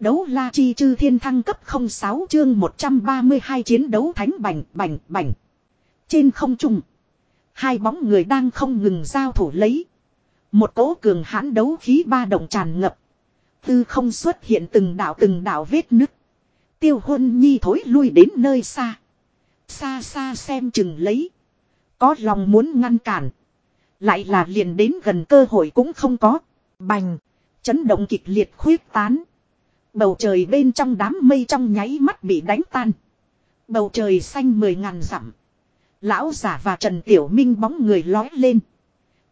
Đấu la chi chư thiên thăng cấp 06 chương 132 chiến đấu thánh bành bành bành. Trên không trung. Hai bóng người đang không ngừng giao thủ lấy. Một cỗ cường hãn đấu khí ba động tràn ngập. Tư không xuất hiện từng đạo từng đạo vết nứt. Tiêu huân nhi thối lui đến nơi xa. Xa xa xem chừng lấy. Có lòng muốn ngăn cản. Lại là liền đến gần cơ hội cũng không có. Bành. Chấn động kịch liệt khuyết tán. Bầu trời bên trong đám mây trong nháy mắt bị đánh tan. Bầu trời xanh mười ngàn dặm. Lão giả và Trần Tiểu Minh bóng người lói lên.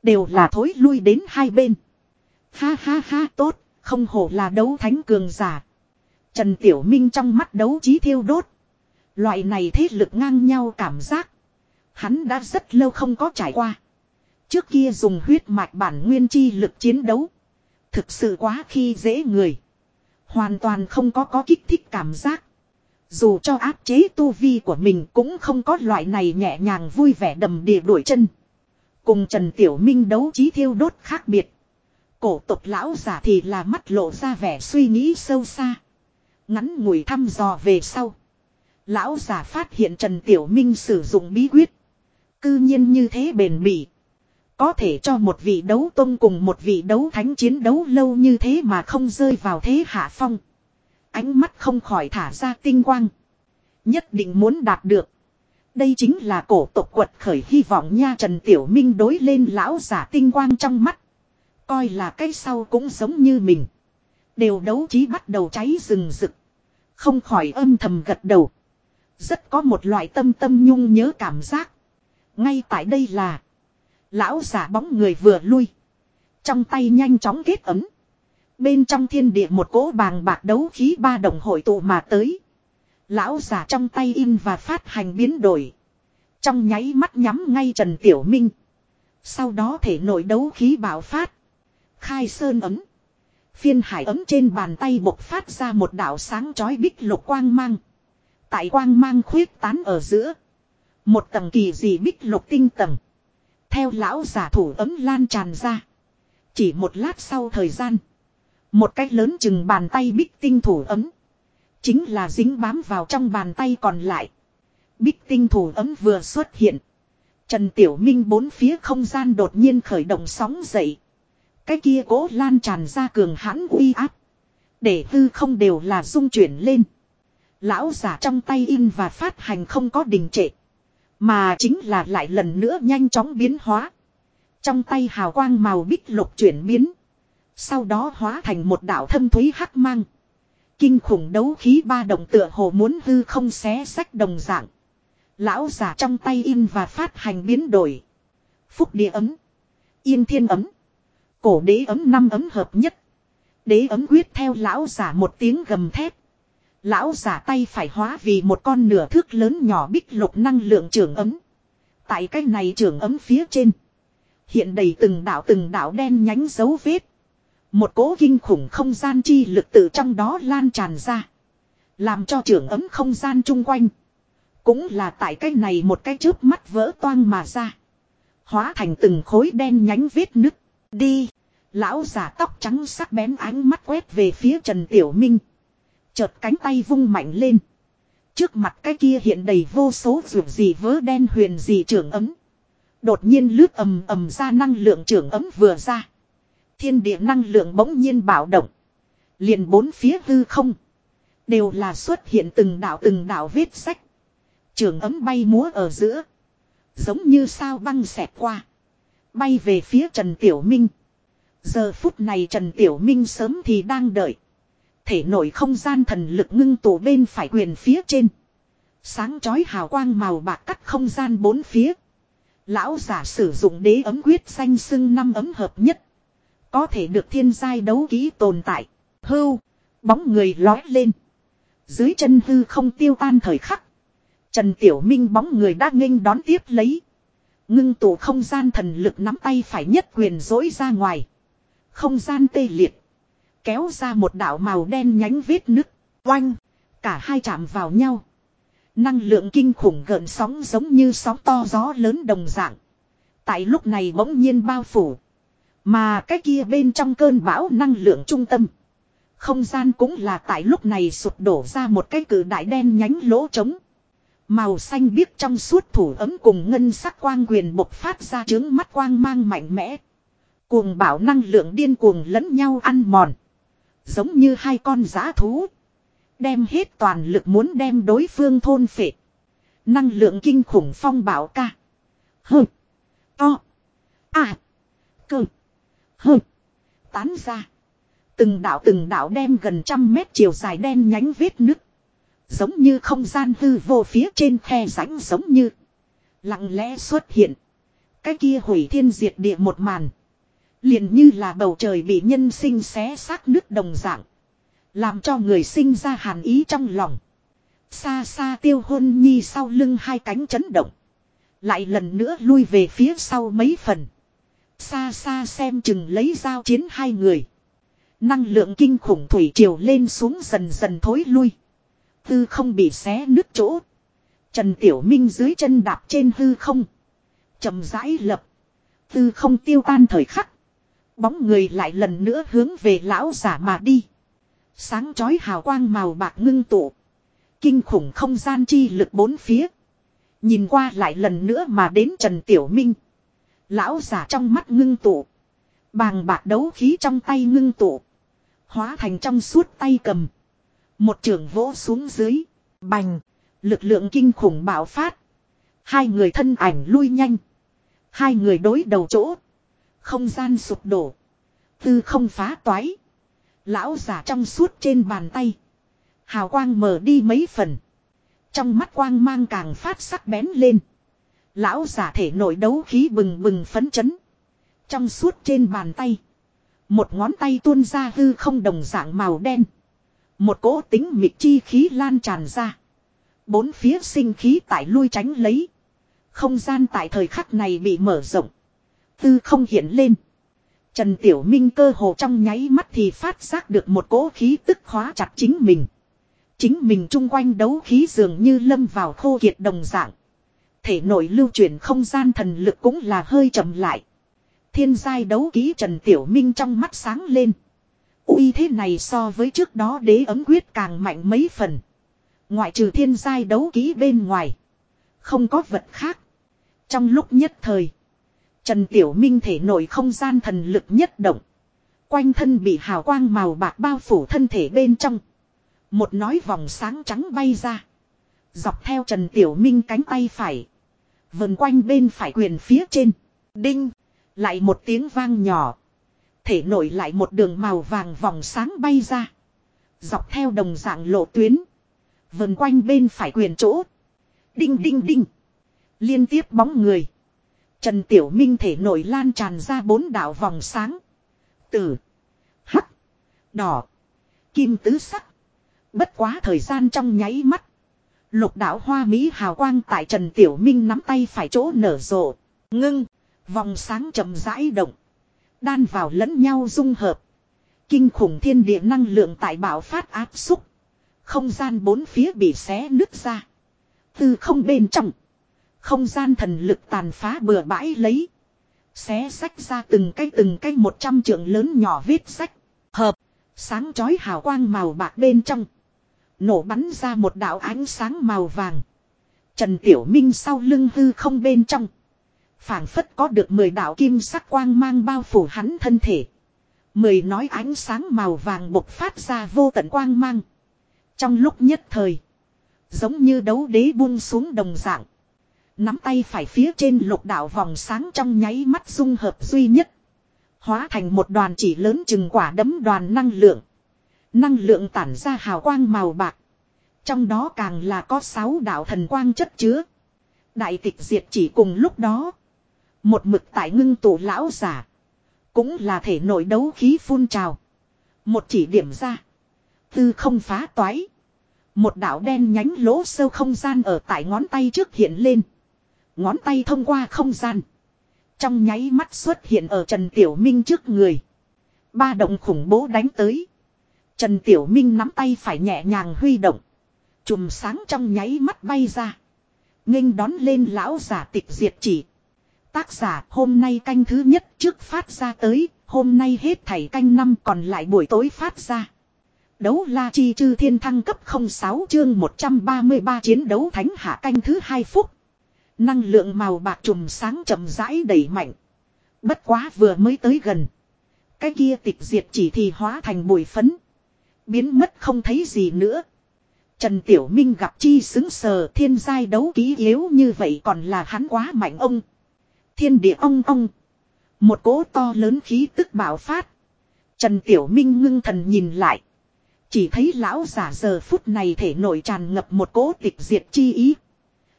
Đều là thối lui đến hai bên. Ha ha ha tốt, không hổ là đấu thánh cường giả. Trần Tiểu Minh trong mắt đấu trí thiêu đốt. Loại này thế lực ngang nhau cảm giác. Hắn đã rất lâu không có trải qua. Trước kia dùng huyết mạch bản nguyên chi lực chiến đấu. Thực sự quá khi dễ người. Hoàn toàn không có có kích thích cảm giác. Dù cho áp chế tu vi của mình cũng không có loại này nhẹ nhàng vui vẻ đầm đìa đuổi chân. Cùng Trần Tiểu Minh đấu trí thiêu đốt khác biệt. Cổ tộc lão giả thì là mắt lộ ra vẻ suy nghĩ sâu xa. Ngắn ngủi thăm dò về sau. Lão giả phát hiện Trần Tiểu Minh sử dụng bí quyết. Cư nhiên như thế bền bỉ. Có thể cho một vị đấu tôn cùng một vị đấu thánh chiến đấu lâu như thế mà không rơi vào thế hạ phong. Ánh mắt không khỏi thả ra tinh quang. Nhất định muốn đạt được. Đây chính là cổ tộc quật khởi hy vọng nha Trần Tiểu Minh đối lên lão giả tinh quang trong mắt. Coi là cái sau cũng giống như mình. Đều đấu trí bắt đầu cháy rừng rực. Không khỏi âm thầm gật đầu. Rất có một loại tâm tâm nhung nhớ cảm giác. Ngay tại đây là. Lão giả bóng người vừa lui. Trong tay nhanh chóng kết ấm. Bên trong thiên địa một cỗ bàng bạc đấu khí ba đồng hội tụ mà tới. Lão giả trong tay in và phát hành biến đổi. Trong nháy mắt nhắm ngay Trần Tiểu Minh. Sau đó thể nội đấu khí bạo phát. Khai sơn ấm. Phiên hải ấm trên bàn tay bộc phát ra một đạo sáng chói bích lục quang mang. Tại quang mang khuyết tán ở giữa. Một tầng kỳ dị bích lục tinh tầng. Theo lão giả thủ ấm lan tràn ra. Chỉ một lát sau thời gian. Một cách lớn chừng bàn tay bích tinh thủ ấm. Chính là dính bám vào trong bàn tay còn lại. Bích tinh thủ ấm vừa xuất hiện. Trần Tiểu Minh bốn phía không gian đột nhiên khởi động sóng dậy. Cái kia cố lan tràn ra cường hãn uy áp. Để hư không đều là dung chuyển lên. Lão giả trong tay in và phát hành không có đình trệ. Mà chính là lại lần nữa nhanh chóng biến hóa. Trong tay hào quang màu bích lục chuyển biến. Sau đó hóa thành một đạo thâm thúy hắc mang. Kinh khủng đấu khí ba động tựa hồ muốn hư không xé sách đồng dạng. Lão giả trong tay in và phát hành biến đổi. Phúc địa ấm. Yên thiên ấm. Cổ đế ấm năm ấm hợp nhất. Đế ấm quyết theo lão giả một tiếng gầm thép. Lão giả tay phải hóa vì một con nửa thước lớn nhỏ bích lục năng lượng trường ấm. Tại cái này trường ấm phía trên. Hiện đầy từng đảo từng đảo đen nhánh dấu vết. Một cố kinh khủng không gian chi lực từ trong đó lan tràn ra. Làm cho trường ấm không gian chung quanh. Cũng là tại cái này một cái chớp mắt vỡ toang mà ra. Hóa thành từng khối đen nhánh vết nứt. Đi. Lão giả tóc trắng sắc bén ánh mắt quét về phía Trần Tiểu Minh. Chợt cánh tay vung mạnh lên. Trước mặt cái kia hiện đầy vô số ruột gì vớ đen huyền gì trưởng ấm. Đột nhiên lướt ầm ầm ra năng lượng trưởng ấm vừa ra. Thiên địa năng lượng bỗng nhiên bạo động. Liền bốn phía hư không. Đều là xuất hiện từng đạo từng đạo vết sách. Trường ấm bay múa ở giữa. Giống như sao băng xẹt qua. Bay về phía Trần Tiểu Minh. Giờ phút này Trần Tiểu Minh sớm thì đang đợi. Thể nổi không gian thần lực ngưng tụ bên phải quyền phía trên. Sáng chói hào quang màu bạc cắt không gian bốn phía. Lão giả sử dụng đế ấm quyết xanh sưng năm ấm hợp nhất. Có thể được thiên giai đấu ký tồn tại. Hưu. Bóng người lói lên. Dưới chân hư không tiêu tan thời khắc. Trần Tiểu Minh bóng người đã nghênh đón tiếp lấy. Ngưng tụ không gian thần lực nắm tay phải nhất quyền dỗi ra ngoài. Không gian tê liệt. Kéo ra một đạo màu đen nhánh vết nứt. Oanh. Cả hai chạm vào nhau. Năng lượng kinh khủng gợn sóng giống như sóng to gió lớn đồng dạng. Tại lúc này bỗng nhiên bao phủ. Mà cái kia bên trong cơn bão năng lượng trung tâm. Không gian cũng là tại lúc này sụp đổ ra một cái cử đại đen nhánh lỗ trống. Màu xanh biếc trong suốt thủ ấm cùng ngân sắc quang quyền bộc phát ra trướng mắt quang mang mạnh mẽ. Cuồng bảo năng lượng điên cuồng lẫn nhau ăn mòn. Giống như hai con giã thú. Đem hết toàn lực muốn đem đối phương thôn phệ. Năng lượng kinh khủng phong bảo ca. Hừ. To. À. Cơ. Hừ. Tán ra. Từng đạo từng đạo đem gần trăm mét chiều dài đen nhánh vết nứt. Giống như không gian hư vô phía trên khe rãnh giống như. Lặng lẽ xuất hiện. Cái kia hủy thiên diệt địa một màn. Liền như là bầu trời bị nhân sinh xé xác nước đồng dạng. Làm cho người sinh ra hàn ý trong lòng. Xa xa tiêu hôn nhi sau lưng hai cánh chấn động. Lại lần nữa lui về phía sau mấy phần. Xa xa xem chừng lấy dao chiến hai người. Năng lượng kinh khủng thủy triều lên xuống dần dần thối lui. Tư không bị xé nứt chỗ. Trần Tiểu Minh dưới chân đạp trên hư không. chậm rãi lập. Tư không tiêu tan thời khắc. Bóng người lại lần nữa hướng về lão giả mà đi. Sáng chói hào quang màu bạc ngưng tụ. Kinh khủng không gian chi lực bốn phía. Nhìn qua lại lần nữa mà đến Trần Tiểu Minh. Lão giả trong mắt ngưng tụ. Bàng bạc đấu khí trong tay ngưng tụ. Hóa thành trong suốt tay cầm. Một trường vỗ xuống dưới. Bành. Lực lượng kinh khủng bạo phát. Hai người thân ảnh lui nhanh. Hai người đối đầu chỗ. Không gian sụp đổ. Tư không phá toái. Lão giả trong suốt trên bàn tay. Hào quang mở đi mấy phần. Trong mắt quang mang càng phát sắc bén lên. Lão giả thể nội đấu khí bừng bừng phấn chấn. Trong suốt trên bàn tay. Một ngón tay tuôn ra hư không đồng dạng màu đen. Một cỗ tính mịt chi khí lan tràn ra. Bốn phía sinh khí tại lui tránh lấy. Không gian tại thời khắc này bị mở rộng. Tư không hiện lên. Trần Tiểu Minh cơ hồ trong nháy mắt thì phát giác được một cỗ khí tức khóa chặt chính mình. Chính mình chung quanh đấu khí dường như lâm vào khô kiệt đồng dạng. Thể nội lưu chuyển không gian thần lực cũng là hơi chậm lại. Thiên giai đấu ký Trần Tiểu Minh trong mắt sáng lên. uy thế này so với trước đó đế ấm quyết càng mạnh mấy phần. Ngoại trừ thiên giai đấu ký bên ngoài. Không có vật khác. Trong lúc nhất thời. Trần Tiểu Minh thể nội không gian thần lực nhất động. Quanh thân bị hào quang màu bạc bao phủ thân thể bên trong. Một nói vòng sáng trắng bay ra. Dọc theo Trần Tiểu Minh cánh tay phải. Vần quanh bên phải quyền phía trên. Đinh. Lại một tiếng vang nhỏ. Thể nổi lại một đường màu vàng vòng sáng bay ra. Dọc theo đồng dạng lộ tuyến. Vần quanh bên phải quyền chỗ. Đinh đinh đinh. Liên tiếp bóng người. Trần Tiểu Minh thể nổi lan tràn ra bốn đạo vòng sáng. Tử. Hắc. Đỏ. Kim tứ sắc. Bất quá thời gian trong nháy mắt. Lục đạo hoa mỹ hào quang tại Trần Tiểu Minh nắm tay phải chỗ nở rộ. Ngưng. Vòng sáng chậm rãi động. Đan vào lẫn nhau dung hợp. Kinh khủng thiên địa năng lượng tại bảo phát áp xúc. Không gian bốn phía bị xé nứt ra. Từ không bên trong. Không gian thần lực tàn phá bừa bãi lấy. Xé sách ra từng cái từng cái một trăm trượng lớn nhỏ vết sách. Hợp. Sáng chói hào quang màu bạc bên trong. Nổ bắn ra một đạo ánh sáng màu vàng. Trần Tiểu Minh sau lưng hư không bên trong phảng phất có được mười đạo kim sắc quang mang bao phủ hắn thân thể. Mười nói ánh sáng màu vàng bộc phát ra vô tận quang mang. Trong lúc nhất thời. Giống như đấu đế buông xuống đồng dạng. Nắm tay phải phía trên lục đạo vòng sáng trong nháy mắt dung hợp duy nhất. Hóa thành một đoàn chỉ lớn chừng quả đấm đoàn năng lượng. Năng lượng tản ra hào quang màu bạc. Trong đó càng là có sáu đạo thần quang chất chứa. Đại tịch diệt chỉ cùng lúc đó. Một mực tại ngưng tụ lão giả. Cũng là thể nội đấu khí phun trào. Một chỉ điểm ra. Tư không phá toái. Một đạo đen nhánh lỗ sâu không gian ở tại ngón tay trước hiện lên. Ngón tay thông qua không gian. Trong nháy mắt xuất hiện ở Trần Tiểu Minh trước người. Ba động khủng bố đánh tới. Trần Tiểu Minh nắm tay phải nhẹ nhàng huy động. Chùm sáng trong nháy mắt bay ra. nghênh đón lên lão giả tịch diệt chỉ. Tác giả hôm nay canh thứ nhất trước phát ra tới, hôm nay hết thảy canh năm còn lại buổi tối phát ra. Đấu la chi chư thiên thăng cấp 06 chương 133 chiến đấu thánh hạ canh thứ hai phút. Năng lượng màu bạc trùm sáng chậm rãi đẩy mạnh. Bất quá vừa mới tới gần. Cái kia tịch diệt chỉ thì hóa thành bụi phấn. Biến mất không thấy gì nữa. Trần Tiểu Minh gặp chi xứng sờ thiên giai đấu ký yếu như vậy còn là hắn quá mạnh ông. Thiên địa ông ông, Một cỗ to lớn khí tức bạo phát. Trần Tiểu Minh ngưng thần nhìn lại. Chỉ thấy lão giả giờ phút này thể nổi tràn ngập một cỗ tịch diệt chi ý.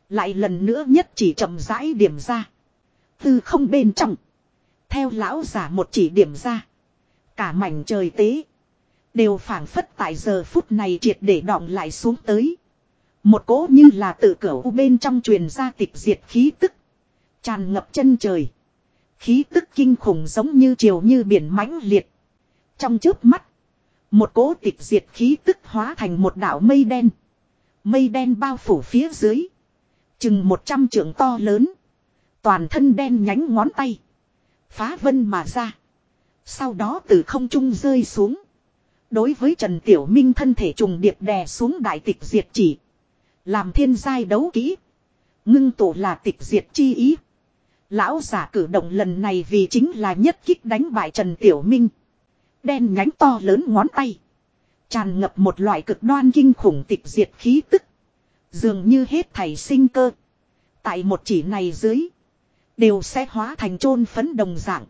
Lại lần nữa nhất chỉ chậm rãi điểm ra. Từ không bên trong. Theo lão giả một chỉ điểm ra. Cả mảnh trời tế. Đều phảng phất tại giờ phút này triệt để đọng lại xuống tới. Một cỗ như là tự cửa u bên trong truyền ra tịch diệt khí tức. Tràn ngập chân trời. Khí tức kinh khủng giống như chiều như biển mãnh liệt. Trong trước mắt. Một cỗ tịch diệt khí tức hóa thành một đảo mây đen. Mây đen bao phủ phía dưới. Chừng một trăm trượng to lớn. Toàn thân đen nhánh ngón tay. Phá vân mà ra. Sau đó từ không trung rơi xuống. Đối với Trần Tiểu Minh thân thể trùng điệp đè xuống đại tịch diệt chỉ. Làm thiên giai đấu kỹ. Ngưng tụ là tịch diệt chi ý. Lão giả cử động lần này vì chính là nhất kích đánh bại Trần Tiểu Minh. Đen nhánh to lớn ngón tay. Tràn ngập một loại cực đoan kinh khủng tịch diệt khí tức. Dường như hết thảy sinh cơ. Tại một chỉ này dưới. Đều sẽ hóa thành chôn phấn đồng dạng.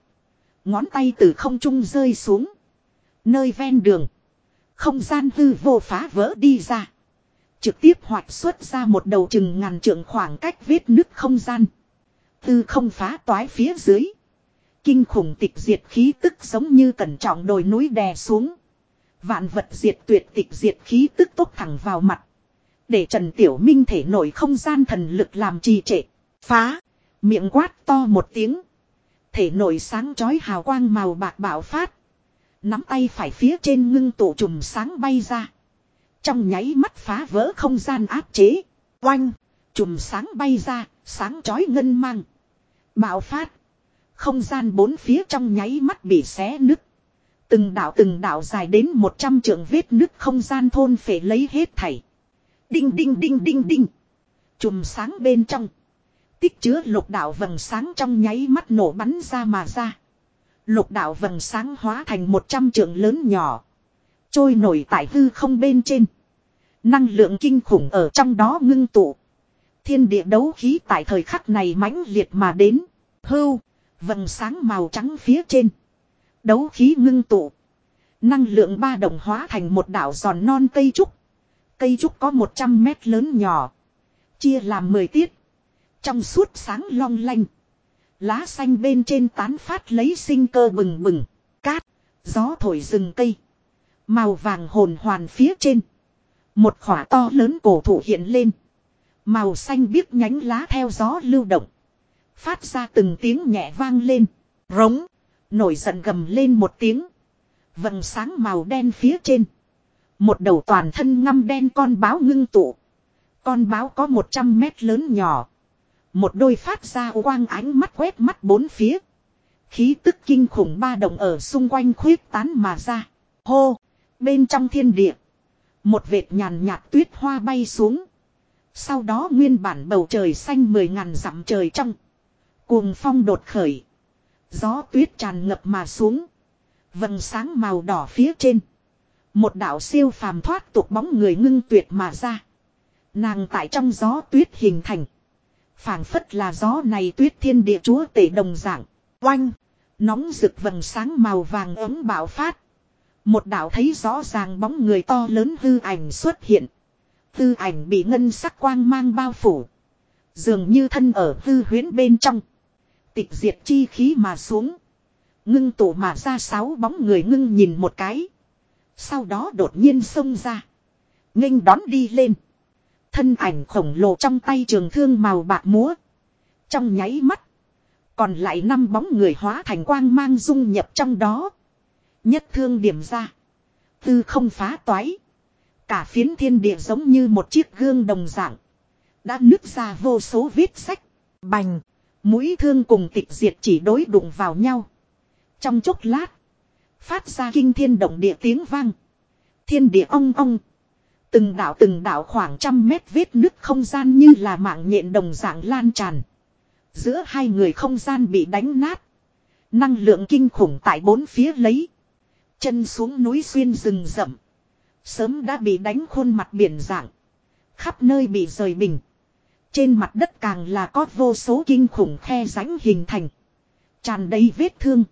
Ngón tay từ không trung rơi xuống. Nơi ven đường. Không gian hư vô phá vỡ đi ra. Trực tiếp hoạch xuất ra một đầu chừng ngàn trượng khoảng cách vết nứt không gian. Tư không phá toái phía dưới. Kinh khủng tịch diệt khí tức giống như cẩn trọng đồi núi đè xuống. Vạn vật diệt tuyệt tịch diệt khí tức tốt thẳng vào mặt. Để Trần Tiểu Minh thể nổi không gian thần lực làm trì trệ. Phá. Miệng quát to một tiếng. Thể nổi sáng chói hào quang màu bạc bạo phát. Nắm tay phải phía trên ngưng tụ trùm sáng bay ra. Trong nháy mắt phá vỡ không gian áp chế. Oanh. Chùm sáng bay ra. Sáng chói ngân mang. Bạo phát. Không gian bốn phía trong nháy mắt bị xé nứt. Từng đảo từng đảo dài đến 100 trượng vết nứt không gian thôn phệ lấy hết thảy. Đinh đinh đinh đinh đinh. Chùm sáng bên trong. Tích chứa lục đạo vầng sáng trong nháy mắt nổ bắn ra mà ra. Lục đạo vầng sáng hóa thành 100 trượng lớn nhỏ. Trôi nổi tại hư không bên trên. Năng lượng kinh khủng ở trong đó ngưng tụ. Thiên địa đấu khí tại thời khắc này mãnh liệt mà đến. Hưu. Vầng sáng màu trắng phía trên. Đấu khí ngưng tụ. Năng lượng ba đồng hóa thành một đảo giòn non cây trúc. Cây trúc có 100 mét lớn nhỏ. Chia làm 10 tiết. Trong suốt sáng long lanh. Lá xanh bên trên tán phát lấy sinh cơ bừng bừng. Cát. Gió thổi rừng cây. Màu vàng hồn hoàn phía trên. Một khỏa to lớn cổ thụ hiện lên. Màu xanh biếc nhánh lá theo gió lưu động. Phát ra từng tiếng nhẹ vang lên. Rống. Nổi giận gầm lên một tiếng. Vầng sáng màu đen phía trên. Một đầu toàn thân ngăm đen con báo ngưng tụ. Con báo có 100 mét lớn nhỏ. Một đôi phát ra quang ánh mắt quét mắt bốn phía. Khí tức kinh khủng ba động ở xung quanh khuyết tán mà ra. Hô! Bên trong thiên địa. Một vệt nhàn nhạt tuyết hoa bay xuống. Sau đó nguyên bản bầu trời xanh mười ngàn dặm trời trong. Cuồng phong đột khởi. Gió tuyết tràn ngập mà xuống. Vầng sáng màu đỏ phía trên. Một đạo siêu phàm thoát tục bóng người ngưng tuyệt mà ra. Nàng tại trong gió tuyết hình thành. phảng phất là gió này tuyết thiên địa chúa tể đồng dạng. Oanh. Nóng rực vầng sáng màu vàng ấm bạo phát. Một đạo thấy rõ ràng bóng người to lớn hư ảnh xuất hiện. Hư ảnh bị ngân sắc quang mang bao phủ. Dường như thân ở hư huyến bên trong. Tịch diệt chi khí mà xuống. Ngưng tụ mà ra sáu bóng người ngưng nhìn một cái. Sau đó đột nhiên xông ra. nghênh đón đi lên. Thân ảnh khổng lồ trong tay trường thương màu bạc múa. Trong nháy mắt. Còn lại năm bóng người hóa thành quang mang dung nhập trong đó. Nhất thương điểm ra. Tư không phá toái. Cả phiến thiên địa giống như một chiếc gương đồng dạng. Đã nứt ra vô số vết sách. Bành. Mũi thương cùng tịch diệt chỉ đối đụng vào nhau. Trong chốc lát. Phát ra kinh thiên động địa tiếng vang. Thiên địa ong ong. Từng đạo từng đạo khoảng trăm mét vết nứt không gian như là mạng nhện đồng dạng lan tràn. Giữa hai người không gian bị đánh nát. Năng lượng kinh khủng tại bốn phía lấy. Chân xuống núi xuyên rừng rậm. Sớm đã bị đánh khuôn mặt biển dạng. Khắp nơi bị rời bình. Trên mặt đất càng là có vô số kinh khủng khe rãnh hình thành. Tràn đầy vết thương.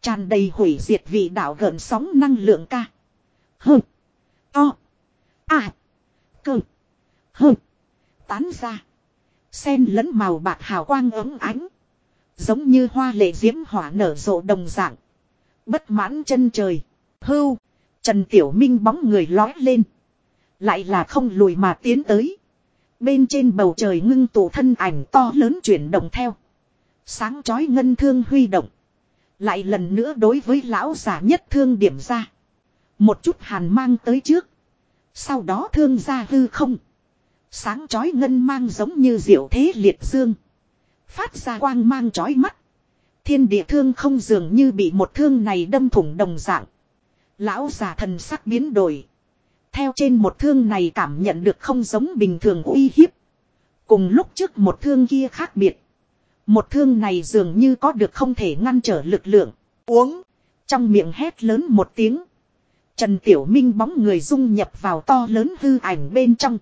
Tràn đầy hủy diệt vị đạo gợn sóng năng lượng ca. Hừ. To. À. Cơ. Hừ. Tán ra. xen lẫn màu bạc hào quang ấm ánh. Giống như hoa lệ diễm hỏa nở rộ đồng dạng. Bất mãn chân trời. Hưu. Trần Tiểu Minh bóng người lói lên. Lại là không lùi mà tiến tới. Bên trên bầu trời ngưng tụ thân ảnh to lớn chuyển động theo. Sáng chói ngân thương huy động. Lại lần nữa đối với lão giả nhất thương điểm ra. Một chút hàn mang tới trước. Sau đó thương ra hư không. Sáng chói ngân mang giống như diệu thế liệt dương. Phát ra quang mang chói mắt. Thiên địa thương không dường như bị một thương này đâm thủng đồng dạng. Lão giả thần sắc biến đổi. Theo trên một thương này cảm nhận được không giống bình thường uy hiếp. Cùng lúc trước một thương kia khác biệt. Một thương này dường như có được không thể ngăn trở lực lượng. Uống. Trong miệng hét lớn một tiếng. Trần Tiểu Minh bóng người dung nhập vào to lớn hư ảnh bên trong.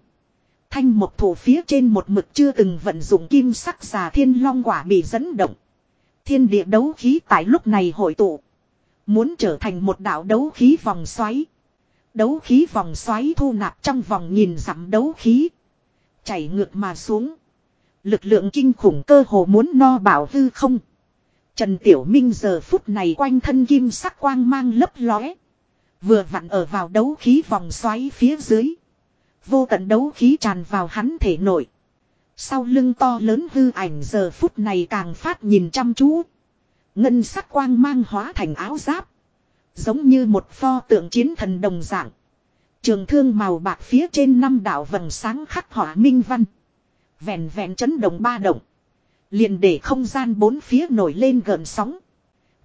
Thanh một thủ phía trên một mực chưa từng vận dụng kim sắc già thiên long quả bị dẫn động. Thiên địa đấu khí tại lúc này hội tụ. Muốn trở thành một đạo đấu khí vòng xoáy. Đấu khí vòng xoáy thu nạp trong vòng nhìn dặm đấu khí. Chảy ngược mà xuống. Lực lượng kinh khủng cơ hồ muốn no bảo hư không. Trần Tiểu Minh giờ phút này quanh thân kim sắc quang mang lấp lóe. Vừa vặn ở vào đấu khí vòng xoáy phía dưới. Vô tận đấu khí tràn vào hắn thể nội. Sau lưng to lớn hư ảnh giờ phút này càng phát nhìn chăm chú. Ngân sắc quang mang hóa thành áo giáp. Giống như một pho tượng chiến thần đồng dạng. Trường thương màu bạc phía trên năm đạo vầng sáng khắc họa minh văn. Vẹn vẹn chấn động ba động. Liền để không gian bốn phía nổi lên gợn sóng.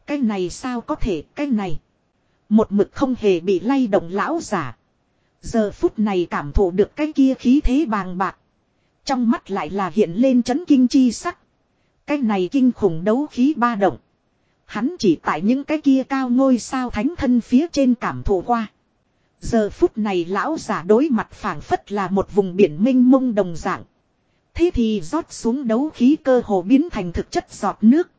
Cái này sao có thể, cái này. Một mực không hề bị lay động lão giả. Giờ phút này cảm thụ được cái kia khí thế bàng bạc. Trong mắt lại là hiện lên chấn kinh chi sắc. Cái này kinh khủng đấu khí ba động. Hắn chỉ tại những cái kia cao ngôi sao thánh thân phía trên cảm thụ qua. Giờ phút này lão giả đối mặt phảng phất là một vùng biển minh mông đồng dạng. Thế thì rót xuống đấu khí cơ hồ biến thành thực chất giọt nước.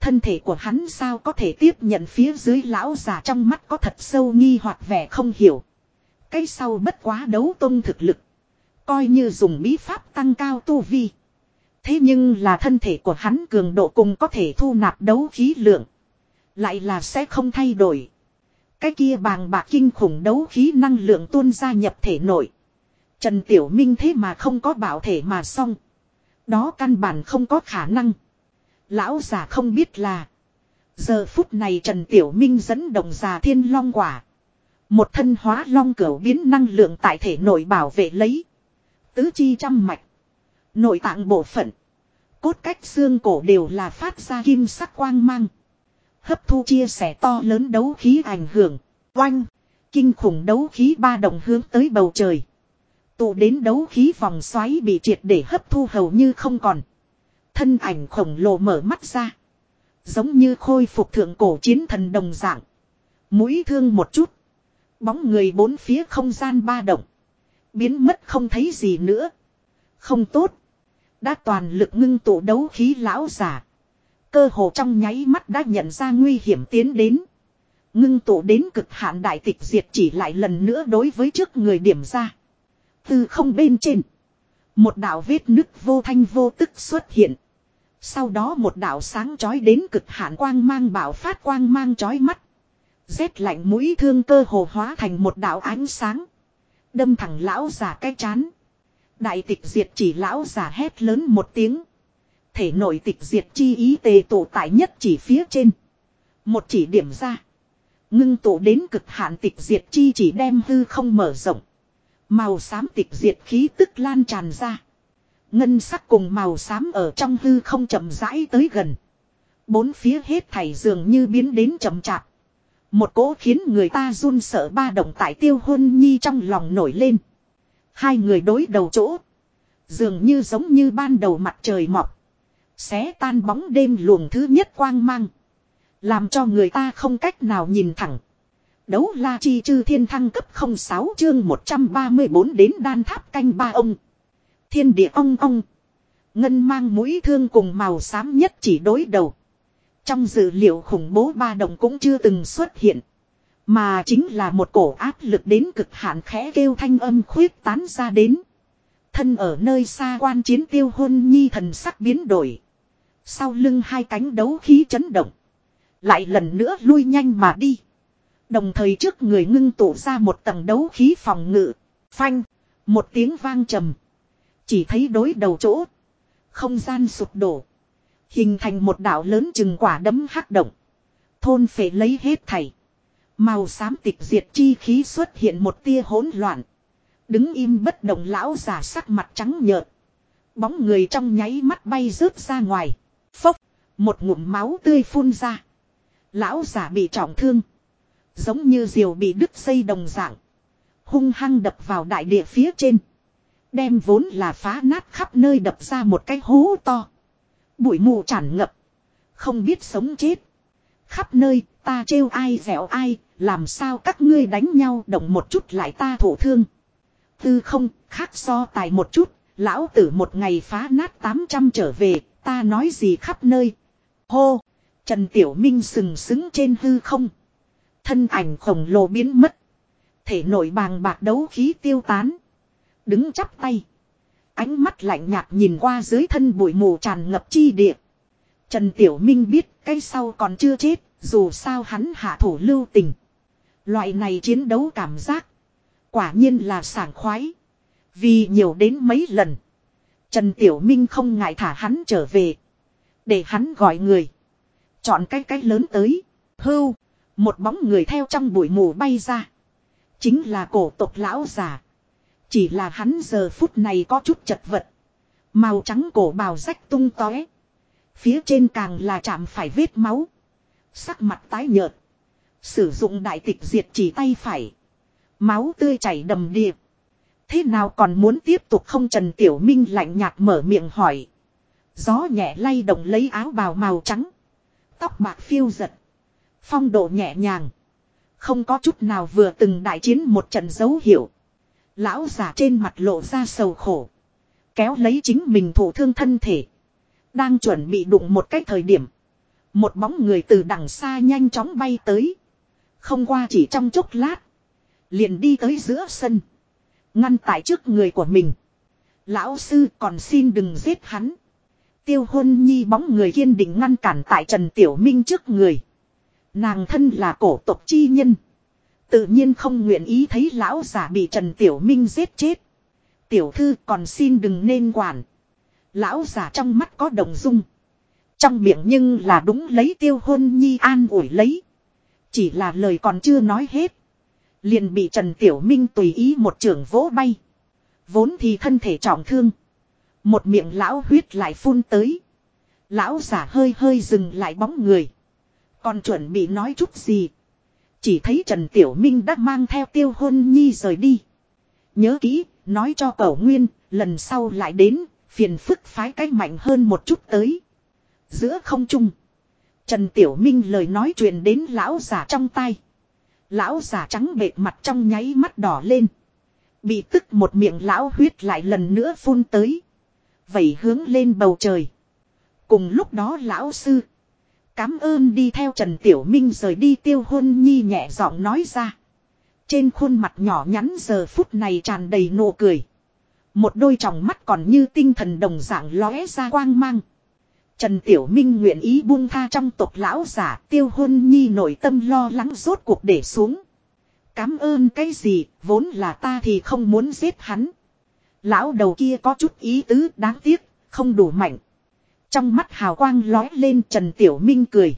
Thân thể của hắn sao có thể tiếp nhận phía dưới lão già trong mắt có thật sâu nghi hoặc vẻ không hiểu. Cái sau bất quá đấu tông thực lực. Coi như dùng bí pháp tăng cao tu vi. Thế nhưng là thân thể của hắn cường độ cùng có thể thu nạp đấu khí lượng. Lại là sẽ không thay đổi. Cái kia bàng bạc kinh khủng đấu khí năng lượng tuôn ra nhập thể nội. Trần Tiểu Minh thế mà không có bảo thể mà xong. Đó căn bản không có khả năng. Lão già không biết là. Giờ phút này Trần Tiểu Minh dẫn đồng già thiên long quả. Một thân hóa long cửu biến năng lượng tại thể nội bảo vệ lấy. Tứ chi trăm mạch. Nội tạng bộ phận. Cốt cách xương cổ đều là phát ra kim sắc quang mang. Hấp thu chia sẻ to lớn đấu khí ảnh hưởng. Oanh. Kinh khủng đấu khí ba đồng hướng tới bầu trời. Tụ đến đấu khí vòng xoáy bị triệt để hấp thu hầu như không còn. Thân ảnh khổng lồ mở mắt ra. Giống như khôi phục thượng cổ chiến thần đồng dạng. Mũi thương một chút. Bóng người bốn phía không gian ba động. Biến mất không thấy gì nữa. Không tốt. Đã toàn lực ngưng tụ đấu khí lão giả. Cơ hồ trong nháy mắt đã nhận ra nguy hiểm tiến đến. Ngưng tụ đến cực hạn đại tịch diệt chỉ lại lần nữa đối với trước người điểm ra. Từ không bên trên. Một đạo vết nứt vô thanh vô tức xuất hiện. Sau đó một đạo sáng chói đến cực hạn quang mang bảo phát quang mang chói mắt. Rét lạnh mũi thương cơ hồ hóa thành một đạo ánh sáng. Đâm thẳng lão giả cái chán. Đại tịch diệt chỉ lão giả hét lớn một tiếng. Thể nội tịch diệt chi ý tề tụ tại nhất chỉ phía trên. Một chỉ điểm ra. Ngưng tụ đến cực hạn tịch diệt chi chỉ đem hư không mở rộng. Màu xám tịch diệt khí tức lan tràn ra. Ngân sắc cùng màu xám ở trong hư không chậm rãi tới gần. Bốn phía hết thảy dường như biến đến chậm chạp. Một cỗ khiến người ta run sợ ba động tại tiêu hôn nhi trong lòng nổi lên. Hai người đối đầu chỗ. Dường như giống như ban đầu mặt trời mọc. Xé tan bóng đêm luồng thứ nhất quang mang. Làm cho người ta không cách nào nhìn thẳng. Đấu la chi chư thiên thăng cấp 06 chương 134 đến đan tháp canh ba ông. Thiên địa ong ong. Ngân mang mũi thương cùng màu xám nhất chỉ đối đầu. Trong dữ liệu khủng bố ba đồng cũng chưa từng xuất hiện. Mà chính là một cổ áp lực đến cực hạn khẽ kêu thanh âm khuyết tán ra đến. Thân ở nơi xa quan chiến tiêu hôn nhi thần sắc biến đổi. Sau lưng hai cánh đấu khí chấn động. Lại lần nữa lui nhanh mà đi. Đồng thời trước người ngưng tụ ra một tầng đấu khí phòng ngự. Phanh. Một tiếng vang trầm. Chỉ thấy đối đầu chỗ. Không gian sụp đổ. Hình thành một đảo lớn chừng quả đấm hắc động. Thôn phệ lấy hết thảy. Màu xám tịch diệt chi khí xuất hiện một tia hỗn loạn. Đứng im bất động lão giả sắc mặt trắng nhợt. Bóng người trong nháy mắt bay rớt ra ngoài. Phốc. Một ngụm máu tươi phun ra. Lão giả bị trọng thương. Giống như diều bị đứt dây đồng dạng. Hung hăng đập vào đại địa phía trên. Đem vốn là phá nát khắp nơi đập ra một cái hố to. Bụi mù tràn ngập. Không biết sống chết. Khắp nơi, ta trêu ai dẻo ai. Làm sao các ngươi đánh nhau động một chút lại ta thổ thương. Tư không, khác so tài một chút. Lão tử một ngày phá nát 800 trở về. Ta nói gì khắp nơi. Hô. Trần Tiểu Minh sừng sững trên hư không. Thân ảnh khổng lồ biến mất. Thể nội bàng bạc đấu khí tiêu tán. Đứng chắp tay. Ánh mắt lạnh nhạt nhìn qua dưới thân bụi mù tràn ngập chi địa. Trần Tiểu Minh biết cái sau còn chưa chết, dù sao hắn hạ thủ lưu tình. Loại này chiến đấu cảm giác. Quả nhiên là sảng khoái. Vì nhiều đến mấy lần. Trần Tiểu Minh không ngại thả hắn trở về. Để hắn gọi người. Chọn cái cách lớn tới. Hưu. Một bóng người theo trong bụi mù bay ra. Chính là cổ tộc lão già. Chỉ là hắn giờ phút này có chút chật vật. Màu trắng cổ bào rách tung tóe. Phía trên càng là chạm phải vết máu. Sắc mặt tái nhợt. Sử dụng đại tịch diệt chỉ tay phải. Máu tươi chảy đầm điệp. Thế nào còn muốn tiếp tục không Trần Tiểu Minh lạnh nhạt mở miệng hỏi. Gió nhẹ lay động lấy áo bào màu trắng. Tóc bạc phiêu giật. Phong độ nhẹ nhàng. Không có chút nào vừa từng đại chiến một trận dấu hiệu. Lão giả trên mặt lộ ra sầu khổ. Kéo lấy chính mình thủ thương thân thể. Đang chuẩn bị đụng một cái thời điểm. Một bóng người từ đằng xa nhanh chóng bay tới. Không qua chỉ trong chốc lát. Liền đi tới giữa sân. Ngăn tại trước người của mình. Lão sư còn xin đừng giết hắn. Tiêu hôn nhi bóng người kiên định ngăn cản tại Trần Tiểu Minh trước người. Nàng thân là cổ tộc chi nhân. Tự nhiên không nguyện ý thấy lão giả bị Trần Tiểu Minh giết chết. Tiểu thư còn xin đừng nên quản. Lão giả trong mắt có đồng dung. Trong miệng nhưng là đúng lấy tiêu hôn nhi an ủi lấy. Chỉ là lời còn chưa nói hết. Liền bị Trần Tiểu Minh tùy ý một trường vỗ bay. Vốn thì thân thể trọng thương. Một miệng lão huyết lại phun tới. Lão giả hơi hơi dừng lại bóng người. Còn chuẩn bị nói chút gì. Chỉ thấy Trần Tiểu Minh đã mang theo tiêu hôn nhi rời đi. Nhớ kỹ, nói cho cậu Nguyên, lần sau lại đến, phiền phức phái cái mạnh hơn một chút tới. Giữa không trung. Trần Tiểu Minh lời nói chuyện đến lão giả trong tay. Lão giả trắng bệt mặt trong nháy mắt đỏ lên. Bị tức một miệng lão huyết lại lần nữa phun tới. vậy hướng lên bầu trời. Cùng lúc đó lão sư. Cám ơn đi theo Trần Tiểu Minh rời đi tiêu hôn nhi nhẹ giọng nói ra. Trên khuôn mặt nhỏ nhắn giờ phút này tràn đầy nụ cười. Một đôi tròng mắt còn như tinh thần đồng dạng lóe ra quang mang. Trần Tiểu Minh nguyện ý buông tha trong tộc lão giả tiêu hôn nhi nội tâm lo lắng rốt cuộc để xuống. Cám ơn cái gì, vốn là ta thì không muốn giết hắn. Lão đầu kia có chút ý tứ đáng tiếc, không đủ mạnh. Trong mắt hào quang lói lên Trần Tiểu Minh cười.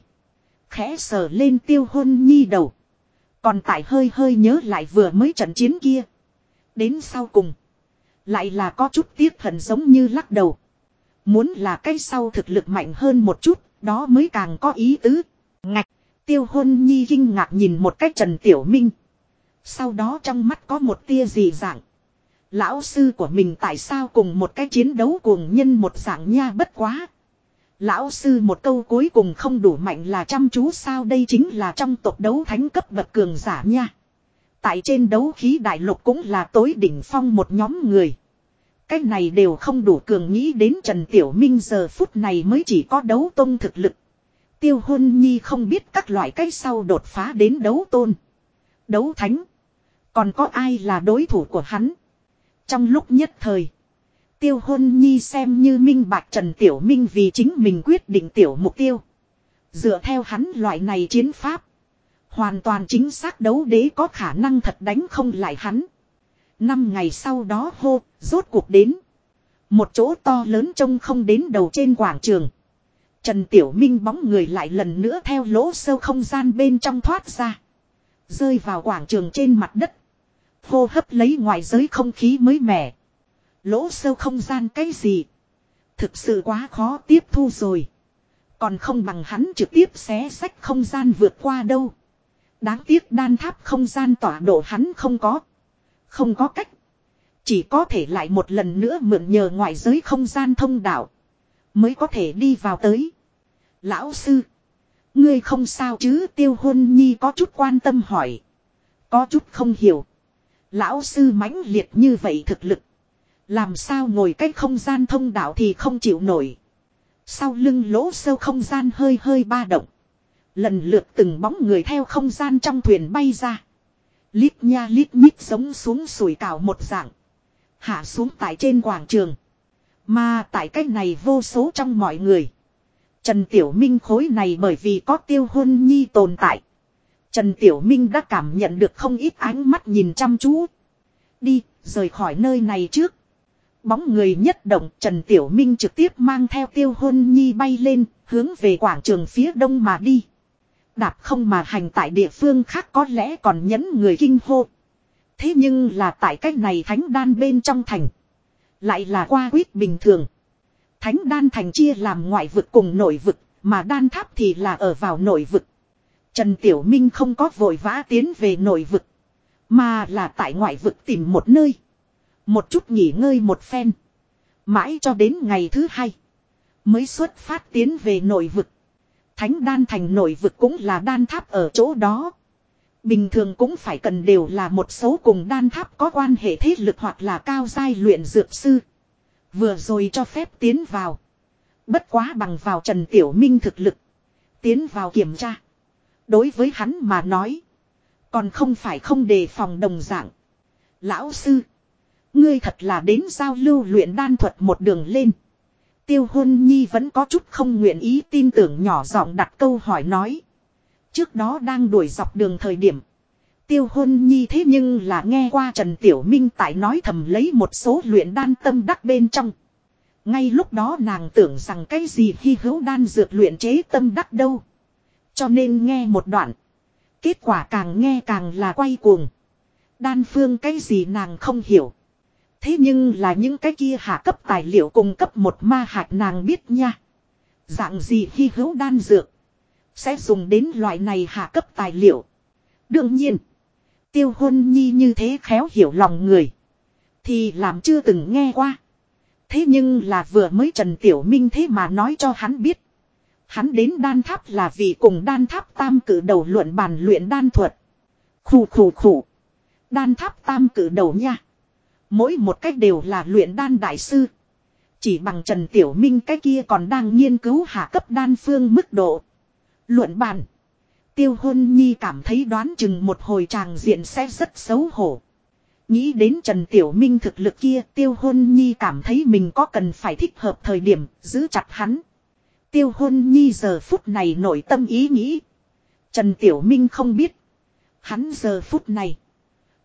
Khẽ sờ lên tiêu hôn nhi đầu. Còn tại hơi hơi nhớ lại vừa mới trận chiến kia. Đến sau cùng. Lại là có chút tiếc hận giống như lắc đầu. Muốn là cái sau thực lực mạnh hơn một chút, đó mới càng có ý tứ. Ngạch, Tiêu hôn nhi kinh ngạc nhìn một cách Trần Tiểu Minh. Sau đó trong mắt có một tia gì dạng. Lão sư của mình tại sao cùng một cái chiến đấu cuồng nhân một dạng nha bất quá. Lão sư một câu cuối cùng không đủ mạnh là chăm chú sao đây chính là trong tộc đấu thánh cấp bậc cường giả nha. Tại trên đấu khí đại lục cũng là tối đỉnh phong một nhóm người. Cái này đều không đủ cường nghĩ đến Trần Tiểu Minh giờ phút này mới chỉ có đấu tôn thực lực. Tiêu hôn nhi không biết các loại cách sau đột phá đến đấu tôn. Đấu thánh. Còn có ai là đối thủ của hắn. Trong lúc nhất thời. Tiêu hôn nhi xem như minh bạch Trần Tiểu Minh vì chính mình quyết định tiểu mục tiêu. Dựa theo hắn loại này chiến pháp. Hoàn toàn chính xác đấu đế có khả năng thật đánh không lại hắn. Năm ngày sau đó hô, rốt cuộc đến. Một chỗ to lớn trông không đến đầu trên quảng trường. Trần Tiểu Minh bóng người lại lần nữa theo lỗ sâu không gian bên trong thoát ra. Rơi vào quảng trường trên mặt đất. Hô hấp lấy ngoài giới không khí mới mẻ. Lỗ sâu không gian cái gì? Thực sự quá khó tiếp thu rồi. Còn không bằng hắn trực tiếp xé sách không gian vượt qua đâu. Đáng tiếc đan tháp không gian tỏa độ hắn không có. Không có cách. Chỉ có thể lại một lần nữa mượn nhờ ngoại giới không gian thông đạo. Mới có thể đi vào tới. Lão sư. Ngươi không sao chứ tiêu hôn nhi có chút quan tâm hỏi. Có chút không hiểu. Lão sư mãnh liệt như vậy thực lực. Làm sao ngồi cách không gian thông đạo thì không chịu nổi. Sau lưng lỗ sâu không gian hơi hơi ba động. Lần lượt từng bóng người theo không gian trong thuyền bay ra. Lít nha lít nhít giống xuống sủi cảo một dạng. Hạ xuống tại trên quảng trường. Mà tại cách này vô số trong mọi người. Trần Tiểu Minh khối này bởi vì có tiêu hôn nhi tồn tại. Trần Tiểu Minh đã cảm nhận được không ít ánh mắt nhìn chăm chú. Đi, rời khỏi nơi này trước. Bóng người nhất động Trần Tiểu Minh trực tiếp mang theo tiêu hôn nhi bay lên, hướng về quảng trường phía đông mà đi. Đạp không mà hành tại địa phương khác có lẽ còn nhấn người kinh hô. Thế nhưng là tại cách này thánh đan bên trong thành. Lại là qua quyết bình thường. Thánh đan thành chia làm ngoại vực cùng nội vực, mà đan tháp thì là ở vào nội vực. Trần Tiểu Minh không có vội vã tiến về nội vực. Mà là tại ngoại vực tìm một nơi. Một chút nghỉ ngơi một phen. Mãi cho đến ngày thứ hai. Mới xuất phát tiến về nội vực. Thánh đan thành nội vực cũng là đan tháp ở chỗ đó. Bình thường cũng phải cần đều là một số cùng đan tháp có quan hệ thế lực hoặc là cao giai luyện dược sư. Vừa rồi cho phép tiến vào. Bất quá bằng vào Trần Tiểu Minh thực lực. Tiến vào kiểm tra. Đối với hắn mà nói. Còn không phải không đề phòng đồng dạng. Lão sư. Ngươi thật là đến giao lưu luyện đan thuật một đường lên. Tiêu hôn nhi vẫn có chút không nguyện ý tin tưởng nhỏ giọng đặt câu hỏi nói. Trước đó đang đuổi dọc đường thời điểm. Tiêu hôn nhi thế nhưng là nghe qua Trần Tiểu Minh tại nói thầm lấy một số luyện đan tâm đắc bên trong. Ngay lúc đó nàng tưởng rằng cái gì khi hữu đan dược luyện chế tâm đắc đâu. Cho nên nghe một đoạn. Kết quả càng nghe càng là quay cuồng. Đan phương cái gì nàng không hiểu. Thế nhưng là những cái kia hạ cấp tài liệu cung cấp một ma hạt nàng biết nha. Dạng gì khi hữu đan dược. Sẽ dùng đến loại này hạ cấp tài liệu. Đương nhiên. Tiêu hôn nhi như thế khéo hiểu lòng người. Thì làm chưa từng nghe qua. Thế nhưng là vừa mới Trần Tiểu Minh thế mà nói cho hắn biết. Hắn đến đan tháp là vì cùng đan tháp tam cử đầu luận bàn luyện đan thuật. Khủ khủ khủ. Đan tháp tam cử đầu nha. Mỗi một cách đều là luyện đan đại sư. Chỉ bằng Trần Tiểu Minh cái kia còn đang nghiên cứu hạ cấp đan phương mức độ. Luận bàn. Tiêu hôn nhi cảm thấy đoán chừng một hồi tràng diện sẽ rất xấu hổ. Nghĩ đến Trần Tiểu Minh thực lực kia, tiêu hôn nhi cảm thấy mình có cần phải thích hợp thời điểm, giữ chặt hắn. Tiêu hôn nhi giờ phút này nội tâm ý nghĩ. Trần Tiểu Minh không biết. Hắn giờ phút này.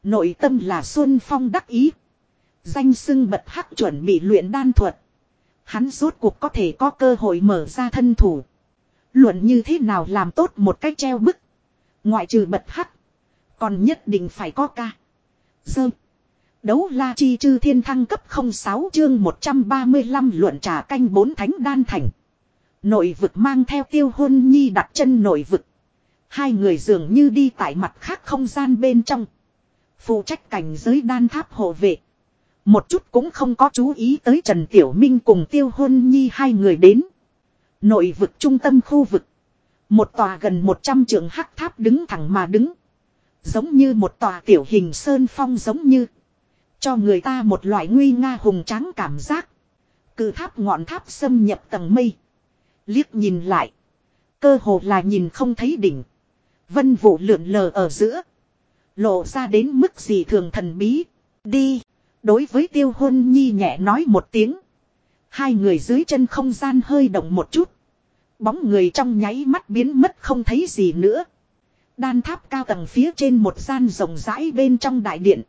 Nội tâm là Xuân Phong đắc ý. Danh sưng bật hắc chuẩn bị luyện đan thuật. Hắn rốt cuộc có thể có cơ hội mở ra thân thủ. Luận như thế nào làm tốt một cách treo bức. Ngoại trừ bật hắc. Còn nhất định phải có ca. Dơ. Đấu la chi chư thiên thăng cấp 06 chương 135 luận trà canh bốn thánh đan thành. Nội vực mang theo tiêu hôn nhi đặt chân nội vực. Hai người dường như đi tại mặt khác không gian bên trong. Phụ trách cảnh giới đan tháp hộ vệ. Một chút cũng không có chú ý tới Trần Tiểu Minh cùng Tiêu Hôn Nhi hai người đến. Nội vực trung tâm khu vực. Một tòa gần 100 trường hắc tháp đứng thẳng mà đứng. Giống như một tòa tiểu hình sơn phong giống như. Cho người ta một loại nguy nga hùng tráng cảm giác. Cự tháp ngọn tháp xâm nhập tầng mây. Liếc nhìn lại. Cơ hồ là nhìn không thấy đỉnh. Vân vụ lượn lờ ở giữa. Lộ ra đến mức gì thường thần bí. Đi. Đối với tiêu hôn nhi nhẹ nói một tiếng. Hai người dưới chân không gian hơi động một chút. Bóng người trong nháy mắt biến mất không thấy gì nữa. Đan tháp cao tầng phía trên một gian rộng rãi bên trong đại điện.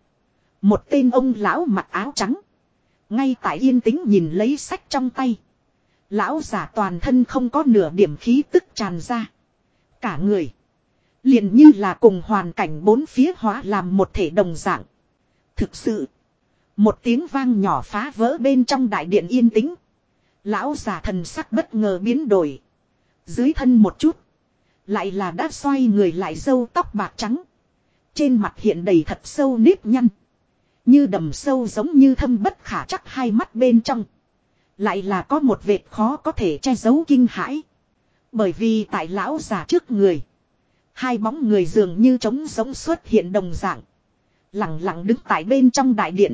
Một tên ông lão mặc áo trắng. Ngay tại yên tĩnh nhìn lấy sách trong tay. Lão giả toàn thân không có nửa điểm khí tức tràn ra. Cả người. liền như là cùng hoàn cảnh bốn phía hóa làm một thể đồng dạng. Thực sự. Một tiếng vang nhỏ phá vỡ bên trong đại điện yên tĩnh. Lão giả thần sắc bất ngờ biến đổi. Dưới thân một chút. Lại là đã xoay người lại dâu tóc bạc trắng. Trên mặt hiện đầy thật sâu nếp nhăn. Như đầm sâu giống như thâm bất khả chắc hai mắt bên trong. Lại là có một vệt khó có thể che giấu kinh hãi. Bởi vì tại lão già trước người. Hai bóng người dường như trống giống xuất hiện đồng dạng. Lặng lặng đứng tại bên trong đại điện.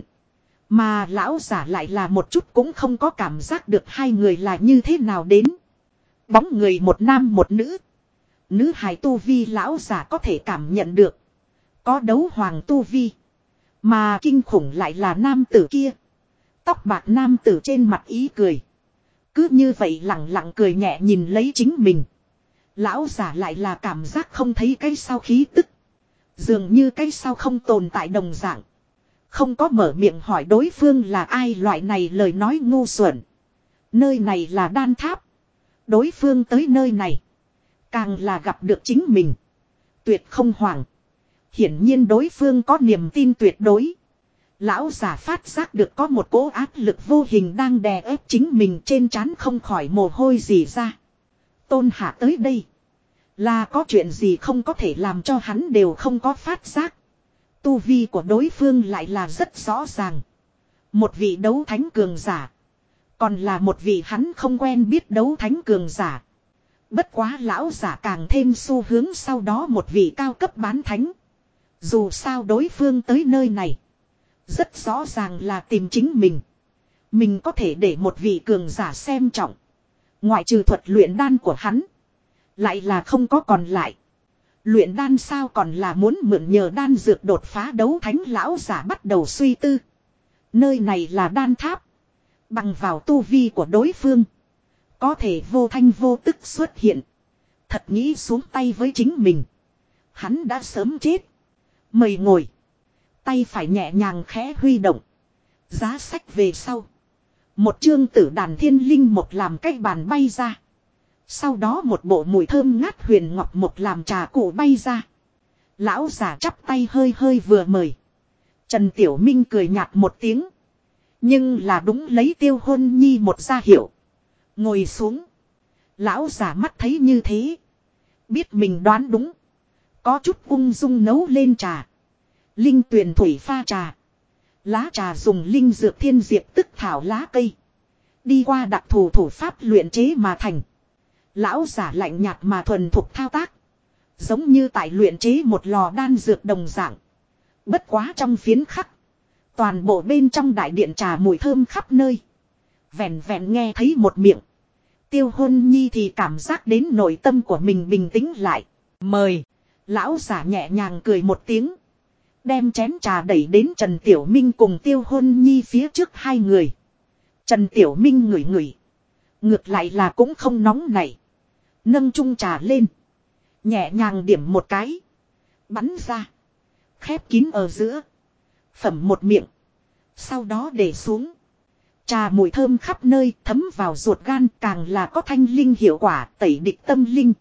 Mà lão giả lại là một chút cũng không có cảm giác được hai người là như thế nào đến. Bóng người một nam một nữ. Nữ hài tu vi lão giả có thể cảm nhận được. Có đấu hoàng tu vi. Mà kinh khủng lại là nam tử kia. Tóc bạc nam tử trên mặt ý cười. Cứ như vậy lặng lặng cười nhẹ nhìn lấy chính mình. Lão giả lại là cảm giác không thấy cái sao khí tức. Dường như cái sao không tồn tại đồng dạng. Không có mở miệng hỏi đối phương là ai loại này lời nói ngu xuẩn. Nơi này là đan tháp. Đối phương tới nơi này. Càng là gặp được chính mình. Tuyệt không hoảng. Hiển nhiên đối phương có niềm tin tuyệt đối. Lão giả phát giác được có một cỗ áp lực vô hình đang đè ép chính mình trên trán không khỏi mồ hôi gì ra. Tôn hạ tới đây. Là có chuyện gì không có thể làm cho hắn đều không có phát giác. Tu vi của đối phương lại là rất rõ ràng. Một vị đấu thánh cường giả. Còn là một vị hắn không quen biết đấu thánh cường giả. Bất quá lão giả càng thêm xu hướng sau đó một vị cao cấp bán thánh. Dù sao đối phương tới nơi này. Rất rõ ràng là tìm chính mình. Mình có thể để một vị cường giả xem trọng. Ngoại trừ thuật luyện đan của hắn. Lại là không có còn lại. Luyện đan sao còn là muốn mượn nhờ đan dược đột phá đấu thánh lão giả bắt đầu suy tư. Nơi này là đan tháp. Bằng vào tu vi của đối phương. Có thể vô thanh vô tức xuất hiện. Thật nghĩ xuống tay với chính mình. Hắn đã sớm chết. Mời ngồi. Tay phải nhẹ nhàng khẽ huy động. Giá sách về sau. Một chương tử đàn thiên linh một làm cách bàn bay ra. Sau đó một bộ mùi thơm ngát huyền ngọc một làm trà cụ bay ra. Lão giả chắp tay hơi hơi vừa mời. Trần Tiểu Minh cười nhạt một tiếng. Nhưng là đúng lấy tiêu hôn nhi một gia hiệu. Ngồi xuống. Lão giả mắt thấy như thế. Biết mình đoán đúng. Có chút ung dung nấu lên trà. Linh tuyền thủy pha trà. Lá trà dùng linh dược thiên diệp tức thảo lá cây. Đi qua đặc thù thủ pháp luyện chế mà thành. Lão giả lạnh nhạt mà thuần thục thao tác. Giống như tại luyện chế một lò đan dược đồng dạng. Bất quá trong phiến khắc. Toàn bộ bên trong đại điện trà mùi thơm khắp nơi. Vẹn vẹn nghe thấy một miệng. Tiêu hôn nhi thì cảm giác đến nội tâm của mình bình tĩnh lại. Mời. Lão giả nhẹ nhàng cười một tiếng. Đem chén trà đẩy đến Trần Tiểu Minh cùng Tiêu Hôn Nhi phía trước hai người. Trần Tiểu Minh ngửi ngửi. Ngược lại là cũng không nóng này. Nâng chung trà lên. Nhẹ nhàng điểm một cái. Bắn ra. Khép kín ở giữa. Phẩm một miệng. Sau đó để xuống. Trà mùi thơm khắp nơi thấm vào ruột gan càng là có thanh linh hiệu quả tẩy địch tâm linh.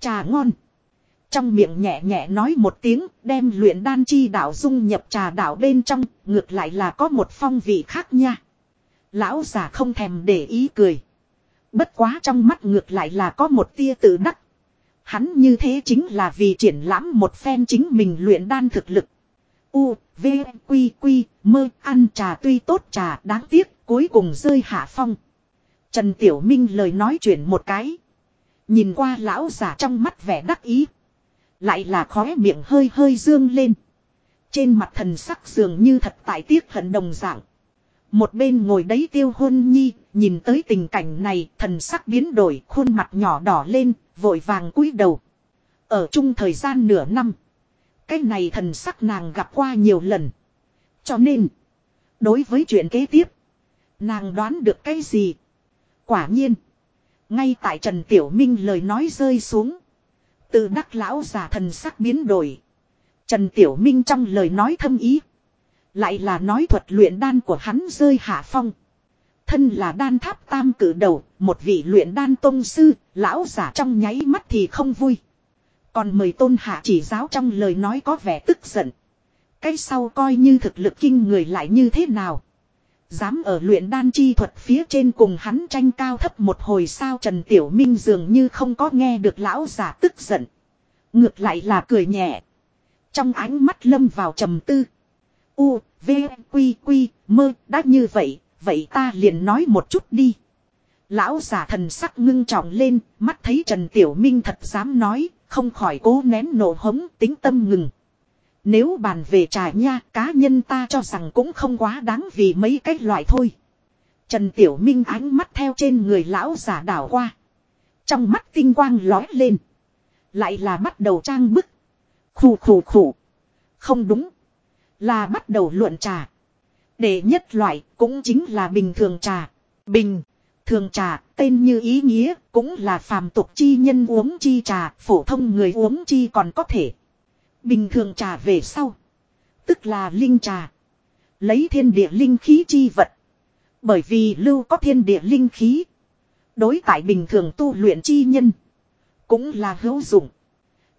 Trà ngon. Trong miệng nhẹ nhẹ nói một tiếng đem luyện đan chi đạo dung nhập trà đạo bên trong, ngược lại là có một phong vị khác nha. Lão già không thèm để ý cười. Bất quá trong mắt ngược lại là có một tia tự đắc. Hắn như thế chính là vì triển lãm một phen chính mình luyện đan thực lực. U, V, Quy, Quy, mơ, ăn trà tuy tốt trà đáng tiếc, cuối cùng rơi hạ phong. Trần Tiểu Minh lời nói chuyện một cái. Nhìn qua lão giả trong mắt vẻ đắc ý. Lại là khóe miệng hơi hơi dương lên. Trên mặt thần sắc dường như thật tại tiếc hận đồng dạng. Một bên ngồi đấy tiêu hôn nhi, nhìn tới tình cảnh này, thần sắc biến đổi, khuôn mặt nhỏ đỏ lên, vội vàng cúi đầu. Ở chung thời gian nửa năm. Cái này thần sắc nàng gặp qua nhiều lần. Cho nên, đối với chuyện kế tiếp, nàng đoán được cái gì? Quả nhiên, ngay tại Trần Tiểu Minh lời nói rơi xuống. Từ đắc lão giả thần sắc biến đổi. Trần Tiểu Minh trong lời nói thâm ý. Lại là nói thuật luyện đan của hắn rơi hạ phong. Thân là đan tháp tam cử đầu, một vị luyện đan tông sư, lão giả trong nháy mắt thì không vui. Còn mời tôn hạ chỉ giáo trong lời nói có vẻ tức giận. Cái sau coi như thực lực kinh người lại như thế nào. Dám ở luyện đan chi thuật phía trên cùng hắn tranh cao thấp một hồi sao Trần Tiểu Minh dường như không có nghe được lão giả tức giận. Ngược lại là cười nhẹ. Trong ánh mắt lâm vào trầm tư. U, V, Quy, Quy, mơ, đã như vậy, vậy ta liền nói một chút đi. Lão giả thần sắc ngưng trọng lên, mắt thấy Trần Tiểu Minh thật dám nói, không khỏi cố nén nổ hống tính tâm ngừng. Nếu bàn về trà nha, cá nhân ta cho rằng cũng không quá đáng vì mấy cái loại thôi. Trần Tiểu Minh ánh mắt theo trên người lão giả đảo qua. Trong mắt tinh quang lói lên. Lại là bắt đầu trang bức. Khủ khủ khủ. Không đúng. Là bắt đầu luận trà. Để nhất loại cũng chính là bình thường trà. Bình. Thường trà, tên như ý nghĩa, cũng là phàm tục chi nhân uống chi trà, phổ thông người uống chi còn có thể. Bình thường trà về sau. Tức là linh trà. Lấy thiên địa linh khí chi vật. Bởi vì lưu có thiên địa linh khí. Đối tại bình thường tu luyện chi nhân. Cũng là hữu dụng.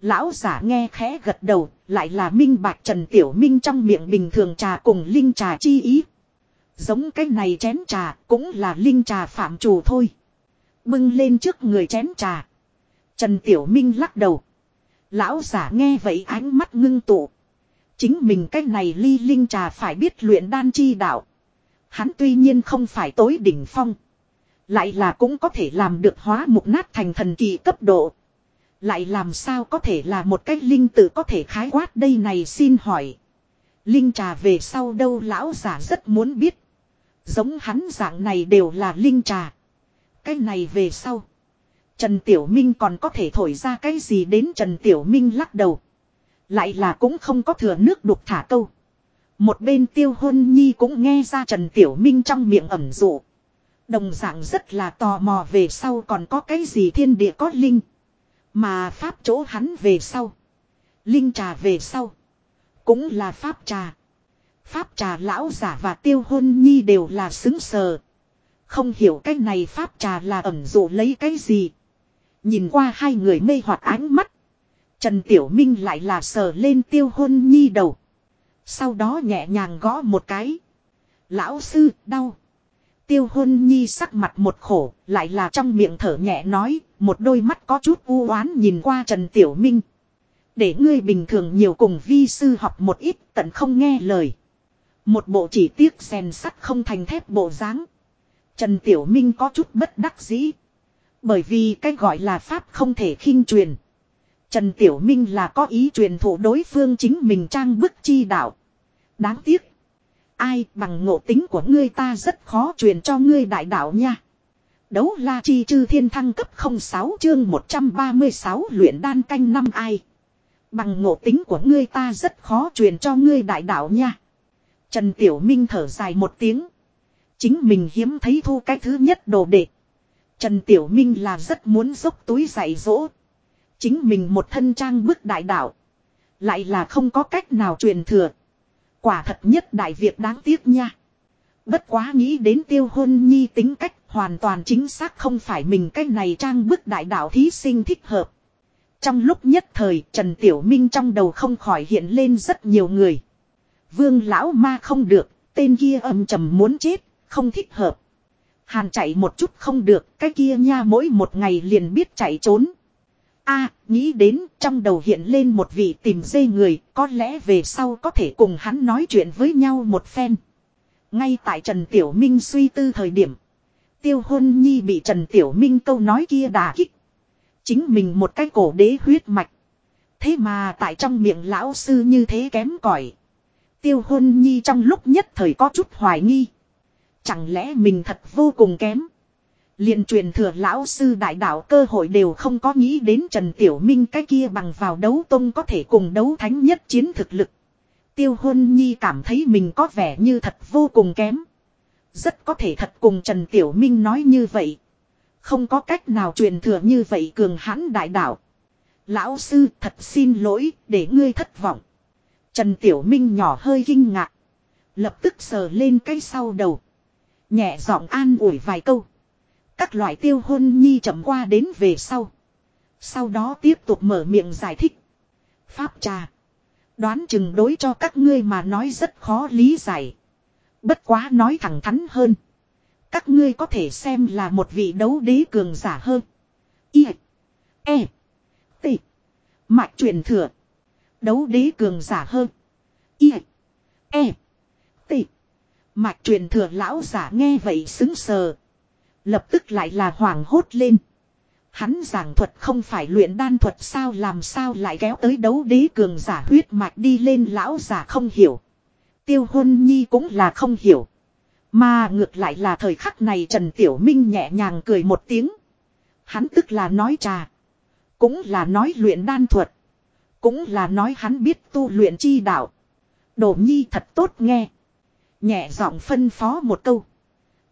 Lão giả nghe khẽ gật đầu, lại là minh bạch Trần Tiểu Minh trong miệng bình thường trà cùng linh trà chi ý. Giống cái này chén trà cũng là linh trà phạm chủ thôi. Bưng lên trước người chén trà. Trần Tiểu Minh lắc đầu. Lão giả nghe vậy ánh mắt ngưng tụ. Chính mình cái này ly linh trà phải biết luyện đan chi đạo. Hắn tuy nhiên không phải tối đỉnh phong. Lại là cũng có thể làm được hóa mục nát thành thần kỳ cấp độ. Lại làm sao có thể là một cách linh tự có thể khái quát đây này xin hỏi. Linh trà về sau đâu lão giả rất muốn biết. Giống hắn dạng này đều là linh trà. Cái này về sau. Trần Tiểu Minh còn có thể thổi ra cái gì đến Trần Tiểu Minh lắc đầu. Lại là cũng không có thừa nước đục thả câu. Một bên tiêu hôn nhi cũng nghe ra Trần Tiểu Minh trong miệng ẩm dụ. Đồng dạng rất là tò mò về sau còn có cái gì thiên địa có linh. Mà pháp chỗ hắn về sau. Linh trà về sau. Cũng là pháp trà. Pháp trà lão giả và tiêu hôn nhi đều là xứng sờ. Không hiểu cái này pháp trà là ẩm dụ lấy cái gì. Nhìn qua hai người mê hoặc ánh mắt. Trần Tiểu Minh lại là sờ lên tiêu hôn nhi đầu. Sau đó nhẹ nhàng gõ một cái. Lão sư, đau. Tiêu hôn nhi sắc mặt một khổ, lại là trong miệng thở nhẹ nói, một đôi mắt có chút u oán nhìn qua Trần Tiểu Minh. Để ngươi bình thường nhiều cùng vi sư học một ít tận không nghe lời. Một bộ chỉ tiếc rèn sắt không thành thép bộ dáng. Trần Tiểu Minh có chút bất đắc dĩ. Bởi vì cái gọi là pháp không thể khinh truyền. Trần Tiểu Minh là có ý truyền thụ đối phương chính mình trang bức chi đạo. Đáng tiếc. Ai bằng ngộ tính của ngươi ta rất khó truyền cho ngươi đại đạo nha. Đấu la chi chư thiên thăng cấp 06 chương 136 luyện đan canh năm ai. Bằng ngộ tính của ngươi ta rất khó truyền cho ngươi đại đạo nha. Trần Tiểu Minh thở dài một tiếng. Chính mình hiếm thấy thu cái thứ nhất đồ đệ. Trần Tiểu Minh là rất muốn dốc túi dạy dỗ. Chính mình một thân trang bước đại đạo. Lại là không có cách nào truyền thừa. Quả thật nhất đại việc đáng tiếc nha. Bất quá nghĩ đến tiêu hôn nhi tính cách hoàn toàn chính xác không phải mình cái này trang bức đại đạo thí sinh thích hợp. Trong lúc nhất thời Trần Tiểu Minh trong đầu không khỏi hiện lên rất nhiều người. Vương lão ma không được, tên kia âm trầm muốn chết, không thích hợp. Hàn chạy một chút không được, cái kia nha mỗi một ngày liền biết chạy trốn a nghĩ đến trong đầu hiện lên một vị tìm dây người, có lẽ về sau có thể cùng hắn nói chuyện với nhau một phen. Ngay tại Trần Tiểu Minh suy tư thời điểm. Tiêu hôn nhi bị Trần Tiểu Minh câu nói kia đà kích. Chính mình một cái cổ đế huyết mạch. Thế mà tại trong miệng lão sư như thế kém cỏi Tiêu hôn nhi trong lúc nhất thời có chút hoài nghi. Chẳng lẽ mình thật vô cùng kém liền truyền thừa lão sư đại đạo cơ hội đều không có nghĩ đến Trần Tiểu Minh cái kia bằng vào đấu tông có thể cùng đấu thánh nhất chiến thực lực. Tiêu huân nhi cảm thấy mình có vẻ như thật vô cùng kém. Rất có thể thật cùng Trần Tiểu Minh nói như vậy. Không có cách nào truyền thừa như vậy cường hãn đại đạo. Lão sư, thật xin lỗi, để ngươi thất vọng. Trần Tiểu Minh nhỏ hơi kinh ngạc. Lập tức sờ lên cái sau đầu. Nhẹ giọng an ủi vài câu. Các loại tiêu hôn nhi chậm qua đến về sau. Sau đó tiếp tục mở miệng giải thích. Pháp trà. Đoán chừng đối cho các ngươi mà nói rất khó lý giải. Bất quá nói thẳng thắn hơn. Các ngươi có thể xem là một vị đấu đế cường giả hơn. Y. E. T. Mạch truyền thừa. Đấu đế cường giả hơn. Y. E. T. Mạch truyền thừa lão giả nghe vậy xứng sờ. Lập tức lại là hoảng hốt lên. Hắn giảng thuật không phải luyện đan thuật sao làm sao lại kéo tới đấu đế cường giả huyết mạch đi lên lão giả không hiểu. Tiêu hôn nhi cũng là không hiểu. Mà ngược lại là thời khắc này Trần Tiểu Minh nhẹ nhàng cười một tiếng. Hắn tức là nói trà. Cũng là nói luyện đan thuật. Cũng là nói hắn biết tu luyện chi đạo. Đồ nhi thật tốt nghe. Nhẹ giọng phân phó một câu.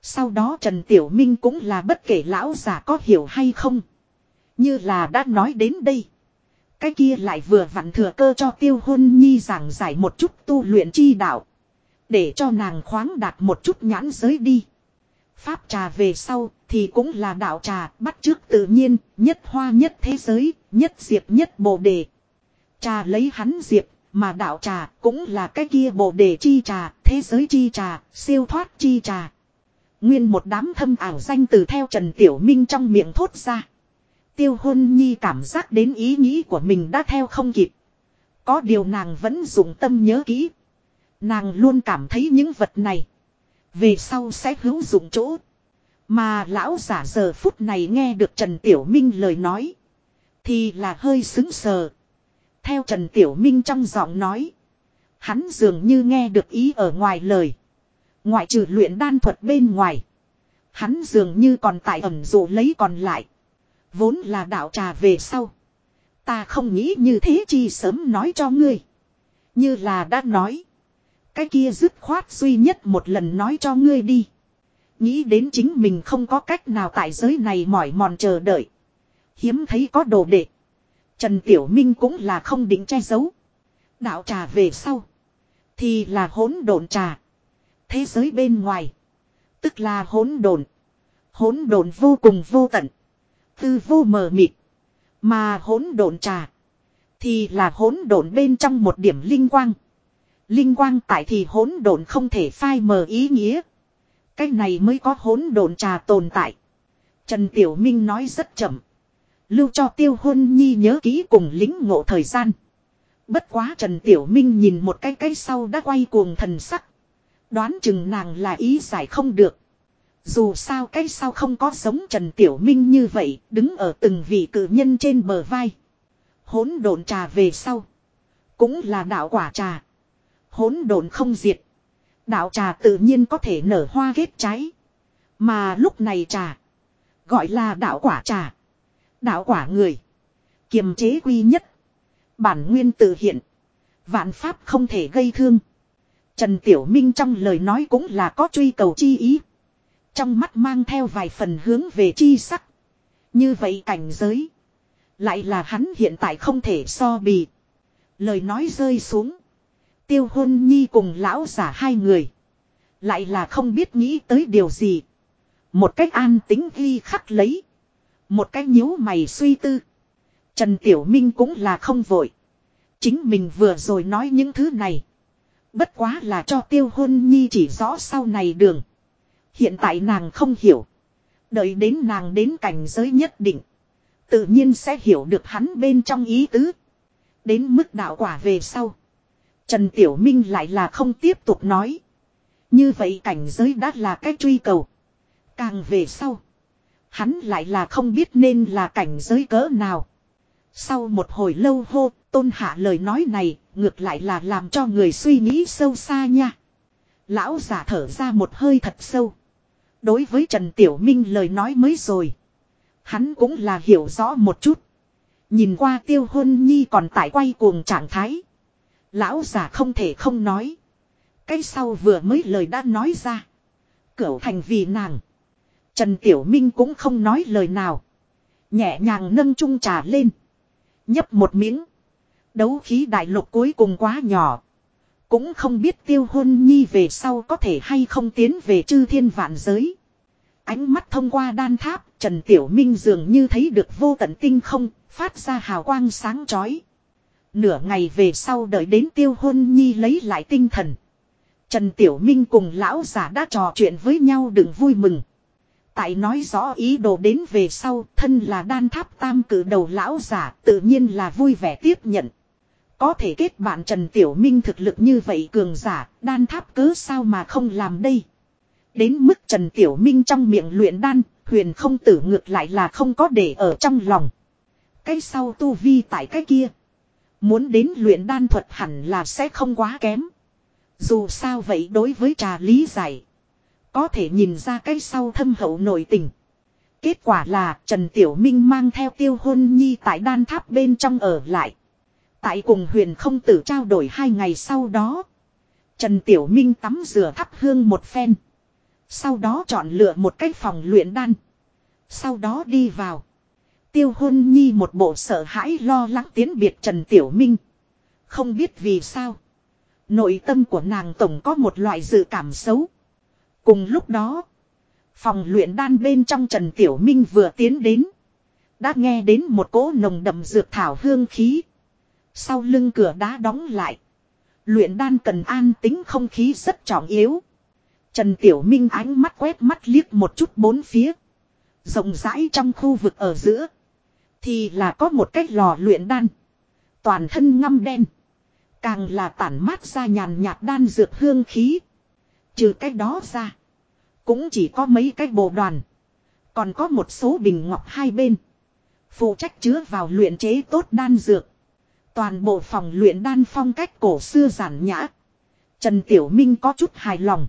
Sau đó Trần Tiểu Minh cũng là bất kể lão già có hiểu hay không. Như là đã nói đến đây. Cái kia lại vừa vặn thừa cơ cho tiêu hôn nhi giảng giải một chút tu luyện chi đạo. Để cho nàng khoáng đạt một chút nhãn giới đi. Pháp trà về sau thì cũng là đạo trà bắt trước tự nhiên, nhất hoa nhất thế giới, nhất diệp nhất bồ đề. Trà lấy hắn diệp, mà đạo trà cũng là cái kia bồ đề chi trà, thế giới chi trà, siêu thoát chi trà. Nguyên một đám thâm ảo danh từ theo Trần Tiểu Minh trong miệng thốt ra. Tiêu hôn nhi cảm giác đến ý nghĩ của mình đã theo không kịp. Có điều nàng vẫn dùng tâm nhớ kỹ. Nàng luôn cảm thấy những vật này. Về sau sẽ hữu dụng chỗ. Mà lão giả giờ phút này nghe được Trần Tiểu Minh lời nói. Thì là hơi xứng sờ. Theo Trần Tiểu Minh trong giọng nói. Hắn dường như nghe được ý ở ngoài lời. Ngoại trừ luyện đan thuật bên ngoài. Hắn dường như còn tại ẩm dụ lấy còn lại. Vốn là đạo trà về sau. Ta không nghĩ như thế chi sớm nói cho ngươi. Như là đã nói. Cái kia dứt khoát duy nhất một lần nói cho ngươi đi. Nghĩ đến chính mình không có cách nào tại giới này mỏi mòn chờ đợi. Hiếm thấy có đồ đệ. Trần Tiểu Minh cũng là không định che giấu. Đạo trà về sau. Thì là hỗn độn trà. Thế giới bên ngoài. Tức là hỗn độn. Hỗn độn vô cùng vô tận. Tư vô mờ mịt. Mà hỗn độn trà. Thì là hỗn độn bên trong một điểm linh quang. Linh quang tại thì hỗn độn không thể phai mờ ý nghĩa. Cái này mới có hỗn độn trà tồn tại. Trần Tiểu Minh nói rất chậm. Lưu cho tiêu hôn nhi nhớ kỹ cùng lính ngộ thời gian. Bất quá Trần Tiểu Minh nhìn một cái cái sau đã quay cuồng thần sắc. Đoán chừng nàng là ý giải không được. Dù sao cái sao không có giống Trần Tiểu Minh như vậy, đứng ở từng vị cử nhân trên bờ vai. Hỗn độn trà về sau. Cũng là đạo quả trà. Hỗn độn không diệt. Đạo trà tự nhiên có thể nở hoa ghét trái. Mà lúc này trà. Gọi là đạo quả trà. Đạo quả người. Kiềm chế quy nhất. Bản nguyên tự hiện. Vạn pháp không thể gây thương. Trần Tiểu Minh trong lời nói cũng là có truy cầu chi ý. Trong mắt mang theo vài phần hướng về chi sắc. Như vậy cảnh giới. Lại là hắn hiện tại không thể so bì. Lời nói rơi xuống. Tiêu hôn nhi cùng lão giả hai người. Lại là không biết nghĩ tới điều gì. Một cách an tính ghi khắc lấy. Một cách nhíu mày suy tư. Trần Tiểu Minh cũng là không vội. Chính mình vừa rồi nói những thứ này. Bất quá là cho tiêu hôn nhi chỉ rõ sau này đường. Hiện tại nàng không hiểu. Đợi đến nàng đến cảnh giới nhất định. Tự nhiên sẽ hiểu được hắn bên trong ý tứ. Đến mức đạo quả về sau. Trần Tiểu Minh lại là không tiếp tục nói. Như vậy cảnh giới đã là cách truy cầu. Càng về sau. Hắn lại là không biết nên là cảnh giới cỡ nào. Sau một hồi lâu hô, tôn hạ lời nói này, ngược lại là làm cho người suy nghĩ sâu xa nha. Lão giả thở ra một hơi thật sâu. Đối với Trần Tiểu Minh lời nói mới rồi. Hắn cũng là hiểu rõ một chút. Nhìn qua tiêu hôn nhi còn tại quay cuồng trạng thái. Lão giả không thể không nói. Cái sau vừa mới lời đã nói ra. Cửu thành vì nàng. Trần Tiểu Minh cũng không nói lời nào. Nhẹ nhàng nâng chung trà lên. Nhấp một miếng. Đấu khí đại lục cuối cùng quá nhỏ. Cũng không biết tiêu hôn nhi về sau có thể hay không tiến về chư thiên vạn giới. Ánh mắt thông qua đan tháp, Trần Tiểu Minh dường như thấy được vô tận tinh không, phát ra hào quang sáng chói. Nửa ngày về sau đợi đến tiêu hôn nhi lấy lại tinh thần. Trần Tiểu Minh cùng lão giả đã trò chuyện với nhau đừng vui mừng. Tại nói rõ ý đồ đến về sau, thân là đan tháp tam cử đầu lão giả, tự nhiên là vui vẻ tiếp nhận. Có thể kết bạn Trần Tiểu Minh thực lực như vậy cường giả, đan tháp cứ sao mà không làm đây. Đến mức Trần Tiểu Minh trong miệng luyện đan, huyền không tử ngược lại là không có để ở trong lòng. Cái sau tu vi tại cái kia. Muốn đến luyện đan thuật hẳn là sẽ không quá kém. Dù sao vậy đối với trà lý giải. Có thể nhìn ra cái sau thâm hậu nội tình. Kết quả là Trần Tiểu Minh mang theo tiêu hôn nhi tại đan tháp bên trong ở lại. Tại cùng huyền không tử trao đổi hai ngày sau đó. Trần Tiểu Minh tắm rửa thắp hương một phen. Sau đó chọn lựa một cái phòng luyện đan. Sau đó đi vào. Tiêu hôn nhi một bộ sợ hãi lo lắng tiến biệt Trần Tiểu Minh. Không biết vì sao. Nội tâm của nàng tổng có một loại dự cảm xấu. Cùng lúc đó. Phòng luyện đan bên trong Trần Tiểu Minh vừa tiến đến. Đã nghe đến một cỗ nồng đậm dược thảo hương khí. Sau lưng cửa đá đóng lại. Luyện đan cần an tính không khí rất trọng yếu. Trần Tiểu Minh ánh mắt quét mắt liếc một chút bốn phía. Rộng rãi trong khu vực ở giữa. Thì là có một cái lò luyện đan. Toàn thân ngăm đen. Càng là tản mát ra nhàn nhạt đan dược hương khí. Trừ cái đó ra. Cũng chỉ có mấy cái bộ đoàn. Còn có một số bình ngọc hai bên. Phụ trách chứa vào luyện chế tốt đan dược. Toàn bộ phòng luyện đan phong cách cổ xưa giản nhã. Trần Tiểu Minh có chút hài lòng.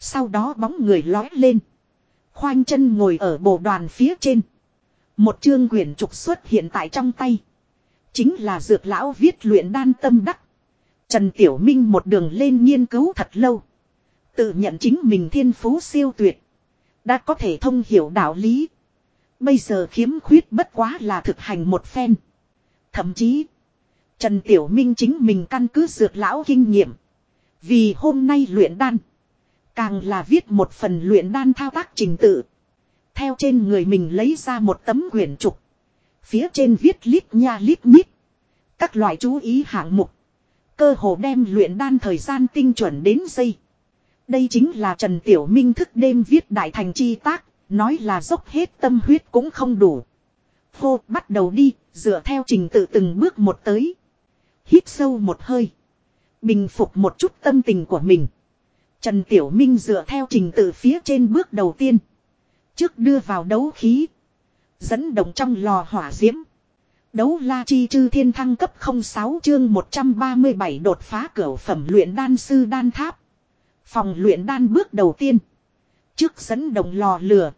Sau đó bóng người lói lên. Khoanh chân ngồi ở bộ đoàn phía trên. Một chương quyển trục xuất hiện tại trong tay. Chính là dược lão viết luyện đan tâm đắc. Trần Tiểu Minh một đường lên nghiên cứu thật lâu. Tự nhận chính mình thiên phú siêu tuyệt. Đã có thể thông hiểu đạo lý. Bây giờ khiếm khuyết bất quá là thực hành một phen. Thậm chí. Trần Tiểu Minh chính mình căn cứ dược lão kinh nghiệm. Vì hôm nay luyện đan. Càng là viết một phần luyện đan thao tác trình tự. Theo trên người mình lấy ra một tấm quyển trục. Phía trên viết lít nha lít nhít. Các loại chú ý hạng mục. Cơ hồ đem luyện đan thời gian tinh chuẩn đến giây. Đây chính là Trần Tiểu Minh thức đêm viết đại thành chi tác, nói là dốc hết tâm huyết cũng không đủ. Hô bắt đầu đi, dựa theo trình tự từng bước một tới. Hít sâu một hơi. Bình phục một chút tâm tình của mình. Trần Tiểu Minh dựa theo trình tự phía trên bước đầu tiên. Trước đưa vào đấu khí. Dẫn động trong lò hỏa diễm. Đấu la chi chư thiên thăng cấp 06 chương 137 đột phá cửa phẩm luyện đan sư đan tháp. Phòng luyện đan bước đầu tiên. Trước dẫn động lò lửa.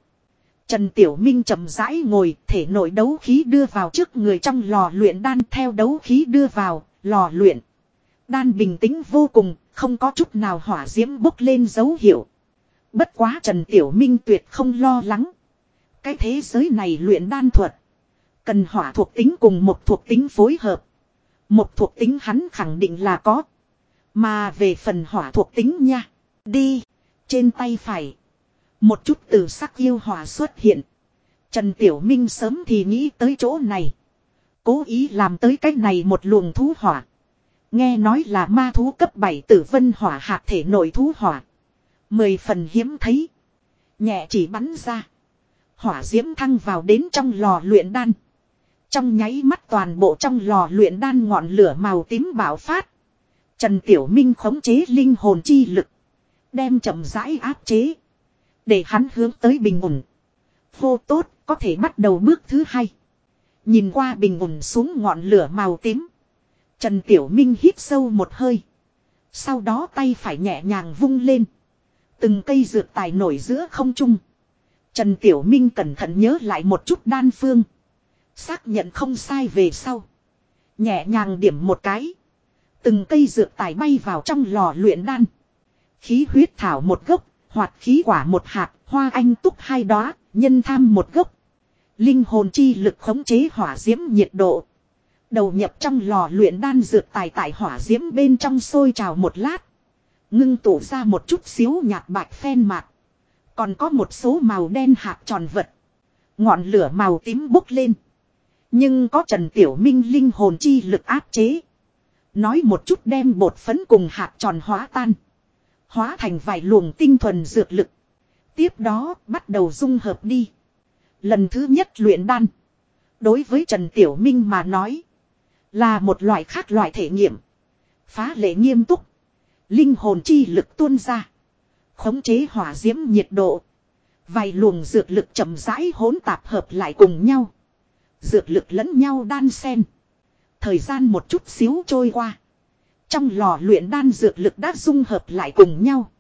Trần Tiểu Minh chậm rãi ngồi, thể nội đấu khí đưa vào trước người trong lò luyện đan theo đấu khí đưa vào, lò luyện. Đan bình tĩnh vô cùng, không có chút nào hỏa diễm bốc lên dấu hiệu. Bất quá Trần Tiểu Minh tuyệt không lo lắng. Cái thế giới này luyện đan thuật. Cần hỏa thuộc tính cùng một thuộc tính phối hợp. Một thuộc tính hắn khẳng định là có. Mà về phần hỏa thuộc tính nha. Đi. Trên tay phải. Một chút từ sắc yêu hỏa xuất hiện. Trần Tiểu Minh sớm thì nghĩ tới chỗ này. Cố ý làm tới cách này một luồng thú hỏa. Nghe nói là ma thú cấp 7 tử vân hỏa hạt thể nội thú hỏa. Mười phần hiếm thấy. Nhẹ chỉ bắn ra. Hỏa diễm thăng vào đến trong lò luyện đan. Trong nháy mắt toàn bộ trong lò luyện đan ngọn lửa màu tím bạo phát. Trần Tiểu Minh khống chế linh hồn chi lực. Đem chậm rãi áp chế. Để hắn hướng tới bình ổn. Vô tốt, có thể bắt đầu bước thứ hai. Nhìn qua bình ổn xuống ngọn lửa màu tím. Trần Tiểu Minh hít sâu một hơi. Sau đó tay phải nhẹ nhàng vung lên. Từng cây dược tài nổi giữa không trung. Trần Tiểu Minh cẩn thận nhớ lại một chút đan phương. Xác nhận không sai về sau. Nhẹ nhàng điểm một cái. Từng cây dược tài bay vào trong lò luyện đan. Khí huyết thảo một gốc, hoạt khí quả một hạt, hoa anh túc hai đóa, nhân tham một gốc. Linh hồn chi lực khống chế hỏa diễm nhiệt độ. Đầu nhập trong lò luyện đan dược tài tại hỏa diễm bên trong sôi trào một lát. Ngưng tụ ra một chút xíu nhạt bạch phen mạc. Còn có một số màu đen hạt tròn vật. Ngọn lửa màu tím bốc lên. Nhưng có Trần Tiểu Minh linh hồn chi lực áp chế. Nói một chút đem bột phấn cùng hạt tròn hóa tan. Hóa thành vài luồng tinh thuần dược lực. Tiếp đó bắt đầu dung hợp đi. Lần thứ nhất luyện đan. Đối với Trần Tiểu Minh mà nói. Là một loại khác loại thể nghiệm. Phá lệ nghiêm túc. Linh hồn chi lực tuôn ra. Khống chế hỏa diễm nhiệt độ. Vài luồng dược lực chậm rãi hỗn tạp hợp lại cùng nhau. Dược lực lẫn nhau đan xen. Thời gian một chút xíu trôi qua. Trong lò luyện đan dược lực đã dung hợp lại cùng nhau.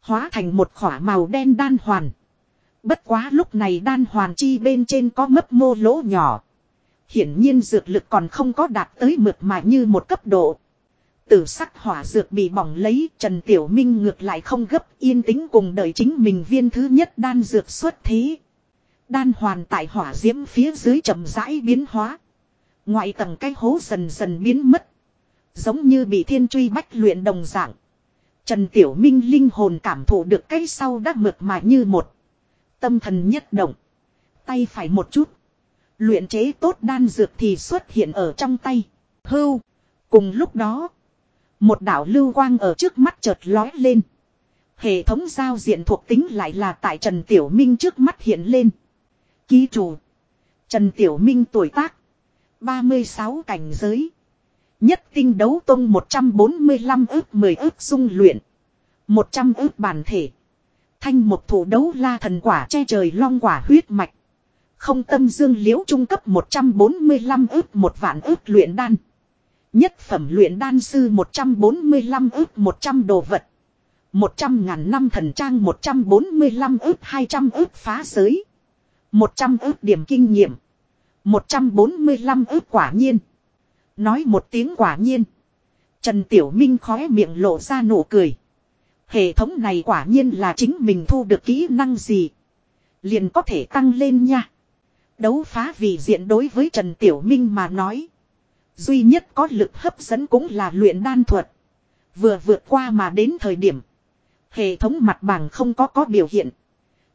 Hóa thành một khỏa màu đen đan hoàn. Bất quá lúc này đan hoàn chi bên trên có mấp mô lỗ nhỏ. Hiển nhiên dược lực còn không có đạt tới mượt mà như một cấp độ. Tử sắc hỏa dược bị bỏng lấy, Trần Tiểu Minh ngược lại không gấp, yên tĩnh cùng đợi chính mình viên thứ nhất đan dược xuất thế. Đan hoàn tại hỏa diễm phía dưới chậm rãi biến hóa. Ngoại tầng cái hố dần dần biến mất. Giống như bị thiên truy bách luyện đồng dạng. Trần Tiểu Minh linh hồn cảm thụ được cái sau đã mượt mà như một. Tâm thần nhất động. Tay phải một chút. Luyện chế tốt đan dược thì xuất hiện ở trong tay. Hưu. Cùng lúc đó. Một đảo lưu quang ở trước mắt chợt lói lên. Hệ thống giao diện thuộc tính lại là tại Trần Tiểu Minh trước mắt hiện lên. Ký chủ. Trần Tiểu Minh tuổi tác. 36 cảnh giới. Nhất tinh đấu tông 145 ước 10 ước dung luyện. 100 ước bản thể. Thanh một thủ đấu la thần quả che trời long quả huyết mạch. Không tâm dương liễu trung cấp 145 ước một vạn ước luyện đan. Nhất phẩm luyện đan sư 145 ước 100 đồ vật. 100 ngàn năm thần trang 145 ước 200 ước phá giới. 100 ước điểm kinh nghiệm. 145 ước quả nhiên. Nói một tiếng quả nhiên. Trần Tiểu Minh khóe miệng lộ ra nụ cười. Hệ thống này quả nhiên là chính mình thu được kỹ năng gì. Liền có thể tăng lên nha. Đấu phá vì diện đối với Trần Tiểu Minh mà nói. Duy nhất có lực hấp dẫn cũng là luyện đan thuật. Vừa vượt qua mà đến thời điểm. Hệ thống mặt bằng không có có biểu hiện.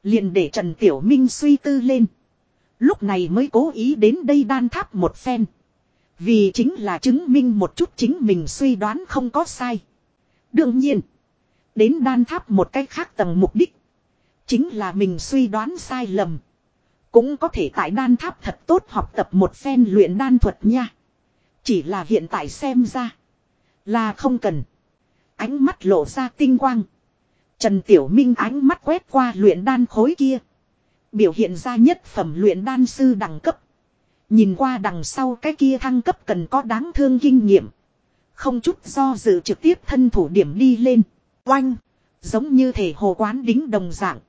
Liền để Trần Tiểu Minh suy tư lên. Lúc này mới cố ý đến đây đan tháp một phen. Vì chính là chứng minh một chút chính mình suy đoán không có sai. Đương nhiên. Đến đan tháp một cách khác tầng mục đích. Chính là mình suy đoán sai lầm. Cũng có thể tại đan tháp thật tốt học tập một phen luyện đan thuật nha. Chỉ là hiện tại xem ra. Là không cần. Ánh mắt lộ ra tinh quang. Trần Tiểu Minh ánh mắt quét qua luyện đan khối kia. Biểu hiện ra nhất phẩm luyện đan sư đẳng cấp. Nhìn qua đằng sau cái kia thăng cấp cần có đáng thương kinh nghiệm. Không chút do dự trực tiếp thân thủ điểm đi lên. Oanh. Giống như thể hồ quán đính đồng dạng.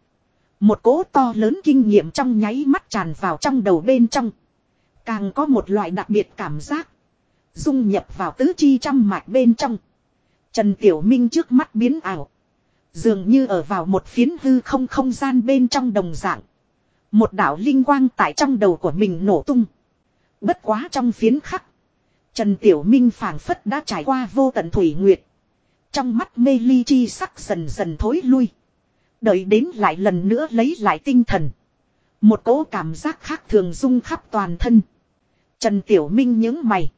Một cỗ to lớn kinh nghiệm trong nháy mắt tràn vào trong đầu bên trong. Càng có một loại đặc biệt cảm giác. Dung nhập vào tứ chi trăm mạch bên trong. Trần Tiểu Minh trước mắt biến ảo. Dường như ở vào một phiến hư không không gian bên trong đồng dạng. Một đạo linh quang tại trong đầu của mình nổ tung. Bất quá trong phiến khắc. Trần Tiểu Minh phảng phất đã trải qua vô tận thủy nguyệt. Trong mắt mê ly chi sắc dần dần thối lui. Đợi đến lại lần nữa lấy lại tinh thần. Một cỗ cảm giác khác thường rung khắp toàn thân. Trần Tiểu Minh nhớ mày.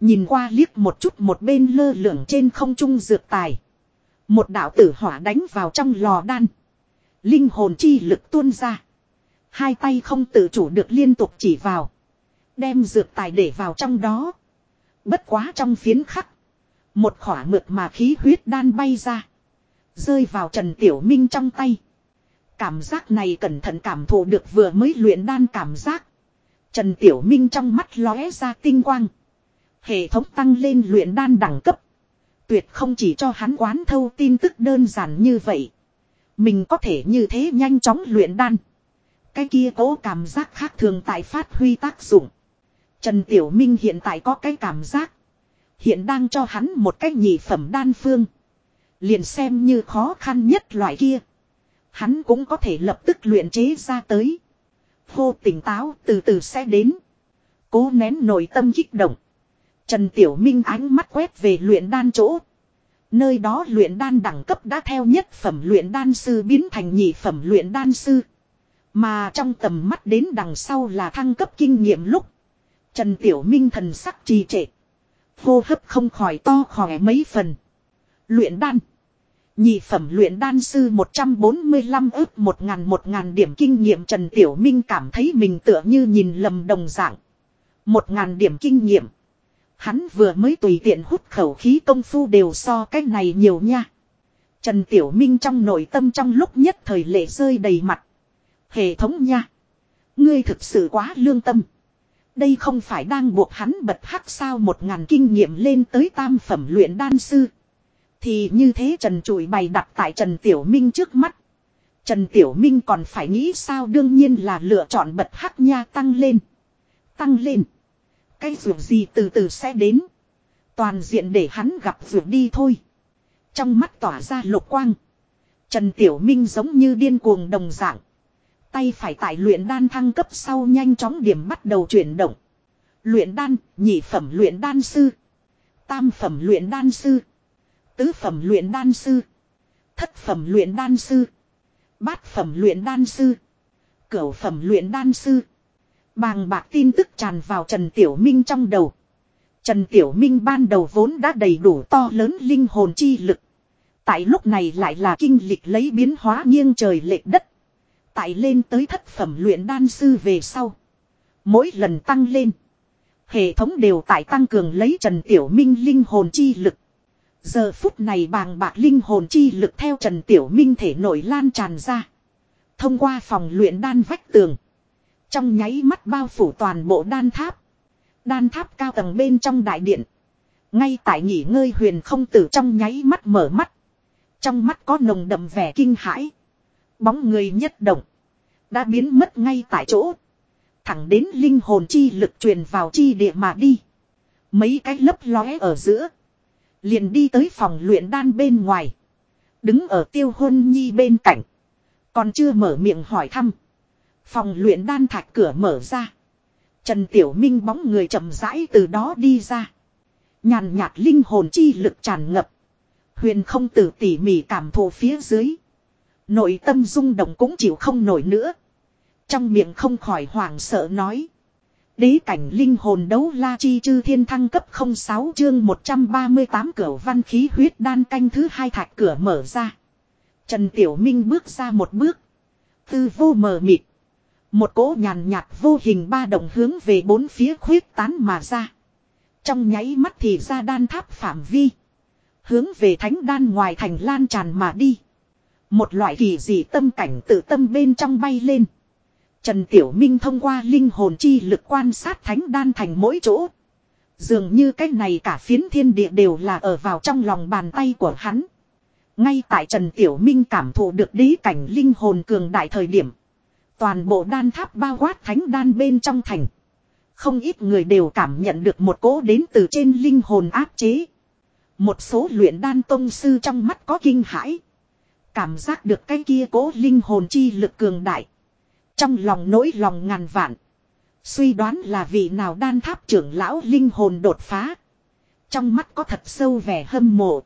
Nhìn qua liếc một chút một bên lơ lửng trên không trung dược tài. Một đạo tử hỏa đánh vào trong lò đan. Linh hồn chi lực tuôn ra. Hai tay không tự chủ được liên tục chỉ vào. Đem dược tài để vào trong đó. Bất quá trong phiến khắc. Một khỏa mượt mà khí huyết đan bay ra. Rơi vào Trần Tiểu Minh trong tay. Cảm giác này cẩn thận cảm thụ được vừa mới luyện đan cảm giác. Trần Tiểu Minh trong mắt lóe ra tinh quang. Hệ thống tăng lên luyện đan đẳng cấp. Tuyệt không chỉ cho hắn quán thâu tin tức đơn giản như vậy. Mình có thể như thế nhanh chóng luyện đan. Cái kia cố cảm giác khác thường tại phát huy tác dụng. Trần Tiểu Minh hiện tại có cái cảm giác. Hiện đang cho hắn một cái nhị phẩm đan phương. Liền xem như khó khăn nhất loại kia. Hắn cũng có thể lập tức luyện chế ra tới. Khô tỉnh táo từ từ sẽ đến. Cố nén nội tâm kích động. Trần Tiểu Minh ánh mắt quét về luyện đan chỗ. Nơi đó luyện đan đẳng cấp đã theo nhất phẩm luyện đan sư biến thành nhị phẩm luyện đan sư. Mà trong tầm mắt đến đằng sau là thăng cấp kinh nghiệm lúc. Trần Tiểu Minh thần sắc trì trệ. Hô hấp không khỏi to khỏe mấy phần. Luyện đan. Nhị phẩm luyện đan sư 145 ước một ngàn một ngàn điểm kinh nghiệm Trần Tiểu Minh cảm thấy mình tựa như nhìn lầm đồng dạng. Một ngàn điểm kinh nghiệm. Hắn vừa mới tùy tiện hút khẩu khí công phu đều so cái này nhiều nha. Trần Tiểu Minh trong nội tâm trong lúc nhất thời lệ rơi đầy mặt. Hệ thống nha. Ngươi thực sự quá lương tâm. Đây không phải đang buộc hắn bật hắc sao một ngàn kinh nghiệm lên tới tam phẩm luyện đan sư. Thì như thế Trần Trụi bày đặt tại Trần Tiểu Minh trước mắt. Trần Tiểu Minh còn phải nghĩ sao đương nhiên là lựa chọn bật hắc nha tăng lên. Tăng lên. Cái ruột gì từ từ sẽ đến. Toàn diện để hắn gặp ruột đi thôi. Trong mắt tỏa ra lục quang. Trần Tiểu Minh giống như điên cuồng đồng dạng. Tay phải tại luyện đan thăng cấp sau nhanh chóng điểm bắt đầu chuyển động. Luyện đan, nhị phẩm luyện đan sư. Tam phẩm luyện đan sư. Tứ phẩm luyện đan sư. Thất phẩm luyện đan sư. Bát phẩm luyện đan sư. Cửu phẩm luyện đan sư. Bàng bạc tin tức tràn vào Trần Tiểu Minh trong đầu. Trần Tiểu Minh ban đầu vốn đã đầy đủ to lớn linh hồn chi lực. Tại lúc này lại là kinh lịch lấy biến hóa nghiêng trời lệch đất. Tại lên tới thất phẩm luyện đan sư về sau. Mỗi lần tăng lên. Hệ thống đều tại tăng cường lấy Trần Tiểu Minh linh hồn chi lực. Giờ phút này bàng bạc linh hồn chi lực theo Trần Tiểu Minh thể nổi lan tràn ra. Thông qua phòng luyện đan vách tường. Trong nháy mắt bao phủ toàn bộ đan tháp. Đan tháp cao tầng bên trong đại điện. Ngay tại nghỉ ngơi huyền không tử trong nháy mắt mở mắt. Trong mắt có nồng đậm vẻ kinh hãi. Bóng người nhất động. Đã biến mất ngay tại chỗ. Thẳng đến linh hồn chi lực truyền vào chi địa mà đi. Mấy cái lấp lóe ở giữa. Liền đi tới phòng luyện đan bên ngoài. Đứng ở tiêu hôn nhi bên cạnh. Còn chưa mở miệng hỏi thăm. Phòng luyện đan thạch cửa mở ra. Trần Tiểu Minh bóng người chậm rãi từ đó đi ra. Nhàn nhạt linh hồn chi lực tràn ngập. Huyền không tử tỉ mỉ cảm thụ phía dưới. Nội tâm rung động cũng chịu không nổi nữa. Trong miệng không khỏi hoảng sợ nói. Đế cảnh linh hồn đấu la chi chư thiên thăng cấp 06 chương 138 cửa văn khí huyết đan canh thứ hai thạch cửa mở ra. Trần Tiểu Minh bước ra một bước. Tư vô mờ mịt. Một cỗ nhàn nhạt vô hình ba động hướng về bốn phía khuyết tán mà ra. Trong nháy mắt thì ra đan tháp phạm vi. Hướng về thánh đan ngoài thành lan tràn mà đi. Một loại kỳ dị tâm cảnh tự tâm bên trong bay lên. Trần Tiểu Minh thông qua linh hồn chi lực quan sát thánh đan thành mỗi chỗ. Dường như cái này cả phiến thiên địa đều là ở vào trong lòng bàn tay của hắn. Ngay tại Trần Tiểu Minh cảm thụ được đế cảnh linh hồn cường đại thời điểm. Toàn bộ đan tháp bao quát thánh đan bên trong thành. Không ít người đều cảm nhận được một cỗ đến từ trên linh hồn áp chế. Một số luyện đan tông sư trong mắt có kinh hãi. Cảm giác được cái kia cố linh hồn chi lực cường đại. Trong lòng nỗi lòng ngàn vạn. Suy đoán là vị nào đan tháp trưởng lão linh hồn đột phá. Trong mắt có thật sâu vẻ hâm mộ.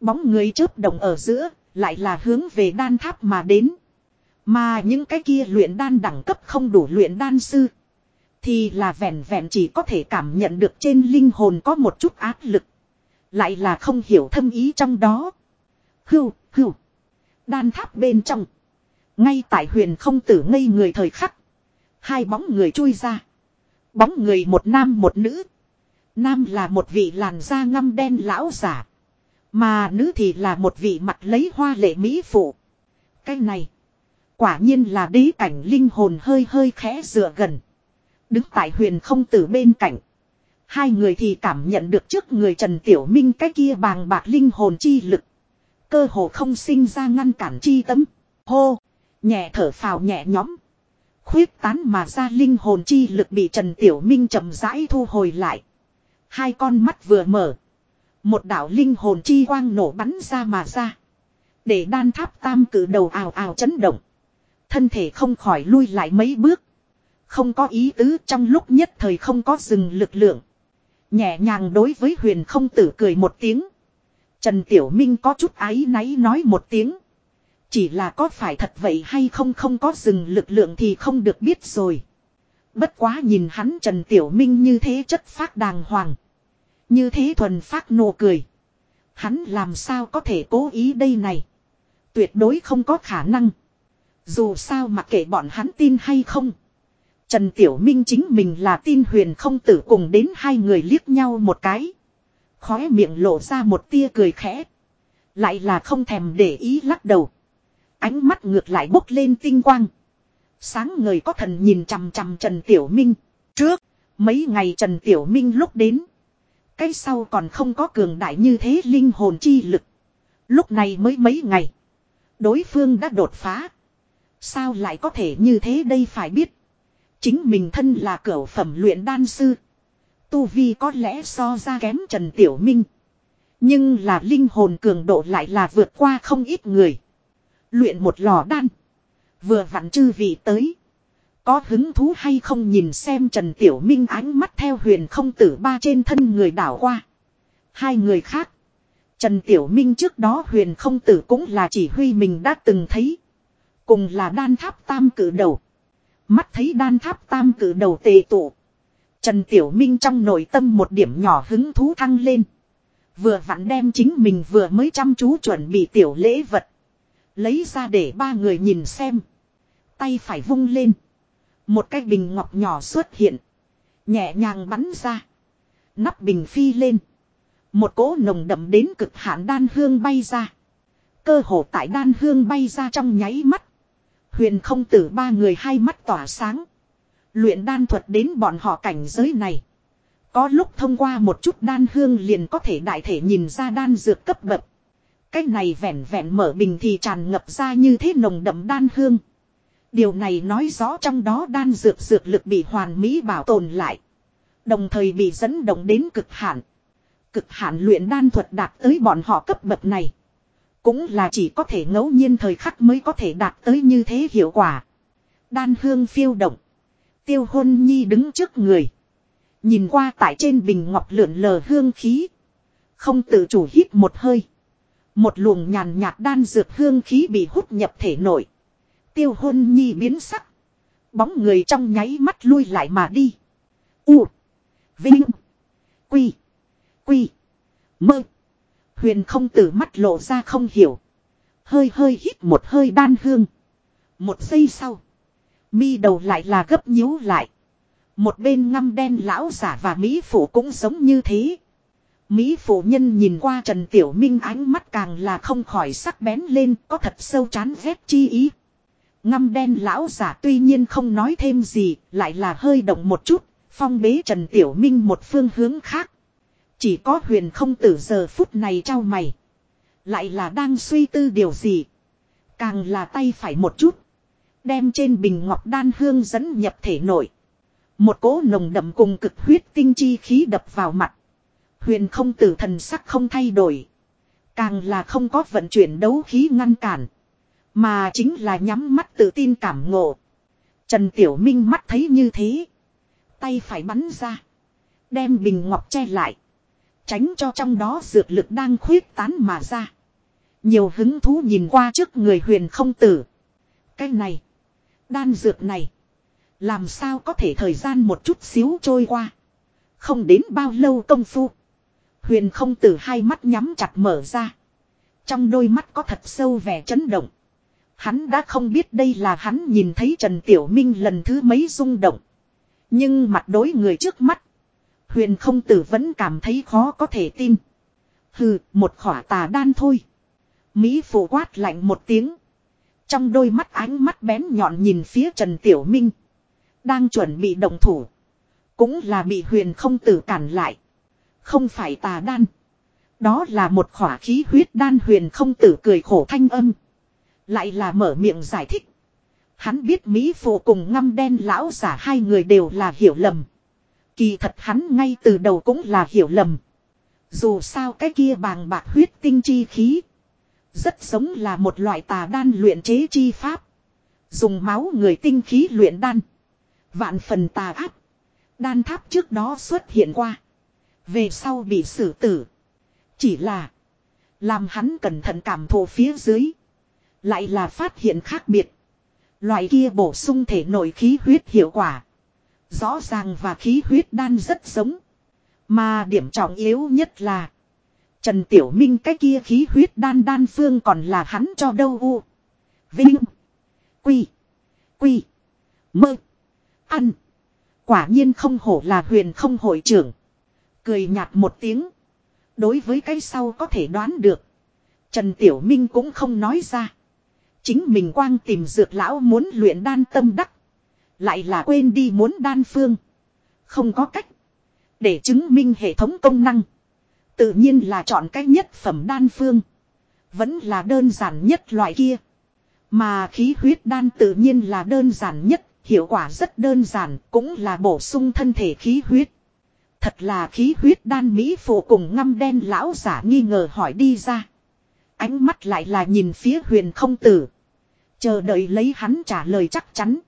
Bóng người chớp động ở giữa, lại là hướng về đan tháp mà đến. Mà những cái kia luyện đan đẳng cấp không đủ luyện đan sư. Thì là vẹn vẹn chỉ có thể cảm nhận được trên linh hồn có một chút áp lực. Lại là không hiểu thâm ý trong đó. Hưu, hưu. Đan tháp bên trong. Ngay tại huyền không tử ngây người thời khắc. Hai bóng người chui ra. Bóng người một nam một nữ. Nam là một vị làn da ngăm đen lão giả. Mà nữ thì là một vị mặt lấy hoa lệ mỹ phụ. Cái này. Quả nhiên là đế cảnh linh hồn hơi hơi khẽ dựa gần. Đứng tại huyền không tử bên cạnh. Hai người thì cảm nhận được trước người Trần Tiểu Minh cái kia bàng bạc linh hồn chi lực. Cơ hồ không sinh ra ngăn cản chi tấm. Hô. Nhẹ thở phào nhẹ nhõm. Khuyết tán mà ra linh hồn chi lực bị Trần Tiểu Minh chậm rãi thu hồi lại. Hai con mắt vừa mở. Một đạo linh hồn chi quang nổ bắn ra mà ra. Để đan tháp tam cử đầu ào ào chấn động. Thân thể không khỏi lui lại mấy bước. Không có ý tứ, trong lúc nhất thời không có dừng lực lượng. Nhẹ nhàng đối với huyền không tử cười một tiếng. Trần Tiểu Minh có chút áy náy nói một tiếng. Chỉ là có phải thật vậy hay không không có dừng lực lượng thì không được biết rồi. Bất quá nhìn hắn Trần Tiểu Minh như thế chất phát đàng hoàng. Như thế thuần phát nụ cười. Hắn làm sao có thể cố ý đây này. Tuyệt đối không có khả năng. Dù sao mà kể bọn hắn tin hay không. Trần Tiểu Minh chính mình là tin huyền không tử cùng đến hai người liếc nhau một cái. Khóe miệng lộ ra một tia cười khẽ. Lại là không thèm để ý lắc đầu. Ánh mắt ngược lại bốc lên tinh quang. Sáng người có thần nhìn chằm chằm Trần Tiểu Minh. Trước, mấy ngày Trần Tiểu Minh lúc đến. Cái sau còn không có cường đại như thế linh hồn chi lực. Lúc này mới mấy ngày. Đối phương đã đột phá. Sao lại có thể như thế đây phải biết. Chính mình thân là cửu phẩm luyện đan sư. Tu Vi có lẽ so ra kém Trần Tiểu Minh. Nhưng là linh hồn cường độ lại là vượt qua không ít người. Luyện một lò đan. Vừa vặn chư vị tới. Có hứng thú hay không nhìn xem Trần Tiểu Minh ánh mắt theo huyền không tử ba trên thân người đảo qua. Hai người khác. Trần Tiểu Minh trước đó huyền không tử cũng là chỉ huy mình đã từng thấy. Cùng là đan tháp tam cử đầu. Mắt thấy đan tháp tam cử đầu tề tụ. Trần Tiểu Minh trong nội tâm một điểm nhỏ hứng thú thăng lên. Vừa vặn đem chính mình vừa mới chăm chú chuẩn bị tiểu lễ vật. Lấy ra để ba người nhìn xem. Tay phải vung lên. Một cái bình ngọc nhỏ xuất hiện. Nhẹ nhàng bắn ra. Nắp bình phi lên. Một cỗ nồng đậm đến cực hạn đan hương bay ra. Cơ hồ tại đan hương bay ra trong nháy mắt. Huyền không tử ba người hai mắt tỏa sáng. Luyện đan thuật đến bọn họ cảnh giới này. Có lúc thông qua một chút đan hương liền có thể đại thể nhìn ra đan dược cấp bậc. Cách này vẹn vẹn mở bình thì tràn ngập ra như thế nồng đậm đan hương. Điều này nói rõ trong đó đan dược dược lực bị hoàn mỹ bảo tồn lại. Đồng thời bị dẫn động đến cực hạn. Cực hạn luyện đan thuật đạt tới bọn họ cấp bậc này. Cũng là chỉ có thể ngẫu nhiên thời khắc mới có thể đạt tới như thế hiệu quả. Đan hương phiêu động. Tiêu hôn nhi đứng trước người. Nhìn qua tại trên bình ngọc lượn lờ hương khí. Không tự chủ hít một hơi. Một luồng nhàn nhạt đan dược hương khí bị hút nhập thể nội. Tiêu hôn nhi biến sắc. Bóng người trong nháy mắt lui lại mà đi. U. Vinh. Quy. Quy. Mơ. Huyền không tử mắt lộ ra không hiểu. Hơi hơi hít một hơi đan hương. Một giây sau. Mi đầu lại là gấp nhíu lại. Một bên ngăm đen lão giả và Mỹ phụ cũng giống như thế. Mỹ phụ nhân nhìn qua Trần Tiểu Minh ánh mắt càng là không khỏi sắc bén lên có thật sâu chán ghét chi ý. Ngăm đen lão giả tuy nhiên không nói thêm gì, lại là hơi động một chút, phong bế Trần Tiểu Minh một phương hướng khác. Chỉ có huyền không tử giờ phút này trao mày. Lại là đang suy tư điều gì. Càng là tay phải một chút. Đem trên bình ngọc đan hương dẫn nhập thể nội. Một cỗ nồng đậm cùng cực huyết tinh chi khí đập vào mặt. Huyền không tử thần sắc không thay đổi. Càng là không có vận chuyển đấu khí ngăn cản. Mà chính là nhắm mắt tự tin cảm ngộ. Trần Tiểu Minh mắt thấy như thế. Tay phải bắn ra. Đem bình ngọc che lại. Tránh cho trong đó dược lực đang khuyết tán mà ra. Nhiều hứng thú nhìn qua trước người huyền không tử. Cái này. Đan dược này. Làm sao có thể thời gian một chút xíu trôi qua. Không đến bao lâu công phu. Huyền không tử hai mắt nhắm chặt mở ra. Trong đôi mắt có thật sâu vẻ chấn động. Hắn đã không biết đây là hắn nhìn thấy Trần Tiểu Minh lần thứ mấy rung động. Nhưng mặt đối người trước mắt. Huyền không tử vẫn cảm thấy khó có thể tin. Hừ, một khỏa tà đan thôi. Mỹ phụ quát lạnh một tiếng. Trong đôi mắt ánh mắt bén nhọn nhìn phía Trần Tiểu Minh. Đang chuẩn bị động thủ. Cũng là bị huyền không tử cản lại. Không phải tà đan. Đó là một khỏa khí huyết đan huyền không tử cười khổ thanh âm. Lại là mở miệng giải thích. Hắn biết Mỹ phụ cùng ngâm đen lão giả hai người đều là hiểu lầm. Kỳ thật hắn ngay từ đầu cũng là hiểu lầm. Dù sao cái kia bàng bạc huyết tinh chi khí. Rất giống là một loại tà đan luyện chế chi pháp. Dùng máu người tinh khí luyện đan. Vạn phần tà áp. Đan tháp trước đó xuất hiện qua. Về sau bị xử tử. Chỉ là. Làm hắn cẩn thận cảm thụ phía dưới. Lại là phát hiện khác biệt. Loại kia bổ sung thể nội khí huyết hiệu quả. Rõ ràng và khí huyết đan rất giống. Mà điểm trọng yếu nhất là. Trần Tiểu Minh cái kia khí huyết đan đan phương còn là hắn cho đâu u. Vinh. Quy. Quy. Mơ. Ăn. Quả nhiên không hổ là huyền không hội trưởng. Cười nhạt một tiếng. Đối với cái sau có thể đoán được. Trần Tiểu Minh cũng không nói ra. Chính mình quang tìm dược lão muốn luyện đan tâm đắc. Lại là quên đi muốn đan phương. Không có cách. Để chứng minh hệ thống công năng. Tự nhiên là chọn cách nhất phẩm đan phương. Vẫn là đơn giản nhất loại kia. Mà khí huyết đan tự nhiên là đơn giản nhất. Hiệu quả rất đơn giản. Cũng là bổ sung thân thể khí huyết. Thật là khí huyết đan mỹ phụ cùng ngâm đen lão giả nghi ngờ hỏi đi ra. Ánh mắt lại là nhìn phía huyền không tử. Chờ đợi lấy hắn trả lời chắc chắn.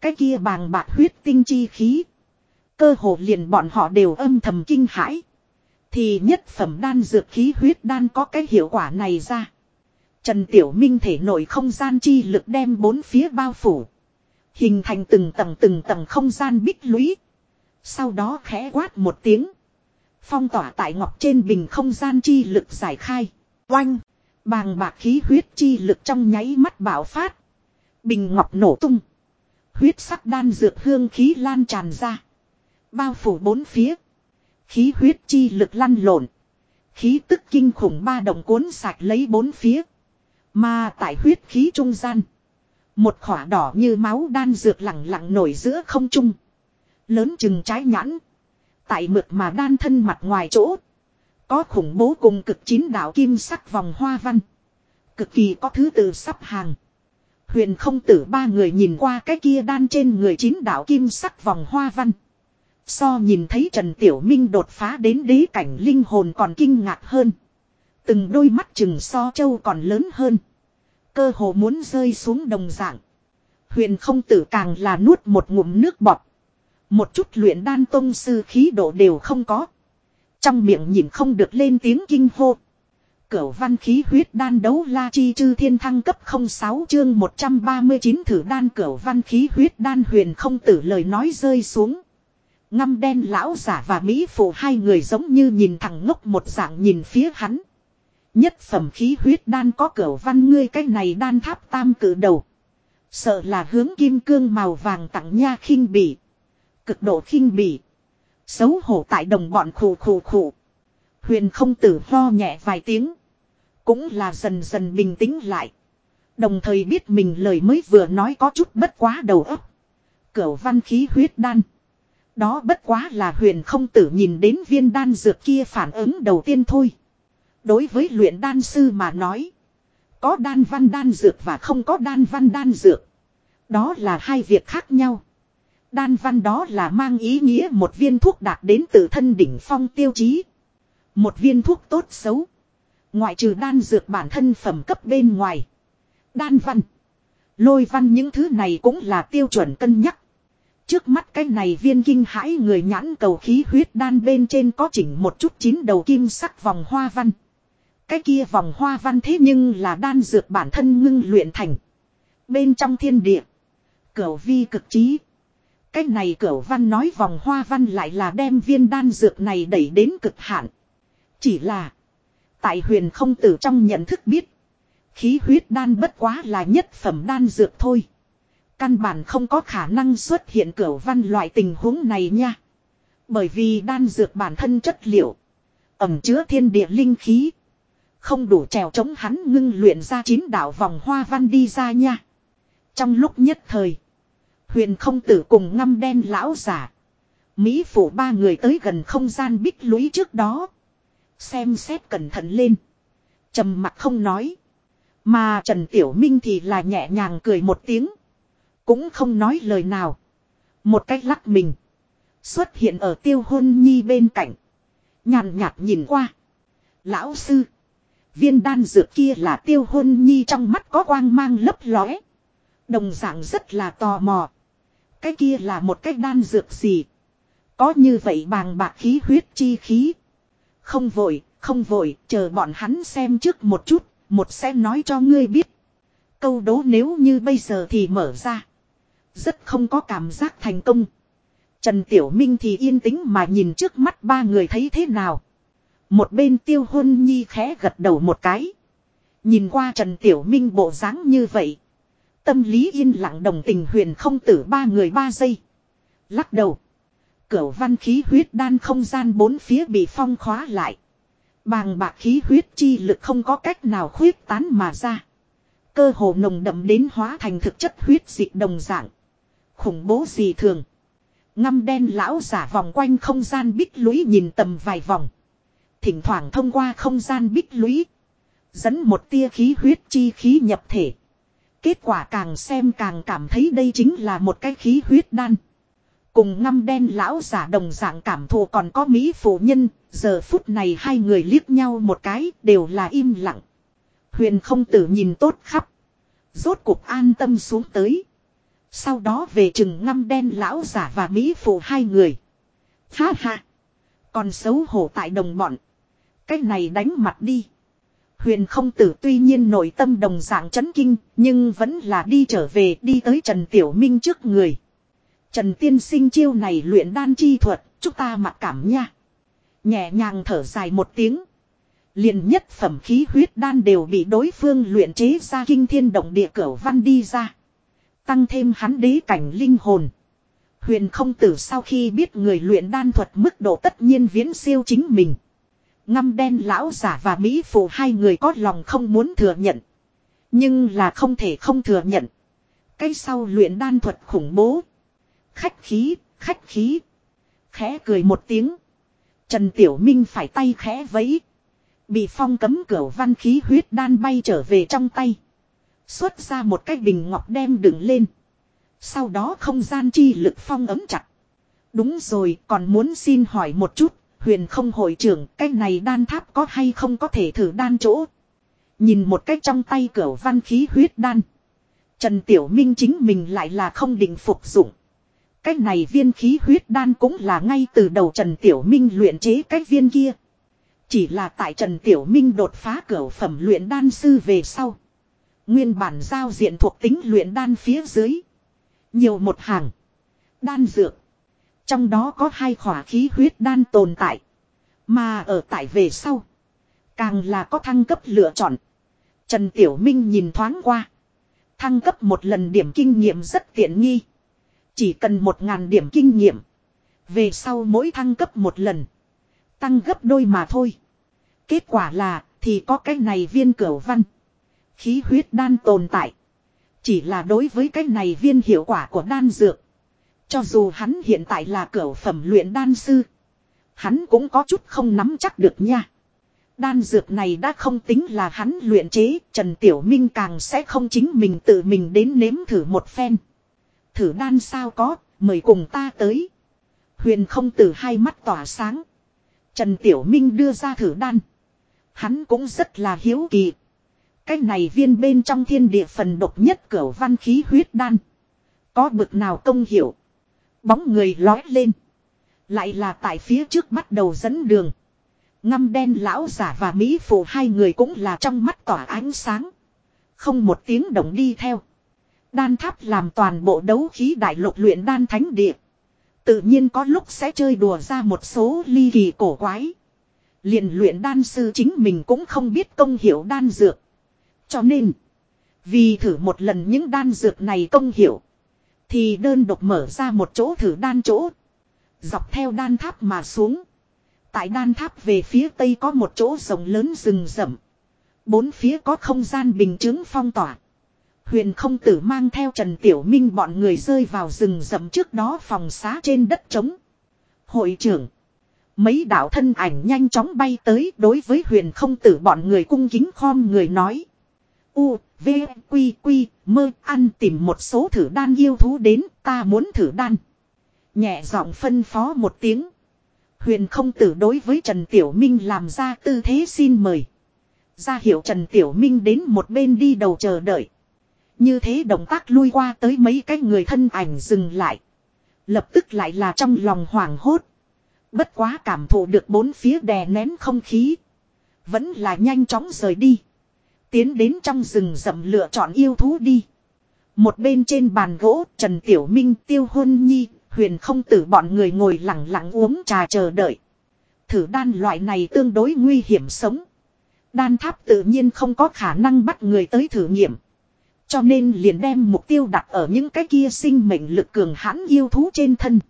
Cái kia bàng bạc huyết tinh chi khí. Cơ hồ liền bọn họ đều âm thầm kinh hãi. Thì nhất phẩm đan dược khí huyết đan có cái hiệu quả này ra. Trần Tiểu Minh thể nổi không gian chi lực đem bốn phía bao phủ. Hình thành từng tầng từng tầng không gian bích lũy. Sau đó khẽ quát một tiếng. Phong tỏa tại ngọc trên bình không gian chi lực giải khai. Oanh. Bàng bạc khí huyết chi lực trong nháy mắt bạo phát. Bình ngọc nổ tung. Huyết sắc đan dược hương khí lan tràn ra. Bao phủ bốn phía. Khí huyết chi lực lăn lộn. Khí tức kinh khủng ba đồng cuốn sạch lấy bốn phía. Mà tại huyết khí trung gian. Một khỏa đỏ như máu đan dược lặng lặng nổi giữa không trung. Lớn chừng trái nhãn. Tại mượt mà đan thân mặt ngoài chỗ. Có khủng bố cùng cực chín đạo kim sắc vòng hoa văn. Cực kỳ có thứ tự sắp hàng. Huyền không tử ba người nhìn qua cái kia đan trên người chín đạo kim sắc vòng hoa văn. So nhìn thấy Trần Tiểu Minh đột phá đến đế cảnh linh hồn còn kinh ngạc hơn. Từng đôi mắt chừng so châu còn lớn hơn. Cơ hồ muốn rơi xuống đồng dạng. Huyền không tử càng là nuốt một ngụm nước bọt. Một chút luyện đan tông sư khí độ đều không có. Trong miệng nhìn không được lên tiếng kinh hô. Cửu văn khí huyết đan đấu la chi chư thiên thăng cấp 06 chương 139 thử đan cửu văn khí huyết đan huyền không tử lời nói rơi xuống. Ngâm đen lão giả và Mỹ phụ hai người giống như nhìn thằng ngốc một dạng nhìn phía hắn. Nhất phẩm khí huyết đan có cửu văn ngươi cái này đan tháp tam cử đầu. Sợ là hướng kim cương màu vàng tặng nha khinh bỉ. Cực độ khinh bỉ. Xấu hổ tại đồng bọn khủ khủ khủ. Huyền không tử ho nhẹ vài tiếng. Cũng là dần dần bình tĩnh lại. Đồng thời biết mình lời mới vừa nói có chút bất quá đầu óc. Cửu văn khí huyết đan. Đó bất quá là huyền không tử nhìn đến viên đan dược kia phản ứng đầu tiên thôi. Đối với luyện đan sư mà nói. Có đan văn đan dược và không có đan văn đan dược. Đó là hai việc khác nhau. Đan văn đó là mang ý nghĩa một viên thuốc đạt đến từ thân đỉnh phong tiêu chí. Một viên thuốc tốt xấu. Ngoại trừ đan dược bản thân phẩm cấp bên ngoài. Đan văn. Lôi văn những thứ này cũng là tiêu chuẩn cân nhắc. Trước mắt cái này viên kinh hãi người nhãn cầu khí huyết đan bên trên có chỉnh một chút chín đầu kim sắc vòng hoa văn. Cái kia vòng hoa văn thế nhưng là đan dược bản thân ngưng luyện thành. Bên trong thiên địa. Cửu vi cực trí. Cái này cửu văn nói vòng hoa văn lại là đem viên đan dược này đẩy đến cực hạn. Chỉ là. Tại huyền không tử trong nhận thức biết. Khí huyết đan bất quá là nhất phẩm đan dược thôi. Căn bản không có khả năng xuất hiện cửa văn loại tình huống này nha. Bởi vì đan dược bản thân chất liệu. Ẩm chứa thiên địa linh khí. Không đủ trèo chống hắn ngưng luyện ra chín đạo vòng hoa văn đi ra nha. Trong lúc nhất thời. Huyền không tử cùng ngâm đen lão giả. Mỹ phủ ba người tới gần không gian bích lũy trước đó. Xem xét cẩn thận lên. trầm mặt không nói. Mà Trần Tiểu Minh thì là nhẹ nhàng cười một tiếng. Cũng không nói lời nào. Một cách lắc mình. Xuất hiện ở tiêu hôn nhi bên cạnh. Nhàn nhạt nhìn qua. Lão sư. Viên đan dược kia là tiêu hôn nhi trong mắt có quang mang lấp lóe. Đồng dạng rất là tò mò. Cái kia là một cái đan dược gì? Có như vậy bàng bạc khí huyết chi khí. Không vội, không vội, chờ bọn hắn xem trước một chút, một sẽ nói cho ngươi biết. Câu đố nếu như bây giờ thì mở ra. Rất không có cảm giác thành công. Trần Tiểu Minh thì yên tĩnh mà nhìn trước mắt ba người thấy thế nào. Một bên tiêu hôn nhi khẽ gật đầu một cái. Nhìn qua Trần Tiểu Minh bộ dáng như vậy. Tâm lý yên lặng đồng tình huyền không tử ba người ba giây. Lắc đầu. Cửu văn khí huyết đan không gian bốn phía bị phong khóa lại. Bàng bạc khí huyết chi lực không có cách nào khuyết tán mà ra. Cơ hồ nồng đậm đến hóa thành thực chất huyết dịch đồng dạng. Khủng bố gì thường. Ngâm đen lão giả vòng quanh không gian bích lũy nhìn tầm vài vòng. Thỉnh thoảng thông qua không gian bích lũy. Dẫn một tia khí huyết chi khí nhập thể. Kết quả càng xem càng cảm thấy đây chính là một cái khí huyết đan. Cùng ngâm đen lão giả đồng dạng cảm thù còn có Mỹ phụ nhân, giờ phút này hai người liếc nhau một cái đều là im lặng. Huyền không tử nhìn tốt khắp. Rốt cuộc an tâm xuống tới. Sau đó về chừng ngâm đen lão giả và Mỹ phụ hai người. Ha ha. Còn xấu hổ tại đồng bọn. Cái này đánh mặt đi. Huyền không tử tuy nhiên nội tâm đồng dạng chấn kinh, nhưng vẫn là đi trở về đi tới Trần Tiểu Minh trước người. Trần Tiên sinh chiêu này luyện đan chi thuật, chúng ta mặc cảm nha. Nhẹ nhàng thở dài một tiếng. liền nhất phẩm khí huyết đan đều bị đối phương luyện chế ra kinh thiên động địa cửu văn đi ra. Tăng thêm hắn đế cảnh linh hồn. Huyền không tử sau khi biết người luyện đan thuật mức độ tất nhiên viễn siêu chính mình. Ngâm đen lão giả và Mỹ phụ hai người có lòng không muốn thừa nhận. Nhưng là không thể không thừa nhận. Cái sau luyện đan thuật khủng bố. Khách khí, khách khí. Khẽ cười một tiếng. Trần Tiểu Minh phải tay khẽ vẫy. Bị phong cấm cửa văn khí huyết đan bay trở về trong tay. Xuất ra một cái bình ngọc đem đựng lên. Sau đó không gian chi lực phong ấm chặt. Đúng rồi, còn muốn xin hỏi một chút, huyền không hội trưởng, cái này đan tháp có hay không có thể thử đan chỗ. Nhìn một cách trong tay cửa văn khí huyết đan. Trần Tiểu Minh chính mình lại là không định phục dụng. Cái này viên khí huyết đan cũng là ngay từ đầu Trần Tiểu Minh luyện chế cái viên kia. Chỉ là tại Trần Tiểu Minh đột phá cửa phẩm luyện đan sư về sau. Nguyên bản giao diện thuộc tính luyện đan phía dưới. Nhiều một hàng. Đan dược. Trong đó có hai khỏa khí huyết đan tồn tại. Mà ở tại về sau. Càng là có thăng cấp lựa chọn. Trần Tiểu Minh nhìn thoáng qua. Thăng cấp một lần điểm kinh nghiệm rất tiện nghi. Chỉ cần một ngàn điểm kinh nghiệm. Về sau mỗi thăng cấp một lần. Tăng gấp đôi mà thôi. Kết quả là thì có cái này viên cửu văn. Khí huyết đan tồn tại. Chỉ là đối với cái này viên hiệu quả của đan dược. Cho dù hắn hiện tại là cửu phẩm luyện đan sư. Hắn cũng có chút không nắm chắc được nha. Đan dược này đã không tính là hắn luyện chế, Trần Tiểu Minh càng sẽ không chính mình tự mình đến nếm thử một phen. Thử đan sao có, mời cùng ta tới. Huyền không từ hai mắt tỏa sáng. Trần Tiểu Minh đưa ra thử đan. Hắn cũng rất là hiếu kỳ. Cái này viên bên trong thiên địa phần độc nhất cửa văn khí huyết đan. Có bực nào công hiểu. Bóng người lói lên. Lại là tại phía trước bắt đầu dẫn đường. Ngâm đen lão giả và Mỹ phụ hai người cũng là trong mắt tỏa ánh sáng. Không một tiếng động đi theo. Đan tháp làm toàn bộ đấu khí đại lục luyện đan thánh địa. Tự nhiên có lúc sẽ chơi đùa ra một số ly kỳ cổ quái. liền luyện đan sư chính mình cũng không biết công hiểu đan dược. Cho nên, vì thử một lần những đan dược này công hiểu. Thì đơn độc mở ra một chỗ thử đan chỗ. Dọc theo đan tháp mà xuống. Tại đan tháp về phía tây có một chỗ rộng lớn rừng rậm. Bốn phía có không gian bình chứng phong tỏa. Huyền không tử mang theo Trần Tiểu Minh bọn người rơi vào rừng rậm trước đó phòng xá trên đất trống. Hội trưởng. Mấy đạo thân ảnh nhanh chóng bay tới đối với huyền không tử bọn người cung kính khom người nói. U, V, Quy, Quy, mơ, ăn tìm một số thử đan yêu thú đến, ta muốn thử đan. Nhẹ giọng phân phó một tiếng. Huyền không tử đối với Trần Tiểu Minh làm ra tư thế xin mời. Ra hiệu Trần Tiểu Minh đến một bên đi đầu chờ đợi. Như thế động tác lui qua tới mấy cái người thân ảnh dừng lại. Lập tức lại là trong lòng hoảng hốt. Bất quá cảm thụ được bốn phía đè nén không khí. Vẫn là nhanh chóng rời đi. Tiến đến trong rừng rậm lựa chọn yêu thú đi. Một bên trên bàn gỗ, Trần Tiểu Minh, tiêu hôn nhi, huyền không tử bọn người ngồi lặng lặng uống trà chờ đợi. Thử đan loại này tương đối nguy hiểm sống. Đan tháp tự nhiên không có khả năng bắt người tới thử nghiệm. Cho nên liền đem mục tiêu đặt ở những cái kia sinh mệnh lực cường hãn yêu thú trên thân.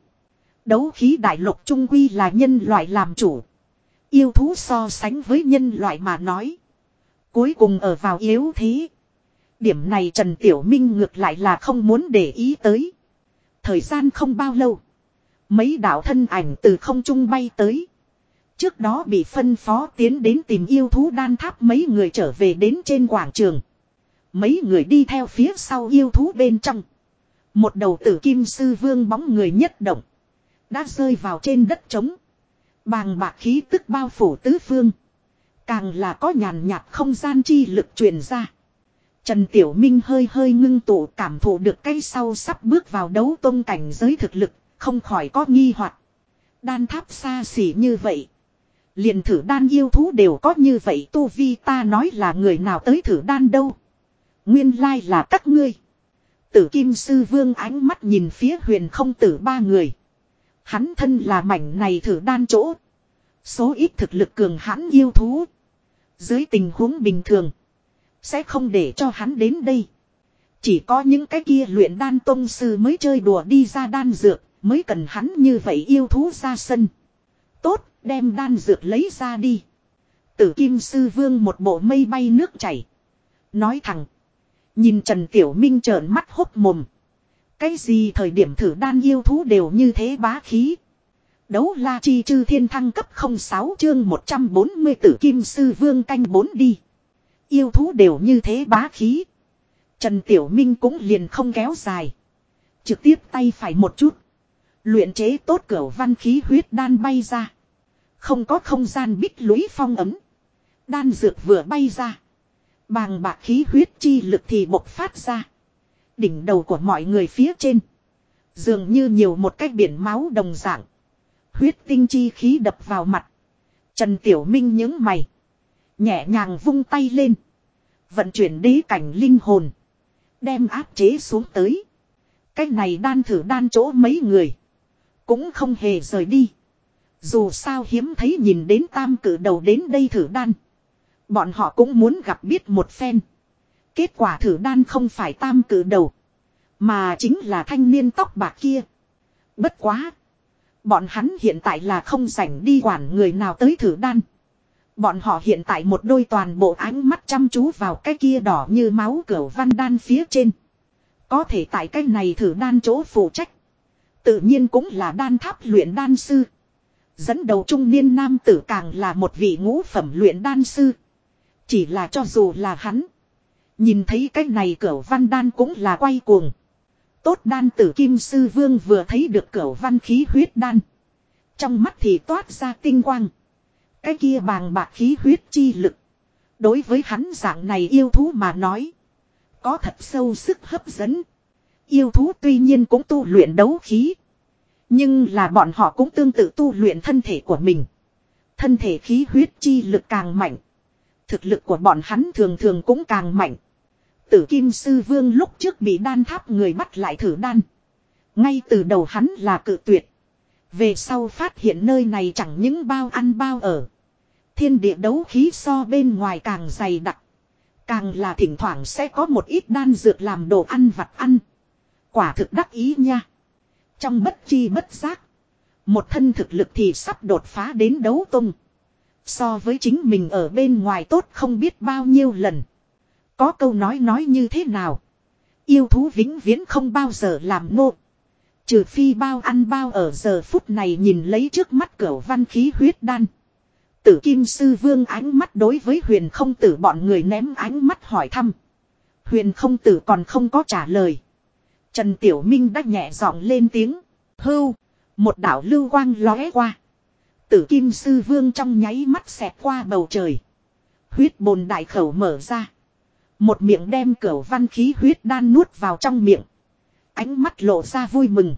Đấu khí đại lục trung quy là nhân loại làm chủ. Yêu thú so sánh với nhân loại mà nói. Cuối cùng ở vào yếu thế. Điểm này Trần Tiểu Minh ngược lại là không muốn để ý tới. Thời gian không bao lâu. Mấy đạo thân ảnh từ không trung bay tới. Trước đó bị phân phó tiến đến tìm yêu thú đan tháp mấy người trở về đến trên quảng trường. Mấy người đi theo phía sau yêu thú bên trong. Một đầu tử kim sư vương bóng người nhất động. Đã rơi vào trên đất trống. Bàng bạc khí tức bao phủ tứ phương. Càng là có nhàn nhạt không gian chi lực truyền ra. Trần Tiểu Minh hơi hơi ngưng tụ cảm thụ được cây sau sắp bước vào đấu tôn cảnh giới thực lực, không khỏi có nghi hoặc. Đan tháp xa xỉ như vậy. liền thử đan yêu thú đều có như vậy tu vi ta nói là người nào tới thử đan đâu. Nguyên lai là các ngươi. Tử Kim Sư Vương ánh mắt nhìn phía huyền không tử ba người. Hắn thân là mảnh này thử đan chỗ. Số ít thực lực cường hãn yêu thú. Dưới tình huống bình thường. Sẽ không để cho hắn đến đây. Chỉ có những cái kia luyện đan tông sư mới chơi đùa đi ra đan dược. Mới cần hắn như vậy yêu thú ra sân. Tốt, đem đan dược lấy ra đi. Tử Kim Sư Vương một bộ mây bay nước chảy. Nói thẳng. Nhìn Trần Tiểu Minh trợn mắt hốc mồm. Cái gì thời điểm thử đan yêu thú đều như thế bá khí. Đấu la chi chư thiên thăng cấp 06 chương 140 tử kim sư vương canh 4 đi. Yêu thú đều như thế bá khí. Trần Tiểu Minh cũng liền không kéo dài. Trực tiếp tay phải một chút. Luyện chế tốt cửa văn khí huyết đan bay ra. Không có không gian bích lũy phong ấm. Đan dược vừa bay ra. Bàng bạc khí huyết chi lực thì bộc phát ra. Đỉnh đầu của mọi người phía trên. Dường như nhiều một cái biển máu đồng dạng. Huyết tinh chi khí đập vào mặt. Trần Tiểu Minh những mày. Nhẹ nhàng vung tay lên. Vận chuyển đế cảnh linh hồn. Đem áp chế xuống tới. Cái này đan thử đan chỗ mấy người. Cũng không hề rời đi. Dù sao hiếm thấy nhìn đến tam cử đầu đến đây thử đan. Bọn họ cũng muốn gặp biết một phen. Kết quả thử đan không phải tam cử đầu. Mà chính là thanh niên tóc bạc kia. Bất quá. Bọn hắn hiện tại là không rảnh đi quản người nào tới thử đan. Bọn họ hiện tại một đôi toàn bộ ánh mắt chăm chú vào cái kia đỏ như máu cửa văn đan phía trên. Có thể tại cái này thử đan chỗ phụ trách. Tự nhiên cũng là đan tháp luyện đan sư. Dẫn đầu trung niên nam tử càng là một vị ngũ phẩm luyện đan sư. Chỉ là cho dù là hắn. Nhìn thấy cái này cửa văn đan cũng là quay cuồng. Tốt đan tử kim sư vương vừa thấy được cửa văn khí huyết đan. Trong mắt thì toát ra tinh quang. Cái kia bàng bạc khí huyết chi lực. Đối với hắn dạng này yêu thú mà nói. Có thật sâu sức hấp dẫn. Yêu thú tuy nhiên cũng tu luyện đấu khí. Nhưng là bọn họ cũng tương tự tu luyện thân thể của mình. Thân thể khí huyết chi lực càng mạnh. Thực lực của bọn hắn thường thường cũng càng mạnh. Tử Kim Sư Vương lúc trước bị đan tháp người bắt lại thử đan. Ngay từ đầu hắn là cự tuyệt. Về sau phát hiện nơi này chẳng những bao ăn bao ở. Thiên địa đấu khí so bên ngoài càng dày đặc. Càng là thỉnh thoảng sẽ có một ít đan dược làm đồ ăn vặt ăn. Quả thực đắc ý nha. Trong bất chi bất giác. Một thân thực lực thì sắp đột phá đến đấu tung. So với chính mình ở bên ngoài tốt không biết bao nhiêu lần. Có câu nói nói như thế nào. Yêu thú vĩnh viễn không bao giờ làm nô. Trừ phi bao ăn bao ở giờ phút này nhìn lấy trước mắt cửa văn khí huyết đan. Tử Kim Sư Vương ánh mắt đối với huyền không tử bọn người ném ánh mắt hỏi thăm. Huyền không tử còn không có trả lời. Trần Tiểu Minh đã nhẹ giọng lên tiếng. Hưu. Một đảo lưu quang lóe qua. Tử Kim Sư Vương trong nháy mắt xẹt qua bầu trời. Huyết bồn đại khẩu mở ra. Một miệng đem cửa văn khí huyết đan nuốt vào trong miệng. Ánh mắt lộ ra vui mừng.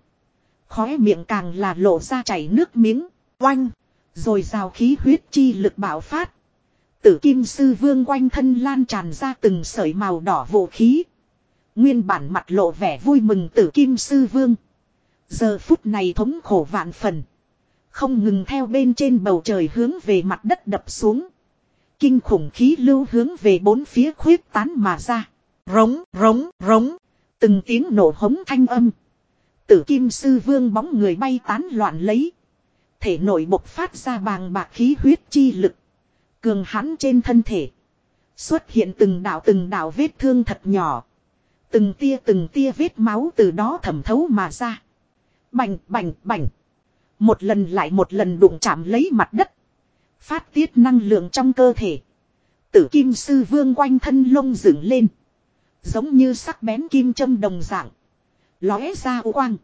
Khóe miệng càng là lộ ra chảy nước miếng. Oanh. Rồi rào khí huyết chi lực bạo phát. Tử kim sư vương quanh thân lan tràn ra từng sợi màu đỏ vũ khí. Nguyên bản mặt lộ vẻ vui mừng tử kim sư vương. Giờ phút này thống khổ vạn phần. Không ngừng theo bên trên bầu trời hướng về mặt đất đập xuống. Kinh khủng khí lưu hướng về bốn phía khuyết tán mà ra. Rống, rống, rống. Từng tiếng nổ hống thanh âm. Tử kim sư vương bóng người bay tán loạn lấy. Thể nội bộc phát ra bàng bạc khí huyết chi lực. Cường hãn trên thân thể. Xuất hiện từng đạo từng đạo vết thương thật nhỏ. Từng tia từng tia vết máu từ đó thẩm thấu mà ra. Bành bành bành. Một lần lại một lần đụng chạm lấy mặt đất. Phát tiết năng lượng trong cơ thể. Tử kim sư vương quanh thân lông dựng lên. Giống như sắc bén kim châm đồng dạng. Lóe ra quang.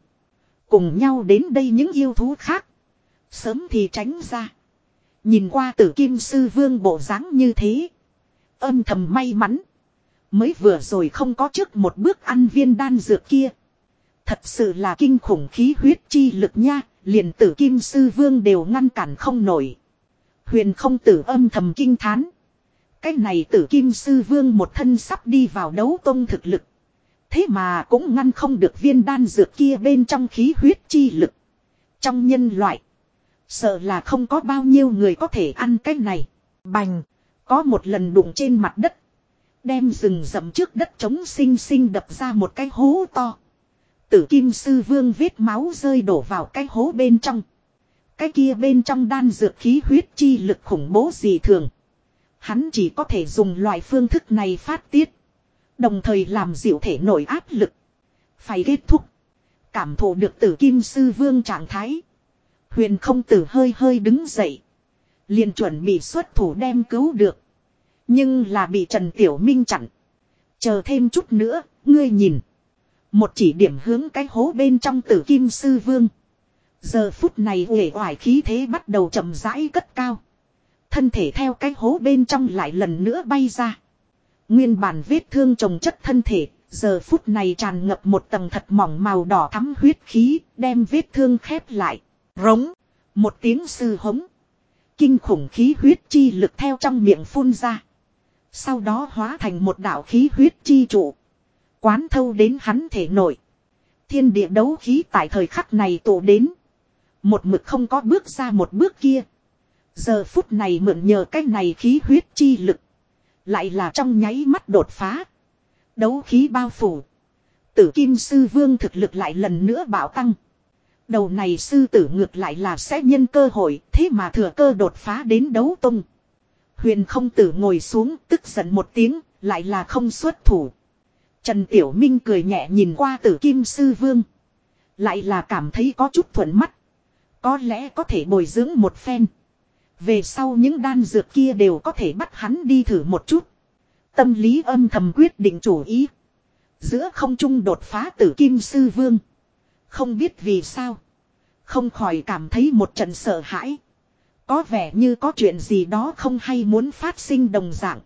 Cùng nhau đến đây những yêu thú khác. Sớm thì tránh ra. Nhìn qua tử kim sư vương bộ dáng như thế. Âm thầm may mắn. Mới vừa rồi không có trước một bước ăn viên đan dược kia. Thật sự là kinh khủng khí huyết chi lực nha, liền tử kim sư vương đều ngăn cản không nổi. Huyền không tử âm thầm kinh thán. Cái này tử kim sư vương một thân sắp đi vào đấu tông thực lực. Thế mà cũng ngăn không được viên đan dược kia bên trong khí huyết chi lực. Trong nhân loại. Sợ là không có bao nhiêu người có thể ăn cái này. Bành. Có một lần đụng trên mặt đất. Đem rừng rậm trước đất trống xinh xinh đập ra một cái hố to. Tử kim sư vương vết máu rơi đổ vào cái hố bên trong. Cái kia bên trong đan dược khí huyết chi lực khủng bố gì thường. Hắn chỉ có thể dùng loại phương thức này phát tiết. Đồng thời làm dịu thể nổi áp lực. Phải kết thúc. Cảm thụ được tử kim sư vương trạng thái. Huyền không tử hơi hơi đứng dậy. liền chuẩn bị xuất thủ đem cứu được. Nhưng là bị Trần Tiểu Minh chặn. Chờ thêm chút nữa, ngươi nhìn. Một chỉ điểm hướng cái hố bên trong tử kim sư vương. Giờ phút này uể oải khí thế bắt đầu chậm rãi cất cao. Thân thể theo cái hố bên trong lại lần nữa bay ra. Nguyên bản vết thương trồng chất thân thể, giờ phút này tràn ngập một tầng thật mỏng màu đỏ thắm huyết khí, đem vết thương khép lại. Rống. Một tiếng sư hống. Kinh khủng khí huyết chi lực theo trong miệng phun ra. Sau đó hóa thành một đạo khí huyết chi trụ. Quán thâu đến hắn thể nội. Thiên địa đấu khí tại thời khắc này tụ đến. Một mực không có bước ra một bước kia. Giờ phút này mượn nhờ cái này khí huyết chi lực. Lại là trong nháy mắt đột phá. Đấu khí bao phủ. Tử kim sư vương thực lực lại lần nữa bảo tăng. Đầu này sư tử ngược lại là sẽ nhân cơ hội, thế mà thừa cơ đột phá đến đấu tung. Huyền không tử ngồi xuống tức giận một tiếng, lại là không xuất thủ. Trần Tiểu Minh cười nhẹ nhìn qua tử kim sư vương. Lại là cảm thấy có chút thuận mắt. Có lẽ có thể bồi dưỡng một phen. Về sau những đan dược kia đều có thể bắt hắn đi thử một chút. Tâm lý âm thầm quyết định chủ ý. Giữa không trung đột phá tử kim sư vương. Không biết vì sao. Không khỏi cảm thấy một trận sợ hãi. Có vẻ như có chuyện gì đó không hay muốn phát sinh đồng dạng.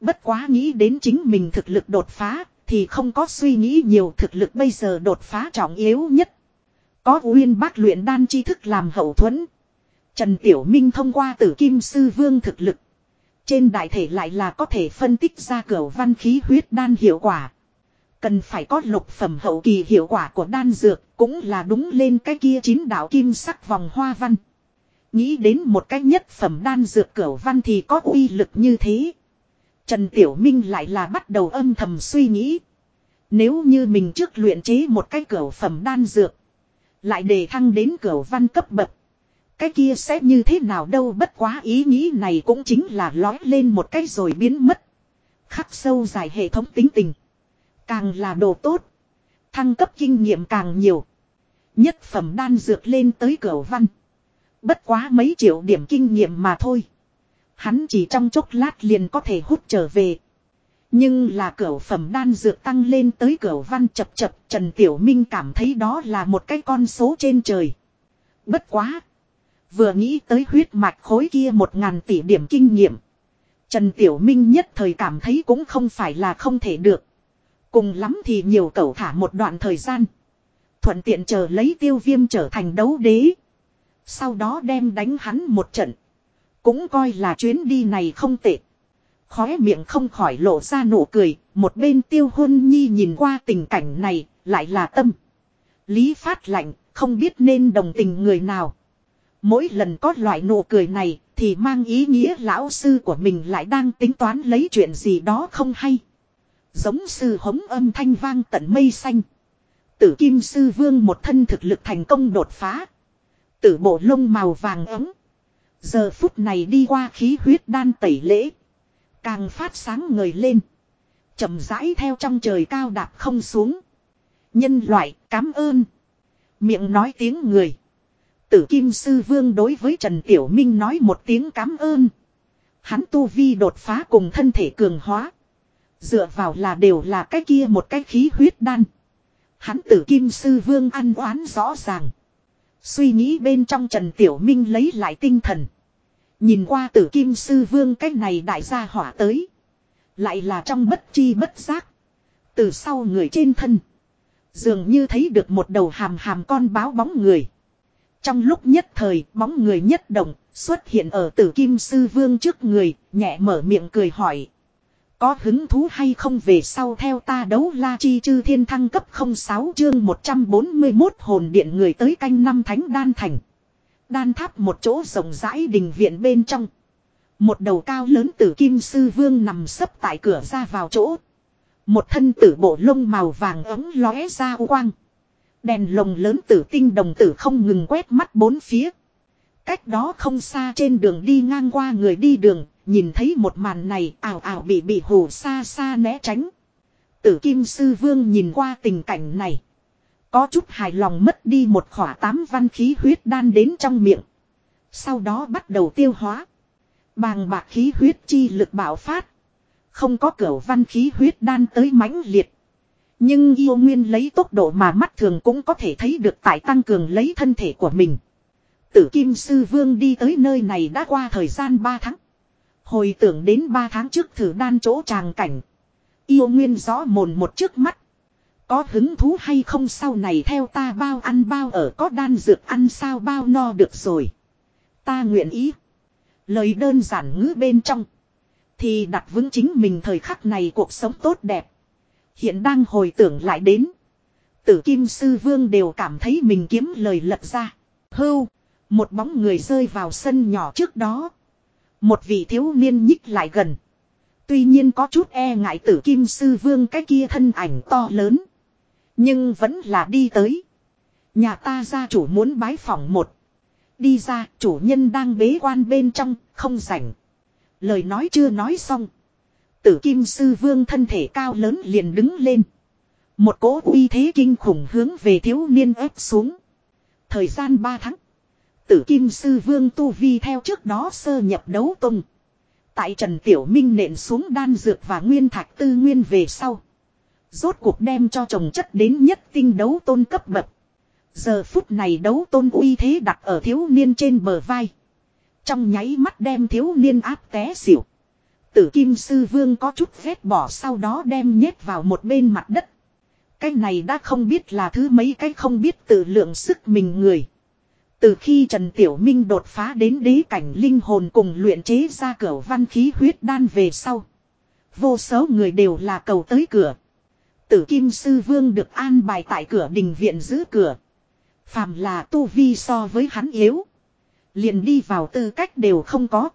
Bất quá nghĩ đến chính mình thực lực đột phá, thì không có suy nghĩ nhiều thực lực bây giờ đột phá trọng yếu nhất. Có uyên bác luyện đan chi thức làm hậu thuẫn. Trần Tiểu Minh thông qua tử kim sư vương thực lực. Trên đại thể lại là có thể phân tích ra cửa văn khí huyết đan hiệu quả. Cần phải có lục phẩm hậu kỳ hiệu quả của đan dược cũng là đúng lên cái kia chín đạo kim sắc vòng hoa văn. Nghĩ đến một cái nhất phẩm đan dược cửa văn thì có uy lực như thế. Trần Tiểu Minh lại là bắt đầu âm thầm suy nghĩ. Nếu như mình trước luyện chế một cái cửa phẩm đan dược. Lại đề thăng đến cửa văn cấp bậc. Cái kia sẽ như thế nào đâu bất quá ý nghĩ này cũng chính là lói lên một cái rồi biến mất. Khắc sâu dài hệ thống tính tình. Càng là đồ tốt. Thăng cấp kinh nghiệm càng nhiều. Nhất phẩm đan dược lên tới cửa văn. Bất quá mấy triệu điểm kinh nghiệm mà thôi. Hắn chỉ trong chốc lát liền có thể hút trở về. Nhưng là cửa phẩm đan dược tăng lên tới cửa văn chập chập, Trần Tiểu Minh cảm thấy đó là một cái con số trên trời. Bất quá. Vừa nghĩ tới huyết mạch khối kia một ngàn tỷ điểm kinh nghiệm. Trần Tiểu Minh nhất thời cảm thấy cũng không phải là không thể được. Cùng lắm thì nhiều cậu thả một đoạn thời gian. Thuận tiện chờ lấy tiêu viêm trở thành đấu đế. Sau đó đem đánh hắn một trận. Cũng coi là chuyến đi này không tệ. Khóe miệng không khỏi lộ ra nụ cười. Một bên tiêu hôn nhi nhìn qua tình cảnh này. Lại là tâm. Lý phát lạnh. Không biết nên đồng tình người nào. Mỗi lần có loại nụ cười này. Thì mang ý nghĩa lão sư của mình lại đang tính toán lấy chuyện gì đó không hay. Giống sư hống âm thanh vang tận mây xanh. Tử kim sư vương một thân thực lực thành công đột phá. Tử bộ lông màu vàng ấm. Giờ phút này đi qua khí huyết đan tẩy lễ. Càng phát sáng ngời lên. chậm rãi theo trong trời cao đạp không xuống. Nhân loại, cảm ơn. Miệng nói tiếng người. Tử kim sư vương đối với Trần Tiểu Minh nói một tiếng cảm ơn. Hắn tu vi đột phá cùng thân thể cường hóa. Dựa vào là đều là cái kia một cái khí huyết đan. Hắn tử kim sư vương ăn oán rõ ràng. Suy nghĩ bên trong Trần Tiểu Minh lấy lại tinh thần. Nhìn qua tử kim sư vương cái này đại gia hỏa tới. Lại là trong bất chi bất giác. Từ sau người trên thân. Dường như thấy được một đầu hàm hàm con báo bóng người. Trong lúc nhất thời, bóng người nhất động, xuất hiện ở tử kim sư vương trước người, nhẹ mở miệng cười hỏi. Có hứng thú hay không về sau theo ta đấu la chi chư thiên thăng cấp 06 chương 141 hồn điện người tới canh năm thánh đan thành. Đan tháp một chỗ rộng rãi đình viện bên trong. Một đầu cao lớn tử kim sư vương nằm sấp tại cửa ra vào chỗ. Một thân tử bộ lông màu vàng ấm lóe ra quang. Đèn lồng lớn tử tinh đồng tử không ngừng quét mắt bốn phía. Cách đó không xa trên đường đi ngang qua người đi đường, nhìn thấy một màn này ảo ảo bị bị hồ xa xa né tránh. Tử Kim Sư Vương nhìn qua tình cảnh này. Có chút hài lòng mất đi một khỏa tám văn khí huyết đan đến trong miệng. Sau đó bắt đầu tiêu hóa. Bàng bạc khí huyết chi lực bạo phát. Không có cửa văn khí huyết đan tới mãnh liệt. Nhưng yêu nguyên lấy tốc độ mà mắt thường cũng có thể thấy được tại tăng cường lấy thân thể của mình. Tử Kim Sư Vương đi tới nơi này đã qua thời gian 3 tháng. Hồi tưởng đến 3 tháng trước thử đan chỗ tràng cảnh. Yêu nguyên rõ mồn một trước mắt. Có hứng thú hay không sau này theo ta bao ăn bao ở có đan dược ăn sao bao no được rồi. Ta nguyện ý. Lời đơn giản ngữ bên trong. Thì đặt vững chính mình thời khắc này cuộc sống tốt đẹp. Hiện đang hồi tưởng lại đến. Tử Kim Sư Vương đều cảm thấy mình kiếm lời lật ra. Hưu. Một bóng người rơi vào sân nhỏ trước đó. Một vị thiếu niên nhích lại gần. Tuy nhiên có chút e ngại tử kim sư vương cái kia thân ảnh to lớn. Nhưng vẫn là đi tới. Nhà ta gia chủ muốn bái phỏng một. Đi ra chủ nhân đang bế quan bên trong, không rảnh. Lời nói chưa nói xong. Tử kim sư vương thân thể cao lớn liền đứng lên. Một cỗ uy thế kinh khủng hướng về thiếu niên ép xuống. Thời gian 3 tháng. Tử Kim Sư Vương Tu Vi theo trước đó sơ nhập đấu tung. Tại Trần Tiểu Minh nện xuống đan dược và nguyên thạch tư nguyên về sau. Rốt cuộc đem cho chồng chất đến nhất tinh đấu tôn cấp bậc. Giờ phút này đấu tôn uy thế đặt ở thiếu niên trên bờ vai. Trong nháy mắt đem thiếu niên áp té xỉu. Tử Kim Sư Vương có chút vết bỏ sau đó đem nhét vào một bên mặt đất. Cái này đã không biết là thứ mấy cái không biết tự lượng sức mình người. Từ khi Trần Tiểu Minh đột phá đến đế cảnh linh hồn cùng luyện chế ra cửa văn khí huyết đan về sau. Vô số người đều là cầu tới cửa. Tử Kim Sư Vương được an bài tại cửa đình viện giữ cửa. Phàm là tu vi so với hắn yếu. Liền đi vào tư cách đều không có.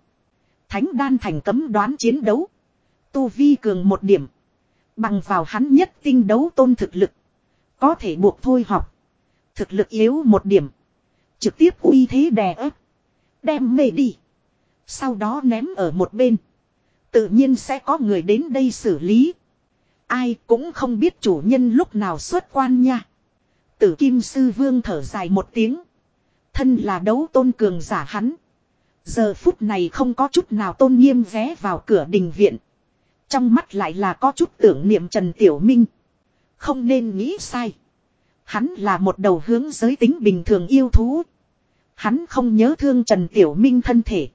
Thánh đan thành cấm đoán chiến đấu. Tu vi cường một điểm. Bằng vào hắn nhất tinh đấu tôn thực lực. Có thể buộc thôi học. Thực lực yếu một điểm. Trực tiếp uy thế đè ép. Đem mê đi. Sau đó ném ở một bên. Tự nhiên sẽ có người đến đây xử lý. Ai cũng không biết chủ nhân lúc nào xuất quan nha. Tử Kim Sư Vương thở dài một tiếng. Thân là đấu tôn cường giả hắn. Giờ phút này không có chút nào tôn nghiêm vé vào cửa đình viện. Trong mắt lại là có chút tưởng niệm Trần Tiểu Minh. Không nên nghĩ sai. Hắn là một đầu hướng giới tính bình thường yêu thú. Hắn không nhớ thương Trần Tiểu Minh thân thể.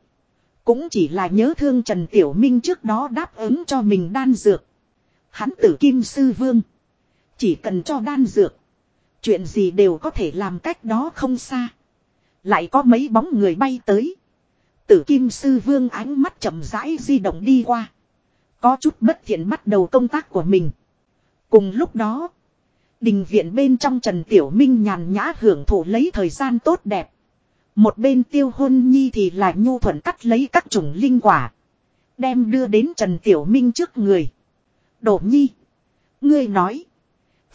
Cũng chỉ là nhớ thương Trần Tiểu Minh trước đó đáp ứng cho mình đan dược. Hắn tử kim sư vương. Chỉ cần cho đan dược. Chuyện gì đều có thể làm cách đó không xa. Lại có mấy bóng người bay tới. Tử kim sư vương ánh mắt chậm rãi di động đi qua. Có chút bất thiện bắt đầu công tác của mình. Cùng lúc đó. Đình viện bên trong Trần Tiểu Minh nhàn nhã hưởng thụ lấy thời gian tốt đẹp. Một bên tiêu hôn nhi thì lại nhu thuận cắt lấy các chủng linh quả. Đem đưa đến Trần Tiểu Minh trước người. Đổ nhi. Ngươi nói.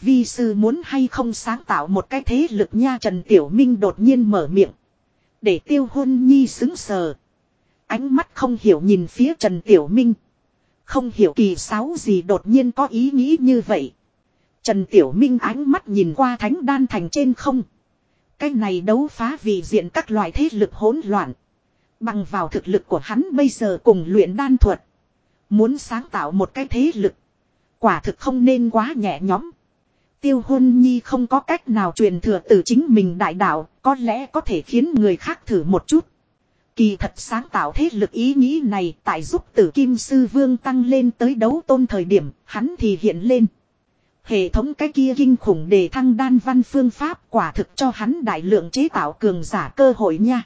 Vi sư muốn hay không sáng tạo một cái thế lực nha Trần Tiểu Minh đột nhiên mở miệng. Để tiêu hôn nhi xứng sờ. Ánh mắt không hiểu nhìn phía Trần Tiểu Minh. Không hiểu kỳ sáo gì đột nhiên có ý nghĩ như vậy. Trần Tiểu Minh ánh mắt nhìn qua thánh đan thành trên không. Cái này đấu phá vì diện các loại thế lực hỗn loạn. Bằng vào thực lực của hắn bây giờ cùng luyện đan thuật. Muốn sáng tạo một cái thế lực. Quả thực không nên quá nhẹ nhõm. Tiêu hôn nhi không có cách nào truyền thừa từ chính mình đại đạo, có lẽ có thể khiến người khác thử một chút. Kỳ thật sáng tạo thế lực ý nghĩ này tại giúp tử kim sư vương tăng lên tới đấu tôn thời điểm, hắn thì hiện lên. Hệ thống cái kia kinh khủng đề thăng đan văn phương pháp quả thực cho hắn đại lượng chế tạo cường giả cơ hội nha.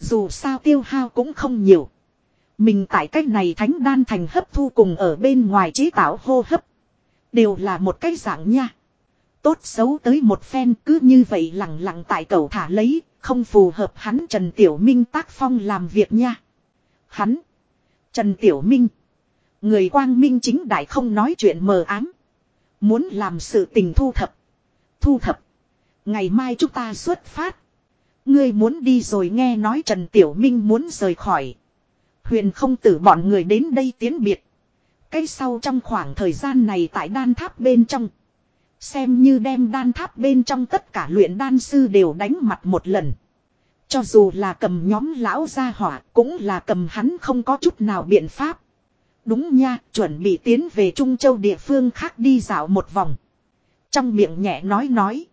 Dù sao tiêu hao cũng không nhiều. Mình tại cách này thánh đan thành hấp thu cùng ở bên ngoài chế tạo hô hấp. Đều là một cái dạng nha. Tốt xấu tới một phen cứ như vậy lặng lặng tại cầu thả lấy, không phù hợp hắn Trần Tiểu Minh tác phong làm việc nha. Hắn. Trần Tiểu Minh. Người quang minh chính đại không nói chuyện mờ ám. Muốn làm sự tình thu thập. Thu thập. Ngày mai chúng ta xuất phát. Ngươi muốn đi rồi nghe nói Trần Tiểu Minh muốn rời khỏi. Huyền không tử bọn người đến đây tiến biệt. Cái sau trong khoảng thời gian này tại đan tháp bên trong. Xem như đem đan tháp bên trong tất cả luyện đan sư đều đánh mặt một lần. Cho dù là cầm nhóm lão gia hỏa cũng là cầm hắn không có chút nào biện pháp. Đúng nha, chuẩn bị tiến về Trung Châu địa phương khác đi dạo một vòng. Trong miệng nhẹ nói nói.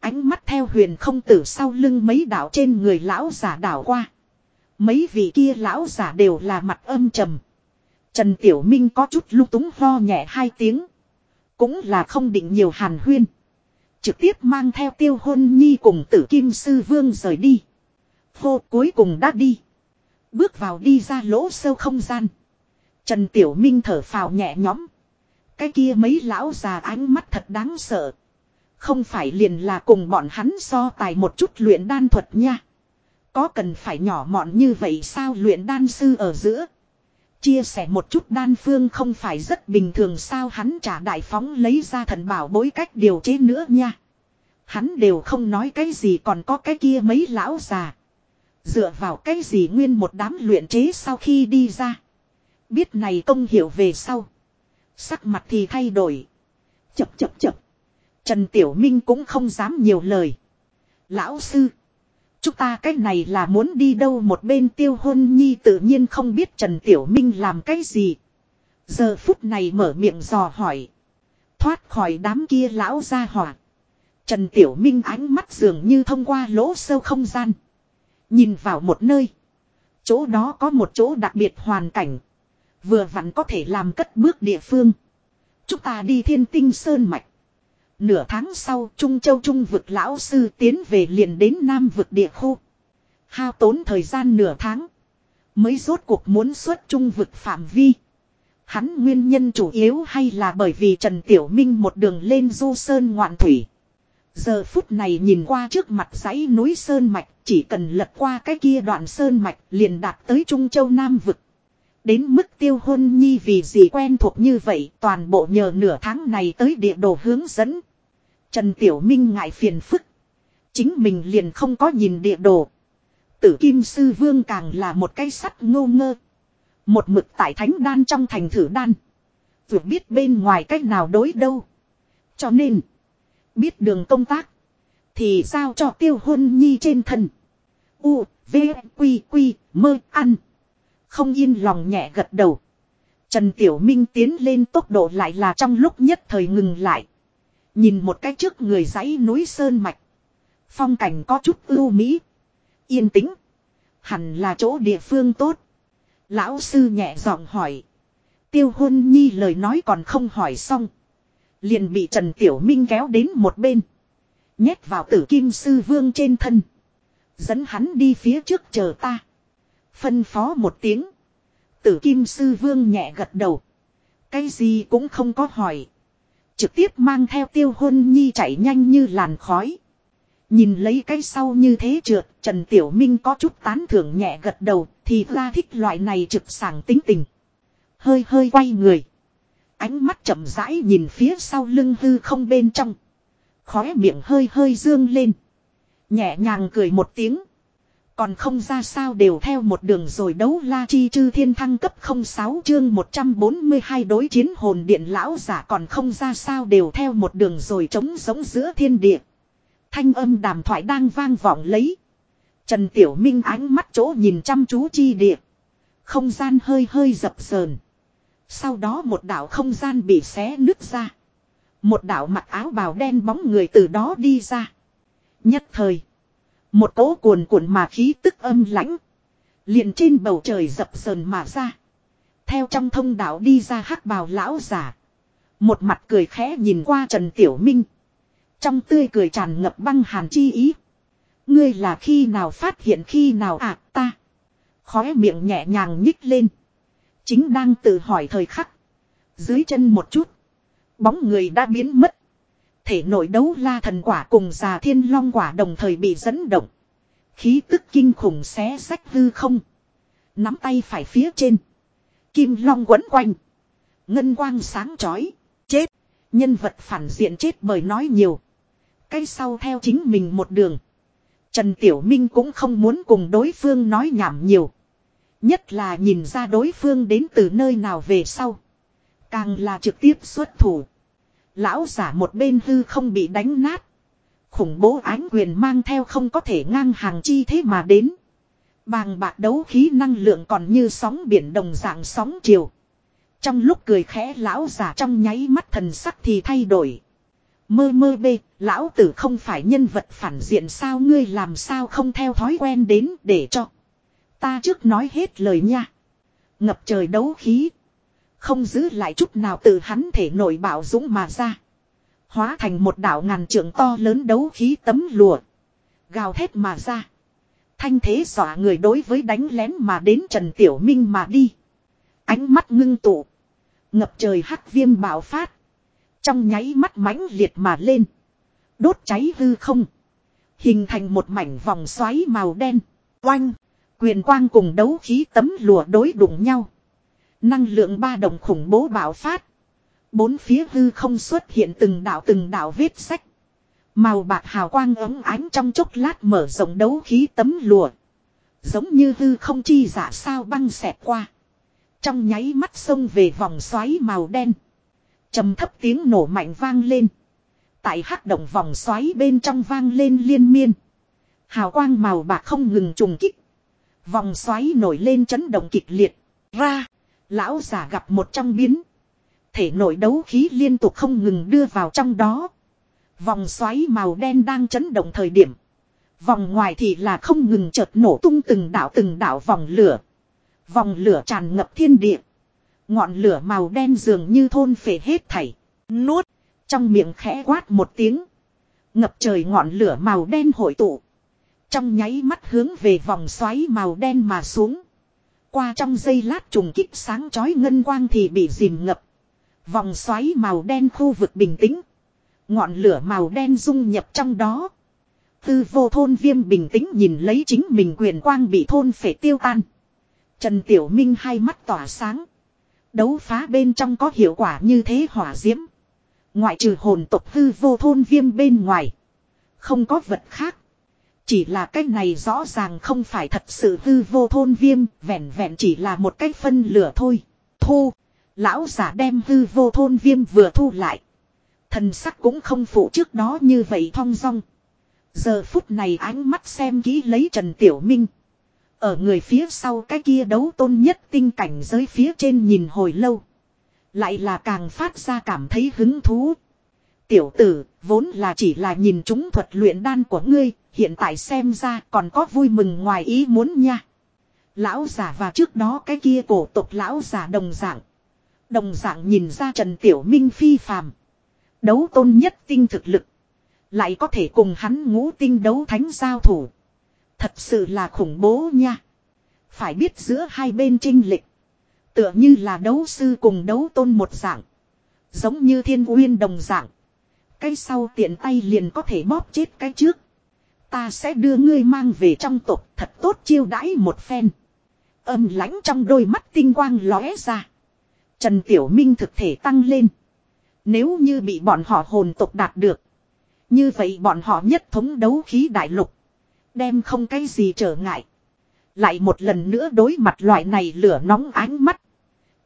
Ánh mắt theo huyền không tử sau lưng mấy đảo trên người lão giả đảo qua. Mấy vị kia lão giả đều là mặt âm trầm. Trần Tiểu Minh có chút lung túng ho nhẹ hai tiếng. Cũng là không định nhiều hàn huyên. Trực tiếp mang theo tiêu hôn nhi cùng tử kim sư vương rời đi. Hô cuối cùng đã đi. Bước vào đi ra lỗ sâu không gian. Trần Tiểu Minh thở phào nhẹ nhõm. Cái kia mấy lão già ánh mắt thật đáng sợ. Không phải liền là cùng bọn hắn so tài một chút luyện đan thuật nha. Có cần phải nhỏ mọn như vậy sao luyện đan sư ở giữa. Chia sẻ một chút đan phương không phải rất bình thường sao hắn trả đại phóng lấy ra thần bảo bối cách điều chế nữa nha. Hắn đều không nói cái gì còn có cái kia mấy lão già. Dựa vào cái gì nguyên một đám luyện chế sau khi đi ra. Biết này công hiểu về sau. Sắc mặt thì thay đổi. Chập chập chập. Trần Tiểu Minh cũng không dám nhiều lời. Lão sư. Chúng ta cái này là muốn đi đâu một bên tiêu hôn nhi tự nhiên không biết Trần Tiểu Minh làm cái gì. Giờ phút này mở miệng dò hỏi. Thoát khỏi đám kia lão ra hỏa. Trần Tiểu Minh ánh mắt dường như thông qua lỗ sâu không gian. Nhìn vào một nơi. Chỗ đó có một chỗ đặc biệt hoàn cảnh. Vừa vặn có thể làm cất bước địa phương. Chúng ta đi thiên tinh sơn mạch. Nửa tháng sau Trung Châu Trung vực lão sư tiến về liền đến Nam vực địa khu. Hao tốn thời gian nửa tháng. Mới rốt cuộc muốn xuất Trung vực phạm vi. Hắn nguyên nhân chủ yếu hay là bởi vì Trần Tiểu Minh một đường lên du sơn ngoạn thủy. Giờ phút này nhìn qua trước mặt dãy núi Sơn Mạch, chỉ cần lật qua cái kia đoạn Sơn Mạch liền đạt tới Trung Châu Nam Vực. đến mức tiêu hôn nhi vì gì quen thuộc như vậy toàn bộ nhờ nửa tháng này tới địa đồ hướng dẫn. Trần Tiểu Minh ngại phiền phức. Chính mình liền không có nhìn địa đồ. Tử Kim Sư Vương càng là một cái sắt ngô ngơ. Một mực tại thánh đan trong thành thử đan. Vừa biết bên ngoài cách nào đối đâu. Cho nên. Biết đường công tác. Thì sao cho tiêu hôn nhi trên thân. U, V, Quy, Quy, mơ, ăn. Không yên lòng nhẹ gật đầu. Trần Tiểu Minh tiến lên tốc độ lại là trong lúc nhất thời ngừng lại. Nhìn một cái trước người dãy núi Sơn Mạch. Phong cảnh có chút ưu mỹ. Yên tĩnh. Hẳn là chỗ địa phương tốt. Lão sư nhẹ giọng hỏi. Tiêu hôn nhi lời nói còn không hỏi xong. Liền bị Trần Tiểu Minh kéo đến một bên. Nhét vào tử kim sư vương trên thân. Dẫn hắn đi phía trước chờ ta. Phân phó một tiếng. Tử kim sư vương nhẹ gật đầu. Cái gì cũng không có hỏi. Trực tiếp mang theo tiêu hôn nhi chạy nhanh như làn khói. Nhìn lấy cái sau như thế trượt, Trần Tiểu Minh có chút tán thưởng nhẹ gật đầu, thì ra thích loại này trực sảng tính tình. Hơi hơi quay người. Ánh mắt chậm rãi nhìn phía sau lưng hư không bên trong. Khóe miệng hơi hơi dương lên. Nhẹ nhàng cười một tiếng. Còn không ra sao đều theo một đường rồi đấu la chi chư thiên thăng cấp 06 chương 142 đối chiến hồn điện lão giả còn không ra sao đều theo một đường rồi trống giống giữa thiên địa. Thanh âm đàm thoại đang vang vọng lấy. Trần Tiểu Minh ánh mắt chỗ nhìn chăm chú chi địa. Không gian hơi hơi dập sờn. Sau đó một đảo không gian bị xé nứt ra. Một đảo mặc áo bào đen bóng người từ đó đi ra. Nhất thời. Một cỗ cuồn cuộn mà khí tức âm lãnh. Liền trên bầu trời dập sờn mà ra. Theo trong thông đạo đi ra hắc bào lão giả. Một mặt cười khẽ nhìn qua Trần Tiểu Minh. Trong tươi cười tràn ngập băng hàn chi ý. Ngươi là khi nào phát hiện khi nào à ta. Khóe miệng nhẹ nhàng nhích lên. Chính đang tự hỏi thời khắc. Dưới chân một chút. Bóng người đã biến mất. Thể nội đấu la thần quả cùng già thiên long quả đồng thời bị dẫn động. Khí tức kinh khủng xé sách hư không. Nắm tay phải phía trên. Kim long quấn quanh. Ngân quang sáng chói. Chết. Nhân vật phản diện chết bởi nói nhiều. Cái sau theo chính mình một đường. Trần Tiểu Minh cũng không muốn cùng đối phương nói nhảm nhiều. Nhất là nhìn ra đối phương đến từ nơi nào về sau. Càng là trực tiếp xuất thủ. Lão giả một bên hư không bị đánh nát. Khủng bố ánh quyền mang theo không có thể ngang hàng chi thế mà đến. Bàng bạc đấu khí năng lượng còn như sóng biển đồng dạng sóng chiều. Trong lúc cười khẽ lão giả trong nháy mắt thần sắc thì thay đổi. Mơ mơ bê, lão tử không phải nhân vật phản diện sao ngươi làm sao không theo thói quen đến để cho. Ta trước nói hết lời nha. Ngập trời đấu khí. Không giữ lại chút nào từ hắn thể nổi bảo dũng mà ra. Hóa thành một đảo ngàn trượng to lớn đấu khí tấm lùa. Gào thét mà ra. Thanh thế xỏa người đối với đánh lén mà đến Trần Tiểu Minh mà đi. Ánh mắt ngưng tụ. Ngập trời hắc viêm bạo phát. Trong nháy mắt mãnh liệt mà lên. Đốt cháy hư không. Hình thành một mảnh vòng xoáy màu đen. Oanh. Quyền quang cùng đấu khí tấm lùa đối đụng nhau. Năng lượng ba đồng khủng bố bạo phát. Bốn phía hư không xuất hiện từng đạo từng đạo vết sách. Màu bạc hào quang ấm ánh trong chốc lát mở rộng đấu khí tấm lùa. Giống như hư không chi giả sao băng xẹt qua. Trong nháy mắt xông về vòng xoáy màu đen trầm thấp tiếng nổ mạnh vang lên. Tại hắc động vòng xoáy bên trong vang lên liên miên. Hào quang màu bạc không ngừng trùng kích. Vòng xoáy nổi lên chấn động kịch liệt. Ra. Lão giả gặp một trong biến. Thể nội đấu khí liên tục không ngừng đưa vào trong đó. Vòng xoáy màu đen đang chấn động thời điểm. Vòng ngoài thì là không ngừng chợt nổ tung từng đảo từng đảo vòng lửa. Vòng lửa tràn ngập thiên địa. Ngọn lửa màu đen dường như thôn phệ hết thảy. Nuốt. Trong miệng khẽ quát một tiếng. Ngập trời ngọn lửa màu đen hội tụ. Trong nháy mắt hướng về vòng xoáy màu đen mà xuống. Qua trong giây lát trùng kích sáng chói ngân quang thì bị dìm ngập. Vòng xoáy màu đen khu vực bình tĩnh. Ngọn lửa màu đen dung nhập trong đó. Tư vô thôn viêm bình tĩnh nhìn lấy chính mình quyền quang bị thôn phệ tiêu tan. Trần Tiểu Minh hai mắt tỏa sáng. Đấu phá bên trong có hiệu quả như thế hỏa diễm. Ngoại trừ hồn tộc hư vô thôn viêm bên ngoài. Không có vật khác. Chỉ là cái này rõ ràng không phải thật sự hư vô thôn viêm, vẹn vẹn chỉ là một cái phân lửa thôi. Thu, lão giả đem hư vô thôn viêm vừa thu lại. Thần sắc cũng không phụ trước đó như vậy thong dong. Giờ phút này ánh mắt xem kỹ lấy Trần Tiểu Minh. Ở người phía sau cái kia đấu tôn nhất tinh cảnh giới phía trên nhìn hồi lâu. Lại là càng phát ra cảm thấy hứng thú. Tiểu tử, vốn là chỉ là nhìn chúng thuật luyện đan của ngươi, hiện tại xem ra còn có vui mừng ngoài ý muốn nha. Lão giả và trước đó cái kia cổ tộc lão giả đồng dạng. Đồng dạng nhìn ra Trần Tiểu Minh phi phàm. Đấu tôn nhất tinh thực lực. Lại có thể cùng hắn ngũ tinh đấu thánh giao thủ. Thật sự là khủng bố nha. Phải biết giữa hai bên trinh lịch. Tựa như là đấu sư cùng đấu tôn một dạng. Giống như thiên uyên đồng dạng. Cái sau tiện tay liền có thể bóp chết cái trước. Ta sẽ đưa ngươi mang về trong tộc, thật tốt chiêu đãi một phen. Âm lãnh trong đôi mắt tinh quang lóe ra. Trần Tiểu Minh thực thể tăng lên. Nếu như bị bọn họ hồn tộc đạt được. Như vậy bọn họ nhất thống đấu khí đại lục. Đem không cái gì trở ngại. Lại một lần nữa đối mặt loại này lửa nóng ánh mắt.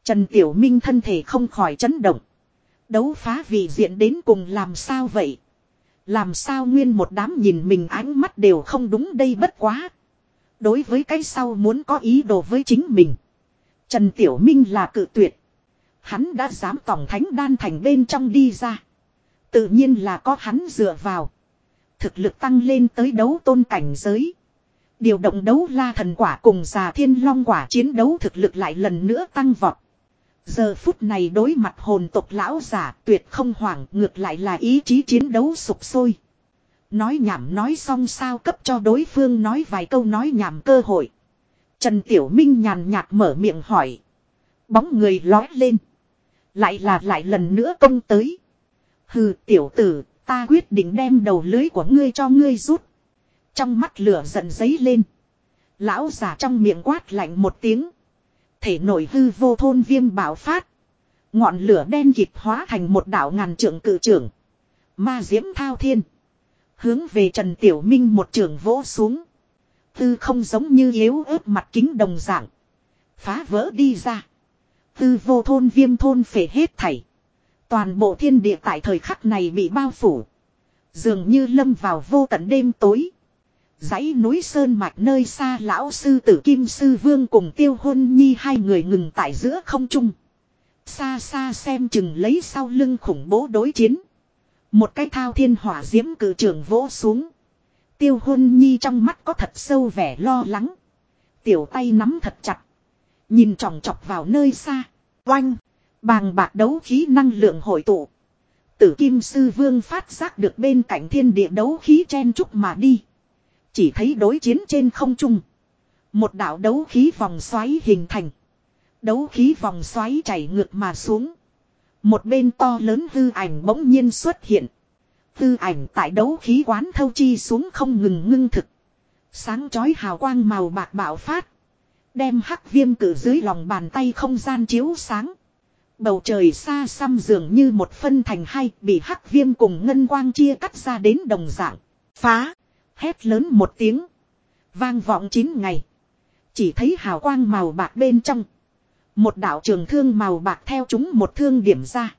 Trần Tiểu Minh thân thể không khỏi chấn động. Đấu phá vì diện đến cùng làm sao vậy? Làm sao nguyên một đám nhìn mình ánh mắt đều không đúng đây bất quá. Đối với cái sau muốn có ý đồ với chính mình. Trần Tiểu Minh là cự tuyệt. Hắn đã dám tổng thánh đan thành bên trong đi ra. Tự nhiên là có hắn dựa vào. Thực lực tăng lên tới đấu tôn cảnh giới. Điều động đấu la thần quả cùng già thiên long quả chiến đấu thực lực lại lần nữa tăng vọt. Giờ phút này đối mặt hồn tộc lão giả tuyệt không hoảng ngược lại là ý chí chiến đấu sụp sôi. Nói nhảm nói xong sao cấp cho đối phương nói vài câu nói nhảm cơ hội. Trần Tiểu Minh nhàn nhạt mở miệng hỏi. Bóng người lói lên. Lại là lại lần nữa công tới. Hừ tiểu tử, ta quyết định đem đầu lưới của ngươi cho ngươi rút. Trong mắt lửa giận giấy lên. Lão giả trong miệng quát lạnh một tiếng. Thể nổi hư vô thôn viêm bảo phát. Ngọn lửa đen kịp hóa thành một đảo ngàn trượng cự trưởng. Ma diễm thao thiên. Hướng về Trần Tiểu Minh một trường vỗ xuống. Tư không giống như yếu ớt mặt kính đồng dạng. Phá vỡ đi ra. Tư vô thôn viêm thôn phể hết thảy. Toàn bộ thiên địa tại thời khắc này bị bao phủ. Dường như lâm vào vô tận đêm tối dãy núi sơn mạch nơi xa lão sư tử kim sư vương cùng tiêu hôn nhi hai người ngừng tại giữa không trung. Xa xa xem chừng lấy sau lưng khủng bố đối chiến. Một cái thao thiên hỏa diễm cử trường vỗ xuống. Tiêu hôn nhi trong mắt có thật sâu vẻ lo lắng. Tiểu tay nắm thật chặt. Nhìn tròng trọc vào nơi xa. Oanh. Bàng bạc đấu khí năng lượng hội tụ. Tử kim sư vương phát giác được bên cạnh thiên địa đấu khí chen trúc mà đi. Chỉ thấy đối chiến trên không trung. Một đạo đấu khí vòng xoáy hình thành. Đấu khí vòng xoáy chảy ngược mà xuống. Một bên to lớn hư ảnh bỗng nhiên xuất hiện. Hư ảnh tại đấu khí quán thâu chi xuống không ngừng ngưng thực. Sáng chói hào quang màu bạc bạo phát. Đem hắc viêm cử dưới lòng bàn tay không gian chiếu sáng. Bầu trời xa xăm dường như một phân thành hai bị hắc viêm cùng ngân quang chia cắt ra đến đồng dạng. Phá! Hét lớn một tiếng. Vang vọng chín ngày. Chỉ thấy hào quang màu bạc bên trong. Một đạo trường thương màu bạc theo chúng một thương điểm ra.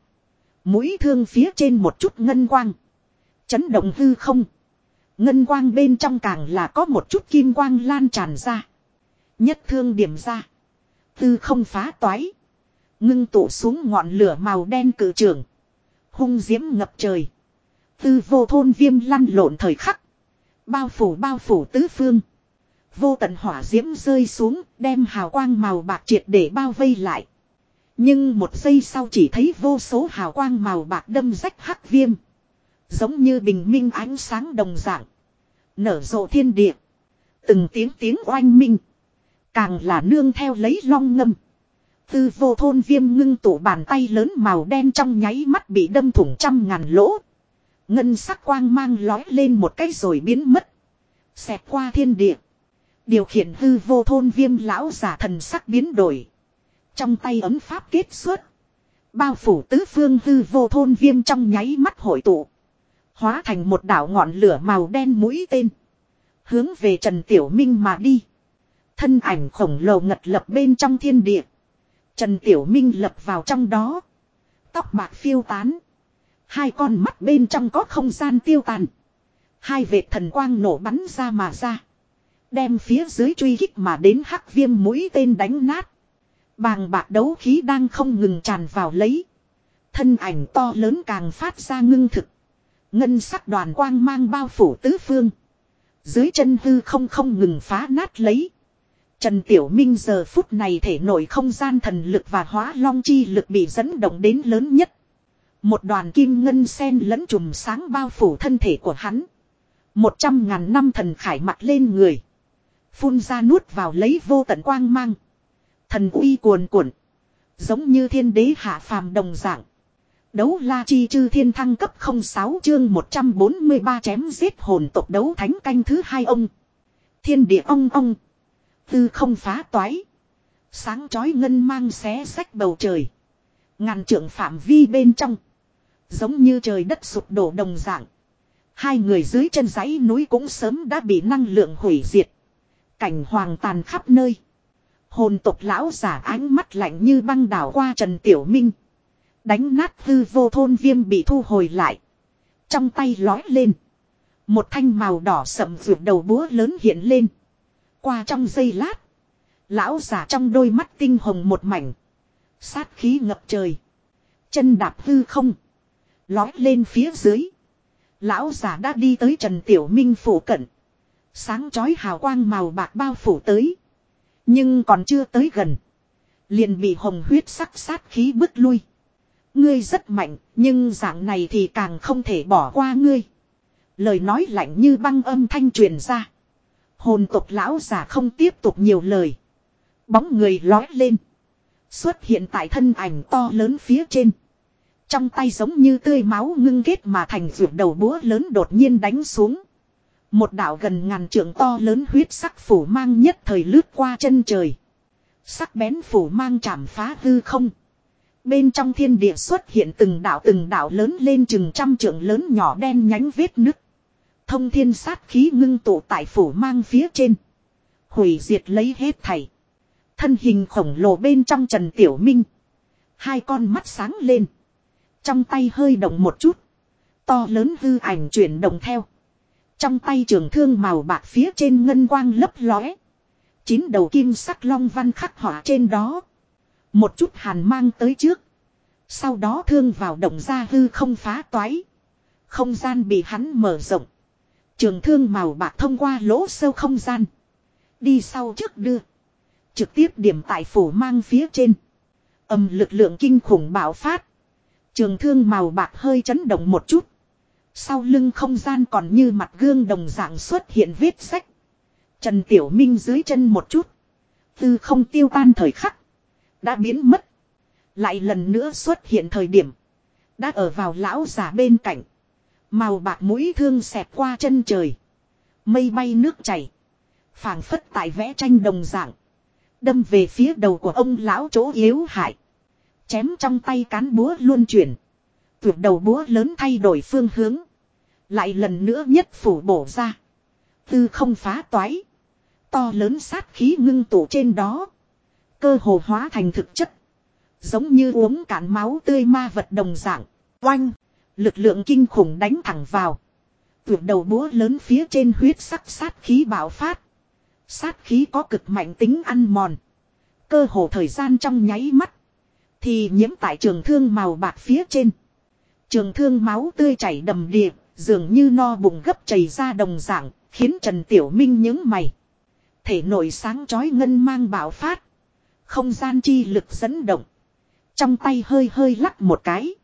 Mũi thương phía trên một chút ngân quang. Chấn động hư không. Ngân quang bên trong càng là có một chút kim quang lan tràn ra. Nhất thương điểm ra. Tư không phá toái. Ngưng tụ xuống ngọn lửa màu đen cử trường. Hung diễm ngập trời. Tư vô thôn viêm lăn lộn thời khắc. Bao phủ bao phủ tứ phương. Vô tận hỏa diễm rơi xuống, đem hào quang màu bạc triệt để bao vây lại. Nhưng một giây sau chỉ thấy vô số hào quang màu bạc đâm rách hắc viêm. Giống như bình minh ánh sáng đồng dạng. Nở rộ thiên địa. Từng tiếng tiếng oanh minh. Càng là nương theo lấy long ngâm. Tư vô thôn viêm ngưng tụ bàn tay lớn màu đen trong nháy mắt bị đâm thủng trăm ngàn lỗ. Ngân sắc quang mang lói lên một cái rồi biến mất. Xẹt qua thiên địa. Điều khiển hư vô thôn viêm lão giả thần sắc biến đổi. Trong tay ấm pháp kết xuất. Bao phủ tứ phương hư vô thôn viêm trong nháy mắt hội tụ. Hóa thành một đảo ngọn lửa màu đen mũi tên. Hướng về Trần Tiểu Minh mà đi. Thân ảnh khổng lồ ngật lập bên trong thiên địa. Trần Tiểu Minh lập vào trong đó. Tóc bạc phiêu tán. Hai con mắt bên trong có không gian tiêu tàn. Hai vệt thần quang nổ bắn ra mà ra. Đem phía dưới truy kích mà đến hắc viêm mũi tên đánh nát. Bàng bạc đấu khí đang không ngừng tràn vào lấy. Thân ảnh to lớn càng phát ra ngưng thực. Ngân sắc đoàn quang mang bao phủ tứ phương. Dưới chân hư không không ngừng phá nát lấy. Trần Tiểu Minh giờ phút này thể nổi không gian thần lực và hóa long chi lực bị dẫn động đến lớn nhất. Một đoàn kim ngân sen lẫn trùm sáng bao phủ thân thể của hắn. Một trăm ngàn năm thần khải mặt lên người. Phun ra nuốt vào lấy vô tận quang mang. Thần uy cuồn cuộn. Giống như thiên đế hạ phàm đồng dạng. Đấu la chi chư thiên thăng cấp 06 chương 143 chém giết hồn tộc đấu thánh canh thứ hai ông. Thiên địa ong ong. Tư không phá toái. Sáng chói ngân mang xé sách bầu trời. Ngàn trượng phạm vi bên trong. Giống như trời đất sụp đổ đồng dạng. Hai người dưới chân dãy núi cũng sớm đã bị năng lượng hủy diệt. Cảnh hoàng tàn khắp nơi. Hồn tộc lão giả ánh mắt lạnh như băng đảo qua Trần Tiểu Minh. Đánh nát hư vô thôn viêm bị thu hồi lại. Trong tay lói lên. Một thanh màu đỏ sậm vượt đầu búa lớn hiện lên. Qua trong giây lát. Lão giả trong đôi mắt tinh hồng một mảnh. Sát khí ngập trời. Chân đạp hư không. Lói lên phía dưới. Lão giả đã đi tới Trần Tiểu Minh phủ cận. Sáng chói hào quang màu bạc bao phủ tới. Nhưng còn chưa tới gần. Liền bị hồng huyết sắc sát khí bứt lui. Ngươi rất mạnh, nhưng dạng này thì càng không thể bỏ qua ngươi. Lời nói lạnh như băng âm thanh truyền ra. Hồn tộc lão giả không tiếp tục nhiều lời. Bóng người lói lên. Xuất hiện tại thân ảnh to lớn phía trên. Trong tay giống như tươi máu ngưng kết mà thành vượt đầu búa lớn đột nhiên đánh xuống. Một đạo gần ngàn trượng to lớn huyết sắc phủ mang nhất thời lướt qua chân trời. Sắc bén phủ mang chạm phá hư không. Bên trong thiên địa xuất hiện từng đạo từng đạo lớn lên chừng trăm trượng lớn nhỏ đen nhánh vết nứt. Thông thiên sát khí ngưng tụ tại phủ mang phía trên. Hủy diệt lấy hết thảy. Thân hình khổng lồ bên trong Trần Tiểu Minh. Hai con mắt sáng lên. Trong tay hơi động một chút. To lớn hư ảnh chuyển động theo. Trong tay trường thương màu bạc phía trên ngân quang lấp lóe. Chín đầu kim sắc long văn khắc họa trên đó. Một chút hàn mang tới trước. Sau đó thương vào động ra hư không phá toái. Không gian bị hắn mở rộng. Trường thương màu bạc thông qua lỗ sâu không gian. Đi sau trước đưa. Trực tiếp điểm tại phủ mang phía trên. Âm lực lượng kinh khủng bạo phát. Trường thương màu bạc hơi chấn động một chút. Sau lưng không gian còn như mặt gương đồng dạng xuất hiện vết sách. Trần Tiểu Minh dưới chân một chút. Tư không tiêu tan thời khắc. Đã biến mất. Lại lần nữa xuất hiện thời điểm. Đã ở vào lão giả bên cạnh. Màu bạc mũi thương xẹp qua chân trời. Mây bay nước chảy. phảng phất tại vẽ tranh đồng dạng. Đâm về phía đầu của ông lão chỗ yếu hại. Chém trong tay cán búa luôn chuyển. Tuyệt đầu búa lớn thay đổi phương hướng. Lại lần nữa nhất phủ bổ ra. Tư không phá toái. To lớn sát khí ngưng tụ trên đó. Cơ hồ hóa thành thực chất. Giống như uống cạn máu tươi ma vật đồng dạng. Oanh. Lực lượng kinh khủng đánh thẳng vào. Tuyệt đầu búa lớn phía trên huyết sắc sát khí bạo phát. Sát khí có cực mạnh tính ăn mòn. Cơ hồ thời gian trong nháy mắt. Thì nhiễm tại trường thương màu bạc phía trên. Trường thương máu tươi chảy đầm đìa, dường như no bụng gấp chảy ra đồng dạng, khiến Trần Tiểu Minh nhướng mày. Thể nội sáng chói ngân mang bạo phát. Không gian chi lực dẫn động. Trong tay hơi hơi lắc một cái.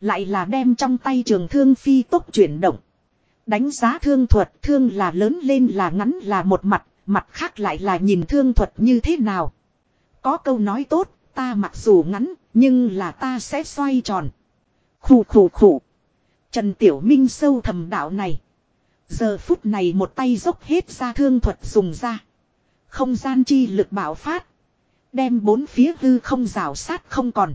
Lại là đem trong tay trường thương phi tốc chuyển động. Đánh giá thương thuật thương là lớn lên là ngắn là một mặt, mặt khác lại là nhìn thương thuật như thế nào. Có câu nói tốt, ta mặc dù ngắn, nhưng là ta sẽ xoay tròn. Khủ khủ khủ. Trần Tiểu Minh sâu thầm đạo này. Giờ phút này một tay dốc hết ra thương thuật dùng ra. Không gian chi lực bạo phát. Đem bốn phía hư không rào sát không còn.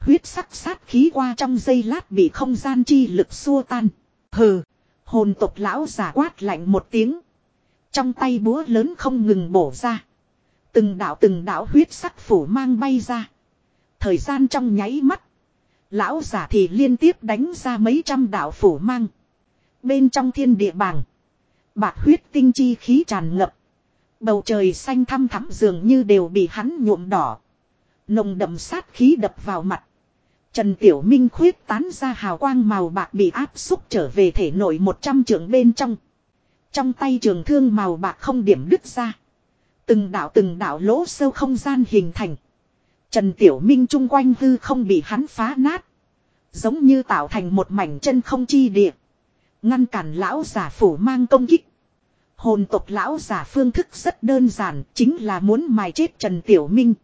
Huyết sắc sát khí qua trong giây lát bị không gian chi lực xua tan. Hừ. Hồn tộc lão giả quát lạnh một tiếng. Trong tay búa lớn không ngừng bổ ra. Từng đạo từng đạo huyết sắc phủ mang bay ra. Thời gian trong nháy mắt. Lão giả thì liên tiếp đánh ra mấy trăm đạo phủ mang. Bên trong thiên địa bảng. Bạc huyết tinh chi khí tràn ngập. Bầu trời xanh thăm thắm dường như đều bị hắn nhuộm đỏ. Nồng đậm sát khí đập vào mặt. Trần Tiểu Minh khuyết tán ra hào quang màu bạc bị áp xúc trở về thể nội 100 trường bên trong. Trong tay trường thương màu bạc không điểm đứt ra. Từng đạo từng đạo lỗ sâu không gian hình thành. Trần Tiểu Minh chung quanh hư không bị hắn phá nát. Giống như tạo thành một mảnh chân không chi địa. Ngăn cản lão giả phủ mang công kích. Hồn tộc lão giả phương thức rất đơn giản, chính là muốn mài chết Trần Tiểu Minh.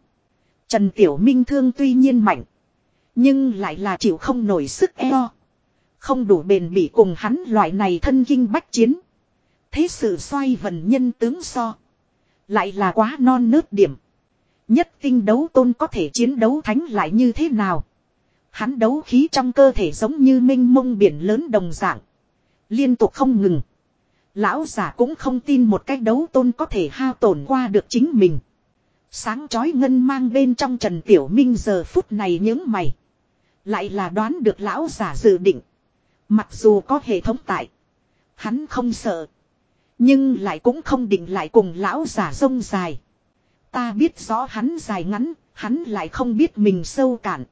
Trần Tiểu Minh thương tuy nhiên mạnh, nhưng lại là chịu không nổi sức eo. Không đủ bền bỉ cùng hắn loại này thân kinh bách chiến. Thế sự xoay vần nhân tướng so. Lại là quá non nớt điểm. Nhất tinh đấu tôn có thể chiến đấu thánh lại như thế nào? Hắn đấu khí trong cơ thể giống như minh mông biển lớn đồng dạng. Liên tục không ngừng. Lão giả cũng không tin một cách đấu tôn có thể hao tổn qua được chính mình. Sáng chói ngân mang bên trong Trần Tiểu Minh giờ phút này những mày. Lại là đoán được lão giả dự định. Mặc dù có hệ thống tại. Hắn không sợ. Nhưng lại cũng không định lại cùng lão giả rông dài. Ta biết rõ hắn dài ngắn, hắn lại không biết mình sâu cạn.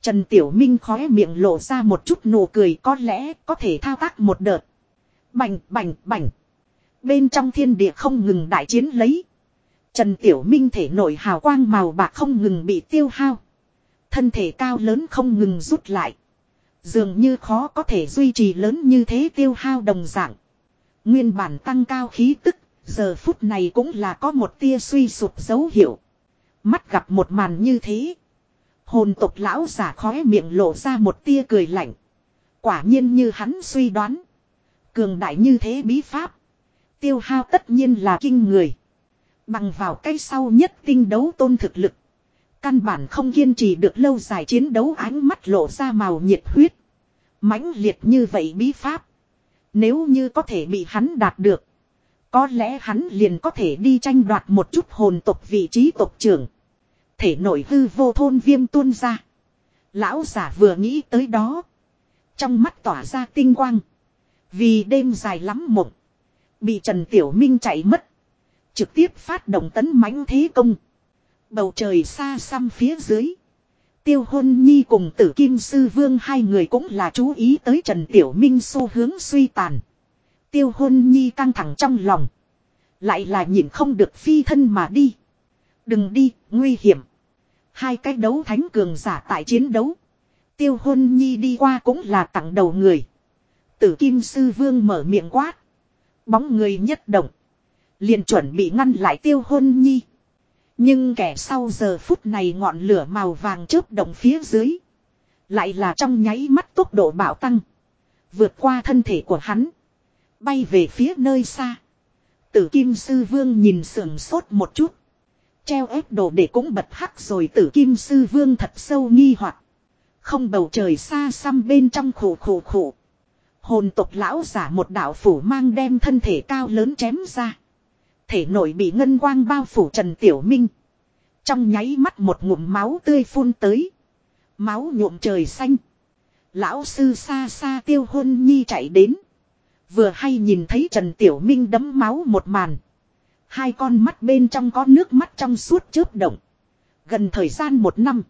Trần Tiểu Minh khóe miệng lộ ra một chút nụ cười có lẽ có thể thao tác một đợt. Bành, bành, bành. Bên trong thiên địa không ngừng đại chiến lấy. Trần Tiểu Minh thể nội hào quang màu bạc không ngừng bị tiêu hao. Thân thể cao lớn không ngừng rút lại. Dường như khó có thể duy trì lớn như thế tiêu hao đồng dạng. Nguyên bản tăng cao khí tức, giờ phút này cũng là có một tia suy sụp dấu hiệu. Mắt gặp một màn như thế. Hồn tộc lão giả khóe miệng lộ ra một tia cười lạnh. Quả nhiên như hắn suy đoán. Cường đại như thế bí pháp. Tiêu hao tất nhiên là kinh người. Bằng vào cái sau nhất tinh đấu tôn thực lực. Căn bản không kiên trì được lâu dài chiến đấu ánh mắt lộ ra màu nhiệt huyết. mãnh liệt như vậy bí pháp. Nếu như có thể bị hắn đạt được. Có lẽ hắn liền có thể đi tranh đoạt một chút hồn tộc vị trí tộc trưởng. Thể nổi hư vô thôn viêm tuôn ra. Lão giả vừa nghĩ tới đó. Trong mắt tỏa ra tinh quang. Vì đêm dài lắm mộng. Bị Trần Tiểu Minh chạy mất. Trực tiếp phát động tấn mãnh thế công. Bầu trời xa xăm phía dưới. Tiêu hôn nhi cùng tử kim sư vương hai người cũng là chú ý tới Trần Tiểu Minh xu hướng suy tàn. Tiêu hôn nhi căng thẳng trong lòng. Lại là nhìn không được phi thân mà đi. Đừng đi, nguy hiểm. Hai cái đấu thánh cường giả tại chiến đấu. Tiêu hôn nhi đi qua cũng là tặng đầu người. Tử kim sư vương mở miệng quát. Bóng người nhất động. Liền chuẩn bị ngăn lại tiêu hôn nhi. Nhưng kẻ sau giờ phút này ngọn lửa màu vàng chớp động phía dưới. Lại là trong nháy mắt tốc độ bạo tăng. Vượt qua thân thể của hắn. Bay về phía nơi xa. Tử kim sư vương nhìn sườn sốt một chút. Treo ép đồ để cũng bật hắc rồi tử kim sư vương thật sâu nghi hoặc Không bầu trời xa xăm bên trong khổ khổ khổ. Hồn tộc lão giả một đạo phủ mang đem thân thể cao lớn chém ra. Thể nội bị ngân quang bao phủ Trần Tiểu Minh. Trong nháy mắt một ngụm máu tươi phun tới. Máu nhuộm trời xanh. Lão sư xa xa tiêu hôn nhi chạy đến. Vừa hay nhìn thấy Trần Tiểu Minh đấm máu một màn. Hai con mắt bên trong có nước mắt trong suốt chớp động. Gần thời gian một năm.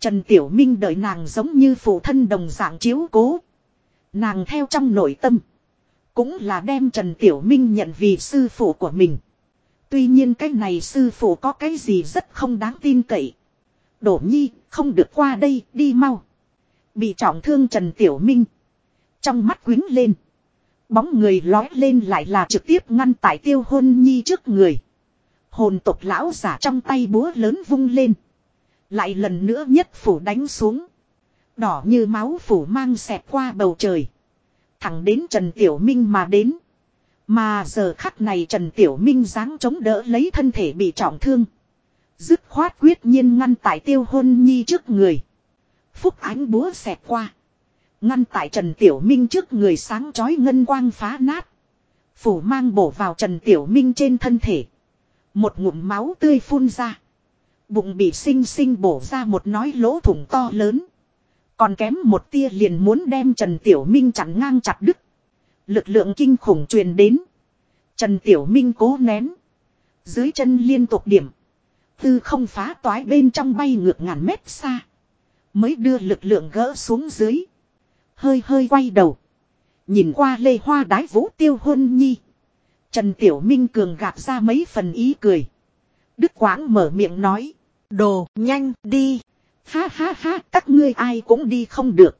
Trần Tiểu Minh đợi nàng giống như phụ thân đồng dạng chiếu cố. Nàng theo trong nội tâm. Cũng là đem Trần Tiểu Minh nhận vì sư phụ của mình. Tuy nhiên cái này sư phụ có cái gì rất không đáng tin cậy. Đổ nhi, không được qua đây, đi mau. Bị trọng thương Trần Tiểu Minh. Trong mắt quính lên. Bóng người lói lên lại là trực tiếp ngăn tại tiêu hôn nhi trước người. Hồn tộc lão giả trong tay búa lớn vung lên. Lại lần nữa nhất phủ đánh xuống. Đỏ như máu phủ mang xẹt qua bầu trời. Thẳng đến Trần Tiểu Minh mà đến. Mà giờ khắc này Trần Tiểu Minh dáng chống đỡ lấy thân thể bị trọng thương. Dứt khoát quyết nhiên ngăn tại tiêu hôn nhi trước người. Phúc ánh búa xẹt qua. Ngăn tại Trần Tiểu Minh trước người sáng chói ngân quang phá nát. Phủ mang bổ vào Trần Tiểu Minh trên thân thể. Một ngụm máu tươi phun ra. Bụng bị sinh sinh bổ ra một nói lỗ thủng to lớn. Còn kém một tia liền muốn đem Trần Tiểu Minh chặn ngang chặt đứt. Lực lượng kinh khủng truyền đến. Trần Tiểu Minh cố nén. Dưới chân liên tục điểm. Tư không phá toái bên trong bay ngược ngàn mét xa. Mới đưa lực lượng gỡ xuống dưới. Hơi hơi quay đầu. Nhìn qua lê hoa đái vũ tiêu hôn nhi. Trần Tiểu Minh cường gạt ra mấy phần ý cười. Đức Quảng mở miệng nói. Đồ, nhanh, đi. Ha ha ha, các ngươi ai cũng đi không được.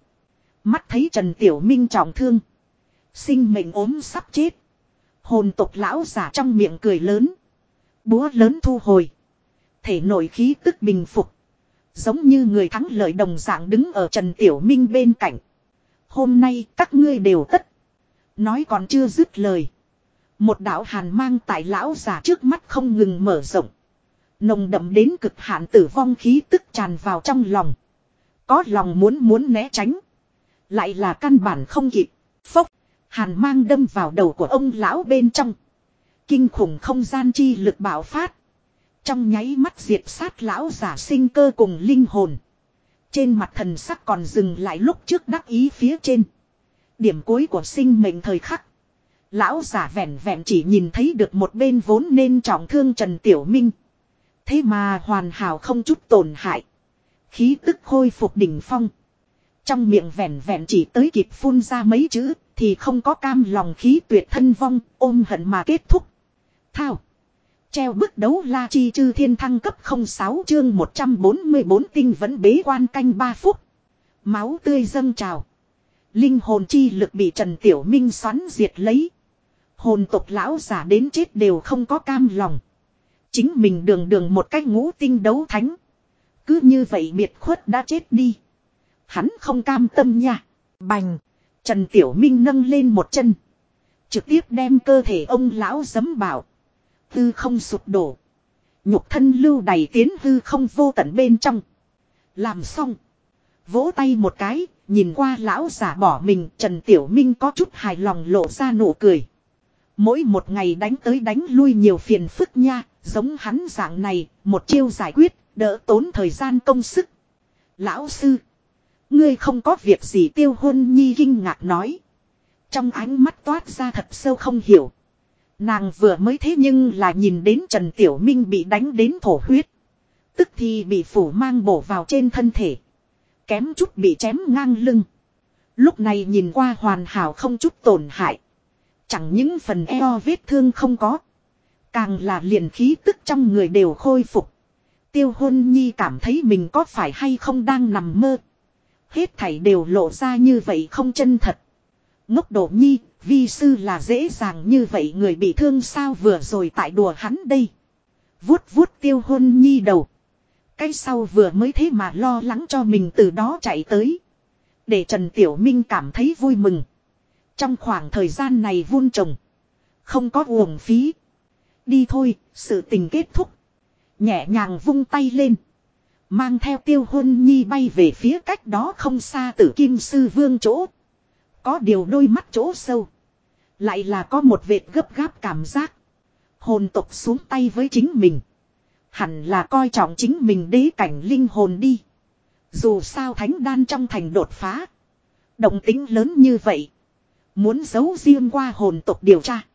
Mắt thấy Trần Tiểu Minh trọng thương. Sinh mệnh ốm sắp chết. Hồn tộc lão giả trong miệng cười lớn. Búa lớn thu hồi. Thể nội khí tức bình phục. Giống như người thắng lợi đồng dạng đứng ở Trần Tiểu Minh bên cạnh. Hôm nay các ngươi đều tất. Nói còn chưa dứt lời. Một đạo hàn mang tại lão giả trước mắt không ngừng mở rộng. Nồng đậm đến cực hạn tử vong khí tức tràn vào trong lòng. Có lòng muốn muốn né tránh. Lại là căn bản không kịp. Phốc. Hàn mang đâm vào đầu của ông lão bên trong. Kinh khủng không gian chi lực bạo phát. Trong nháy mắt diệt sát lão giả sinh cơ cùng linh hồn. Trên mặt thần sắc còn dừng lại lúc trước đắc ý phía trên. Điểm cuối của sinh mệnh thời khắc. Lão giả vẹn vẹn chỉ nhìn thấy được một bên vốn nên trọng thương Trần Tiểu Minh. Thế mà hoàn hảo không chút tổn hại. Khí tức khôi phục đỉnh phong. Trong miệng vẹn vẹn chỉ tới kịp phun ra mấy chữ, thì không có cam lòng khí tuyệt thân vong, ôm hận mà kết thúc. Thao. Treo bức đấu la chi chư thiên thăng cấp 06 chương 144 tinh vẫn bế quan canh 3 phút. Máu tươi dâng trào. Linh hồn chi lực bị Trần Tiểu Minh xoắn diệt lấy. Hồn tộc lão giả đến chết đều không có cam lòng. Chính mình đường đường một cách ngũ tinh đấu thánh. Cứ như vậy biệt khuất đã chết đi. Hắn không cam tâm nha. Bành. Trần Tiểu Minh nâng lên một chân. Trực tiếp đem cơ thể ông lão giấm bảo. Hư không sụp đổ. Nhục thân lưu đầy tiến hư không vô tận bên trong. Làm xong. Vỗ tay một cái, nhìn qua lão giả bỏ mình, Trần Tiểu Minh có chút hài lòng lộ ra nụ cười. Mỗi một ngày đánh tới đánh lui nhiều phiền phức nha, giống hắn dạng này, một chiêu giải quyết, đỡ tốn thời gian công sức. Lão sư, ngươi không có việc gì tiêu hôn nhi kinh ngạc nói. Trong ánh mắt toát ra thật sâu không hiểu. Nàng vừa mới thế nhưng là nhìn đến Trần Tiểu Minh bị đánh đến thổ huyết. Tức thì bị phủ mang bổ vào trên thân thể. Kém chút bị chém ngang lưng. Lúc này nhìn qua hoàn hảo không chút tổn hại. Chẳng những phần eo vết thương không có. Càng là liền khí tức trong người đều khôi phục. Tiêu hôn nhi cảm thấy mình có phải hay không đang nằm mơ. Hết thảy đều lộ ra như vậy không chân thật. Ngốc độ nhi, vi sư là dễ dàng như vậy người bị thương sao vừa rồi tại đùa hắn đây. Vuốt vuốt tiêu hôn nhi đầu. Cái sau vừa mới thế mà lo lắng cho mình từ đó chạy tới. Để Trần Tiểu Minh cảm thấy vui mừng. Trong khoảng thời gian này vun trồng. Không có uổng phí. Đi thôi, sự tình kết thúc. Nhẹ nhàng vung tay lên. Mang theo tiêu hôn nhi bay về phía cách đó không xa tử kim sư vương chỗ. Có điều đôi mắt chỗ sâu. Lại là có một vệt gấp gáp cảm giác. Hồn tộc xuống tay với chính mình. Hẳn là coi trọng chính mình đế cảnh linh hồn đi. Dù sao thánh đan trong thành đột phá. Động tính lớn như vậy. Muốn giấu riêng qua hồn tộc điều tra.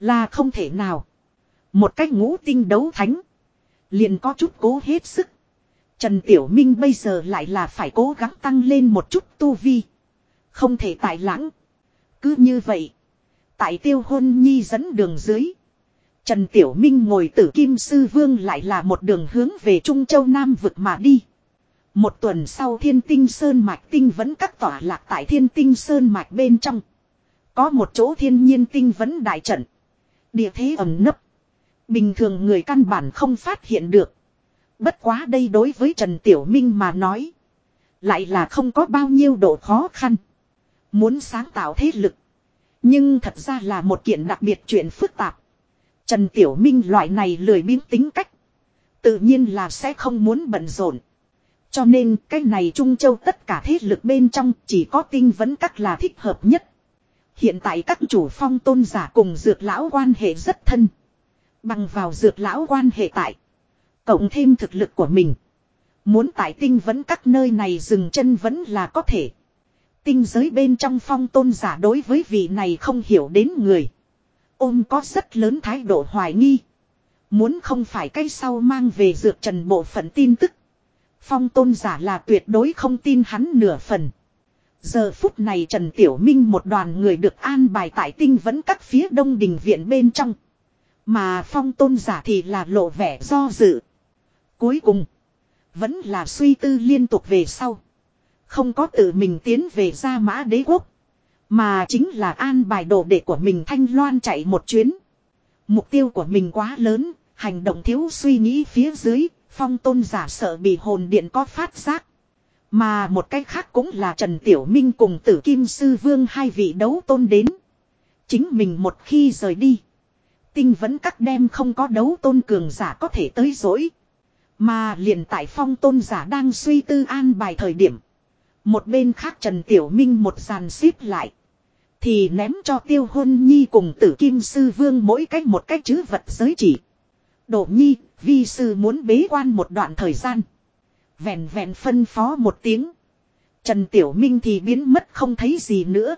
Là không thể nào. Một cách ngũ tinh đấu thánh. Liền có chút cố hết sức. Trần Tiểu Minh bây giờ lại là phải cố gắng tăng lên một chút tu vi. Không thể tài lãng. Cứ như vậy. Tại tiêu hôn nhi dẫn đường dưới. Trần Tiểu Minh ngồi tử kim sư vương lại là một đường hướng về Trung Châu Nam vực mà đi. Một tuần sau thiên tinh sơn mạch tinh vẫn các tỏa lạc tại thiên tinh sơn mạch bên trong. Có một chỗ thiên nhiên tinh vẫn đại trận. Địa thế ẩm nấp. Bình thường người căn bản không phát hiện được. Bất quá đây đối với Trần Tiểu Minh mà nói. Lại là không có bao nhiêu độ khó khăn. Muốn sáng tạo thế lực. Nhưng thật ra là một kiện đặc biệt chuyện phức tạp. Trần Tiểu Minh loại này lười biếng tính cách. Tự nhiên là sẽ không muốn bận rộn. Cho nên cái này Trung Châu tất cả thế lực bên trong chỉ có tinh vấn các là thích hợp nhất. Hiện tại các chủ phong tôn giả cùng dược lão quan hệ rất thân. Bằng vào dược lão quan hệ tại. Cộng thêm thực lực của mình. Muốn tại tinh vấn các nơi này dừng chân vẫn là có thể. Tinh giới bên trong phong tôn giả đối với vị này không hiểu đến người. Ôm có rất lớn thái độ hoài nghi. Muốn không phải cái sau mang về dược trần bộ phận tin tức. Phong tôn giả là tuyệt đối không tin hắn nửa phần. Giờ phút này Trần Tiểu Minh một đoàn người được an bài tại tinh vẫn các phía đông đình viện bên trong. Mà phong tôn giả thì là lộ vẻ do dự. Cuối cùng, vẫn là suy tư liên tục về sau. Không có tự mình tiến về ra mã đế quốc. Mà chính là an bài đồ đệ của mình thanh loan chạy một chuyến. Mục tiêu của mình quá lớn, hành động thiếu suy nghĩ phía dưới, phong tôn giả sợ bị hồn điện có phát giác. Mà một cách khác cũng là Trần Tiểu Minh cùng tử Kim Sư Vương hai vị đấu tôn đến. Chính mình một khi rời đi. Tinh vẫn các đem không có đấu tôn cường giả có thể tới dối. Mà liền tại phong tôn giả đang suy tư an bài thời điểm. Một bên khác Trần Tiểu Minh một dàn xếp lại. Thì ném cho tiêu hôn nhi cùng tử kim sư vương mỗi cách một cách chứ vật giới chỉ. Độ nhi, vi sư muốn bế quan một đoạn thời gian. Vẹn vẹn phân phó một tiếng. Trần Tiểu Minh thì biến mất không thấy gì nữa.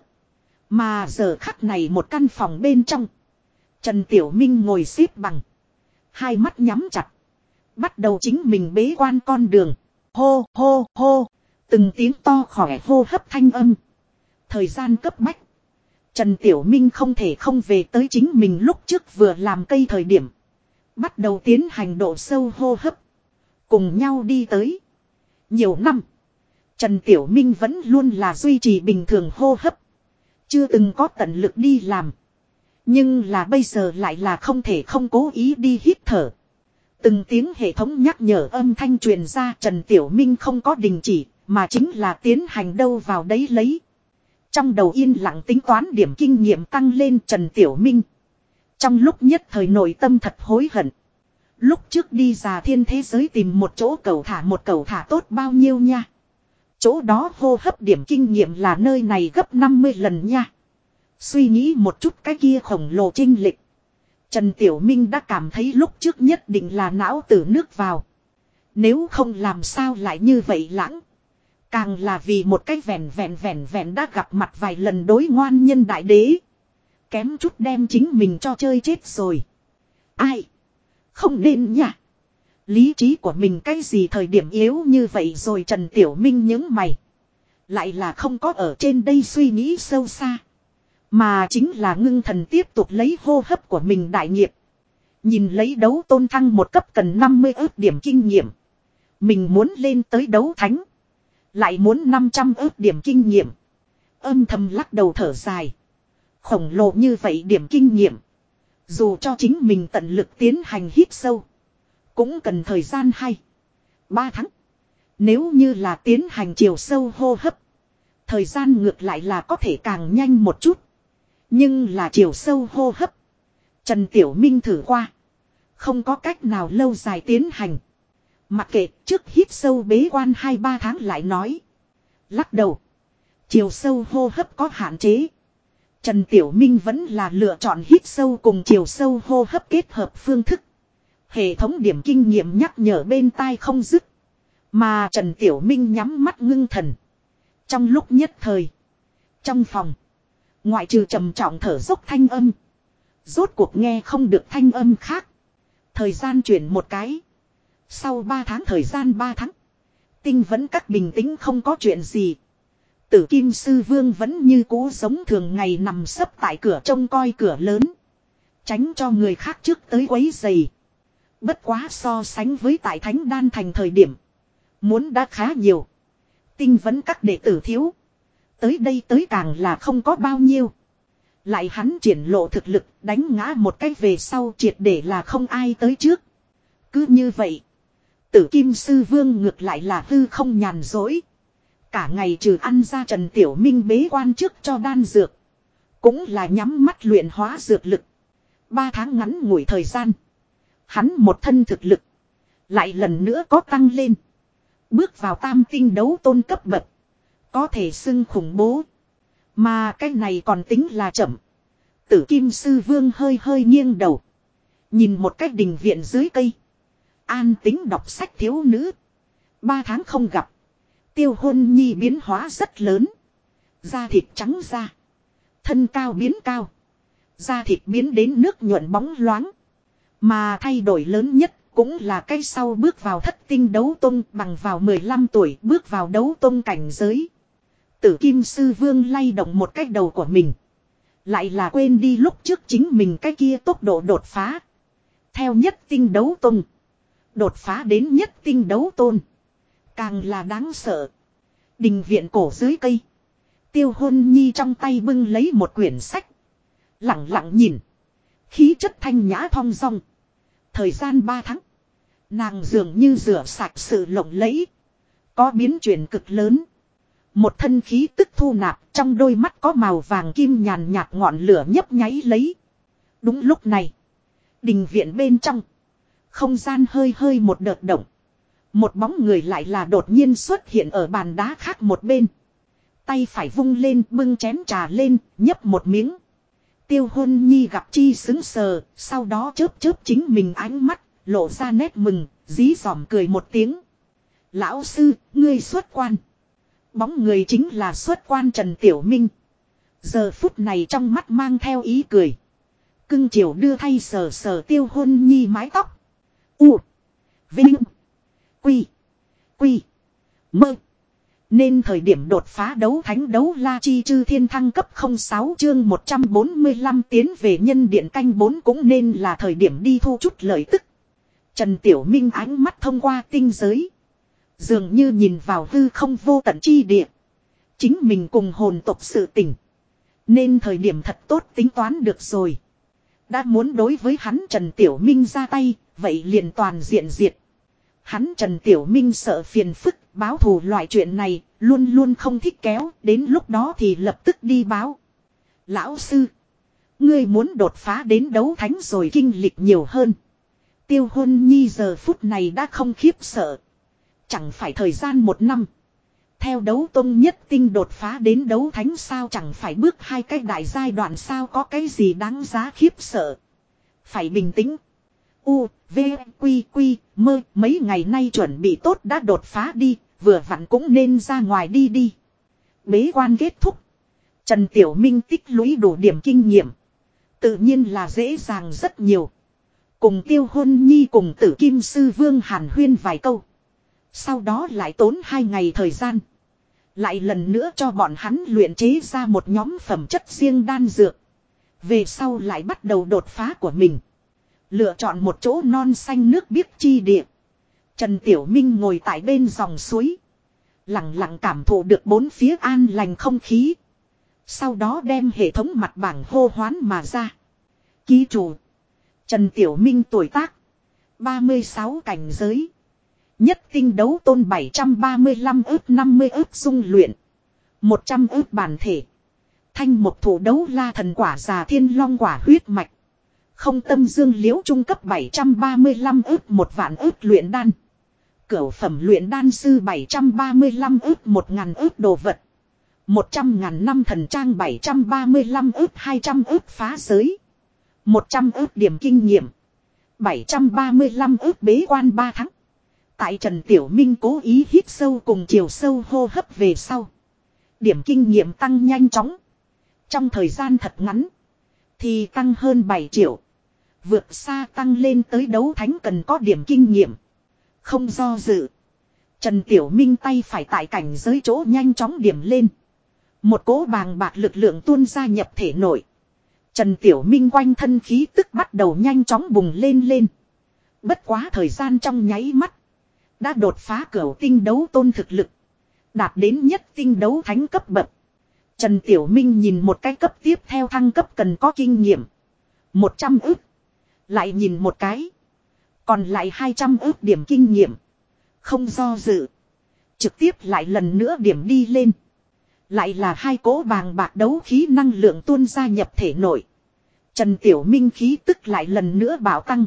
Mà giờ khắc này một căn phòng bên trong. Trần Tiểu Minh ngồi xếp bằng. Hai mắt nhắm chặt. Bắt đầu chính mình bế quan con đường. Hô hô hô. Từng tiếng to khỏe hô hấp thanh âm. Thời gian cấp bách. Trần Tiểu Minh không thể không về tới chính mình lúc trước vừa làm cây thời điểm. Bắt đầu tiến hành độ sâu hô hấp. Cùng nhau đi tới. Nhiều năm. Trần Tiểu Minh vẫn luôn là duy trì bình thường hô hấp. Chưa từng có tận lực đi làm. Nhưng là bây giờ lại là không thể không cố ý đi hít thở. Từng tiếng hệ thống nhắc nhở âm thanh truyền ra Trần Tiểu Minh không có đình chỉ, mà chính là tiến hành đâu vào đấy lấy. Trong đầu yên lặng tính toán điểm kinh nghiệm tăng lên Trần Tiểu Minh. Trong lúc nhất thời nội tâm thật hối hận. Lúc trước đi ra thiên thế giới tìm một chỗ cầu thả một cầu thả tốt bao nhiêu nha. Chỗ đó hô hấp điểm kinh nghiệm là nơi này gấp 50 lần nha. Suy nghĩ một chút cái kia khổng lồ trinh lịch. Trần Tiểu Minh đã cảm thấy lúc trước nhất định là não từ nước vào. Nếu không làm sao lại như vậy lãng. Càng là vì một cái vẹn vẹn vẹn vẹn đã gặp mặt vài lần đối ngoan nhân đại đế. Kém chút đem chính mình cho chơi chết rồi. Ai? Không nên nhỉ? Lý trí của mình cái gì thời điểm yếu như vậy rồi Trần Tiểu Minh những mày. Lại là không có ở trên đây suy nghĩ sâu xa. Mà chính là ngưng thần tiếp tục lấy hô hấp của mình đại nghiệp. Nhìn lấy đấu tôn thăng một cấp cần 50 ước điểm kinh nghiệm. Mình muốn lên tới đấu thánh. Lại muốn 500 ước điểm kinh nghiệm. Âm thầm lắc đầu thở dài. Khổng lồ như vậy điểm kinh nghiệm. Dù cho chính mình tận lực tiến hành hít sâu. Cũng cần thời gian hay. 3 tháng. Nếu như là tiến hành chiều sâu hô hấp. Thời gian ngược lại là có thể càng nhanh một chút. Nhưng là chiều sâu hô hấp. Trần Tiểu Minh thử qua. Không có cách nào lâu dài tiến hành. Mặc kệ trước hít sâu bế quan 2-3 tháng lại nói. Lắc đầu. Chiều sâu hô hấp có hạn chế. Trần Tiểu Minh vẫn là lựa chọn hít sâu cùng chiều sâu hô hấp kết hợp phương thức. Hệ thống điểm kinh nghiệm nhắc nhở bên tai không dứt. Mà Trần Tiểu Minh nhắm mắt ngưng thần. Trong lúc nhất thời. Trong phòng. Ngoại trừ trầm trọng thở dốc thanh âm. Rốt cuộc nghe không được thanh âm khác. Thời gian chuyển một cái. Sau 3 tháng thời gian 3 tháng. Tinh vẫn các bình tĩnh không có chuyện gì. Tử Kim Sư Vương vẫn như cũ giống thường ngày nằm sấp tại cửa trông coi cửa lớn. Tránh cho người khác trước tới quấy giày. Bất quá so sánh với tại Thánh Đan Thành thời điểm. Muốn đã khá nhiều. Tinh vẫn các đệ tử thiếu. Tới đây tới càng là không có bao nhiêu. Lại hắn triển lộ thực lực, đánh ngã một cách về sau triệt để là không ai tới trước. Cứ như vậy. Tử Kim Sư Vương ngược lại là hư không nhàn dối. Cả ngày trừ ăn ra Trần Tiểu Minh bế quan trước cho đan dược. Cũng là nhắm mắt luyện hóa dược lực. Ba tháng ngắn ngủi thời gian. Hắn một thân thực lực. Lại lần nữa có tăng lên. Bước vào tam tinh đấu tôn cấp bậc. Có thể xưng khủng bố. Mà cái này còn tính là chậm. Tử kim sư vương hơi hơi nghiêng đầu. Nhìn một cách đình viện dưới cây. An tính đọc sách thiếu nữ. Ba tháng không gặp. Tiêu hôn nhi biến hóa rất lớn. Da thịt trắng da. Thân cao biến cao. Da thịt biến đến nước nhuận bóng loáng. Mà thay đổi lớn nhất cũng là cái sau bước vào thất tinh đấu tông bằng vào 15 tuổi bước vào đấu tông cảnh giới. Tử kim sư vương lay động một cách đầu của mình. Lại là quên đi lúc trước chính mình cái kia tốc độ đột phá. Theo nhất tinh đấu tôn, Đột phá đến nhất tinh đấu tôn. Càng là đáng sợ. Đình viện cổ dưới cây. Tiêu hôn nhi trong tay bưng lấy một quyển sách. Lặng lặng nhìn. Khí chất thanh nhã thong dong. Thời gian 3 tháng. Nàng dường như rửa sạch sự lộng lẫy. Có biến chuyển cực lớn. Một thân khí tức thu nạp trong đôi mắt có màu vàng kim nhàn nhạt ngọn lửa nhấp nháy lấy. Đúng lúc này. Đình viện bên trong. Không gian hơi hơi một đợt động. Một bóng người lại là đột nhiên xuất hiện ở bàn đá khác một bên. Tay phải vung lên bưng chén trà lên, nhấp một miếng. Tiêu hôn nhi gặp chi xứng sờ, sau đó chớp chớp chính mình ánh mắt, lộ ra nét mừng, dí dỏm cười một tiếng. Lão sư, ngươi xuất quan. Bóng người chính là xuất quan Trần Tiểu Minh. Giờ phút này trong mắt mang theo ý cười. Cưng chiều đưa thay sờ sờ tiêu hôn nhi mái tóc. U. Vinh. Quy. Quy. Mơ. Nên thời điểm đột phá đấu thánh đấu la chi chư thiên thăng cấp 06 chương 145 tiến về nhân điện canh 4 cũng nên là thời điểm đi thu chút lợi tức. Trần Tiểu Minh ánh mắt thông qua tinh giới. Dường như nhìn vào hư không vô tận chi địa. Chính mình cùng hồn tộc sự tỉnh. Nên thời điểm thật tốt tính toán được rồi. Đã muốn đối với hắn Trần Tiểu Minh ra tay, vậy liền toàn diện diệt. Hắn Trần Tiểu Minh sợ phiền phức, báo thù loại chuyện này, luôn luôn không thích kéo, đến lúc đó thì lập tức đi báo. Lão sư, ngươi muốn đột phá đến đấu thánh rồi kinh lịch nhiều hơn. Tiêu hôn nhi giờ phút này đã không khiếp sợ. Chẳng phải thời gian một năm. Theo đấu tông nhất tinh đột phá đến đấu thánh sao chẳng phải bước hai cái đại giai đoạn sao có cái gì đáng giá khiếp sợ. Phải bình tĩnh. U, V, Quy, Quy, mơ, mấy ngày nay chuẩn bị tốt đã đột phá đi, vừa vặn cũng nên ra ngoài đi đi. Bế quan kết thúc. Trần Tiểu Minh tích lũy đủ điểm kinh nghiệm. Tự nhiên là dễ dàng rất nhiều. Cùng tiêu hôn nhi cùng tử kim sư vương hàn huyên vài câu. Sau đó lại tốn hai ngày thời gian. Lại lần nữa cho bọn hắn luyện chế ra một nhóm phẩm chất riêng đan dược. Về sau lại bắt đầu đột phá của mình. Lựa chọn một chỗ non xanh nước biếc chi địa. Trần Tiểu Minh ngồi tại bên dòng suối. Lặng lặng cảm thụ được bốn phía an lành không khí. Sau đó đem hệ thống mặt bảng hô hoán mà ra. Ký chủ. Trần Tiểu Minh tuổi tác. 36 cảnh giới. Nhất tinh đấu tôn 735 ước 50 ước dung luyện. 100 ước bản thể. Thanh một thủ đấu la thần quả già thiên long quả huyết mạch. Không tâm dương liễu trung cấp 735 ước một vạn ước luyện đan. Cửu phẩm luyện đan sư 735 ước một ngàn ước đồ vật. 100 ngàn năm thần trang 735 ước 200 ước phá giới. 100 ước điểm kinh nghiệm. 735 ước bế quan 3 tháng. Tại Trần Tiểu Minh cố ý hít sâu cùng chiều sâu hô hấp về sau. Điểm kinh nghiệm tăng nhanh chóng. Trong thời gian thật ngắn. Thì tăng hơn 7 triệu. Vượt xa tăng lên tới đấu thánh cần có điểm kinh nghiệm. Không do dự. Trần Tiểu Minh tay phải tại cảnh giới chỗ nhanh chóng điểm lên. Một cố bàng bạc lực lượng tuôn ra nhập thể nội. Trần Tiểu Minh quanh thân khí tức bắt đầu nhanh chóng bùng lên lên. Bất quá thời gian trong nháy mắt. Đã đột phá cửa tinh đấu tôn thực lực. Đạt đến nhất tinh đấu thánh cấp bậc. Trần Tiểu Minh nhìn một cái cấp tiếp theo thăng cấp cần có kinh nghiệm. 100 ức. Lại nhìn một cái. Còn lại 200 ước điểm kinh nghiệm. Không do dự. Trực tiếp lại lần nữa điểm đi lên. Lại là hai cỗ bàng bạc đấu khí năng lượng tuôn ra nhập thể nội. Trần Tiểu Minh khí tức lại lần nữa bảo tăng.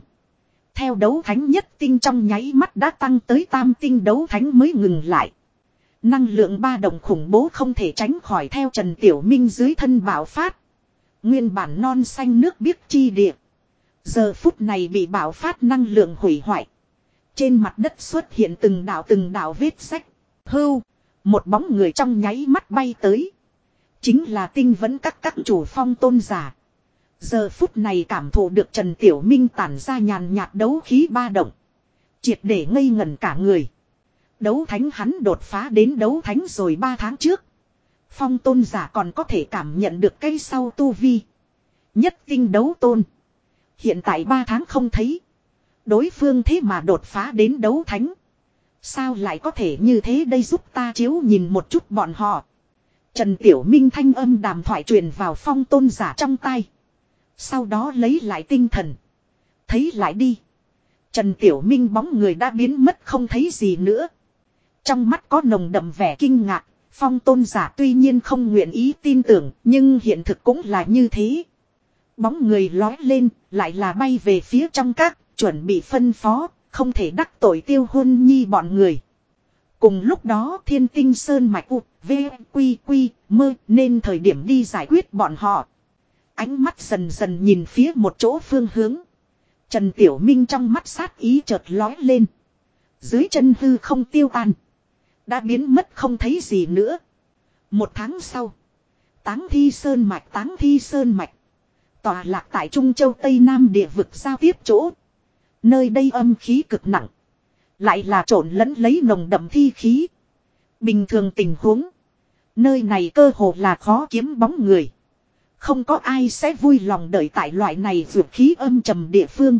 Theo đấu thánh nhất tinh trong nháy mắt đã tăng tới tam tinh đấu thánh mới ngừng lại. Năng lượng ba động khủng bố không thể tránh khỏi theo Trần Tiểu Minh dưới thân bảo phát. Nguyên bản non xanh nước biếc chi địa. Giờ phút này bị bảo phát năng lượng hủy hoại. Trên mặt đất xuất hiện từng đảo từng đảo vết sách. Hưu. Một bóng người trong nháy mắt bay tới. Chính là tinh vẫn các các chủ phong tôn giả. Giờ phút này cảm thụ được Trần Tiểu Minh tản ra nhàn nhạt đấu khí ba động. Triệt để ngây ngẩn cả người. Đấu thánh hắn đột phá đến đấu thánh rồi ba tháng trước. Phong tôn giả còn có thể cảm nhận được cây sau tu vi. Nhất tinh đấu tôn. Hiện tại ba tháng không thấy. Đối phương thế mà đột phá đến đấu thánh. Sao lại có thể như thế đây giúp ta chiếu nhìn một chút bọn họ. Trần Tiểu Minh thanh âm đàm thoại truyền vào phong tôn giả trong tay. Sau đó lấy lại tinh thần. Thấy lại đi. Trần Tiểu Minh bóng người đã biến mất không thấy gì nữa. Trong mắt có nồng đậm vẻ kinh ngạc. Phong tôn giả tuy nhiên không nguyện ý tin tưởng. Nhưng hiện thực cũng là như thế. Bóng người lói lên. Lại là bay về phía trong các. Chuẩn bị phân phó. Không thể đắc tội tiêu hôn nhi bọn người. Cùng lúc đó thiên tinh sơn mạch u, v, quy quy, mơ nên thời điểm đi giải quyết bọn họ. Ánh mắt dần dần nhìn phía một chỗ phương hướng. Trần Tiểu Minh trong mắt sát ý chợt lói lên. Dưới chân hư không tiêu tan. Đã biến mất không thấy gì nữa. Một tháng sau. Táng thi sơn mạch, táng thi sơn mạch. Tòa lạc tại Trung Châu Tây Nam địa vực giao tiếp chỗ. Nơi đây âm khí cực nặng. Lại là trộn lẫn lấy nồng đậm thi khí. Bình thường tình huống. Nơi này cơ hồ là khó kiếm bóng người. Không có ai sẽ vui lòng đợi tại loại này dược khí âm trầm địa phương.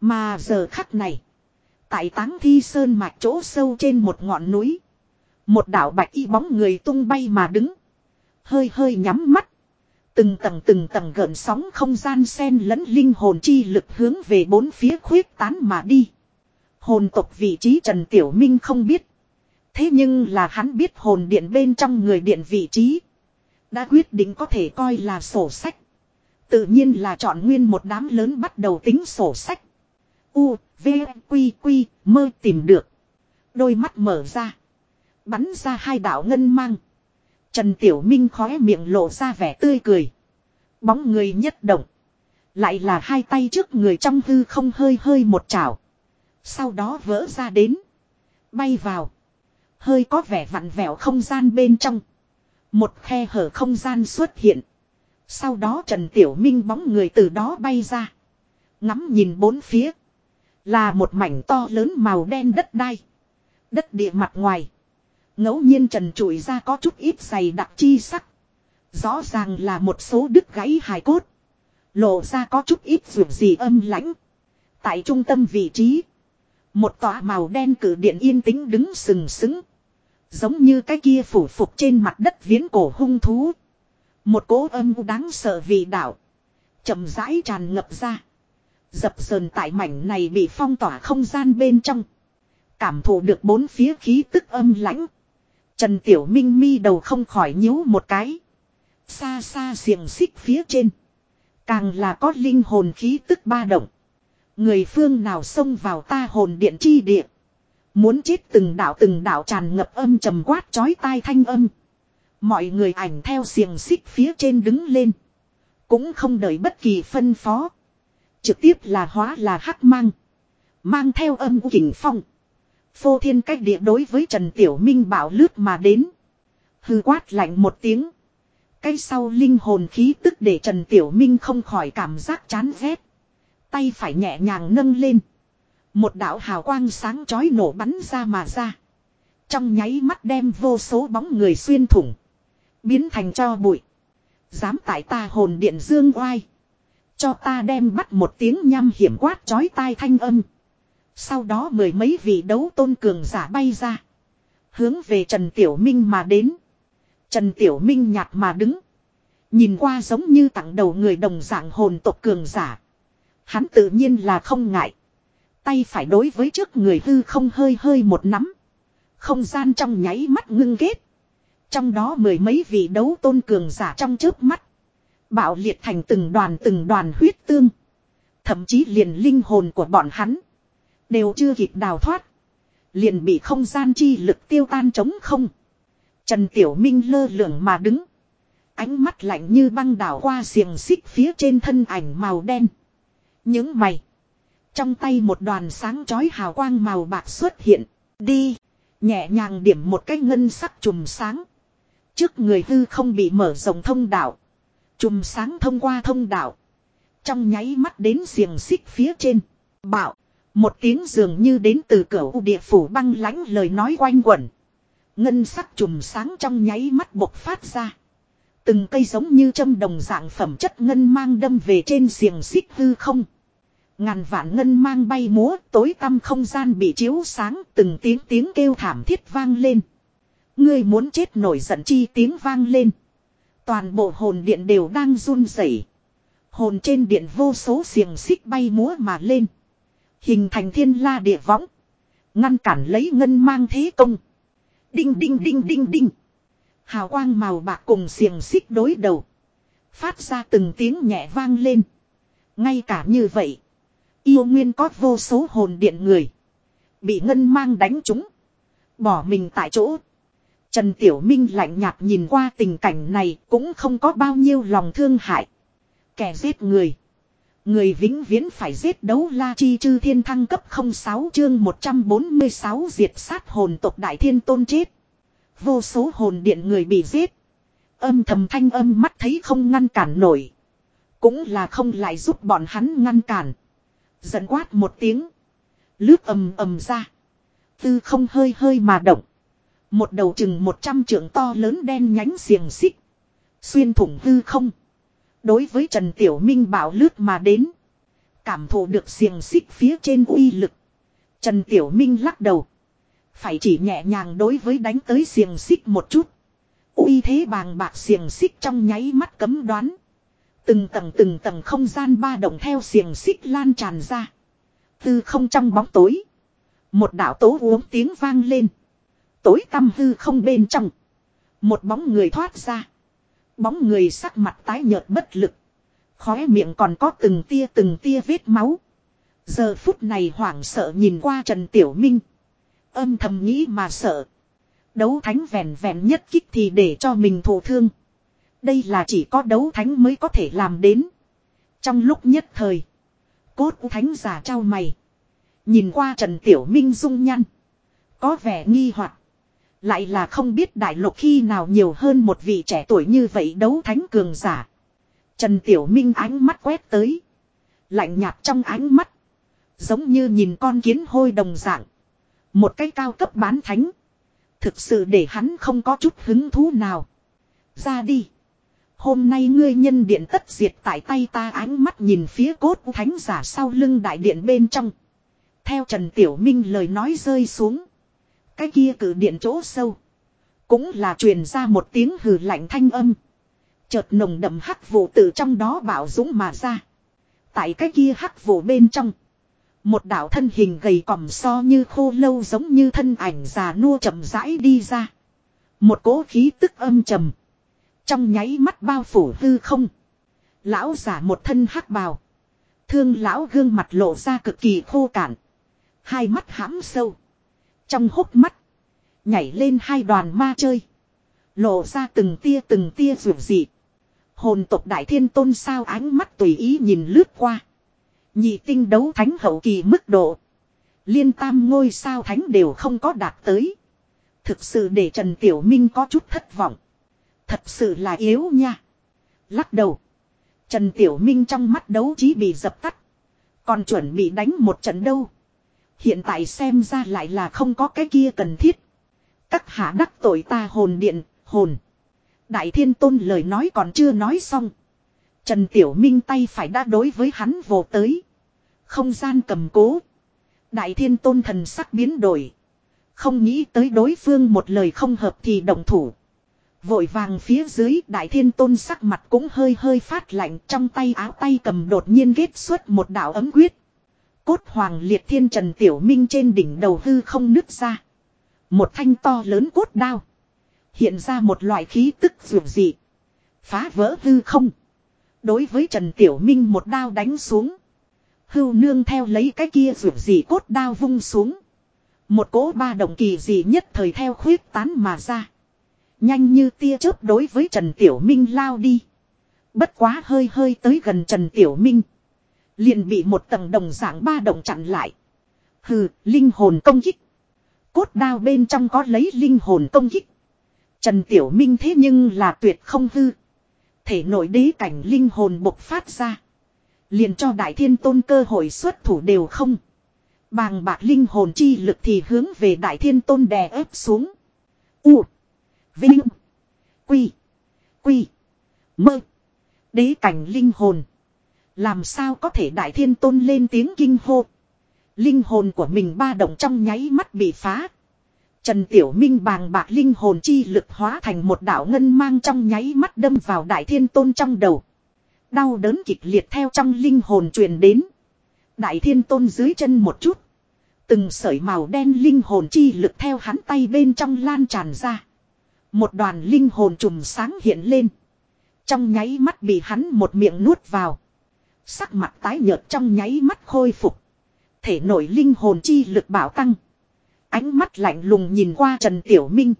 Mà giờ khắc này. Tại táng thi sơn mạch chỗ sâu trên một ngọn núi. Một đảo bạch y bóng người tung bay mà đứng. Hơi hơi nhắm mắt. Từng tầng từng tầng gợn sóng không gian sen lẫn linh hồn chi lực hướng về bốn phía khuyết tán mà đi. Hồn tộc vị trí Trần Tiểu Minh không biết. Thế nhưng là hắn biết hồn điện bên trong người điện vị trí. Đã quyết định có thể coi là sổ sách. Tự nhiên là chọn nguyên một đám lớn bắt đầu tính sổ sách. U, V, Quy, Quy, mơ tìm được. Đôi mắt mở ra. Bắn ra hai đạo ngân mang. Trần Tiểu Minh khóe miệng lộ ra vẻ tươi cười. Bóng người nhất động. Lại là hai tay trước người trong hư không hơi hơi một chảo. Sau đó vỡ ra đến. Bay vào. Hơi có vẻ vặn vẹo không gian bên trong. Một khe hở không gian xuất hiện. Sau đó Trần Tiểu Minh bóng người từ đó bay ra. Ngắm nhìn bốn phía. Là một mảnh to lớn màu đen đất đai. Đất địa mặt ngoài. ngẫu nhiên trần trụi ra có chút ít dày đặc chi sắc. Rõ ràng là một số đứt gãy hài cốt. Lộ ra có chút ít vượt gì âm lãnh. Tại trung tâm vị trí. Một tòa màu đen cử điện yên tĩnh đứng sừng sững. Giống như cái kia phủ phục trên mặt đất viễn cổ hung thú. Một cỗ âm đáng sợ vị đạo. chậm rãi tràn ngập ra. Dập sờn tại mảnh này bị phong tỏa không gian bên trong. Cảm thụ được bốn phía khí tức âm lãnh. Trần Tiểu Minh mi đầu không khỏi nhíu một cái. Xa xa xiềng xích phía trên. Càng là có linh hồn khí tức ba động. Người phương nào xông vào ta hồn điện chi địa. Muốn chết từng đạo từng đạo tràn ngập âm trầm quát chói tai thanh âm. Mọi người ảnh theo xiềng xích phía trên đứng lên. Cũng không đợi bất kỳ phân phó. Trực tiếp là hóa là hắc mang. Mang theo âm kình phong. Phô thiên cách địa đối với Trần Tiểu Minh bảo lướt mà đến. Hư quát lạnh một tiếng. Cái sau linh hồn khí tức để Trần Tiểu Minh không khỏi cảm giác chán ghét. Tay phải nhẹ nhàng nâng lên. Một đạo hào quang sáng chói nổ bắn ra mà ra. Trong nháy mắt đem vô số bóng người xuyên thủng. Biến thành cho bụi. Dám tại ta hồn điện dương oai. Cho ta đem bắt một tiếng nhăm hiểm quát chói tai thanh âm. Sau đó mười mấy vị đấu tôn cường giả bay ra. Hướng về Trần Tiểu Minh mà đến. Trần Tiểu Minh nhạt mà đứng. Nhìn qua giống như tặng đầu người đồng dạng hồn tộc cường giả. Hắn tự nhiên là không ngại. Tay phải đối với trước người hư không hơi hơi một nắm. Không gian trong nháy mắt ngưng kết. Trong đó mười mấy vị đấu tôn cường giả trong chớp mắt. Bạo liệt thành từng đoàn từng đoàn huyết tương. Thậm chí liền linh hồn của bọn hắn. Đều chưa kịp đào thoát. Liền bị không gian chi lực tiêu tan trống không. Trần Tiểu Minh lơ lửng mà đứng. Ánh mắt lạnh như băng đảo qua xiềng xích phía trên thân ảnh màu đen. Những mày. Trong tay một đoàn sáng chói hào quang màu bạc xuất hiện. Đi. Nhẹ nhàng điểm một cái ngân sắc chùm sáng. Trước người hư không bị mở rộng thông đạo. Chùm sáng thông qua thông đạo. Trong nháy mắt đến xiềng xích phía trên. Bảo. Một tiếng dường như đến từ cửa u địa phủ băng lãnh lời nói quanh quẩn. Ngân sắc chùm sáng trong nháy mắt bộc phát ra. Từng cây giống như châm đồng dạng phẩm chất ngân mang đâm về trên xiềng xích hư không. Ngàn vạn ngân mang bay múa, tối tăm không gian bị chiếu sáng, từng tiếng tiếng kêu thảm thiết vang lên. Ngươi muốn chết nổi giận chi tiếng vang lên. Toàn bộ hồn điện đều đang run rẩy. Hồn trên điện vô số xiềng xích bay múa mà lên. Hình thành thiên la địa võng. Ngăn cản lấy ngân mang thế công. Đinh đinh đinh đinh đinh. Hào quang màu bạc cùng xiềng xích đối đầu. Phát ra từng tiếng nhẹ vang lên. Ngay cả như vậy. Yêu nguyên có vô số hồn điện người. Bị ngân mang đánh trúng. Bỏ mình tại chỗ. Trần Tiểu Minh lạnh nhạt nhìn qua tình cảnh này cũng không có bao nhiêu lòng thương hại. Kẻ giết người. Người vĩnh viễn phải giết đấu la chi chư thiên thăng cấp 06 chương 146 diệt sát hồn tộc đại thiên tôn chết. Vô số hồn điện người bị giết. Âm thầm thanh âm mắt thấy không ngăn cản nổi. Cũng là không lại giúp bọn hắn ngăn cản. Giận quát một tiếng. Lướt ầm ầm ra. Tư không hơi hơi mà động. Một đầu chừng một trăm trượng to lớn đen nhánh xiềng xích. Xuyên thủng hư không. Đối với Trần Tiểu Minh bảo lướt mà đến. Cảm thụ được xiềng xích phía trên uy lực. Trần Tiểu Minh lắc đầu. Phải chỉ nhẹ nhàng đối với đánh tới xiềng xích một chút. uy thế bàng bạc xiềng xích trong nháy mắt cấm đoán. Từng tầng từng tầng không gian ba động theo xiềng xích lan tràn ra. Tư không trong bóng tối. Một đạo tố uống tiếng vang lên. Tối tăm hư không bên trong. Một bóng người thoát ra. Bóng người sắc mặt tái nhợt bất lực. Khóe miệng còn có từng tia từng tia vết máu. Giờ phút này hoảng sợ nhìn qua Trần Tiểu Minh. Âm thầm nghĩ mà sợ. Đấu thánh vẹn vẹn nhất kích thì để cho mình thổ thương. Đây là chỉ có đấu thánh mới có thể làm đến. Trong lúc nhất thời. Cốt thánh giả trao mày. Nhìn qua Trần Tiểu Minh dung nhăn. Có vẻ nghi hoặc Lại là không biết đại lục khi nào nhiều hơn một vị trẻ tuổi như vậy đấu thánh cường giả. Trần Tiểu Minh ánh mắt quét tới. Lạnh nhạt trong ánh mắt. Giống như nhìn con kiến hôi đồng dạng. Một cái cao cấp bán thánh. Thực sự để hắn không có chút hứng thú nào. Ra đi. Hôm nay ngươi nhân điện tất diệt tại tay ta ánh mắt nhìn phía cốt thánh giả sau lưng đại điện bên trong. Theo Trần Tiểu Minh lời nói rơi xuống. Cái kia cử điện chỗ sâu. Cũng là truyền ra một tiếng hừ lạnh thanh âm. Chợt nồng đậm hắc vụ từ trong đó bảo dũng mà ra. Tại cái kia hắc vụ bên trong. Một đạo thân hình gầy còm so như khô lâu giống như thân ảnh già nua chậm rãi đi ra. Một cố khí tức âm trầm. Trong nháy mắt bao phủ hư không. Lão giả một thân hắc bào. Thương lão gương mặt lộ ra cực kỳ khô cạn. Hai mắt hãm sâu. Trong hốc mắt. Nhảy lên hai đoàn ma chơi. Lộ ra từng tia từng tia rượu dị. Hồn tộc đại thiên tôn sao ánh mắt tùy ý nhìn lướt qua. Nhị tinh đấu thánh hậu kỳ mức độ. Liên tam ngôi sao thánh đều không có đạt tới. Thực sự để Trần Tiểu Minh có chút thất vọng. Thật sự là yếu nha. Lắc đầu. Trần Tiểu Minh trong mắt đấu trí bị dập tắt. Còn chuẩn bị đánh một trận đâu. Hiện tại xem ra lại là không có cái kia cần thiết. Các hạ đắc tội ta hồn điện, hồn. Đại thiên tôn lời nói còn chưa nói xong. Trần Tiểu Minh tay phải đã đối với hắn vồ tới. Không gian cầm cố. Đại thiên tôn thần sắc biến đổi. Không nghĩ tới đối phương một lời không hợp thì động thủ. Vội vàng phía dưới, đại thiên tôn sắc mặt cũng hơi hơi phát lạnh, trong tay áo tay cầm đột nhiên ghét xuất một đạo ấm quyết. Cốt hoàng liệt thiên trần tiểu minh trên đỉnh đầu hư không nứt ra. Một thanh to lớn cốt đao. Hiện ra một loại khí tức dù dị. Phá vỡ hư không. Đối với Trần Tiểu Minh một đao đánh xuống. Hưu nương theo lấy cái kia dù dị cốt đao vung xuống. Một cỗ ba động kỳ dị nhất thời theo khuyết tán mà ra. Nhanh như tia chớp đối với Trần Tiểu Minh lao đi. Bất quá hơi hơi tới gần Trần Tiểu Minh. Liền bị một tầng đồng dạng ba động chặn lại. Hừ, linh hồn công kích. Cốt đao bên trong có lấy linh hồn công kích. Trần Tiểu Minh thế nhưng là tuyệt không hư. Thể nội đế cảnh linh hồn bộc phát ra. Liền cho Đại Thiên Tôn cơ hội xuất thủ đều không. Bàng bạc linh hồn chi lực thì hướng về Đại Thiên Tôn đè ép xuống. U. Vinh. Quy. Quy. Mơ. Đế cảnh linh hồn. Làm sao có thể Đại Thiên Tôn lên tiếng kinh hô. Linh hồn của mình ba động trong nháy mắt bị phá. Trần Tiểu Minh bàng bạc linh hồn chi lực hóa thành một đạo ngân mang trong nháy mắt đâm vào Đại Thiên Tôn trong đầu. Đau đớn kịch liệt theo trong linh hồn truyền đến. Đại Thiên Tôn dưới chân một chút. Từng sợi màu đen linh hồn chi lực theo hắn tay bên trong lan tràn ra. Một đoàn linh hồn trùm sáng hiện lên. Trong nháy mắt bị hắn một miệng nuốt vào. Sắc mặt tái nhợt trong nháy mắt khôi phục. Thể nổi linh hồn chi lực bảo tăng. Ánh mắt lạnh lùng nhìn qua Trần Tiểu Minh.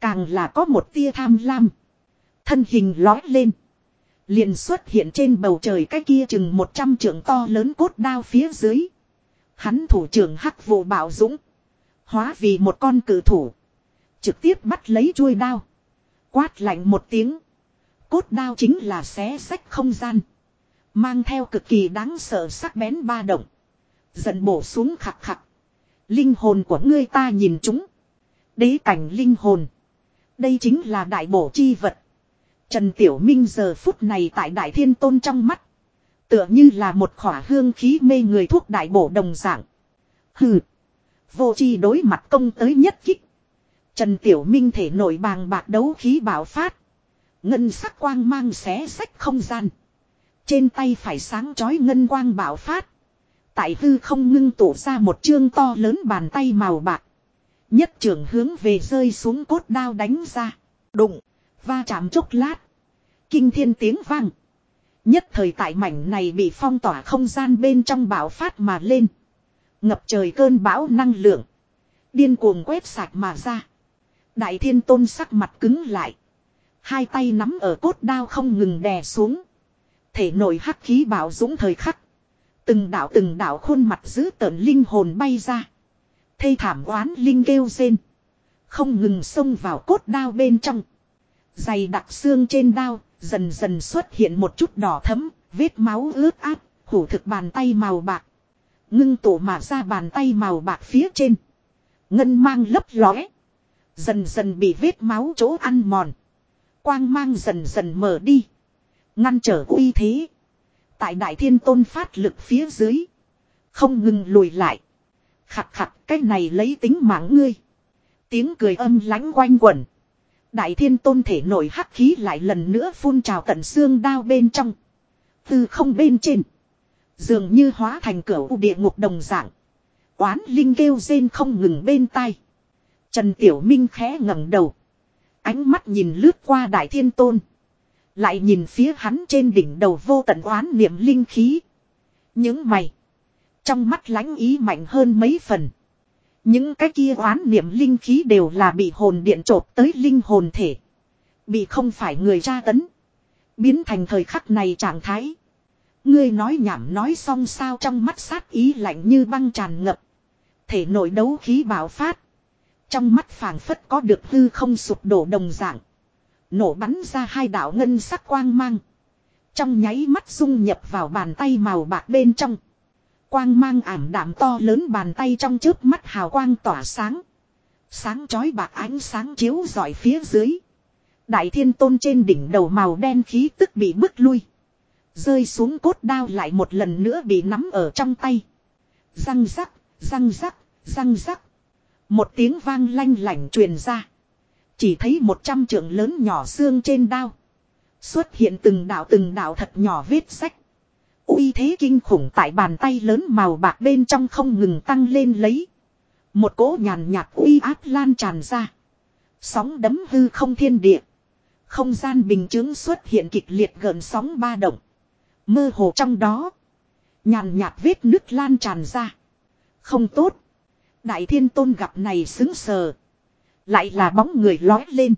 Càng là có một tia tham lam. Thân hình lói lên. Liền xuất hiện trên bầu trời cái kia chừng 100 trượng to lớn cốt đao phía dưới. Hắn thủ trưởng hắc vụ bảo dũng. Hóa vì một con cử thủ. Trực tiếp bắt lấy chuôi đao. Quát lạnh một tiếng. Cốt đao chính là xé sách không gian. Mang theo cực kỳ đáng sợ sắc bén ba động. Giận bổ xuống khặt khặc. Linh hồn của ngươi ta nhìn chúng. Đế cảnh linh hồn. Đây chính là đại bổ chi vật. Trần Tiểu Minh giờ phút này tại Đại Thiên Tôn trong mắt. Tựa như là một khỏa hương khí mê người thuốc đại bổ đồng dạng. Hừ. Vô chi đối mặt công tới nhất kích. Trần Tiểu Minh thể nổi bàng bạc đấu khí bảo phát. Ngân sắc quang mang xé sách không gian. Trên tay phải sáng chói ngân quang bảo phát. Tại hư không ngưng tụ ra một chương to lớn bàn tay màu bạc. Nhất trưởng hướng về rơi xuống cốt đao đánh ra. Đụng. Va chạm chốc lát. Kinh thiên tiếng vang. Nhất thời tại mảnh này bị phong tỏa không gian bên trong bão phát mà lên. Ngập trời cơn bão năng lượng. Điên cuồng quét sạch mà ra. Đại thiên tôn sắc mặt cứng lại. Hai tay nắm ở cốt đao không ngừng đè xuống. Thể nội hắc khí bảo dũng thời khắc. Từng đạo từng đạo khuôn mặt giữ tợn linh hồn bay ra. Thây thảm oán linh kêu rên. Không ngừng xông vào cốt đao bên trong. Dày đặc xương trên đao, dần dần xuất hiện một chút đỏ thấm, vết máu ướt át, hủ thực bàn tay màu bạc. Ngưng tụ mà ra bàn tay màu bạc phía trên. Ngân mang lấp lóe. Dần dần bị vết máu chỗ ăn mòn. Quang mang dần dần mở đi. Ngăn trở uy thế. Tại đại thiên tôn phát lực phía dưới. Không ngừng lùi lại. Khặt khặt, cái này lấy tính mạng ngươi. Tiếng cười âm lánh quanh quẩn. Đại thiên tôn thể nổi hắc khí lại lần nữa phun trào tận xương đao bên trong. Từ không bên trên. Dường như hóa thành cửa u địa ngục đồng dạng. Quán linh kêu rên không ngừng bên tai. Trần Tiểu Minh khẽ ngẩng đầu. Ánh mắt nhìn lướt qua đại thiên tôn. Lại nhìn phía hắn trên đỉnh đầu vô tận oán niệm linh khí. Những mày. Trong mắt lánh ý mạnh hơn mấy phần. Những cái kia oán niệm linh khí đều là bị hồn điện trộp tới linh hồn thể. Bị không phải người tra tấn. Biến thành thời khắc này trạng thái. Ngươi nói nhảm nói xong sao trong mắt sát ý lạnh như băng tràn ngập. Thể nội đấu khí bạo phát. Trong mắt phảng phất có được hư không sụp đổ đồng dạng. Nổ bắn ra hai đạo ngân sắc quang mang. Trong nháy mắt dung nhập vào bàn tay màu bạc bên trong. Quang mang ảm đạm to lớn bàn tay trong trước mắt hào quang tỏa sáng. Sáng chói bạc ánh sáng chiếu rọi phía dưới. Đại thiên tôn trên đỉnh đầu màu đen khí tức bị bức lui. Rơi xuống cốt đao lại một lần nữa bị nắm ở trong tay. Răng rắc, răng rắc, răng rắc. Một tiếng vang lanh lảnh truyền ra. Chỉ thấy một trăm trượng lớn nhỏ xương trên đao. Xuất hiện từng đạo từng đạo thật nhỏ vết sách. uy thế kinh khủng tại bàn tay lớn màu bạc bên trong không ngừng tăng lên lấy. Một cỗ nhàn nhạt uy áp lan tràn ra. Sóng đấm hư không thiên địa. Không gian bình chứng xuất hiện kịch liệt gần sóng ba động. Mơ hồ trong đó. Nhàn nhạt vết nước lan tràn ra. Không tốt. Đại thiên tôn gặp này xứng sờ. Lại là bóng người lói lên.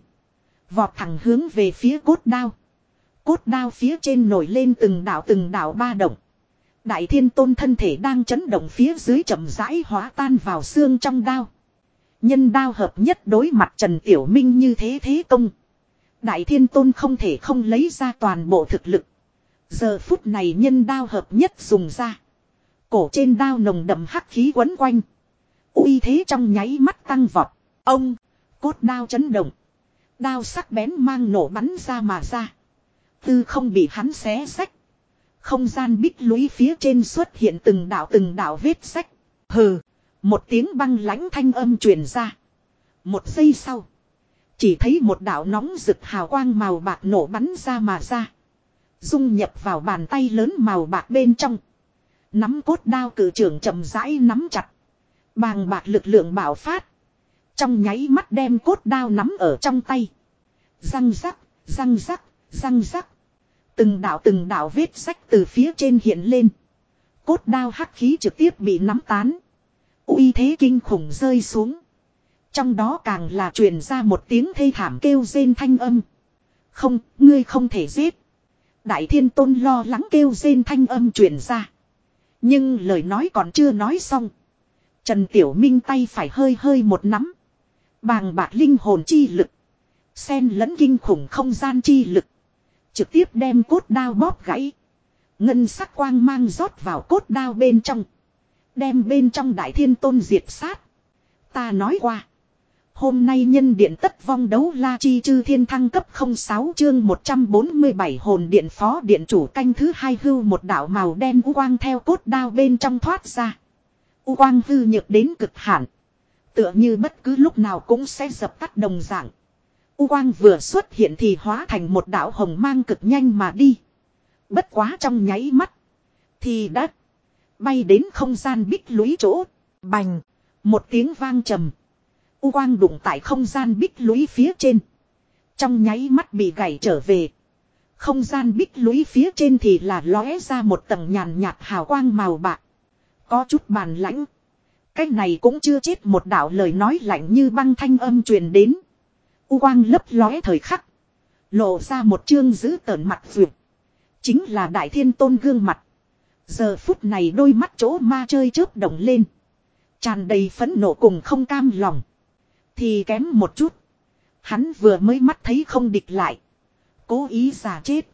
Vọt thẳng hướng về phía cốt đao. Cốt đao phía trên nổi lên từng đảo từng đảo ba động. Đại thiên tôn thân thể đang chấn động phía dưới chậm rãi hóa tan vào xương trong đao. Nhân đao hợp nhất đối mặt Trần Tiểu Minh như thế thế công. Đại thiên tôn không thể không lấy ra toàn bộ thực lực. Giờ phút này nhân đao hợp nhất dùng ra. Cổ trên đao nồng đậm hắc khí quấn quanh uy thế trong nháy mắt tăng vọt. Ông, cốt đao chấn động. Đao sắc bén mang nổ bắn ra mà ra. Tư không bị hắn xé sách. Không gian bích lũy phía trên xuất hiện từng đạo từng đạo vết sách. Hừ, một tiếng băng lãnh thanh âm truyền ra. Một giây sau. Chỉ thấy một đạo nóng rực hào quang màu bạc nổ bắn ra mà ra. Dung nhập vào bàn tay lớn màu bạc bên trong. Nắm cốt đao cử trưởng chậm rãi nắm chặt. Bàng bạc lực lượng bạo phát. Trong nháy mắt đem cốt đao nắm ở trong tay. Răng rắc, răng rắc, răng rắc. Từng đạo từng đạo vết sách từ phía trên hiện lên. Cốt đao hắc khí trực tiếp bị nắm tán. uy thế kinh khủng rơi xuống. Trong đó càng là truyền ra một tiếng thê thảm kêu rên thanh âm. Không, ngươi không thể giết. Đại thiên tôn lo lắng kêu rên thanh âm truyền ra. Nhưng lời nói còn chưa nói xong. Trần Tiểu Minh tay phải hơi hơi một nắm. Bàng bạc linh hồn chi lực. Xen lẫn kinh khủng không gian chi lực. Trực tiếp đem cốt đao bóp gãy. Ngân sắc quang mang rót vào cốt đao bên trong. Đem bên trong đại thiên tôn diệt sát. Ta nói qua. Hôm nay nhân điện tất vong đấu la chi chư thiên thăng cấp 06 chương 147 hồn điện phó điện chủ canh thứ hai hưu một đạo màu đen quang theo cốt đao bên trong thoát ra. U quang hư nhược đến cực hạn. Tựa như bất cứ lúc nào cũng sẽ dập tắt đồng dạng. U quang vừa xuất hiện thì hóa thành một đạo hồng mang cực nhanh mà đi. Bất quá trong nháy mắt. Thì đã bay đến không gian bích lũy chỗ. Bành. Một tiếng vang trầm. U quang đụng tại không gian bích lũy phía trên. Trong nháy mắt bị gãy trở về. Không gian bích lũy phía trên thì là lóe ra một tầng nhàn nhạt hào quang màu bạc. Có chút bàn lãnh. Cái này cũng chưa chết một đạo lời nói lạnh như băng thanh âm truyền đến. U quang lấp lóe thời khắc. Lộ ra một chương giữ tợn mặt vượt. Chính là đại thiên tôn gương mặt. Giờ phút này đôi mắt chỗ ma chơi chớp động lên. Tràn đầy phẫn nộ cùng không cam lòng. Thì kém một chút. Hắn vừa mới mắt thấy không địch lại. Cố ý giả chết.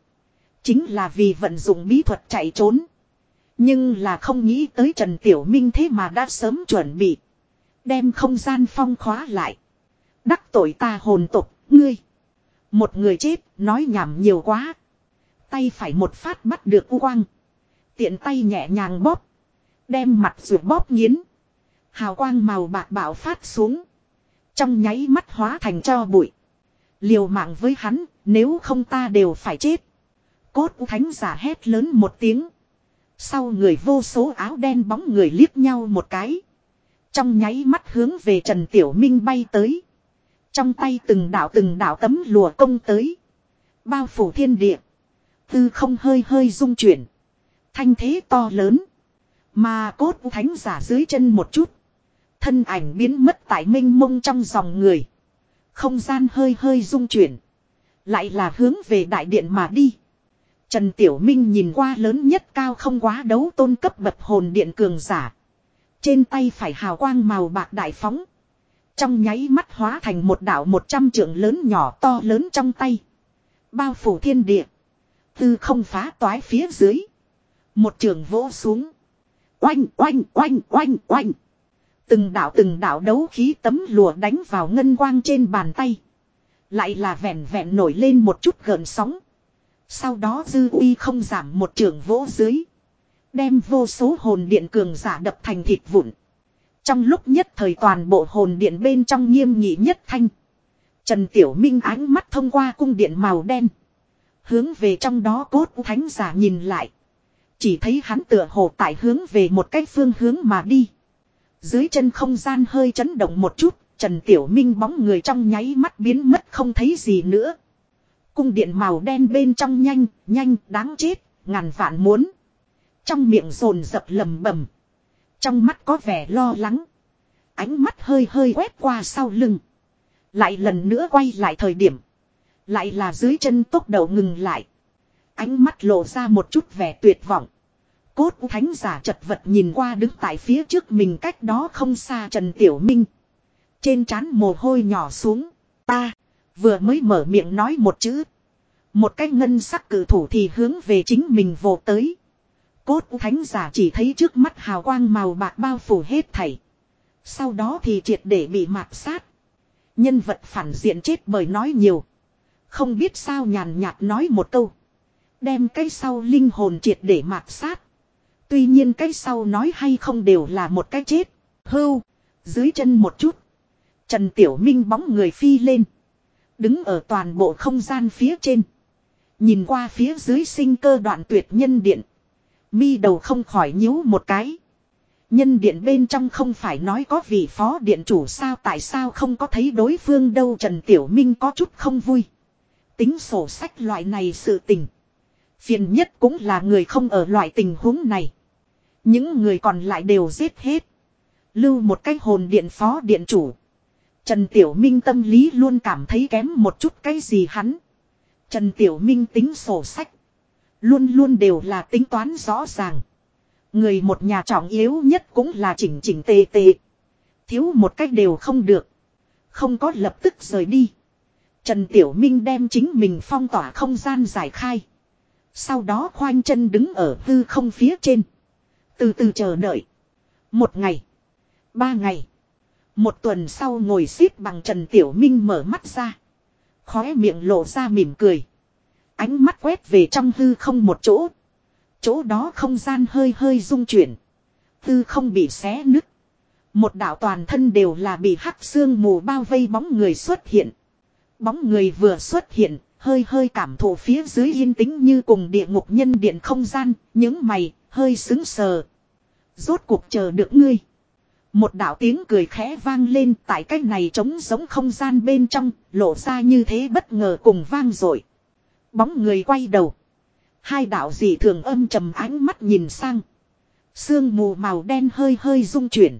Chính là vì vận dụng bí thuật chạy trốn. Nhưng là không nghĩ tới Trần Tiểu Minh thế mà đã sớm chuẩn bị. Đem không gian phong khóa lại. Đắc tội ta hồn tục, ngươi. Một người chết, nói nhảm nhiều quá. Tay phải một phát bắt được u quang. Tiện tay nhẹ nhàng bóp. Đem mặt ruột bóp nghiến. Hào quang màu bạc bạo phát xuống. Trong nháy mắt hóa thành cho bụi. Liều mạng với hắn, nếu không ta đều phải chết. Cốt thánh giả hét lớn một tiếng. Sau người vô số áo đen bóng người liếc nhau một cái. Trong nháy mắt hướng về Trần Tiểu Minh bay tới. Trong tay từng đạo từng đạo tấm lùa công tới. Bao phủ thiên địa. Tư không hơi hơi rung chuyển. Thanh thế to lớn. Mà cốt thánh giả dưới chân một chút. Thân ảnh biến mất tại minh mông trong dòng người. Không gian hơi hơi rung chuyển. Lại là hướng về đại điện mà đi. Trần Tiểu Minh nhìn qua lớn nhất cao không quá đấu tôn cấp bập hồn điện cường giả. Trên tay phải hào quang màu bạc đại phóng. Trong nháy mắt hóa thành một đảo một trăm trượng lớn nhỏ to lớn trong tay. Bao phủ thiên địa. Tư không phá toái phía dưới. Một trường vỗ xuống. Oanh oanh oanh oanh oanh. Từng đảo từng đảo đấu khí tấm lùa đánh vào ngân quang trên bàn tay. Lại là vẹn vẹn nổi lên một chút gợn sóng. Sau đó dư uy không giảm một trường vỗ dưới. Đem vô số hồn điện cường giả đập thành thịt vụn. Trong lúc nhất thời toàn bộ hồn điện bên trong nghiêm nghị nhất thanh. Trần Tiểu Minh ánh mắt thông qua cung điện màu đen. Hướng về trong đó cốt thánh giả nhìn lại. Chỉ thấy hắn tựa hồ tại hướng về một cách phương hướng mà đi. Dưới chân không gian hơi chấn động một chút, Trần Tiểu Minh bóng người trong nháy mắt biến mất không thấy gì nữa. Cung điện màu đen bên trong nhanh, nhanh, đáng chết, ngàn vạn muốn. Trong miệng rồn dập lầm bầm. Trong mắt có vẻ lo lắng. Ánh mắt hơi hơi quét qua sau lưng. Lại lần nữa quay lại thời điểm. Lại là dưới chân tốc đầu ngừng lại. Ánh mắt lộ ra một chút vẻ tuyệt vọng. Cốt thánh giả chật vật nhìn qua đứng tại phía trước mình cách đó không xa Trần Tiểu Minh. Trên trán mồ hôi nhỏ xuống. Ta, vừa mới mở miệng nói một chữ. Một cái ngân sắc cử thủ thì hướng về chính mình vồ tới. Cốt thánh giả chỉ thấy trước mắt hào quang màu bạc bao phủ hết thảy. Sau đó thì triệt để bị mạt sát. Nhân vật phản diện chết bởi nói nhiều. Không biết sao nhàn nhạt nói một câu. Đem cái sau linh hồn triệt để mạt sát. Tuy nhiên cái sau nói hay không đều là một cái chết. Hưu. Dưới chân một chút. Trần Tiểu Minh bóng người phi lên. Đứng ở toàn bộ không gian phía trên. Nhìn qua phía dưới sinh cơ đoạn tuyệt nhân điện. Mi đầu không khỏi nhíu một cái. Nhân điện bên trong không phải nói có vị phó điện chủ sao, tại sao không có thấy đối phương đâu Trần Tiểu Minh có chút không vui. Tính sổ sách loại này sự tình. Phiền nhất cũng là người không ở loại tình huống này. Những người còn lại đều giết hết. Lưu một cái hồn điện phó điện chủ. Trần Tiểu Minh tâm lý luôn cảm thấy kém một chút cái gì hắn. Trần Tiểu Minh tính sổ sách. Luôn luôn đều là tính toán rõ ràng. Người một nhà trọng yếu nhất cũng là chỉnh chỉnh tề tề. Thiếu một cách đều không được. Không có lập tức rời đi. Trần Tiểu Minh đem chính mình phong tỏa không gian giải khai. Sau đó khoanh chân đứng ở hư không phía trên. Từ từ chờ đợi. Một ngày. Ba ngày. Một tuần sau ngồi xếp bằng Trần Tiểu Minh mở mắt ra. Khóe miệng lộ ra mỉm cười. Ánh mắt quét về trong hư không một chỗ. Chỗ đó không gian hơi hơi rung chuyển. Hư không bị xé nứt. Một đạo toàn thân đều là bị hắc xương mù bao vây bóng người xuất hiện. Bóng người vừa xuất hiện, hơi hơi cảm thụ phía dưới yên tĩnh như cùng địa ngục nhân điện không gian, những mày, hơi xứng sờ. Rốt cuộc chờ được ngươi. Một đạo tiếng cười khẽ vang lên tại cái này trống giống không gian bên trong, lộ ra như thế bất ngờ cùng vang rồi. Bóng người quay đầu. Hai đạo dị thường âm trầm ánh mắt nhìn sang. Sương mù màu đen hơi hơi rung chuyển.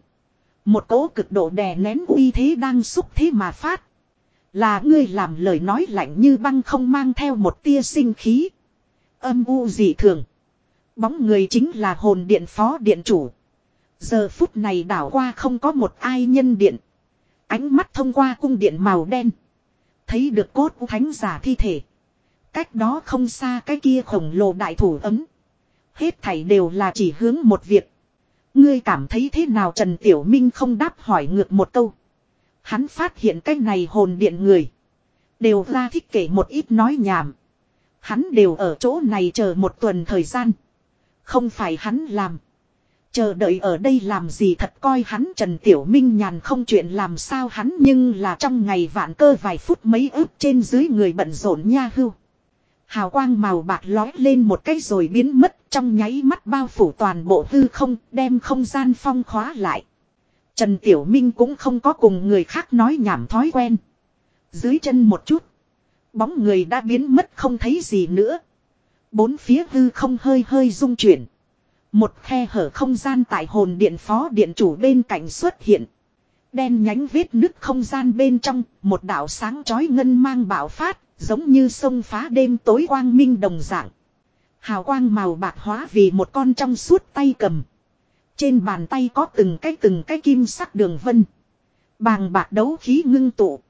Một cỗ cực độ đè nén uy thế đang xúc thế mà phát. Là ngươi làm lời nói lạnh như băng không mang theo một tia sinh khí. Âm u dị thường. Bóng người chính là hồn điện phó điện chủ. Giờ phút này đảo qua không có một ai nhân điện. Ánh mắt thông qua cung điện màu đen. Thấy được cốt thánh giả thi thể. Cách đó không xa cái kia khổng lồ đại thủ ấm. Hết thảy đều là chỉ hướng một việc. Ngươi cảm thấy thế nào Trần Tiểu Minh không đáp hỏi ngược một câu. Hắn phát hiện cái này hồn điện người. Đều ra thích kể một ít nói nhảm. Hắn đều ở chỗ này chờ một tuần thời gian. Không phải hắn làm. Chờ đợi ở đây làm gì thật coi hắn Trần Tiểu Minh nhàn không chuyện làm sao hắn nhưng là trong ngày vạn cơ vài phút mấy ức trên dưới người bận rộn nha hưu. Hào quang màu bạc lói lên một cái rồi biến mất, trong nháy mắt bao phủ toàn bộ hư không, đem không gian phong khóa lại. Trần Tiểu Minh cũng không có cùng người khác nói nhảm thói quen. Dưới chân một chút. Bóng người đã biến mất không thấy gì nữa. Bốn phía hư không hơi hơi rung chuyển. Một khe hở không gian tại hồn điện phó điện chủ bên cạnh xuất hiện. Đen nhánh vết nứt không gian bên trong, một đạo sáng chói ngân mang bạo phát, giống như sông phá đêm tối quang minh đồng dạng. Hào quang màu bạc hóa vì một con trong suốt tay cầm. Trên bàn tay có từng cái từng cái kim sắc đường vân. Bàng bạc đấu khí ngưng tụ.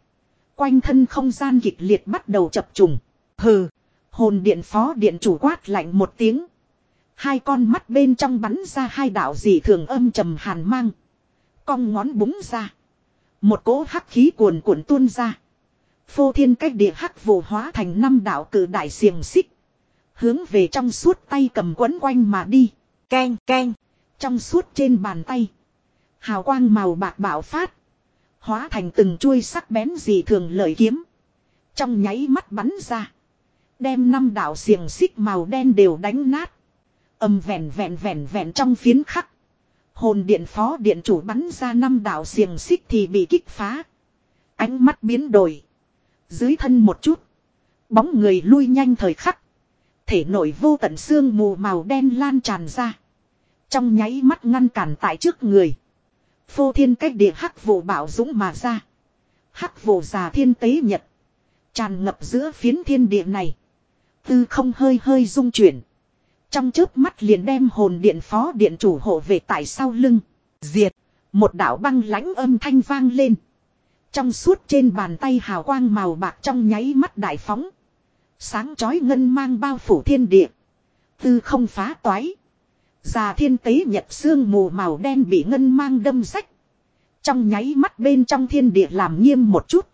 Quanh thân không gian kịch liệt bắt đầu chập trùng. Hừ. Hồn điện phó điện chủ quát lạnh một tiếng. Hai con mắt bên trong bắn ra hai đạo dị thường âm trầm hàn mang. Cong ngón búng ra. Một cỗ hắc khí cuồn cuộn tuôn ra. Phô thiên cách địa hắc vụ hóa thành năm đạo cử đại xiềng xích. Hướng về trong suốt tay cầm quấn quanh mà đi. Keng keng. Trong suốt trên bàn tay. Hào quang màu bạc bạo phát. Hóa thành từng chuôi sắc bén dị thường lợi kiếm. Trong nháy mắt bắn ra. Đem năm đạo xiềng xích màu đen đều đánh nát. Âm vẹn vẹn vẹn vẹn trong phiến khắc. Hồn điện phó điện chủ bắn ra năm đạo xiềng xích thì bị kích phá. Ánh mắt biến đổi. Dưới thân một chút. Bóng người lui nhanh thời khắc. Thể nổi vô tận xương mù màu đen lan tràn ra. Trong nháy mắt ngăn cản tại trước người. Phô thiên cách địa hắc vụ bảo dũng mà ra. Hắc vụ già thiên tế nhật. Tràn ngập giữa phiến thiên địa này. Tư không hơi hơi rung chuyển. Trong chớp mắt liền đem hồn điện phó điện chủ hộ về tại sau lưng. Diệt. Một đạo băng lãnh âm thanh vang lên. Trong suốt trên bàn tay hào quang màu bạc trong nháy mắt đại phóng. Sáng chói ngân mang bao phủ thiên địa. Tư không phá toái. Già thiên tế nhật xương mù màu đen bị ngân mang đâm rách. Trong nháy mắt bên trong thiên địa làm nghiêm một chút.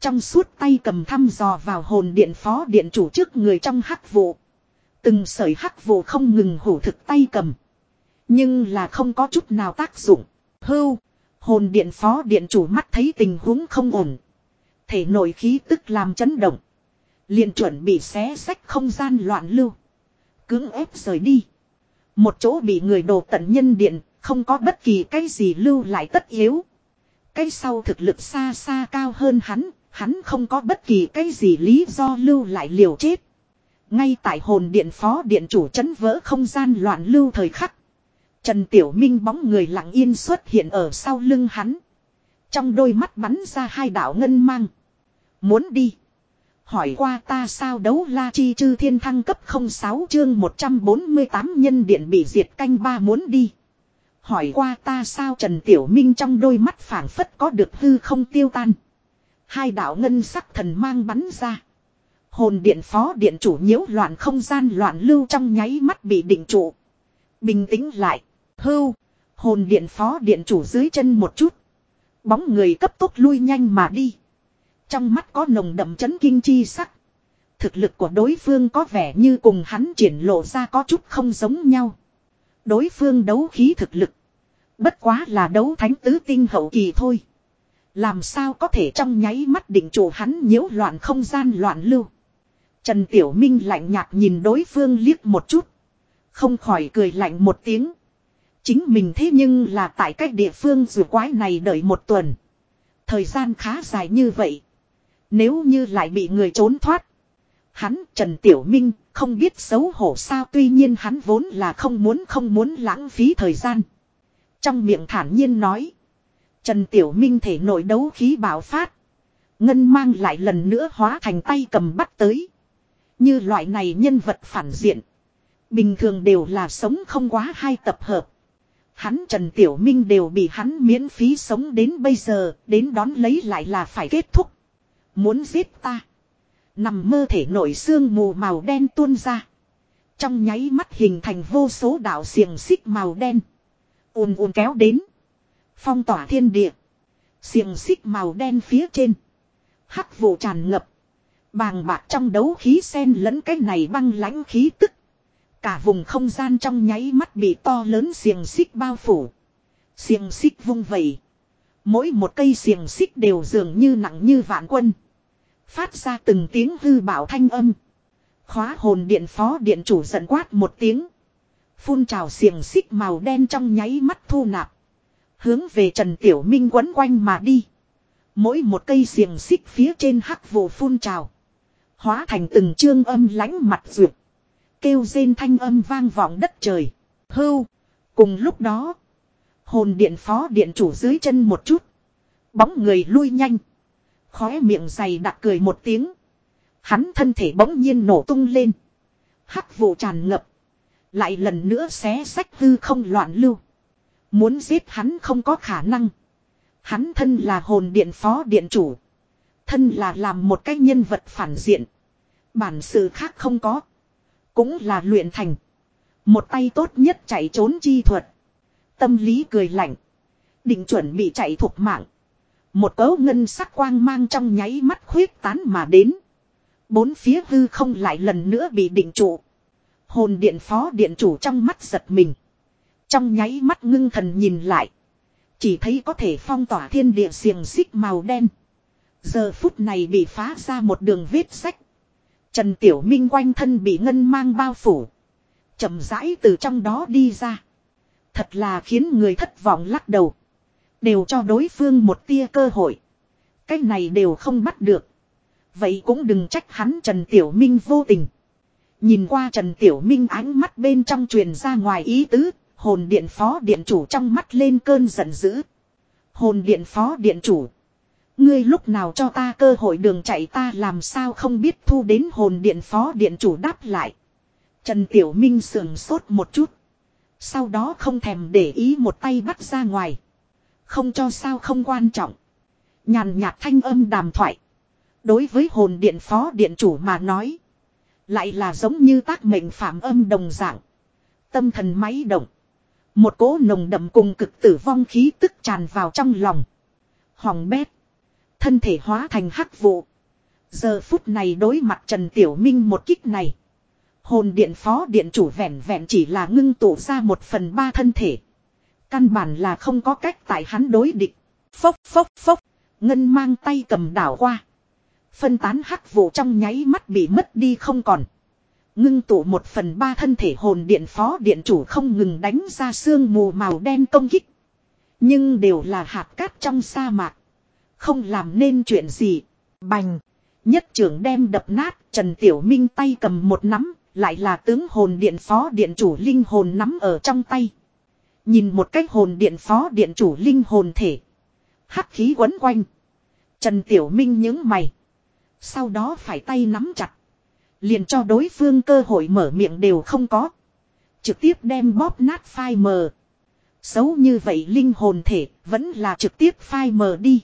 Trong suốt tay cầm thăm dò vào hồn điện phó điện chủ trước người trong hắc vụ. Từng sợi hắc vụ không ngừng hủ thực tay cầm. Nhưng là không có chút nào tác dụng. Hưu. Hồn điện phó điện chủ mắt thấy tình huống không ổn. Thể nội khí tức làm chấn động. liền chuẩn bị xé sách không gian loạn lưu. Cưỡng ép rời đi. Một chỗ bị người đồ tận nhân điện, không có bất kỳ cái gì lưu lại tất yếu. Cái sau thực lực xa xa cao hơn hắn, hắn không có bất kỳ cái gì lý do lưu lại liều chết. Ngay tại hồn điện phó điện chủ chấn vỡ không gian loạn lưu thời khắc. Trần Tiểu Minh bóng người lặng yên xuất hiện ở sau lưng hắn. Trong đôi mắt bắn ra hai đạo ngân mang. Muốn đi. Hỏi qua ta sao đấu la chi chư thiên thăng cấp 06 chương 148 nhân điện bị diệt canh ba muốn đi. Hỏi qua ta sao Trần Tiểu Minh trong đôi mắt phảng phất có được hư không tiêu tan. Hai đạo ngân sắc thần mang bắn ra. Hồn điện phó điện chủ nhiễu loạn không gian loạn lưu trong nháy mắt bị định trụ. Bình tĩnh lại. Hưu. Hồn điện phó điện chủ dưới chân một chút. Bóng người cấp tốc lui nhanh mà đi. Trong mắt có nồng đậm chấn kinh chi sắc. Thực lực của đối phương có vẻ như cùng hắn triển lộ ra có chút không giống nhau. Đối phương đấu khí thực lực. Bất quá là đấu thánh tứ tinh hậu kỳ thôi. Làm sao có thể trong nháy mắt định chủ hắn nhiễu loạn không gian loạn lưu. Trần Tiểu Minh lạnh nhạt nhìn đối phương liếc một chút. Không khỏi cười lạnh một tiếng. Chính mình thế nhưng là tại cách địa phương dù quái này đợi một tuần. Thời gian khá dài như vậy. Nếu như lại bị người trốn thoát. Hắn, Trần Tiểu Minh, không biết xấu hổ sao tuy nhiên hắn vốn là không muốn không muốn lãng phí thời gian. Trong miệng thản nhiên nói. Trần Tiểu Minh thể nội đấu khí bảo phát. Ngân mang lại lần nữa hóa thành tay cầm bắt tới. Như loại này nhân vật phản diện. Bình thường đều là sống không quá hai tập hợp. Hắn Trần Tiểu Minh đều bị hắn miễn phí sống đến bây giờ, đến đón lấy lại là phải kết thúc. Muốn giết ta. Nằm mơ thể nổi xương mù màu đen tuôn ra. Trong nháy mắt hình thành vô số đạo xiềng xích màu đen. ùn ùn kéo đến. Phong tỏa thiên địa. Xiềng xích màu đen phía trên. Hắc vụ tràn ngập. Bàng bạc trong đấu khí sen lẫn cái này băng lãnh khí tức. Cả vùng không gian trong nháy mắt bị to lớn xiềng xích bao phủ. Xiềng xích vung vẩy. Mỗi một cây xiềng xích đều dường như nặng như vạn quân. Phát ra từng tiếng hư bảo thanh âm. Khóa hồn điện phó điện chủ giận quát một tiếng. Phun trào xiềng xích màu đen trong nháy mắt thu nạp. Hướng về Trần Tiểu Minh quấn quanh mà đi. Mỗi một cây xiềng xích phía trên hắc vụ phun trào. Hóa thành từng chương âm lánh mặt duyệt. Kêu rên thanh âm vang vọng đất trời. Hưu. Cùng lúc đó. Hồn điện phó điện chủ dưới chân một chút. Bóng người lui nhanh. Khóe miệng dày đặc cười một tiếng. Hắn thân thể bỗng nhiên nổ tung lên. Hắc vụ tràn ngập. Lại lần nữa xé sách hư không loạn lưu. Muốn giết hắn không có khả năng. Hắn thân là hồn điện phó điện chủ. Thân là làm một cái nhân vật phản diện. Bản sự khác không có. Cũng là luyện thành. Một tay tốt nhất chạy trốn chi thuật. Tâm lý cười lạnh. Định chuẩn bị chạy thuộc mạng. Một cấu ngân sắc quang mang trong nháy mắt khuyết tán mà đến. Bốn phía hư không lại lần nữa bị định trụ. Hồn điện phó điện chủ trong mắt giật mình. Trong nháy mắt ngưng thần nhìn lại. Chỉ thấy có thể phong tỏa thiên địa xiềng xích màu đen. Giờ phút này bị phá ra một đường vết sách. Trần Tiểu Minh quanh thân bị ngân mang bao phủ. chậm rãi từ trong đó đi ra. Thật là khiến người thất vọng lắc đầu. Đều cho đối phương một tia cơ hội. Cái này đều không bắt được. Vậy cũng đừng trách hắn Trần Tiểu Minh vô tình. Nhìn qua Trần Tiểu Minh ánh mắt bên trong truyền ra ngoài ý tứ, hồn điện phó điện chủ trong mắt lên cơn giận dữ. Hồn điện phó điện chủ. Ngươi lúc nào cho ta cơ hội đường chạy ta làm sao không biết thu đến hồn điện phó điện chủ đáp lại. Trần Tiểu Minh sườn sốt một chút. Sau đó không thèm để ý một tay bắt ra ngoài. Không cho sao không quan trọng. Nhàn nhạt thanh âm đàm thoại. Đối với hồn điện phó điện chủ mà nói. Lại là giống như tác mệnh phạm âm đồng dạng. Tâm thần máy động. Một cỗ nồng đậm cùng cực tử vong khí tức tràn vào trong lòng. Hoàng bét. Thân thể hóa thành hắc vụ. Giờ phút này đối mặt Trần Tiểu Minh một kích này. Hồn điện phó điện chủ vẹn vẹn chỉ là ngưng tụ ra một phần ba thân thể. Căn bản là không có cách tại hắn đối địch. Phốc phốc phốc. Ngân mang tay cầm đảo qua. Phân tán hắc vụ trong nháy mắt bị mất đi không còn. Ngưng tụ một phần ba thân thể hồn điện phó điện chủ không ngừng đánh ra sương mù màu đen công kích. Nhưng đều là hạt cát trong sa mạc. Không làm nên chuyện gì. Bành. Nhất trưởng đem đập nát. Trần Tiểu Minh tay cầm một nắm. Lại là tướng hồn điện phó điện chủ linh hồn nắm ở trong tay. Nhìn một cách hồn điện phó điện chủ linh hồn thể. Hắc khí quấn quanh. Trần Tiểu Minh nhớ mày. Sau đó phải tay nắm chặt. Liền cho đối phương cơ hội mở miệng đều không có. Trực tiếp đem bóp nát phai mờ. Xấu như vậy linh hồn thể vẫn là trực tiếp phai mờ đi.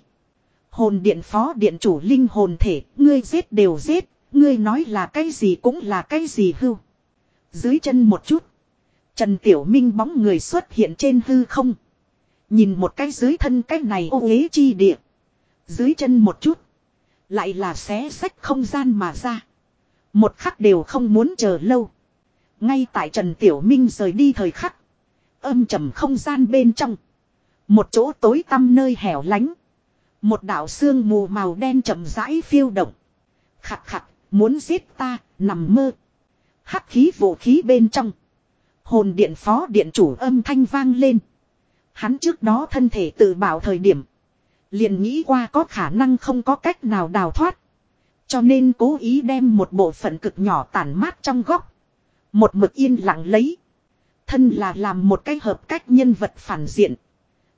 Hồn điện phó điện chủ linh hồn thể, ngươi giết đều giết, ngươi nói là cái gì cũng là cái gì hưu. Dưới chân một chút. Trần Tiểu Minh bóng người xuất hiện trên hư không. Nhìn một cái dưới thân cái này ô ế chi địa. Dưới chân một chút. Lại là xé sách không gian mà ra. Một khắc đều không muốn chờ lâu. Ngay tại Trần Tiểu Minh rời đi thời khắc. Âm trầm không gian bên trong. Một chỗ tối tăm nơi hẻo lánh. Một đạo xương mù màu đen chậm rãi phiêu động. Khặt khặt, muốn giết ta, nằm mơ. Hắc khí vũ khí bên trong. Hồn điện phó điện chủ âm thanh vang lên. Hắn trước đó thân thể tự bảo thời điểm. Liền nghĩ qua có khả năng không có cách nào đào thoát. Cho nên cố ý đem một bộ phận cực nhỏ tản mát trong góc. Một mực yên lặng lấy. Thân là làm một cái hợp cách nhân vật phản diện.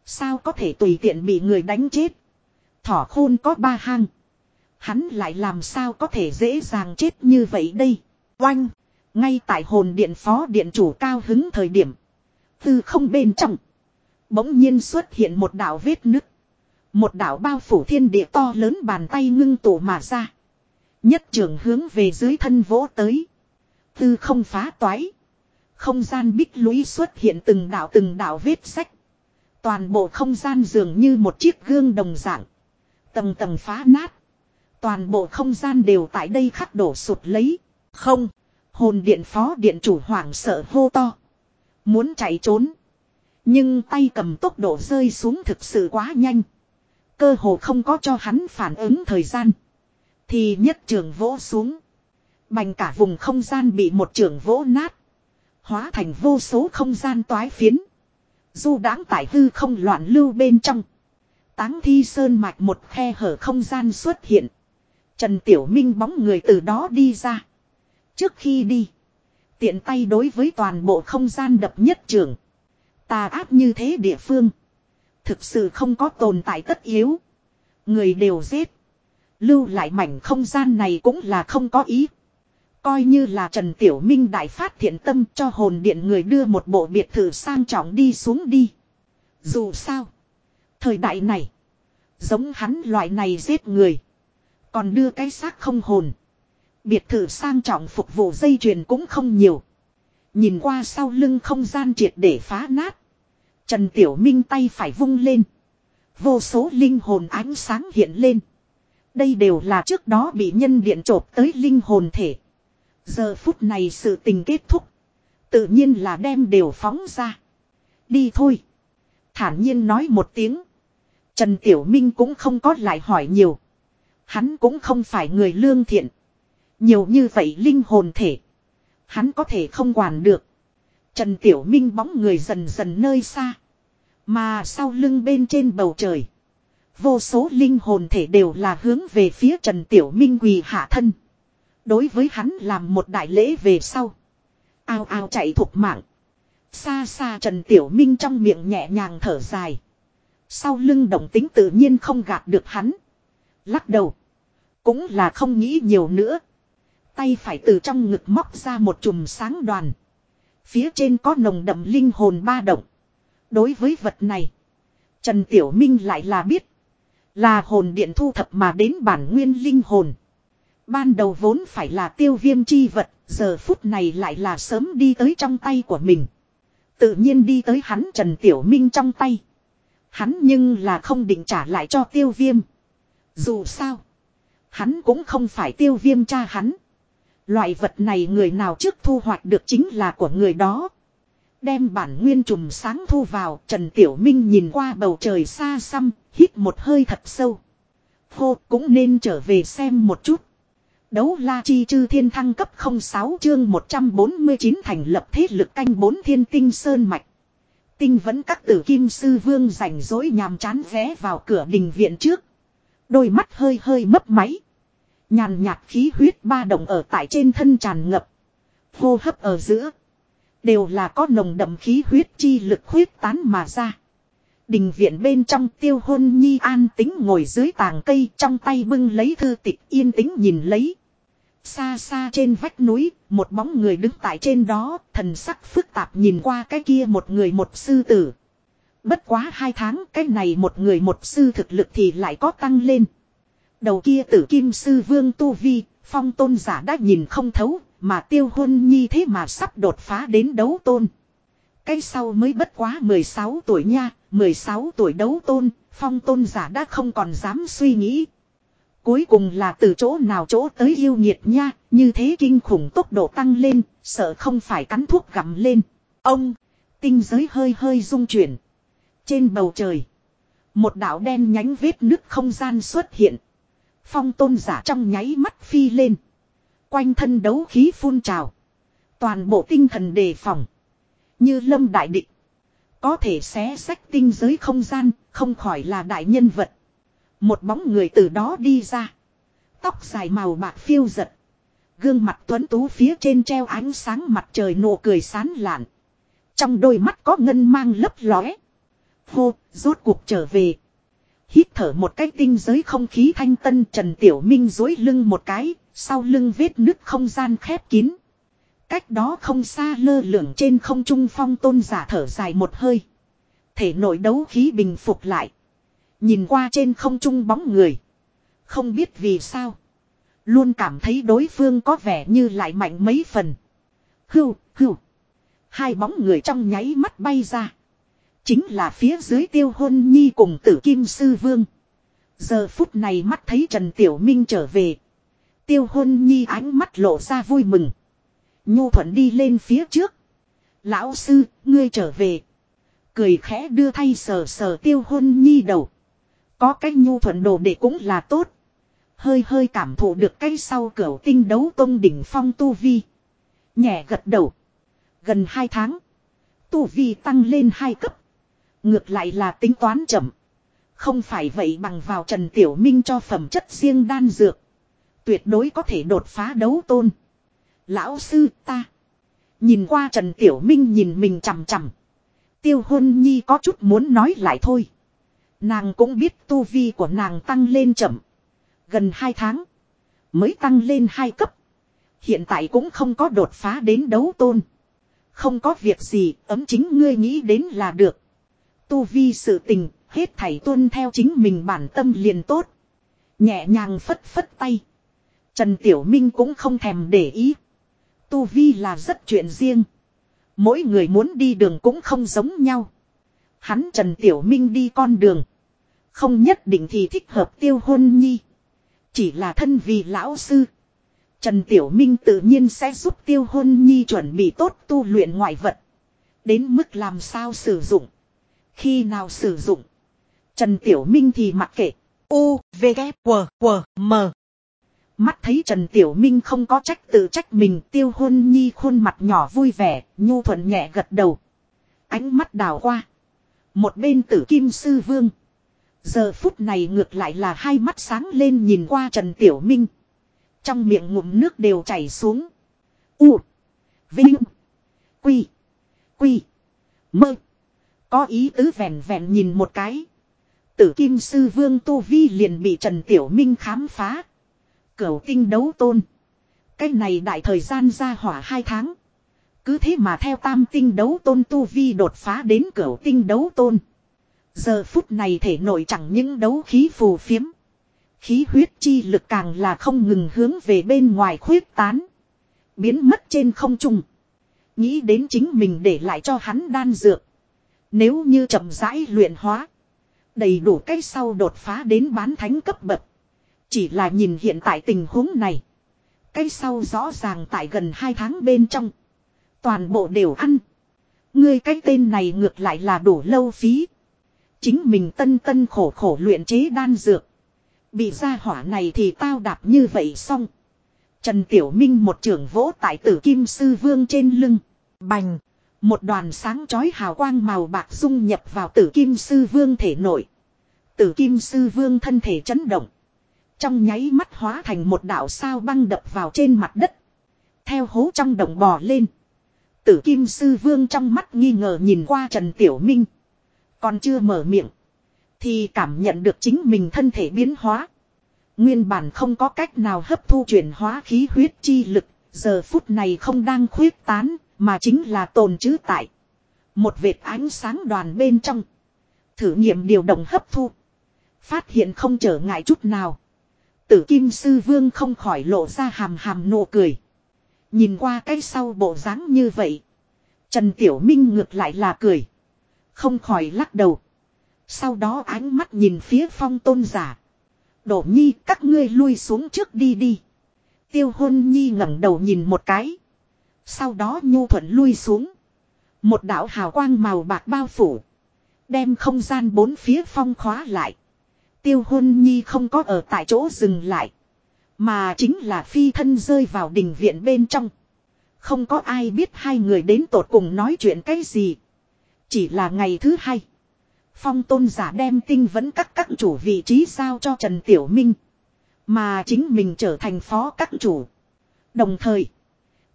Sao có thể tùy tiện bị người đánh chết. Thỏ khôn có ba hang. Hắn lại làm sao có thể dễ dàng chết như vậy đây. Oanh. Ngay tại hồn điện phó điện chủ cao hứng thời điểm. Tư không bên trong. Bỗng nhiên xuất hiện một đảo vết nứt. Một đảo bao phủ thiên địa to lớn bàn tay ngưng tụ mà ra. Nhất trường hướng về dưới thân vỗ tới. Tư không phá toái. Không gian bích lũy xuất hiện từng đảo từng đảo vết sách. Toàn bộ không gian dường như một chiếc gương đồng dạng. Tầng tầng phá nát. Toàn bộ không gian đều tại đây khắc đổ sụt lấy. Không. Hồn điện phó điện chủ hoảng sợ hô to. Muốn chạy trốn. Nhưng tay cầm tốc độ rơi xuống thực sự quá nhanh. Cơ hồ không có cho hắn phản ứng thời gian. Thì nhất trường vỗ xuống. Bành cả vùng không gian bị một trường vỗ nát. Hóa thành vô số không gian toái phiến. Du đáng tại hư không loạn lưu bên trong. Táng thi sơn mạch một khe hở không gian xuất hiện. Trần Tiểu Minh bóng người từ đó đi ra. Trước khi đi. Tiện tay đối với toàn bộ không gian đập nhất trường. Tà áp như thế địa phương. Thực sự không có tồn tại tất yếu. Người đều giết. Lưu lại mảnh không gian này cũng là không có ý. Coi như là Trần Tiểu Minh đại phát thiện tâm cho hồn điện người đưa một bộ biệt thự sang trọng đi xuống đi. Dù sao. Thời đại này. Giống hắn loại này giết người. Còn đưa cái xác không hồn. Biệt thự sang trọng phục vụ dây chuyền cũng không nhiều. Nhìn qua sau lưng không gian triệt để phá nát. Trần Tiểu Minh tay phải vung lên. Vô số linh hồn ánh sáng hiện lên. Đây đều là trước đó bị nhân điện trộp tới linh hồn thể. Giờ phút này sự tình kết thúc. Tự nhiên là đem đều phóng ra. Đi thôi. Thản nhiên nói một tiếng. Trần Tiểu Minh cũng không có lại hỏi nhiều. Hắn cũng không phải người lương thiện. Nhiều như vậy linh hồn thể. Hắn có thể không quản được. Trần Tiểu Minh bóng người dần dần nơi xa. Mà sau lưng bên trên bầu trời. Vô số linh hồn thể đều là hướng về phía Trần Tiểu Minh quỳ hạ thân. Đối với hắn làm một đại lễ về sau. Ao ao chạy thục mạng. Xa xa Trần Tiểu Minh trong miệng nhẹ nhàng thở dài. Sau lưng động tính tự nhiên không gạt được hắn. Lắc đầu. Cũng là không nghĩ nhiều nữa. Tay phải từ trong ngực móc ra một chùm sáng đoàn. Phía trên có nồng đậm linh hồn ba động. Đối với vật này. Trần Tiểu Minh lại là biết. Là hồn điện thu thập mà đến bản nguyên linh hồn. Ban đầu vốn phải là tiêu viêm chi vật. Giờ phút này lại là sớm đi tới trong tay của mình. Tự nhiên đi tới hắn Trần Tiểu Minh trong tay. Hắn nhưng là không định trả lại cho tiêu viêm. Dù sao. Hắn cũng không phải tiêu viêm cha hắn. Loại vật này người nào trước thu hoạch được chính là của người đó. Đem bản nguyên trùm sáng thu vào, Trần Tiểu Minh nhìn qua bầu trời xa xăm, hít một hơi thật sâu. Hô cũng nên trở về xem một chút. Đấu la chi chư thiên thăng cấp 06 chương 149 thành lập thế lực canh bốn thiên tinh sơn mạch. Tinh vẫn các tử kim sư vương rảnh rỗi nhàm chán vé vào cửa đình viện trước. Đôi mắt hơi hơi mấp máy. Nhàn nhạt khí huyết ba động ở tại trên thân tràn ngập. Hô hấp ở giữa. Đều là có nồng đậm khí huyết chi lực huyết tán mà ra. Đình viện bên trong tiêu hôn nhi an tính ngồi dưới tàng cây trong tay bưng lấy thư tịch yên tĩnh nhìn lấy. Xa xa trên vách núi, một bóng người đứng tại trên đó, thần sắc phức tạp nhìn qua cái kia một người một sư tử. Bất quá hai tháng cái này một người một sư thực lực thì lại có tăng lên. Đầu kia tử kim sư vương Tu Vi, phong tôn giả đã nhìn không thấu, mà tiêu hôn nhi thế mà sắp đột phá đến đấu tôn. Cái sau mới bất quá 16 tuổi nha, 16 tuổi đấu tôn, phong tôn giả đã không còn dám suy nghĩ. Cuối cùng là từ chỗ nào chỗ tới yêu nhiệt nha, như thế kinh khủng tốc độ tăng lên, sợ không phải cắn thuốc gặm lên. Ông, tinh giới hơi hơi rung chuyển. Trên bầu trời, một đảo đen nhánh vết nước không gian xuất hiện. Phong tôn giả trong nháy mắt phi lên. Quanh thân đấu khí phun trào. Toàn bộ tinh thần đề phòng. Như lâm đại định. Có thể xé sách tinh giới không gian, không khỏi là đại nhân vật. Một bóng người từ đó đi ra. Tóc dài màu bạc phiêu giật. Gương mặt tuấn tú phía trên treo ánh sáng mặt trời nụ cười sán lạn. Trong đôi mắt có ngân mang lấp lóe. Hô, rốt cuộc trở về. Hít thở một cái tinh giới không khí thanh tân Trần Tiểu Minh dối lưng một cái, sau lưng vết nứt không gian khép kín. Cách đó không xa lơ lửng trên không trung phong tôn giả thở dài một hơi. Thể nội đấu khí bình phục lại. Nhìn qua trên không trung bóng người. Không biết vì sao. Luôn cảm thấy đối phương có vẻ như lại mạnh mấy phần. Hưu, hưu. Hai bóng người trong nháy mắt bay ra. Chính là phía dưới tiêu hôn nhi cùng tử kim sư vương. Giờ phút này mắt thấy Trần Tiểu Minh trở về. Tiêu hôn nhi ánh mắt lộ ra vui mừng. Nhu thuận đi lên phía trước. Lão sư, ngươi trở về. Cười khẽ đưa thay sờ sờ tiêu hôn nhi đầu. Có cái nhu thuận đồ để cũng là tốt. Hơi hơi cảm thụ được cái sau cửa tinh đấu tông đỉnh phong tu vi. Nhẹ gật đầu. Gần 2 tháng. Tu vi tăng lên 2 cấp. Ngược lại là tính toán chậm. Không phải vậy bằng vào Trần Tiểu Minh cho phẩm chất riêng đan dược. Tuyệt đối có thể đột phá đấu tôn. Lão sư ta. Nhìn qua Trần Tiểu Minh nhìn mình chằm chằm. Tiêu hôn nhi có chút muốn nói lại thôi. Nàng cũng biết tu vi của nàng tăng lên chậm. Gần 2 tháng. Mới tăng lên 2 cấp. Hiện tại cũng không có đột phá đến đấu tôn. Không có việc gì, ấm chính ngươi nghĩ đến là được. Tu vi sự tình, hết thảy tuân theo chính mình bản tâm liền tốt. Nhẹ nhàng phất phất tay. Trần Tiểu Minh cũng không thèm để ý. Tu vi là rất chuyện riêng. Mỗi người muốn đi đường cũng không giống nhau. Hắn Trần Tiểu Minh đi con đường. Không nhất định thì thích hợp tiêu hôn nhi. Chỉ là thân vì lão sư. Trần Tiểu Minh tự nhiên sẽ giúp tiêu hôn nhi chuẩn bị tốt tu luyện ngoại vật. Đến mức làm sao sử dụng. Khi nào sử dụng. Trần Tiểu Minh thì mặc kệ. U, V, K, W, W, M. Mắt thấy Trần Tiểu Minh không có trách tự trách mình tiêu hôn nhi khuôn mặt nhỏ vui vẻ, nhu thuận nhẹ gật đầu. Ánh mắt đào qua. Một bên tử kim sư vương. Giờ phút này ngược lại là hai mắt sáng lên nhìn qua Trần Tiểu Minh. Trong miệng ngụm nước đều chảy xuống. U. Vinh. Quy. Quy. Mơ. Có ý tứ vẹn vẹn nhìn một cái. Tử Kim Sư Vương Tô Vi liền bị Trần Tiểu Minh khám phá. Cửu tinh đấu tôn. Cái này đại thời gian ra hỏa hai tháng. Cứ thế mà theo tam tinh đấu tôn Tu Vi đột phá đến cửu tinh đấu tôn. Giờ phút này thể nội chẳng những đấu khí phù phiếm. Khí huyết chi lực càng là không ngừng hướng về bên ngoài khuyết tán. Biến mất trên không trung. Nghĩ đến chính mình để lại cho hắn đan dược. Nếu như chậm rãi luyện hóa. Đầy đủ cái sau đột phá đến bán thánh cấp bậc. Chỉ là nhìn hiện tại tình huống này. Cái sau rõ ràng tại gần 2 tháng bên trong. Toàn bộ đều ăn. Ngươi cái tên này ngược lại là đủ lâu phí. Chính mình tân tân khổ khổ luyện chế đan dược. Bị ra hỏa này thì tao đạp như vậy xong. Trần Tiểu Minh một trưởng vỗ tại tử kim sư vương trên lưng. Bành. Một đoàn sáng chói hào quang màu bạc dung nhập vào tử kim sư vương thể nội. Tử kim sư vương thân thể chấn động. Trong nháy mắt hóa thành một đạo sao băng đập vào trên mặt đất. Theo hố trong đồng bò lên. Tử kim sư vương trong mắt nghi ngờ nhìn qua Trần Tiểu Minh. Còn chưa mở miệng. Thì cảm nhận được chính mình thân thể biến hóa. Nguyên bản không có cách nào hấp thu chuyển hóa khí huyết chi lực. Giờ phút này không đang khuyết tán. Mà chính là tồn chứ tại. Một vệt ánh sáng đoàn bên trong. Thử nghiệm điều động hấp thu. Phát hiện không trở ngại chút nào. Tử kim sư vương không khỏi lộ ra hàm hàm nụ cười. Nhìn qua cái sau bộ dáng như vậy. Trần Tiểu Minh ngược lại là cười. Không khỏi lắc đầu. Sau đó ánh mắt nhìn phía phong tôn giả. Đổ nhi, các ngươi lui xuống trước đi đi. Tiêu hôn nhi ngẩng đầu nhìn một cái. Sau đó nhu thuận lui xuống. Một đạo hào quang màu bạc bao phủ. Đem không gian bốn phía phong khóa lại. Tiêu hôn nhi không có ở tại chỗ dừng lại. Mà chính là phi thân rơi vào đình viện bên trong. Không có ai biết hai người đến tột cùng nói chuyện cái gì. Chỉ là ngày thứ hai. Phong tôn giả đem tinh vẫn các các chủ vị trí giao cho Trần Tiểu Minh. Mà chính mình trở thành phó các chủ. Đồng thời.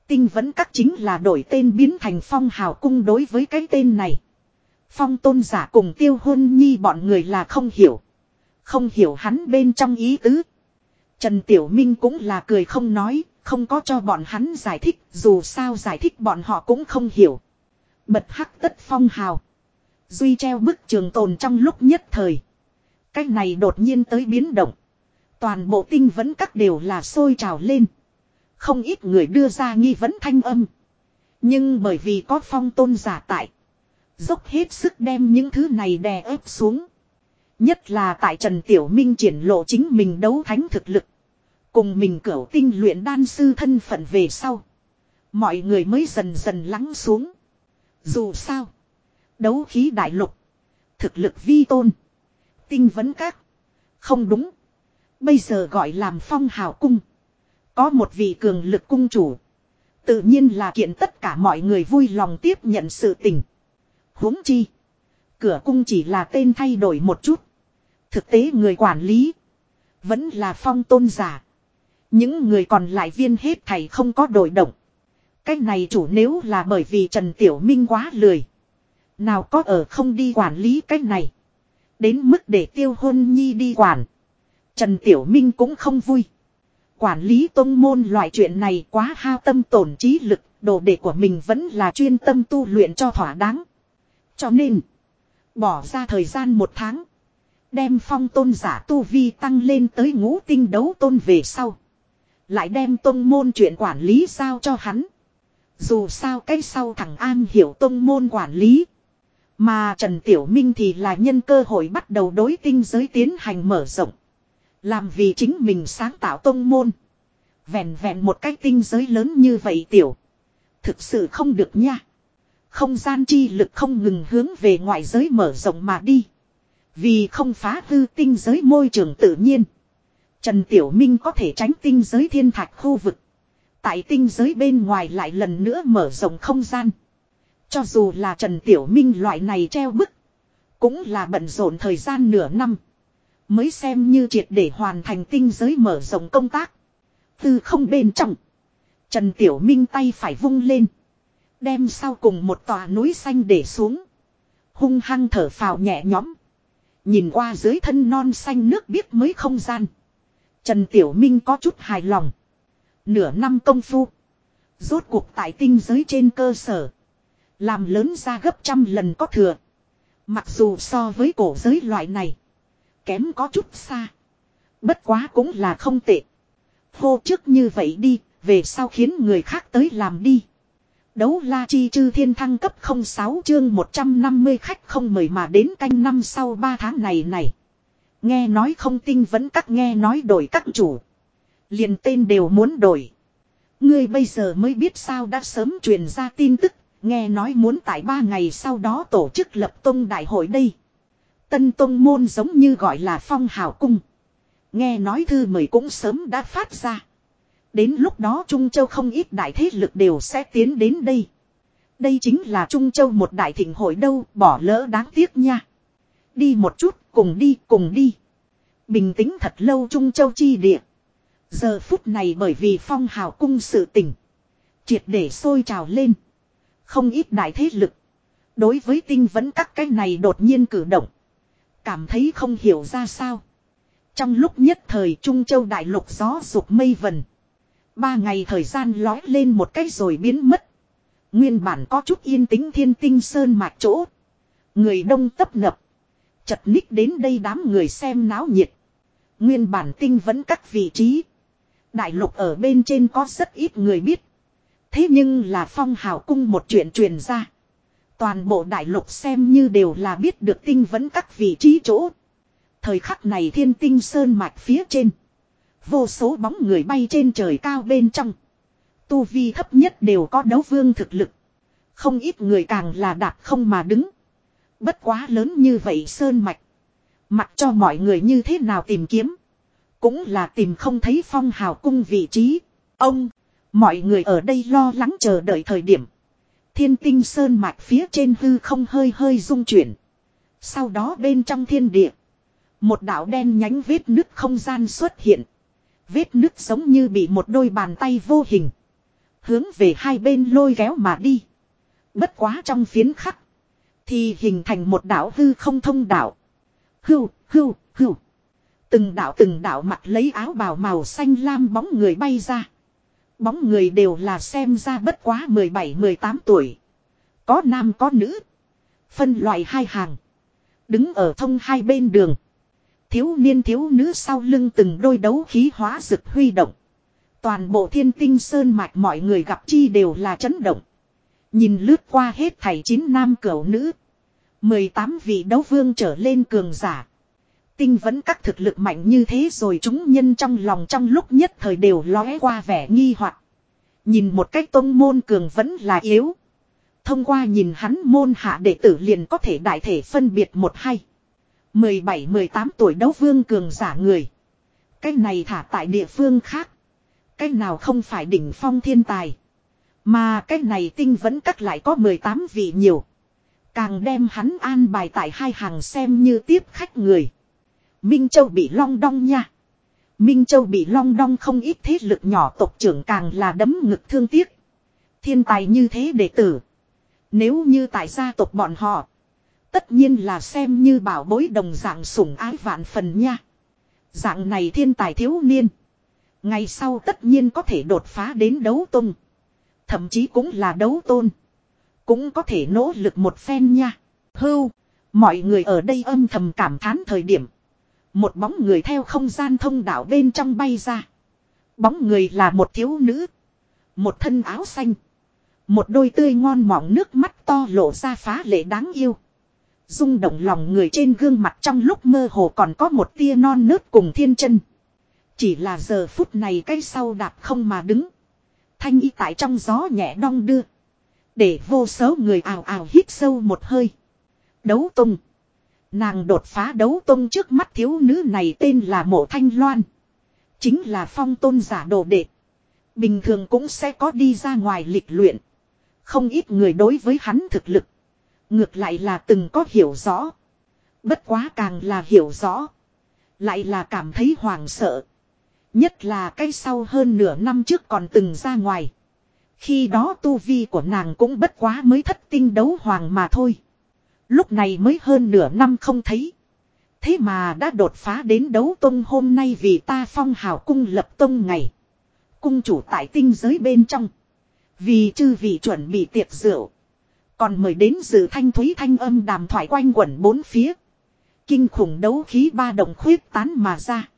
Tinh vẫn các chính là đổi tên biến thành phong hào cung đối với cái tên này. Phong tôn giả cùng tiêu hôn nhi bọn người là không hiểu. Không hiểu hắn bên trong ý tứ. Trần Tiểu Minh cũng là cười không nói, không có cho bọn hắn giải thích, dù sao giải thích bọn họ cũng không hiểu. Bật hắc tất phong hào. Duy treo bức trường tồn trong lúc nhất thời. cách này đột nhiên tới biến động. Toàn bộ tinh vẫn các đều là sôi trào lên. Không ít người đưa ra nghi vấn thanh âm. Nhưng bởi vì có phong tôn giả tại. Dốc hết sức đem những thứ này đè ép xuống. Nhất là tại Trần Tiểu Minh triển lộ chính mình đấu thánh thực lực. Cùng mình cửu tinh luyện đan sư thân phận về sau. Mọi người mới dần dần lắng xuống. Dù sao. Đấu khí đại lục. Thực lực vi tôn. Tinh vấn các. Không đúng. Bây giờ gọi làm phong hào cung. Có một vị cường lực cung chủ. Tự nhiên là kiện tất cả mọi người vui lòng tiếp nhận sự tình. huống chi. Cửa cung chỉ là tên thay đổi một chút. Thực tế người quản lý. Vẫn là phong tôn giả. Những người còn lại viên hết thầy không có đổi động cái này chủ nếu là bởi vì Trần Tiểu Minh quá lười. Nào có ở không đi quản lý cái này. Đến mức để tiêu hôn nhi đi quản. Trần Tiểu Minh cũng không vui. Quản lý tôn môn loại chuyện này quá hao tâm tổn trí lực. Đồ đệ của mình vẫn là chuyên tâm tu luyện cho thỏa đáng. Cho nên. Bỏ ra thời gian một tháng. Đem phong tôn giả tu vi tăng lên tới ngũ tinh đấu tôn về sau. Lại đem tôn môn chuyện quản lý giao cho hắn. Dù sao cái sau thằng An hiểu tông môn quản lý. Mà Trần Tiểu Minh thì là nhân cơ hội bắt đầu đối tinh giới tiến hành mở rộng. Làm vì chính mình sáng tạo tông môn. Vẹn vẹn một cái tinh giới lớn như vậy tiểu. Thực sự không được nha. Không gian chi lực không ngừng hướng về ngoại giới mở rộng mà đi. Vì không phá hư tinh giới môi trường tự nhiên. Trần Tiểu Minh có thể tránh tinh giới thiên thạch khu vực. Tại tinh giới bên ngoài lại lần nữa mở rộng không gian. Cho dù là Trần Tiểu Minh loại này treo bức. Cũng là bận rộn thời gian nửa năm. Mới xem như triệt để hoàn thành tinh giới mở rộng công tác. Từ không bên trong. Trần Tiểu Minh tay phải vung lên. Đem sau cùng một tòa núi xanh để xuống. Hung hăng thở phào nhẹ nhõm. Nhìn qua dưới thân non xanh nước biếc mới không gian. Trần Tiểu Minh có chút hài lòng. Nửa năm công phu. Rốt cuộc tại tinh giới trên cơ sở. Làm lớn ra gấp trăm lần có thừa. Mặc dù so với cổ giới loại này. Kém có chút xa. Bất quá cũng là không tệ. Hô trước như vậy đi. Về sau khiến người khác tới làm đi. Đấu la chi chư thiên thăng cấp 06 chương 150 khách không mời mà đến canh năm sau 3 tháng này này. Nghe nói không tinh vẫn các nghe nói đổi các chủ liền tên đều muốn đổi. Ngươi bây giờ mới biết sao đã sớm truyền ra tin tức, nghe nói muốn tại ba ngày sau đó tổ chức lập tông đại hội đây. Tân tông môn giống như gọi là phong hào cung. Nghe nói thư mời cũng sớm đã phát ra. Đến lúc đó Trung Châu không ít đại thế lực đều sẽ tiến đến đây. Đây chính là Trung Châu một đại thịnh hội đâu, bỏ lỡ đáng tiếc nha. Đi một chút, cùng đi, cùng đi. Bình tĩnh thật lâu Trung Châu chi địa. Giờ phút này bởi vì phong hào cung sự tình. Triệt để sôi trào lên. Không ít đại thế lực. Đối với tinh vẫn các cái này đột nhiên cử động. Cảm thấy không hiểu ra sao. Trong lúc nhất thời Trung Châu đại lục gió dục mây vần. Ba ngày thời gian lói lên một cái rồi biến mất. Nguyên bản có chút yên tĩnh thiên tinh sơn mạc chỗ. Người đông tấp nập. Chật ních đến đây đám người xem náo nhiệt. Nguyên bản tinh vẫn các vị trí. Đại lục ở bên trên có rất ít người biết. Thế nhưng là phong hào cung một chuyện truyền ra. Toàn bộ đại lục xem như đều là biết được tinh vấn các vị trí chỗ. Thời khắc này thiên tinh sơn mạch phía trên. Vô số bóng người bay trên trời cao bên trong. Tu vi thấp nhất đều có đấu vương thực lực. Không ít người càng là đạp không mà đứng. Bất quá lớn như vậy sơn mạch. Mặc cho mọi người như thế nào tìm kiếm. Cũng là tìm không thấy phong hào cung vị trí. Ông, mọi người ở đây lo lắng chờ đợi thời điểm. Thiên tinh sơn mạch phía trên hư không hơi hơi rung chuyển. Sau đó bên trong thiên địa. Một đạo đen nhánh vết nứt không gian xuất hiện. Vết nứt giống như bị một đôi bàn tay vô hình. Hướng về hai bên lôi kéo mà đi. Bất quá trong phiến khắc. Thì hình thành một đảo hư không thông đảo. Hưu, hưu, hưu. Từng đạo từng đạo mặt lấy áo bào màu xanh lam bóng người bay ra. Bóng người đều là xem ra bất quá 17-18 tuổi. Có nam, có nữ. Phân loại hai hàng. Đứng ở thông hai bên đường. Thiếu niên, thiếu nữ sau lưng từng đôi đấu khí hóa rực huy động. Toàn bộ thiên tinh sơn mạch mọi người gặp chi đều là chấn động. Nhìn lướt qua hết thảy chín nam cửu nữ. 18 vị đấu vương trở lên cường giả. Tinh vẫn các thực lực mạnh như thế rồi chúng nhân trong lòng trong lúc nhất thời đều lóe qua vẻ nghi hoặc Nhìn một cách tông môn cường vẫn là yếu. Thông qua nhìn hắn môn hạ đệ tử liền có thể đại thể phân biệt một hay. 17-18 tuổi đấu vương cường giả người. Cái này thả tại địa phương khác. Cái nào không phải đỉnh phong thiên tài. Mà cái này tinh vẫn cắt lại có 18 vị nhiều. Càng đem hắn an bài tại hai hàng xem như tiếp khách người. Minh Châu bị long đong nha. Minh Châu bị long đong không ít thế lực nhỏ tộc trưởng càng là đấm ngực thương tiếc. Thiên tài như thế đệ tử. Nếu như tại gia tộc bọn họ. Tất nhiên là xem như bảo bối đồng dạng sủng ái vạn phần nha. Dạng này thiên tài thiếu niên. Ngày sau tất nhiên có thể đột phá đến đấu tung. Thậm chí cũng là đấu tôn. Cũng có thể nỗ lực một phen nha. Hưu. Mọi người ở đây âm thầm cảm thán thời điểm. Một bóng người theo không gian thông đạo bên trong bay ra. Bóng người là một thiếu nữ. Một thân áo xanh. Một đôi tươi ngon mỏng nước mắt to lộ ra phá lệ đáng yêu. rung động lòng người trên gương mặt trong lúc mơ hồ còn có một tia non nớt cùng thiên chân. Chỉ là giờ phút này cái sau đạp không mà đứng. Thanh y tại trong gió nhẹ đong đưa. Để vô số người ào ào hít sâu một hơi. Đấu tung. Nàng đột phá đấu tông trước mắt thiếu nữ này tên là Mộ Thanh Loan. Chính là phong tôn giả đồ đệ. Bình thường cũng sẽ có đi ra ngoài lịch luyện. Không ít người đối với hắn thực lực. Ngược lại là từng có hiểu rõ. Bất quá càng là hiểu rõ. Lại là cảm thấy hoảng sợ. Nhất là cái sau hơn nửa năm trước còn từng ra ngoài. Khi đó tu vi của nàng cũng bất quá mới thất tinh đấu hoàng mà thôi. Lúc này mới hơn nửa năm không thấy. Thế mà đã đột phá đến đấu tông hôm nay vì ta phong hào cung lập tông ngày. Cung chủ tại tinh giới bên trong. Vì chư vị chuẩn bị tiệc rượu. Còn mời đến dự thanh thúy thanh âm đàm thoại quanh quẩn bốn phía. Kinh khủng đấu khí ba động khuyết tán mà ra.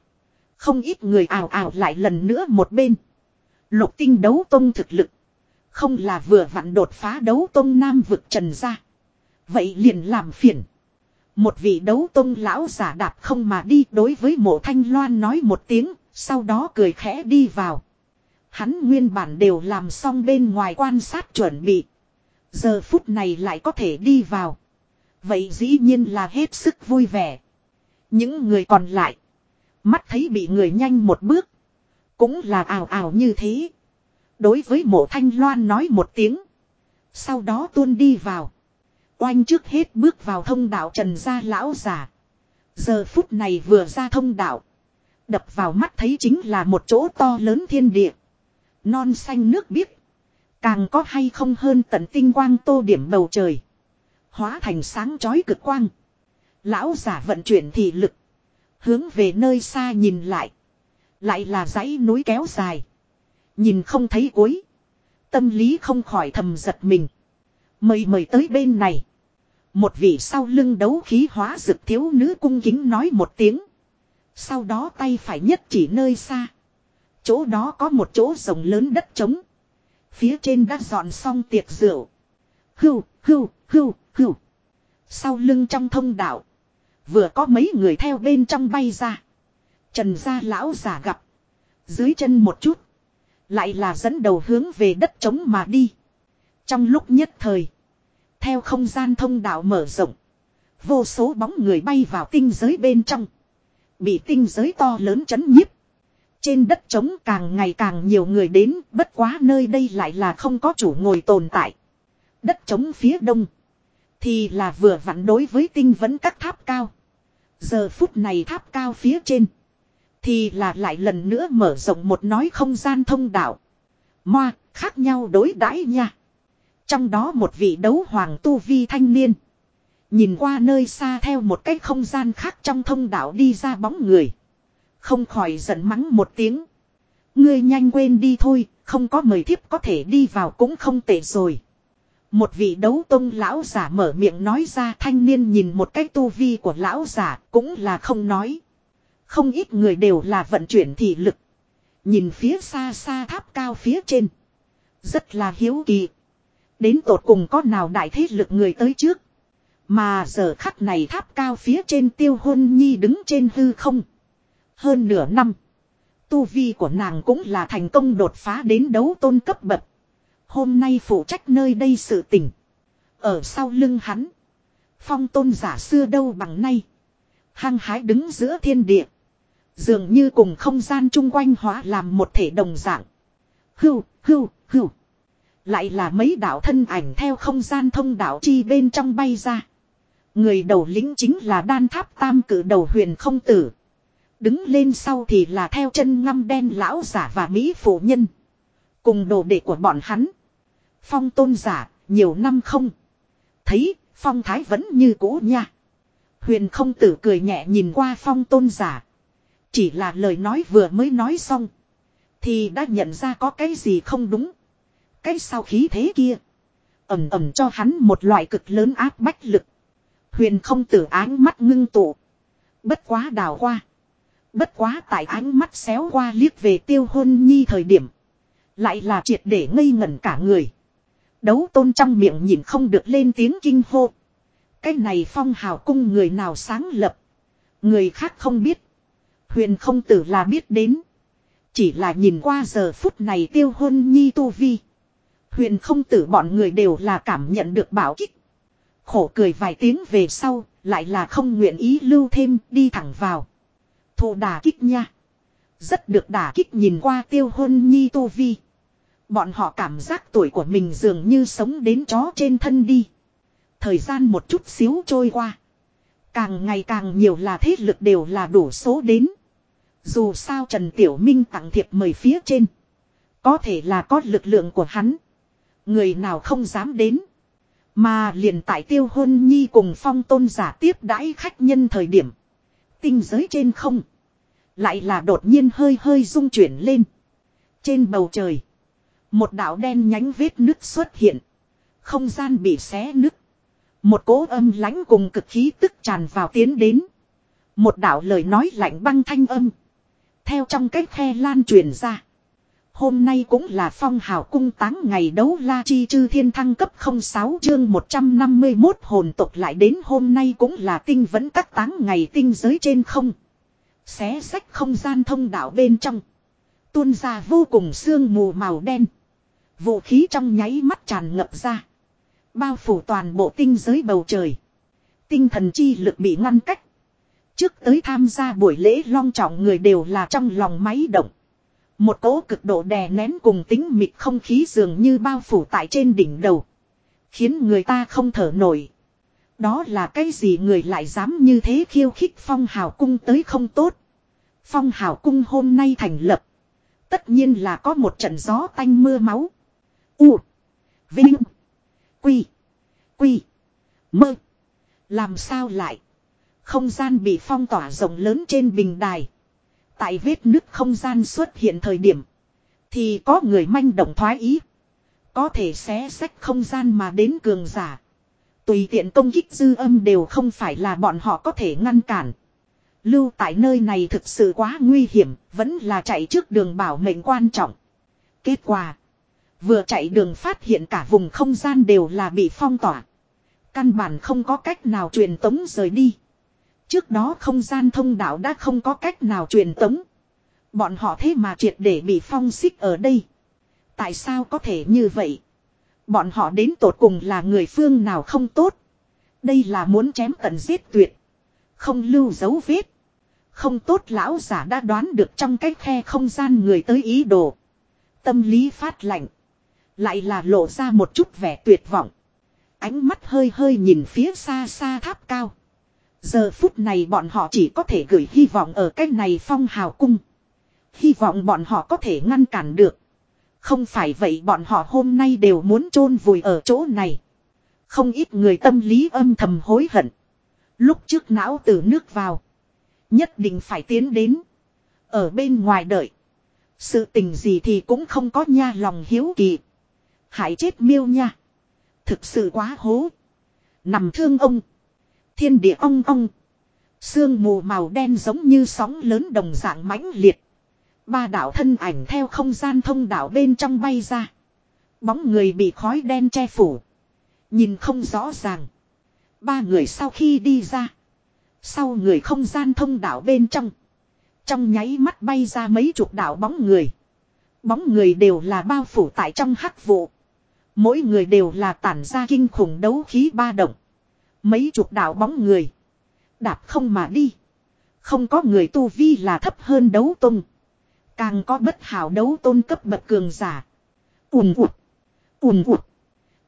Không ít người ảo ảo lại lần nữa một bên. Lục tinh đấu tông thực lực. Không là vừa vặn đột phá đấu tông nam vực trần ra. Vậy liền làm phiền. Một vị đấu tông lão giả đạp không mà đi đối với mộ thanh loan nói một tiếng, sau đó cười khẽ đi vào. Hắn nguyên bản đều làm xong bên ngoài quan sát chuẩn bị. Giờ phút này lại có thể đi vào. Vậy dĩ nhiên là hết sức vui vẻ. Những người còn lại. Mắt thấy bị người nhanh một bước. Cũng là ảo ảo như thế. Đối với mộ thanh loan nói một tiếng. Sau đó tuôn đi vào. Oanh trước hết bước vào thông đạo trần gia lão giả. Giờ phút này vừa ra thông đạo. Đập vào mắt thấy chính là một chỗ to lớn thiên địa. Non xanh nước biếc. Càng có hay không hơn tận tinh quang tô điểm bầu trời. Hóa thành sáng chói cực quang. Lão giả vận chuyển thị lực. Hướng về nơi xa nhìn lại. Lại là dãy núi kéo dài. Nhìn không thấy cuối. Tâm lý không khỏi thầm giật mình. Mời mời tới bên này. Một vị sau lưng đấu khí hóa rực thiếu nữ cung kính nói một tiếng. Sau đó tay phải nhất chỉ nơi xa. Chỗ đó có một chỗ rồng lớn đất trống. Phía trên đã dọn xong tiệc rượu. Hưu, hưu, hưu, hưu. Sau lưng trong thông đạo. Vừa có mấy người theo bên trong bay ra. Trần gia lão giả gặp. Dưới chân một chút. Lại là dẫn đầu hướng về đất trống mà đi. Trong lúc nhất thời. Theo không gian thông đạo mở rộng. Vô số bóng người bay vào tinh giới bên trong. Bị tinh giới to lớn chấn nhiếp. Trên đất trống càng ngày càng nhiều người đến, bất quá nơi đây lại là không có chủ ngồi tồn tại. Đất trống phía đông. Thì là vừa vặn đối với tinh vẫn các tháp cao. Giờ phút này tháp cao phía trên. Thì là lại lần nữa mở rộng một nói không gian thông đạo. Moa, khác nhau đối đãi nha. Trong đó một vị đấu hoàng tu vi thanh niên. Nhìn qua nơi xa theo một cái không gian khác trong thông đạo đi ra bóng người. Không khỏi giận mắng một tiếng. Ngươi nhanh quên đi thôi, không có mời thiếp có thể đi vào cũng không tệ rồi. Một vị đấu tông lão giả mở miệng nói ra thanh niên nhìn một cái tu vi của lão giả cũng là không nói. Không ít người đều là vận chuyển thị lực. Nhìn phía xa xa tháp cao phía trên. Rất là hiếu kỳ. Đến tột cùng có nào đại thế lực người tới trước. Mà giờ khắc này tháp cao phía trên tiêu hôn nhi đứng trên hư không. Hơn nửa năm. Tu vi của nàng cũng là thành công đột phá đến đấu tôn cấp bậc. Hôm nay phụ trách nơi đây sự tỉnh. Ở sau lưng hắn. Phong tôn giả xưa đâu bằng nay. Hăng hái đứng giữa thiên địa. Dường như cùng không gian chung quanh hóa làm một thể đồng dạng. Hưu, hưu, hưu. Lại là mấy đạo thân ảnh theo không gian thông đạo chi bên trong bay ra. Người đầu lĩnh chính là đan tháp tam cử đầu huyền không tử. Đứng lên sau thì là theo chân ngăm đen lão giả và mỹ phụ nhân. Cùng đồ đệ của bọn hắn. Phong tôn giả, nhiều năm không. Thấy, phong thái vẫn như cũ nha. Huyền không tử cười nhẹ nhìn qua phong tôn giả. Chỉ là lời nói vừa mới nói xong. Thì đã nhận ra có cái gì không đúng. Cái sao khí thế kia. Ẩm ẩm cho hắn một loại cực lớn áp bách lực. Huyền không tử ánh mắt ngưng tụ. Bất quá đào qua. Bất quá tại ánh mắt xéo qua liếc về tiêu hôn nhi thời điểm. Lại là triệt để ngây ngẩn cả người. Đấu tôn trong miệng nhìn không được lên tiếng kinh hô. Cái này phong hào cung người nào sáng lập. Người khác không biết. Huyền không tử là biết đến. Chỉ là nhìn qua giờ phút này tiêu hôn nhi tu vi. Huyền không tử bọn người đều là cảm nhận được bảo kích. Khổ cười vài tiếng về sau, lại là không nguyện ý lưu thêm đi thẳng vào. Thù đà kích nha. Rất được đà kích nhìn qua tiêu hôn nhi tu vi. Bọn họ cảm giác tuổi của mình dường như sống đến chó trên thân đi. Thời gian một chút xíu trôi qua. Càng ngày càng nhiều là thế lực đều là đủ số đến. Dù sao Trần Tiểu Minh tặng thiệp mời phía trên. Có thể là có lực lượng của hắn. Người nào không dám đến. Mà liền tại tiêu hôn nhi cùng phong tôn giả tiếp đãi khách nhân thời điểm. Tinh giới trên không. Lại là đột nhiên hơi hơi rung chuyển lên. Trên bầu trời. Một đạo đen nhánh vết nứt xuất hiện. Không gian bị xé nứt. Một cỗ âm lãnh cùng cực khí tức tràn vào tiến đến. Một đạo lời nói lạnh băng thanh âm. Theo trong cách khe lan truyền ra. Hôm nay cũng là phong hào cung táng ngày đấu la chi chư thiên thăng cấp 06 chương 151 hồn tục lại đến hôm nay cũng là tinh vẫn các táng ngày tinh giới trên không. Xé sách không gian thông đạo bên trong. Tuôn ra vô cùng sương mù màu đen. Vũ khí trong nháy mắt tràn ngập ra. Bao phủ toàn bộ tinh giới bầu trời. Tinh thần chi lực bị ngăn cách. Trước tới tham gia buổi lễ long trọng người đều là trong lòng máy động. Một cỗ cực độ đè nén cùng tính mịt không khí dường như bao phủ tại trên đỉnh đầu. Khiến người ta không thở nổi. Đó là cái gì người lại dám như thế khiêu khích phong hào cung tới không tốt. Phong hào cung hôm nay thành lập. Tất nhiên là có một trận gió tanh mưa máu. U. Vinh. Quy. Quy. Mơ. Làm sao lại. Không gian bị phong tỏa rộng lớn trên bình đài. Tại vết nứt không gian xuất hiện thời điểm. Thì có người manh động thoái ý. Có thể xé sách không gian mà đến cường giả. Tùy tiện công kích dư âm đều không phải là bọn họ có thể ngăn cản. Lưu tại nơi này thực sự quá nguy hiểm, vẫn là chạy trước đường bảo mệnh quan trọng. Kết quả. Vừa chạy đường phát hiện cả vùng không gian đều là bị phong tỏa. Căn bản không có cách nào truyền tống rời đi. Trước đó không gian thông đạo đã không có cách nào truyền tống. Bọn họ thế mà triệt để bị phong xích ở đây. Tại sao có thể như vậy? Bọn họ đến tột cùng là người phương nào không tốt. Đây là muốn chém tận giết tuyệt. Không lưu dấu vết. Không tốt lão giả đã đoán được trong cái khe không gian người tới ý đồ. Tâm lý phát lạnh. Lại là lộ ra một chút vẻ tuyệt vọng. Ánh mắt hơi hơi nhìn phía xa xa tháp cao. Giờ phút này bọn họ chỉ có thể gửi hy vọng ở cái này phong hào cung. Hy vọng bọn họ có thể ngăn cản được. Không phải vậy bọn họ hôm nay đều muốn chôn vùi ở chỗ này. Không ít người tâm lý âm thầm hối hận. Lúc trước não từ nước vào. Nhất định phải tiến đến. Ở bên ngoài đợi. Sự tình gì thì cũng không có nha lòng hiếu kỳ. Hại chết miêu nha. Thực sự quá hố. Nằm thương ông. Thiên địa ong ong. Sương mù màu đen giống như sóng lớn đồng dạng mãnh liệt. Ba đạo thân ảnh theo không gian thông đạo bên trong bay ra. Bóng người bị khói đen che phủ. Nhìn không rõ ràng. Ba người sau khi đi ra. Sau người không gian thông đạo bên trong. Trong nháy mắt bay ra mấy chục đạo bóng người. Bóng người đều là bao phủ tại trong hắc vụ. Mỗi người đều là tản ra kinh khủng đấu khí ba động. Mấy chục đạo bóng người. Đạp không mà đi. Không có người tu vi là thấp hơn đấu tôn, Càng có bất hảo đấu tôn cấp bậc cường giả. Ùm ụt. Ùm ụt.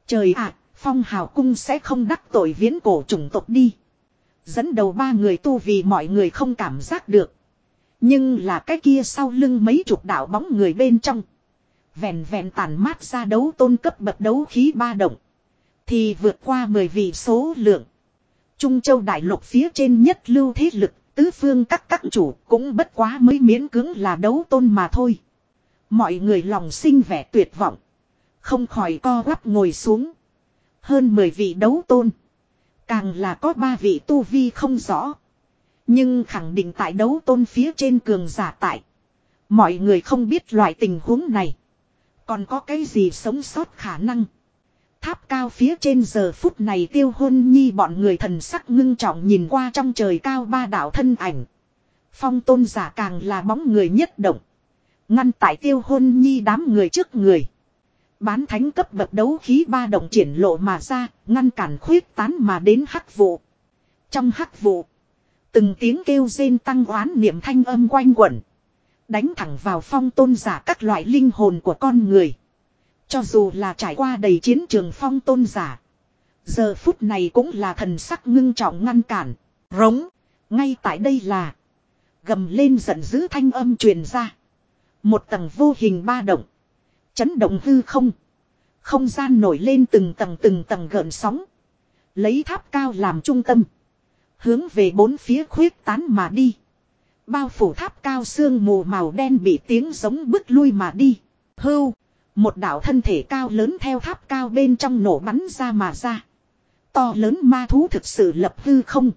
Trời ạ, phong hào cung sẽ không đắc tội viễn cổ chủng tộc đi. Dẫn đầu ba người tu vì mọi người không cảm giác được. Nhưng là cái kia sau lưng mấy chục đạo bóng người bên trong. Vẹn vẹn tàn mát ra đấu tôn cấp bậc đấu khí ba động. Thì vượt qua 10 vị số lượng. Trung châu đại lục phía trên nhất lưu thế lực, tứ phương các các chủ cũng bất quá mới miễn cưỡng là đấu tôn mà thôi. Mọi người lòng sinh vẻ tuyệt vọng. Không khỏi co quắp ngồi xuống. Hơn 10 vị đấu tôn. Càng là có ba vị tu vi không rõ. Nhưng khẳng định tại đấu tôn phía trên cường giả tại. Mọi người không biết loại tình huống này. Còn có cái gì sống sót khả năng. Tháp cao phía trên giờ phút này tiêu hôn nhi bọn người thần sắc ngưng trọng nhìn qua trong trời cao ba đảo thân ảnh. Phong tôn giả càng là bóng người nhất động. Ngăn tại tiêu hôn nhi đám người trước người. Bán thánh cấp bậc đấu khí ba động triển lộ mà ra, ngăn cản khuyết tán mà đến hắc vụ. Trong hắc vụ, từng tiếng kêu rên tăng oán niệm thanh âm quanh quẩn. Đánh thẳng vào phong tôn giả các loại linh hồn của con người. Cho dù là trải qua đầy chiến trường phong tôn giả. Giờ phút này cũng là thần sắc ngưng trọng ngăn cản. Rống. Ngay tại đây là. Gầm lên giận dữ thanh âm truyền ra. Một tầng vô hình ba động. Chấn động hư không. Không gian nổi lên từng tầng từng tầng gợn sóng. Lấy tháp cao làm trung tâm. Hướng về bốn phía khuyết tán mà đi. Bao phủ tháp cao xương mù màu đen bị tiếng giống bứt lui mà đi. Hưu. Một đảo thân thể cao lớn theo tháp cao bên trong nổ bắn ra mà ra. To lớn ma thú thực sự lập hư không.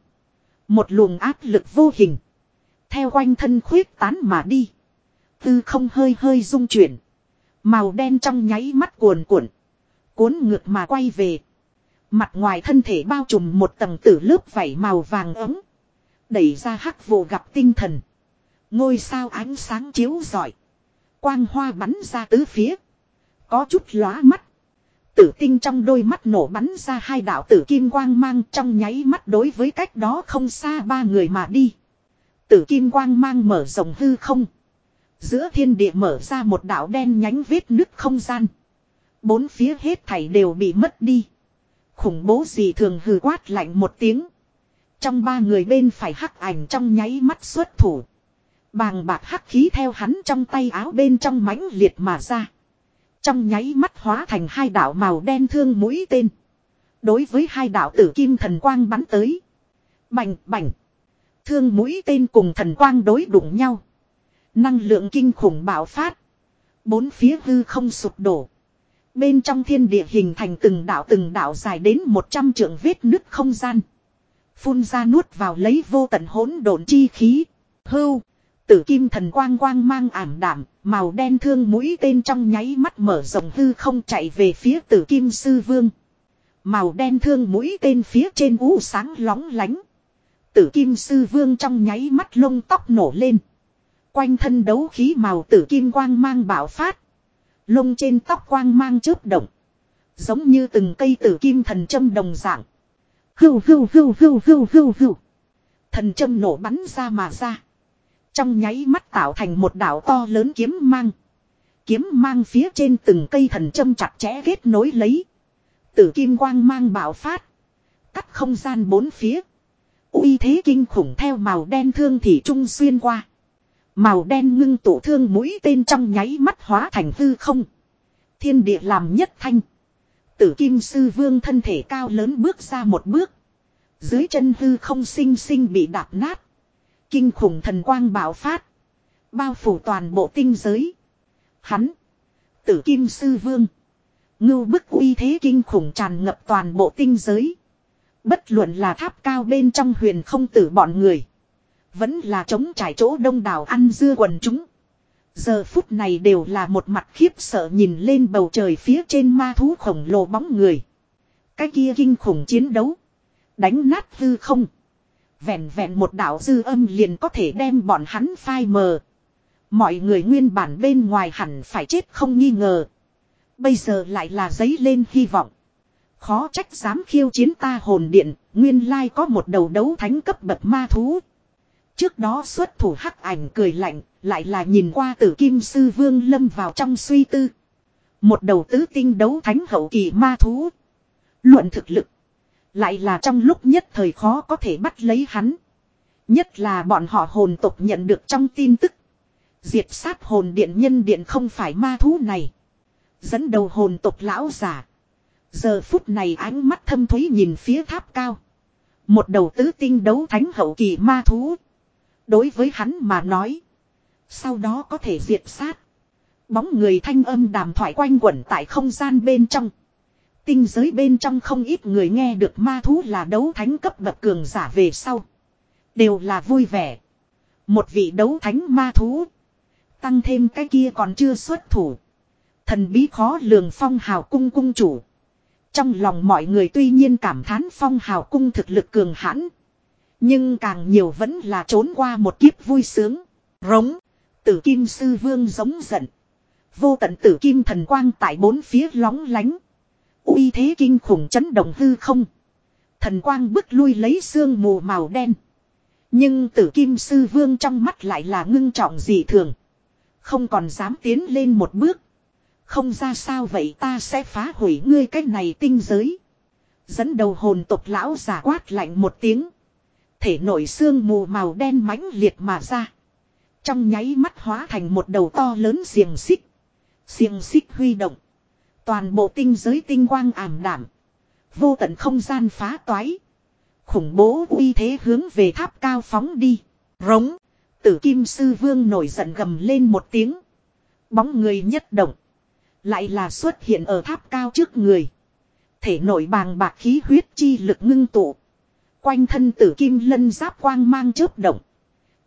Một luồng áp lực vô hình. Theo quanh thân khuyết tán mà đi. Tư không hơi hơi rung chuyển. Màu đen trong nháy mắt cuồn cuộn. Cuốn ngược mà quay về. Mặt ngoài thân thể bao trùm một tầng tử lớp vảy màu vàng ấm. Đẩy ra hắc vụ gặp tinh thần. Ngôi sao ánh sáng chiếu rọi. Quang hoa bắn ra tứ phía. Có chút lóa mắt. Tử tinh trong đôi mắt nổ bắn ra hai đạo tử kim quang mang, trong nháy mắt đối với cách đó không xa ba người mà đi. Tử kim quang mang mở rộng hư không. Giữa thiên địa mở ra một đạo đen nhánh vết nứt không gian. Bốn phía hết thảy đều bị mất đi. Khủng bố gì thường hừ quát lạnh một tiếng. Trong ba người bên phải hắc ảnh trong nháy mắt xuất thủ. Bàng bạc hắc khí theo hắn trong tay áo bên trong mãnh liệt mà ra. Trong nháy mắt hóa thành hai đạo màu đen thương mũi tên. Đối với hai đạo tử kim thần quang bắn tới. Bành bành. Thương mũi tên cùng thần quang đối đụng nhau. Năng lượng kinh khủng bạo phát. Bốn phía hư không sụp đổ. Bên trong thiên địa hình thành từng đạo từng đạo dài đến 100 trượng vết nứt không gian. Phun ra nuốt vào lấy vô tận hỗn độn chi khí. Hưu. Tử kim thần quang quang mang ảm đảm, màu đen thương mũi tên trong nháy mắt mở rộng hư không chạy về phía tử kim sư vương. Màu đen thương mũi tên phía trên ú sáng lóng lánh. Tử kim sư vương trong nháy mắt lông tóc nổ lên. Quanh thân đấu khí màu tử kim quang mang bạo phát. Lông trên tóc quang mang chớp động. Giống như từng cây tử kim thần châm đồng dạng. Hưu hưu hưu hưu hưu hưu hưu. Thần châm nổ bắn ra mà ra. Trong nháy mắt tạo thành một đảo to lớn kiếm mang. Kiếm mang phía trên từng cây thần châm chặt chẽ kết nối lấy. Tử kim quang mang bạo phát. Cắt không gian bốn phía. uy thế kinh khủng theo màu đen thương thì trung xuyên qua. Màu đen ngưng tụ thương mũi tên trong nháy mắt hóa thành hư không. Thiên địa làm nhất thanh. Tử kim sư vương thân thể cao lớn bước ra một bước. Dưới chân hư không sinh sinh bị đạp nát. Kinh khủng thần quang bạo phát. Bao phủ toàn bộ tinh giới. Hắn. Tử kim sư vương. Ngưu bức uy thế kinh khủng tràn ngập toàn bộ tinh giới. Bất luận là tháp cao bên trong huyền không tử bọn người. Vẫn là chống trải chỗ đông đảo ăn dưa quần chúng. Giờ phút này đều là một mặt khiếp sợ nhìn lên bầu trời phía trên ma thú khổng lồ bóng người. Cái kia kinh khủng chiến đấu. Đánh nát hư không. Vẹn vẹn một đạo dư âm liền có thể đem bọn hắn phai mờ. Mọi người nguyên bản bên ngoài hẳn phải chết không nghi ngờ. Bây giờ lại là giấy lên hy vọng. Khó trách dám khiêu chiến ta hồn điện, nguyên lai có một đầu đấu thánh cấp bậc ma thú. Trước đó xuất thủ hắc ảnh cười lạnh, lại là nhìn qua tử kim sư vương lâm vào trong suy tư. Một đầu tứ tinh đấu thánh hậu kỳ ma thú. Luận thực lực. Lại là trong lúc nhất thời khó có thể bắt lấy hắn. Nhất là bọn họ hồn tộc nhận được trong tin tức. Diệt sát hồn điện nhân điện không phải ma thú này. Dẫn đầu hồn tộc lão giả. Giờ phút này ánh mắt thâm thúy nhìn phía tháp cao. Một đầu tứ tinh đấu thánh hậu kỳ ma thú. Đối với hắn mà nói. Sau đó có thể diệt sát. Bóng người thanh âm đàm thoại quanh quẩn tại không gian bên trong. Tinh giới bên trong không ít người nghe được ma thú là đấu thánh cấp bậc cường giả về sau. Đều là vui vẻ. Một vị đấu thánh ma thú. Tăng thêm cái kia còn chưa xuất thủ. Thần bí khó lường phong hào cung cung chủ. Trong lòng mọi người tuy nhiên cảm thán phong hào cung thực lực cường hãn. Nhưng càng nhiều vẫn là trốn qua một kiếp vui sướng. Rống. Tử kim sư vương giống giận. Vô tận tử kim thần quang tại bốn phía lóng lánh uy thế kinh khủng chấn động hư không. Thần quang bức lui lấy xương mù màu đen. Nhưng tử kim sư vương trong mắt lại là ngưng trọng dị thường. Không còn dám tiến lên một bước. Không ra sao vậy ta sẽ phá hủy ngươi cái này tinh giới. Dẫn đầu hồn tộc lão giả quát lạnh một tiếng. Thể nội xương mù màu đen mãnh liệt mà ra. Trong nháy mắt hóa thành một đầu to lớn xiềng xích. Xiềng xích huy động. Toàn bộ tinh giới tinh quang ảm đảm. Vô tận không gian phá toái. Khủng bố uy thế hướng về tháp cao phóng đi. Rống. Tử kim sư vương nổi giận gầm lên một tiếng. Bóng người nhất động. Lại là xuất hiện ở tháp cao trước người. Thể nội bàng bạc khí huyết chi lực ngưng tụ. Quanh thân tử kim lân giáp quang mang chớp động.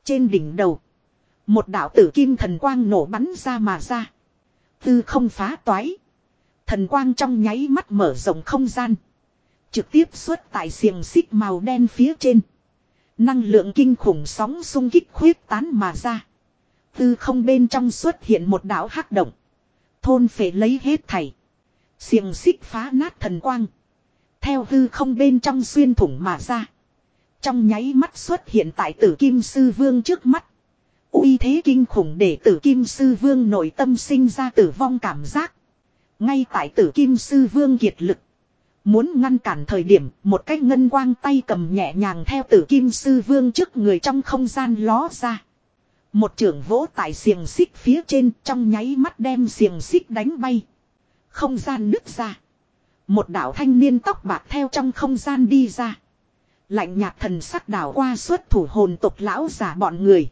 Trên đỉnh đầu. Một đạo tử kim thần quang nổ bắn ra mà ra. Tư không phá toái. Thần quang trong nháy mắt mở rộng không gian. Trực tiếp xuất tại xiềng xích màu đen phía trên. Năng lượng kinh khủng sóng xung kích khuyết tán mà ra. Tư không bên trong xuất hiện một đảo hắc động. Thôn phải lấy hết thảy. Xiềng xích phá nát thần quang. Theo hư không bên trong xuyên thủng mà ra. Trong nháy mắt xuất hiện tại tử kim sư vương trước mắt. uy thế kinh khủng để tử kim sư vương nội tâm sinh ra tử vong cảm giác. Ngay tại tử kim sư vương kiệt lực. Muốn ngăn cản thời điểm, một cái ngân quang tay cầm nhẹ nhàng theo tử kim sư vương trước người trong không gian ló ra. Một trưởng vỗ tại xiềng xích phía trên, trong nháy mắt đem xiềng xích đánh bay. Không gian nứt ra. Một đạo thanh niên tóc bạc theo trong không gian đi ra. Lạnh nhạt thần sắc đảo qua xuất thủ hồn tộc lão giả bọn người.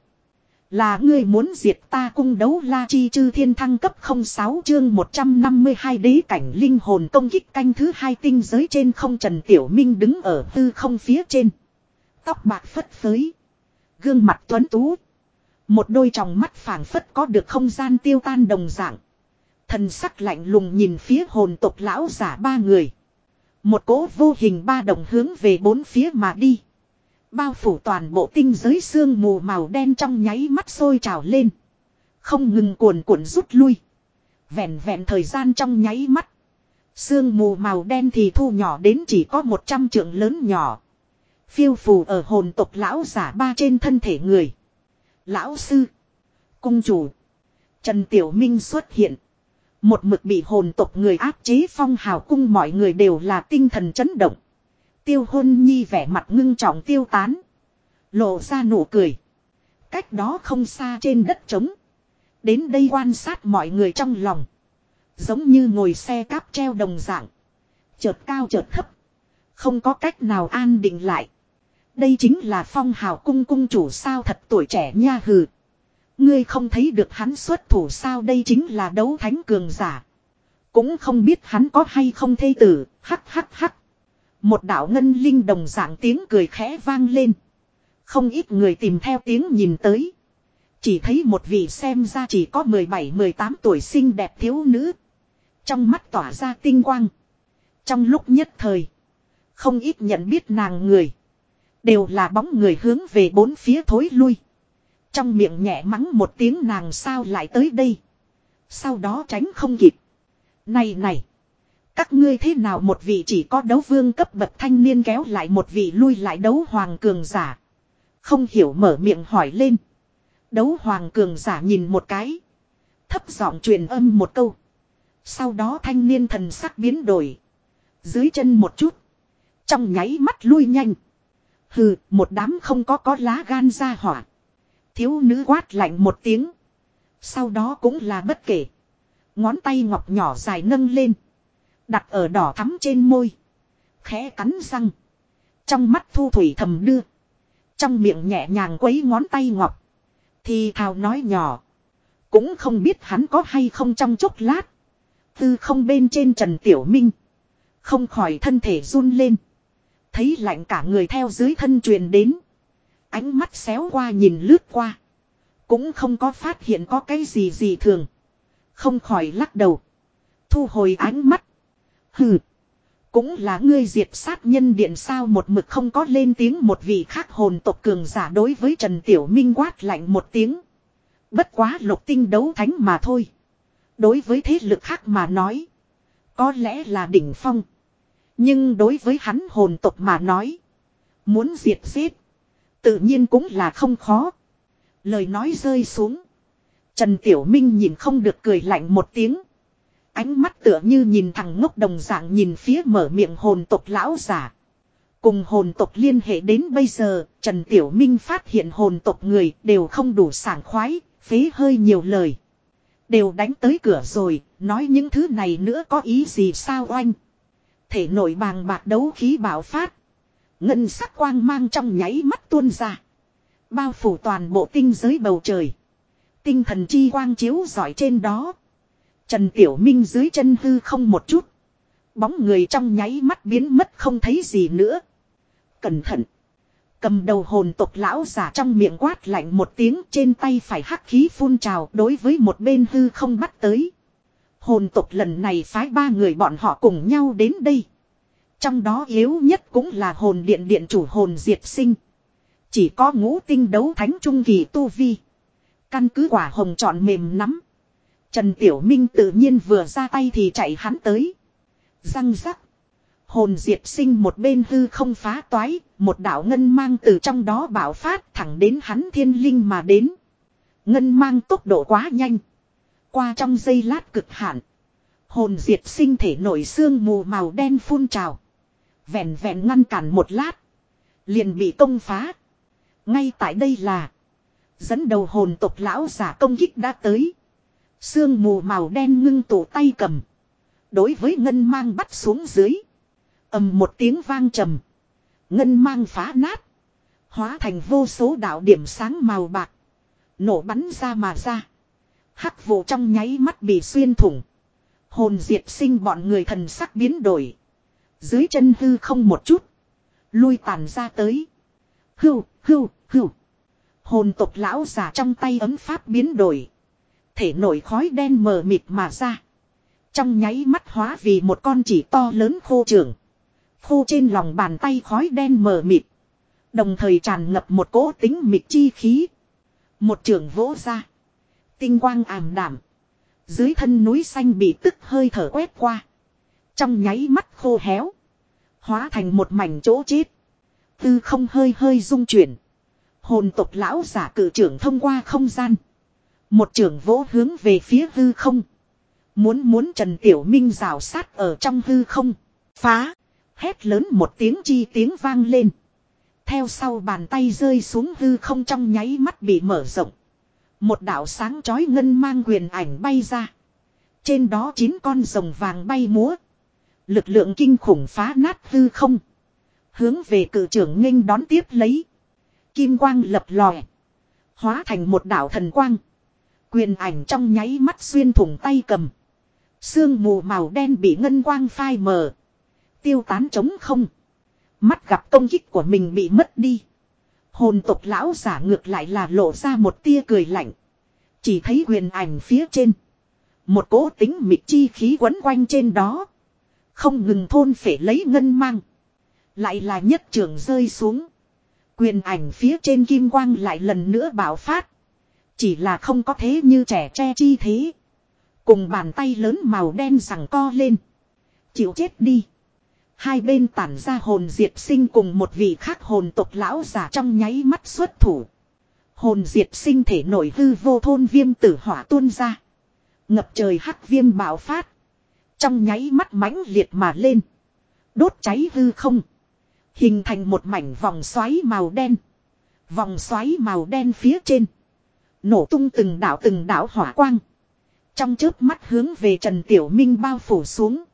Là ngươi muốn diệt ta cung đấu la chi chư thiên thăng cấp 06 chương 152 đế cảnh linh hồn công kích canh thứ hai tinh giới trên không Trần Tiểu Minh đứng ở tư không phía trên. Tóc bạc phất phới. Gương mặt tuấn tú. Một đôi tròng mắt phảng phất có được không gian tiêu tan đồng dạng. Thần sắc lạnh lùng nhìn phía hồn tộc lão giả ba người. Một cỗ vô hình ba đồng hướng về bốn phía mà đi. Bao phủ toàn bộ tinh giới xương mù màu đen trong nháy mắt sôi trào lên. Không ngừng cuồn cuộn rút lui. Vẹn vẹn thời gian trong nháy mắt. Sương mù màu đen thì thu nhỏ đến chỉ có 100 trượng lớn nhỏ. Phiêu phù ở hồn tộc lão giả ba trên thân thể người. Lão sư. Cung chủ. Trần Tiểu Minh xuất hiện. Một mực bị hồn tộc người áp chế phong hào cung mọi người đều là tinh thần chấn động. Tiêu hôn nhi vẻ mặt ngưng trọng tiêu tán. Lộ ra nụ cười. Cách đó không xa trên đất trống. Đến đây quan sát mọi người trong lòng. Giống như ngồi xe cáp treo đồng dạng. Chợt cao chợt thấp. Không có cách nào an định lại. Đây chính là phong hào cung cung chủ sao thật tuổi trẻ nha hừ. Ngươi không thấy được hắn xuất thủ sao đây chính là đấu thánh cường giả. Cũng không biết hắn có hay không thê tử, hắc hắc hắc. Một đạo ngân linh đồng dạng tiếng cười khẽ vang lên. Không ít người tìm theo tiếng nhìn tới. Chỉ thấy một vị xem ra chỉ có 17-18 tuổi xinh đẹp thiếu nữ. Trong mắt tỏa ra tinh quang. Trong lúc nhất thời. Không ít nhận biết nàng người. Đều là bóng người hướng về bốn phía thối lui. Trong miệng nhẹ mắng một tiếng nàng sao lại tới đây. Sau đó tránh không kịp. Này này. Các ngươi thế nào một vị chỉ có đấu vương cấp bậc thanh niên kéo lại một vị lui lại đấu hoàng cường giả. Không hiểu mở miệng hỏi lên. Đấu hoàng cường giả nhìn một cái. Thấp giọng truyền âm một câu. Sau đó thanh niên thần sắc biến đổi. Dưới chân một chút. Trong nháy mắt lui nhanh. Hừ, một đám không có có lá gan ra hỏa. Thiếu nữ quát lạnh một tiếng. Sau đó cũng là bất kể. Ngón tay ngọc nhỏ dài nâng lên. Đặt ở đỏ thắm trên môi. Khẽ cắn răng. Trong mắt thu thủy thầm đưa. Trong miệng nhẹ nhàng quấy ngón tay ngọc. Thì thào nói nhỏ. Cũng không biết hắn có hay không trong chốc lát. Tư không bên trên Trần Tiểu Minh. Không khỏi thân thể run lên. Thấy lạnh cả người theo dưới thân truyền đến. Ánh mắt xéo qua nhìn lướt qua. Cũng không có phát hiện có cái gì gì thường. Không khỏi lắc đầu. Thu hồi ánh mắt. Hừ. Cũng là ngươi diệt sát nhân điện sao một mực không có lên tiếng một vị khác hồn tộc cường giả đối với Trần Tiểu Minh quát lạnh một tiếng. Bất quá lục tinh đấu thánh mà thôi. Đối với thế lực khác mà nói. Có lẽ là đỉnh phong. Nhưng đối với hắn hồn tộc mà nói. Muốn diệt giết. Tự nhiên cũng là không khó. Lời nói rơi xuống. Trần Tiểu Minh nhìn không được cười lạnh một tiếng. Ánh mắt tựa như nhìn thằng ngốc đồng dạng nhìn phía mở miệng hồn tộc lão giả. Cùng hồn tộc liên hệ đến bây giờ, Trần Tiểu Minh phát hiện hồn tộc người đều không đủ sảng khoái, phế hơi nhiều lời. Đều đánh tới cửa rồi, nói những thứ này nữa có ý gì sao oanh. Thể nội bàng bạc đấu khí bảo phát. Ngân sắc quang mang trong nháy mắt tuôn ra. Bao phủ toàn bộ tinh giới bầu trời. Tinh thần chi quang chiếu giỏi trên đó. Trần Tiểu Minh dưới chân hư không một chút. Bóng người trong nháy mắt biến mất không thấy gì nữa. Cẩn thận. Cầm đầu hồn tộc lão giả trong miệng quát lạnh một tiếng trên tay phải hắc khí phun trào đối với một bên hư không bắt tới. Hồn tộc lần này phái ba người bọn họ cùng nhau đến đây. Trong đó yếu nhất cũng là hồn điện điện chủ hồn diệt sinh. Chỉ có ngũ tinh đấu thánh trung kỳ tu vi. Căn cứ quả hồng chọn mềm nắm. Trần Tiểu Minh tự nhiên vừa ra tay thì chạy hắn tới. Răng rắc. Hồn diệt sinh một bên hư không phá toái, một đạo ngân mang từ trong đó bảo phát thẳng đến hắn thiên linh mà đến. Ngân mang tốc độ quá nhanh. Qua trong giây lát cực hạn. Hồn diệt sinh thể nổi xương mù màu đen phun trào. Vẹn vẹn ngăn cản một lát. Liền bị công phá. Ngay tại đây là. Dẫn đầu hồn tộc lão giả công kích đã tới. Sương mù màu đen ngưng tụ tay cầm. Đối với ngân mang bắt xuống dưới ầm một tiếng vang trầm. Ngân mang phá nát. Hóa thành vô số đạo điểm sáng màu bạc. Nổ bắn ra mà ra. Hắc vụ trong nháy mắt bị xuyên thủng. Hồn diệt sinh bọn người thần sắc biến đổi. Dưới chân hư không một chút. Lui tàn ra tới. Hưu, hưu, hưu. Hồn tộc lão giả trong tay ấm pháp biến đổi. Thể nổi khói đen mờ mịt mà ra. Trong nháy mắt hóa vì một con chỉ to lớn khô trưởng. Khô trên lòng bàn tay khói đen mờ mịt. Đồng thời tràn ngập một cỗ tính mịt chi khí. Một trường vỗ ra. Tinh quang ảm đảm. Dưới thân núi xanh bị tức hơi thở quét qua. Trong nháy mắt khô héo. Hóa thành một mảnh chỗ chết. Tư không hơi hơi rung chuyển. Hồn tộc lão giả cử trưởng thông qua không gian. Một trưởng vỗ hướng về phía hư không. Muốn muốn Trần Tiểu Minh rào sát ở trong hư không. Phá. Hét lớn một tiếng chi tiếng vang lên. Theo sau bàn tay rơi xuống hư không trong nháy mắt bị mở rộng. Một đạo sáng chói ngân mang quyền ảnh bay ra. Trên đó chín con rồng vàng bay múa. Lực lượng kinh khủng phá nát hư không. Hướng về cử trưởng nghênh đón tiếp lấy. Kim quang lập lòe. Hóa thành một đạo thần quang. Quyền ảnh trong nháy mắt xuyên thủng tay cầm. Sương mù màu đen bị ngân quang phai mờ tiêu tán trống không. Mắt gặp công kích của mình bị mất đi. Hồn tộc lão giả ngược lại là lộ ra một tia cười lạnh. Chỉ thấy quyền ảnh phía trên. Một cỗ tính mịt chi khí quấn quanh trên đó. Không ngừng thôn phể lấy ngân mang. Lại là nhất trường rơi xuống. Quyền ảnh phía trên kim quang lại lần nữa bạo phát. Chỉ là không có thế như trẻ tre chi thế. Cùng bàn tay lớn màu đen rằng co lên. Chịu chết đi. Hai bên tản ra hồn diệt sinh cùng một vị khác hồn tộc lão giả trong nháy mắt xuất thủ. Hồn diệt sinh thể nổi hư vô thôn viêm tử hỏa tuôn ra. Ngập trời hắc viêm bạo phát. Trong nháy mắt mãnh liệt mà lên. Đốt cháy hư không. Hình thành một mảnh vòng xoáy màu đen. Vòng xoáy màu đen phía trên. Nổ tung từng đảo từng đảo hỏa quang. Trong trước mắt hướng về Trần Tiểu Minh bao phủ xuống.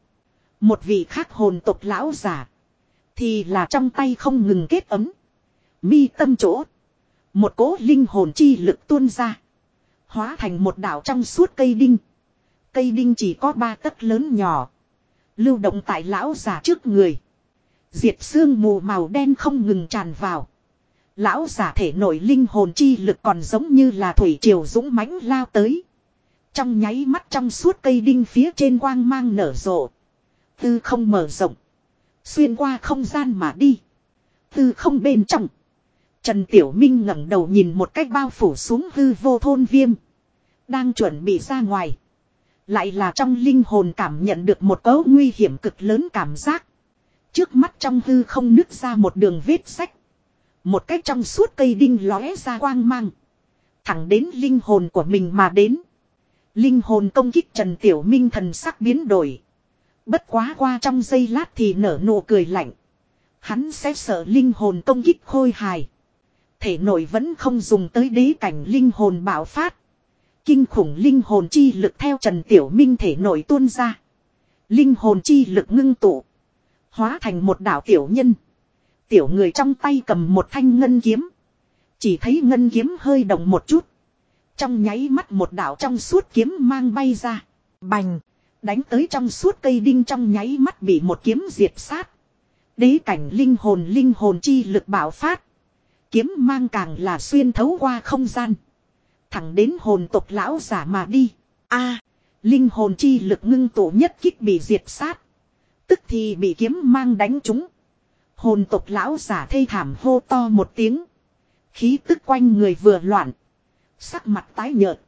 Một vị khác hồn tộc lão giả. Thì là trong tay không ngừng kết ấm. Mi tâm chỗ. Một cỗ linh hồn chi lực tuôn ra. Hóa thành một đảo trong suốt cây đinh. Cây đinh chỉ có ba tấc lớn nhỏ. Lưu động tại lão giả trước người. Diệt xương mù màu đen không ngừng tràn vào. Lão giả thể nổi linh hồn chi lực còn giống như là thủy triều dũng mãnh lao tới. Trong nháy mắt trong suốt cây đinh phía trên quang mang nở rộ. Tư không mở rộng. Xuyên qua không gian mà đi. Tư không bên trong. Trần Tiểu Minh ngẩng đầu nhìn một cách bao phủ xuống hư vô thôn viêm. Đang chuẩn bị ra ngoài. Lại là trong linh hồn cảm nhận được một cấu nguy hiểm cực lớn cảm giác. Trước mắt trong hư không nứt ra một đường vết sách. Một cách trong suốt cây đinh lóe ra quang mang. Thẳng đến linh hồn của mình mà đến. Linh hồn công kích Trần Tiểu Minh thần sắc biến đổi. Bất quá qua trong giây lát thì nở nụ cười lạnh. Hắn sẽ sợ linh hồn công kích khôi hài. Thể nội vẫn không dùng tới đế cảnh linh hồn bạo phát. Kinh khủng linh hồn chi lực theo Trần Tiểu Minh thể nội tuôn ra. Linh hồn chi lực ngưng tụ. Hóa thành một đảo tiểu nhân. Tiểu người trong tay cầm một thanh ngân kiếm. Chỉ thấy ngân kiếm hơi động một chút. Trong nháy mắt một đảo trong suốt kiếm mang bay ra. Bành. Đánh tới trong suốt cây đinh trong nháy mắt bị một kiếm diệt sát. Đế cảnh linh hồn linh hồn chi lực bạo phát. Kiếm mang càng là xuyên thấu qua không gian. Thẳng đến hồn tộc lão giả mà đi. a linh hồn chi lực ngưng tụ nhất kích bị diệt sát. Tức thì bị kiếm mang đánh trúng. Hồn tộc lão giả thê thảm hô to một tiếng. Khí tức quanh người vừa loạn. Sắc mặt tái nhợt.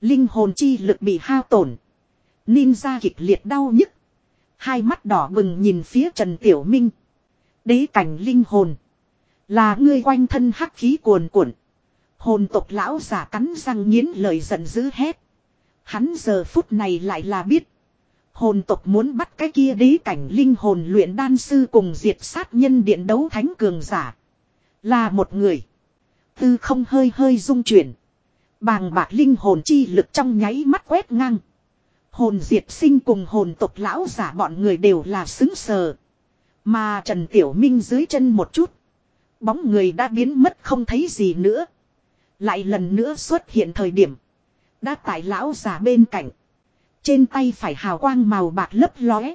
Linh hồn chi lực bị hao tổn. Ninja kịch liệt đau nhức. Hai mắt đỏ bừng nhìn phía Trần Tiểu Minh. Đế cảnh linh hồn. Là ngươi quanh thân hắc khí cuồn cuộn. Hồn tộc lão giả cắn răng nghiến lời giận dữ hét. Hắn giờ phút này lại là biết. Hồn tộc muốn bắt cái kia đế cảnh linh hồn luyện đan sư cùng diệt sát nhân điện đấu thánh cường giả. Là một người. Tư không hơi hơi dung chuyển. Bàng bạc linh hồn chi lực trong nháy mắt quét ngang. Hồn diệt sinh cùng hồn tộc lão giả bọn người đều là xứng sờ. Mà Trần Tiểu Minh dưới chân một chút. Bóng người đã biến mất không thấy gì nữa. Lại lần nữa xuất hiện thời điểm. Đã tại lão giả bên cạnh. Trên tay phải hào quang màu bạc lấp lóe.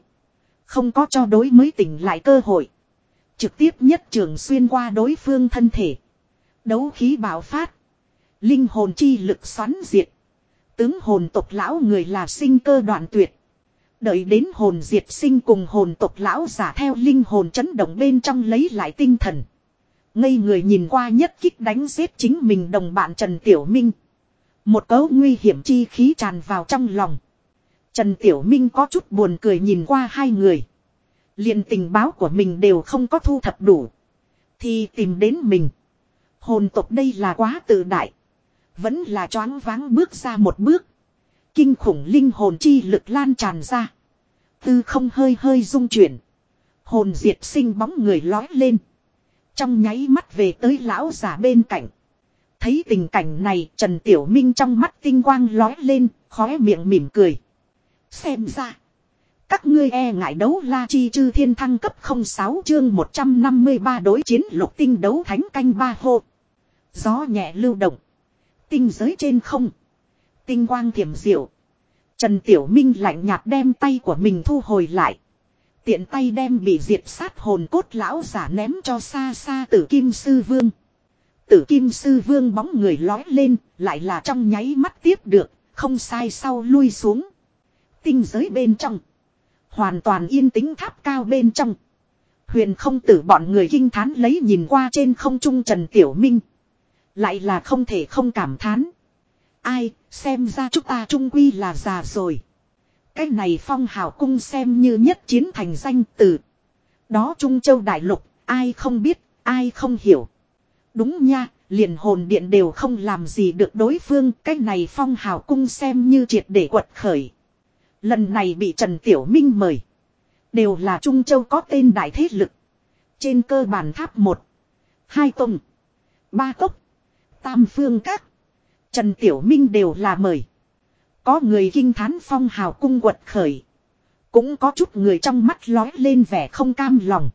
Không có cho đối mới tỉnh lại cơ hội. Trực tiếp nhất trường xuyên qua đối phương thân thể. Đấu khí bạo phát. Linh hồn chi lực xoắn diệt. Tướng hồn tộc lão người là sinh cơ đoạn tuyệt. Đợi đến hồn diệt sinh cùng hồn tộc lão giả theo linh hồn chấn động bên trong lấy lại tinh thần. Ngây người nhìn qua nhất kích đánh giết chính mình đồng bạn Trần Tiểu Minh. Một cấu nguy hiểm chi khí tràn vào trong lòng. Trần Tiểu Minh có chút buồn cười nhìn qua hai người. liền tình báo của mình đều không có thu thập đủ. Thì tìm đến mình. Hồn tộc đây là quá tự đại. Vẫn là choáng váng bước ra một bước. Kinh khủng linh hồn chi lực lan tràn ra. Tư không hơi hơi rung chuyển. Hồn diệt sinh bóng người lói lên. Trong nháy mắt về tới lão giả bên cạnh. Thấy tình cảnh này Trần Tiểu Minh trong mắt tinh quang lói lên, khóe miệng mỉm cười. Xem ra. Các ngươi e ngại đấu la chi chư thiên thăng cấp 06 chương 153 đối chiến lục tinh đấu thánh canh ba hô. Gió nhẹ lưu động. Tinh giới trên không. Tinh quang thiểm diệu. Trần Tiểu Minh lạnh nhạt đem tay của mình thu hồi lại. Tiện tay đem bị diệt sát hồn cốt lão giả ném cho xa xa tử kim sư vương. Tử kim sư vương bóng người lói lên, lại là trong nháy mắt tiếp được, không sai sau lui xuống. Tinh giới bên trong. Hoàn toàn yên tĩnh tháp cao bên trong. Huyền không tử bọn người kinh thán lấy nhìn qua trên không trung Trần Tiểu Minh. Lại là không thể không cảm thán. Ai, xem ra chúng ta trung quy là già rồi. Cái này phong hào cung xem như nhất chiến thành danh từ. Đó Trung Châu Đại Lục, ai không biết, ai không hiểu. Đúng nha, liền hồn điện đều không làm gì được đối phương. Cái này phong hào cung xem như triệt để quật khởi. Lần này bị Trần Tiểu Minh mời. Đều là Trung Châu có tên đại thế lực. Trên cơ bản tháp một hai tông. ba cốc, tam phương các. Trần Tiểu Minh đều là mời. Có người kinh thán phong hào cung quật khởi. Cũng có chút người trong mắt lói lên vẻ không cam lòng.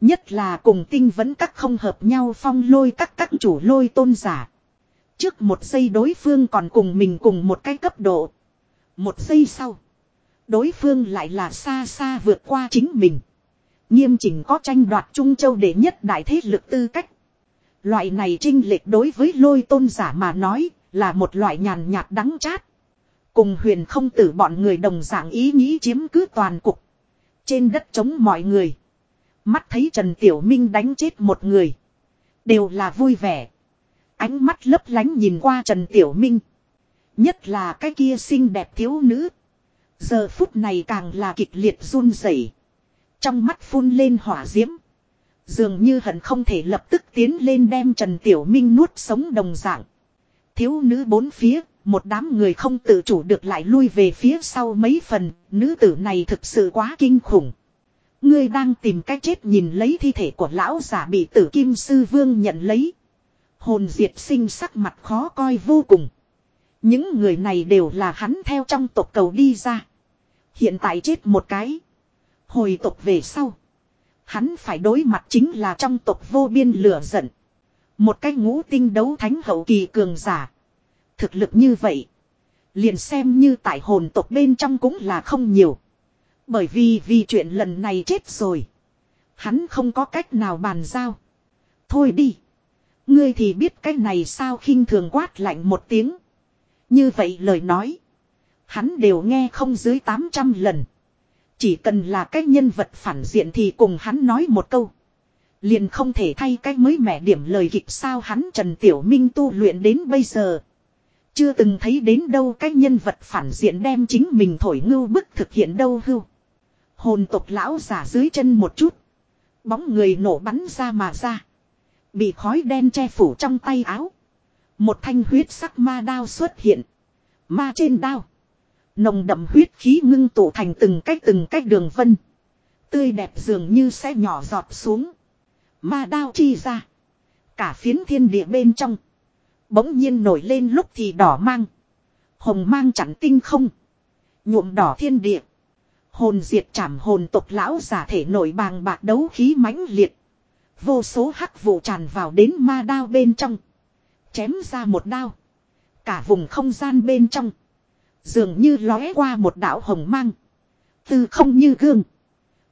Nhất là cùng tinh vẫn các không hợp nhau phong lôi các các chủ lôi tôn giả. Trước một giây đối phương còn cùng mình cùng một cái cấp độ. Một giây sau. Đối phương lại là xa xa vượt qua chính mình. Nghiêm chỉnh có tranh đoạt Trung Châu để nhất đại thế lực tư cách. Loại này trinh lệch đối với lôi tôn giả mà nói là một loại nhàn nhạt đắng chát. Cùng huyền không tử bọn người đồng dạng ý nghĩ chiếm cứ toàn cục. Trên đất chống mọi người. Mắt thấy Trần Tiểu Minh đánh chết một người. Đều là vui vẻ. Ánh mắt lấp lánh nhìn qua Trần Tiểu Minh. Nhất là cái kia xinh đẹp thiếu nữ. Giờ phút này càng là kịch liệt run rẩy, Trong mắt phun lên hỏa diễm. Dường như hận không thể lập tức tiến lên đem Trần Tiểu Minh nuốt sống đồng dạng. Thiếu nữ bốn phía, một đám người không tự chủ được lại lui về phía sau mấy phần, nữ tử này thực sự quá kinh khủng. Ngươi đang tìm cách chết nhìn lấy thi thể của lão giả bị tử kim sư vương nhận lấy. Hồn diệt sinh sắc mặt khó coi vô cùng. Những người này đều là hắn theo trong tộc cầu đi ra. Hiện tại chết một cái. Hồi tộc về sau. Hắn phải đối mặt chính là trong tộc vô biên lửa giận. Một cái ngũ tinh đấu thánh hậu kỳ cường giả. Thực lực như vậy. Liền xem như tại hồn tộc bên trong cũng là không nhiều. Bởi vì vì chuyện lần này chết rồi. Hắn không có cách nào bàn giao. Thôi đi. Ngươi thì biết cái này sao khinh thường quát lạnh một tiếng. Như vậy lời nói. Hắn đều nghe không dưới 800 lần. Chỉ cần là cái nhân vật phản diện thì cùng hắn nói một câu. Liền không thể thay cái mới mẻ điểm lời kịch sao hắn Trần Tiểu Minh tu luyện đến bây giờ. Chưa từng thấy đến đâu cái nhân vật phản diện đem chính mình thổi ngưu bức thực hiện đâu hưu. Hồn tộc lão giả dưới chân một chút. Bóng người nổ bắn ra mà ra. Bị khói đen che phủ trong tay áo. Một thanh huyết sắc ma đao xuất hiện. Ma trên đao. Nồng đậm huyết khí ngưng tụ thành từng cách từng cách đường vân. Tươi đẹp dường như sẽ nhỏ giọt xuống. Ma đao chi ra. Cả phiến thiên địa bên trong. Bỗng nhiên nổi lên lúc thì đỏ mang. Hồng mang chẳng tinh không. Nhuộm đỏ thiên địa. Hồn diệt chảm hồn tộc lão giả thể nổi bàng bạc đấu khí mãnh liệt. Vô số hắc vụ tràn vào đến ma đao bên trong. Chém ra một đao. Cả vùng không gian bên trong. Dường như lóe qua một đạo hồng mang. Tư không như gương.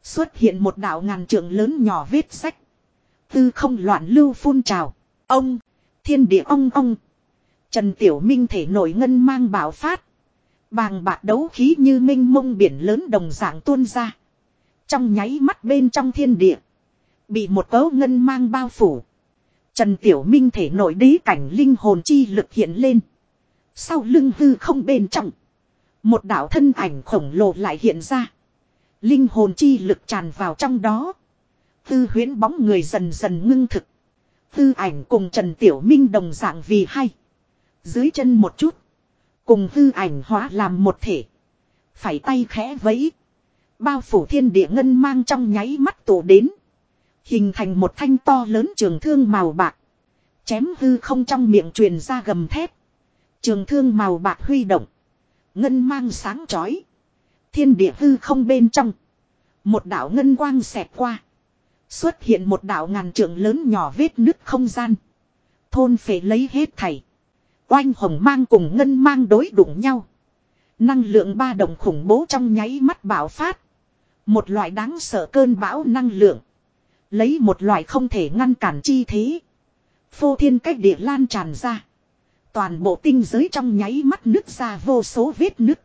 Xuất hiện một đạo ngàn trượng lớn nhỏ vết sách. Tư không loạn lưu phun trào. Ông. Thiên địa ong ong. Trần Tiểu Minh thể nổi ngân mang bảo phát. Bàng bạc đấu khí như minh mông biển lớn đồng dạng tuôn ra. Trong nháy mắt bên trong thiên địa. Bị một cấu ngân mang bao phủ. Trần Tiểu Minh thể nổi đế cảnh linh hồn chi lực hiện lên. Sau lưng hư không bên trong. Một đạo thân ảnh khổng lồ lại hiện ra. Linh hồn chi lực tràn vào trong đó. Tư huyến bóng người dần dần ngưng thực. Tư ảnh cùng Trần Tiểu Minh đồng dạng vì hay. Dưới chân một chút. Cùng tư ảnh hóa làm một thể. Phải tay khẽ vẫy. Bao phủ thiên địa ngân mang trong nháy mắt tổ đến. Hình thành một thanh to lớn trường thương màu bạc. Chém hư không trong miệng truyền ra gầm thép. Trường thương màu bạc huy động. Ngân mang sáng chói. Thiên địa hư không bên trong. Một đạo ngân quang xẹt qua. Xuất hiện một đạo ngàn trượng lớn nhỏ vết nứt không gian. Thôn phệ lấy hết thảy. Oanh hồng mang cùng ngân mang đối đụng nhau. Năng lượng ba đồng khủng bố trong nháy mắt bạo phát. Một loại đáng sợ cơn bão năng lượng. Lấy một loại không thể ngăn cản chi thế. Phô thiên cách địa lan tràn ra. Toàn bộ tinh giới trong nháy mắt nứt ra vô số vết nứt.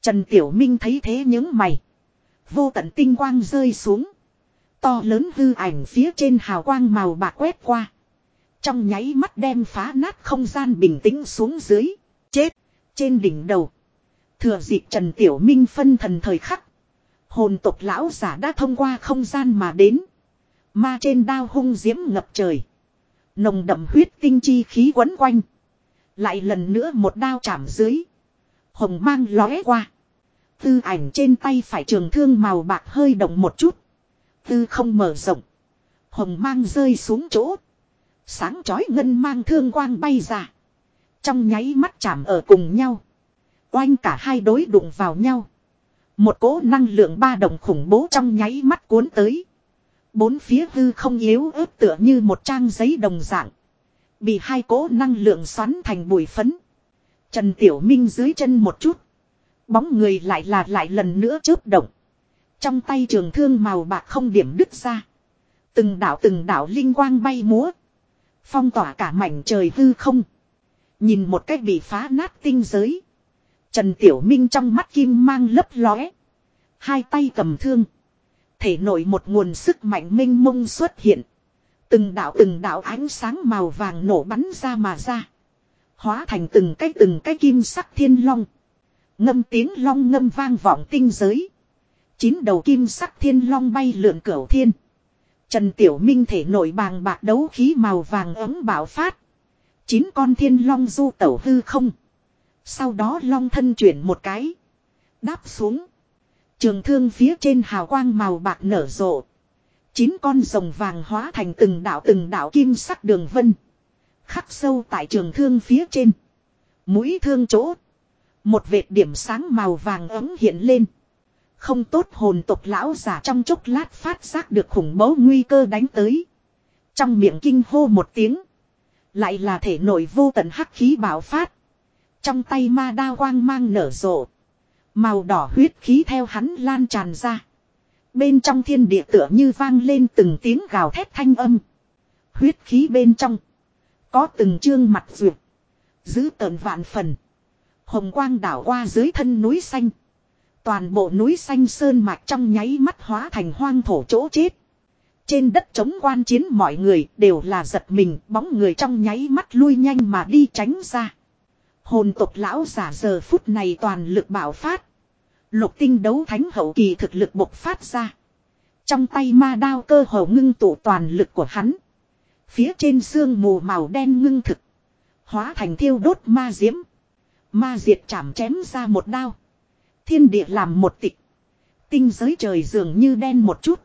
Trần Tiểu Minh thấy thế những mày. Vô tận tinh quang rơi xuống. To lớn hư ảnh phía trên hào quang màu bạc quét qua. Trong nháy mắt đem phá nát không gian bình tĩnh xuống dưới. Chết. Trên đỉnh đầu. Thừa dịp Trần Tiểu Minh phân thần thời khắc. Hồn tộc lão giả đã thông qua không gian mà đến. Ma trên đao hung diễm ngập trời. Nồng đậm huyết tinh chi khí quấn quanh. Lại lần nữa một đao chạm dưới. Hồng mang lóe qua. Tư ảnh trên tay phải trường thương màu bạc hơi động một chút. Tư không mở rộng. Hồng mang rơi xuống chỗ. Sáng chói ngân mang thương quang bay ra. Trong nháy mắt chạm ở cùng nhau. Oanh cả hai đối đụng vào nhau. Một cỗ năng lượng ba đồng khủng bố trong nháy mắt cuốn tới. Bốn phía hư không yếu ớt tựa như một trang giấy đồng dạng. Bị hai cỗ năng lượng xoắn thành bụi phấn. Trần Tiểu Minh dưới chân một chút. Bóng người lại là lại lần nữa chớp động. Trong tay trường thương màu bạc không điểm đứt ra. Từng đảo từng đảo linh quang bay múa. Phong tỏa cả mảnh trời hư không. Nhìn một cách bị phá nát tinh giới. Trần Tiểu Minh trong mắt kim mang lấp lóe. Hai tay cầm thương. Thể nổi một nguồn sức mạnh minh mông xuất hiện. Từng đạo từng đạo ánh sáng màu vàng nổ bắn ra mà ra. Hóa thành từng cái từng cái kim sắc thiên long. Ngâm tiếng long ngâm vang vọng tinh giới. Chín đầu kim sắc thiên long bay lượn cửu thiên. Trần Tiểu Minh thể nổi bàng bạc đấu khí màu vàng ấm bảo phát. Chín con thiên long du tẩu hư không. Sau đó long thân chuyển một cái. Đáp xuống. Trường thương phía trên hào quang màu bạc nở rộ. Chín con rồng vàng hóa thành từng đạo từng đạo kim sắc đường vân. Khắc sâu tại trường thương phía trên. Mũi thương chỗ. Một vệt điểm sáng màu vàng ấm hiện lên. Không tốt hồn tộc lão giả trong chốc lát phát giác được khủng bố nguy cơ đánh tới. Trong miệng kinh hô một tiếng. Lại là thể nội vô tận hắc khí bạo phát. Trong tay ma đao quang mang nở rộ. Màu đỏ huyết khí theo hắn lan tràn ra. Bên trong thiên địa tựa như vang lên từng tiếng gào thét thanh âm. Huyết khí bên trong. Có từng chương mặt vượt. Giữ tợn vạn phần. Hồng quang đảo qua dưới thân núi xanh. Toàn bộ núi xanh sơn mạch trong nháy mắt hóa thành hoang thổ chỗ chết. Trên đất chống quan chiến mọi người đều là giật mình, bóng người trong nháy mắt lui nhanh mà đi tránh ra. Hồn tộc lão giả giờ phút này toàn lực bảo phát. Lục tinh đấu thánh hậu kỳ thực lực bộc phát ra. Trong tay ma đao cơ hồ ngưng tụ toàn lực của hắn. Phía trên xương mù màu đen ngưng thực. Hóa thành thiêu đốt ma diễm. Ma diệt chảm chém ra một đao. Thiên địa làm một tịch. Tinh giới trời dường như đen một chút.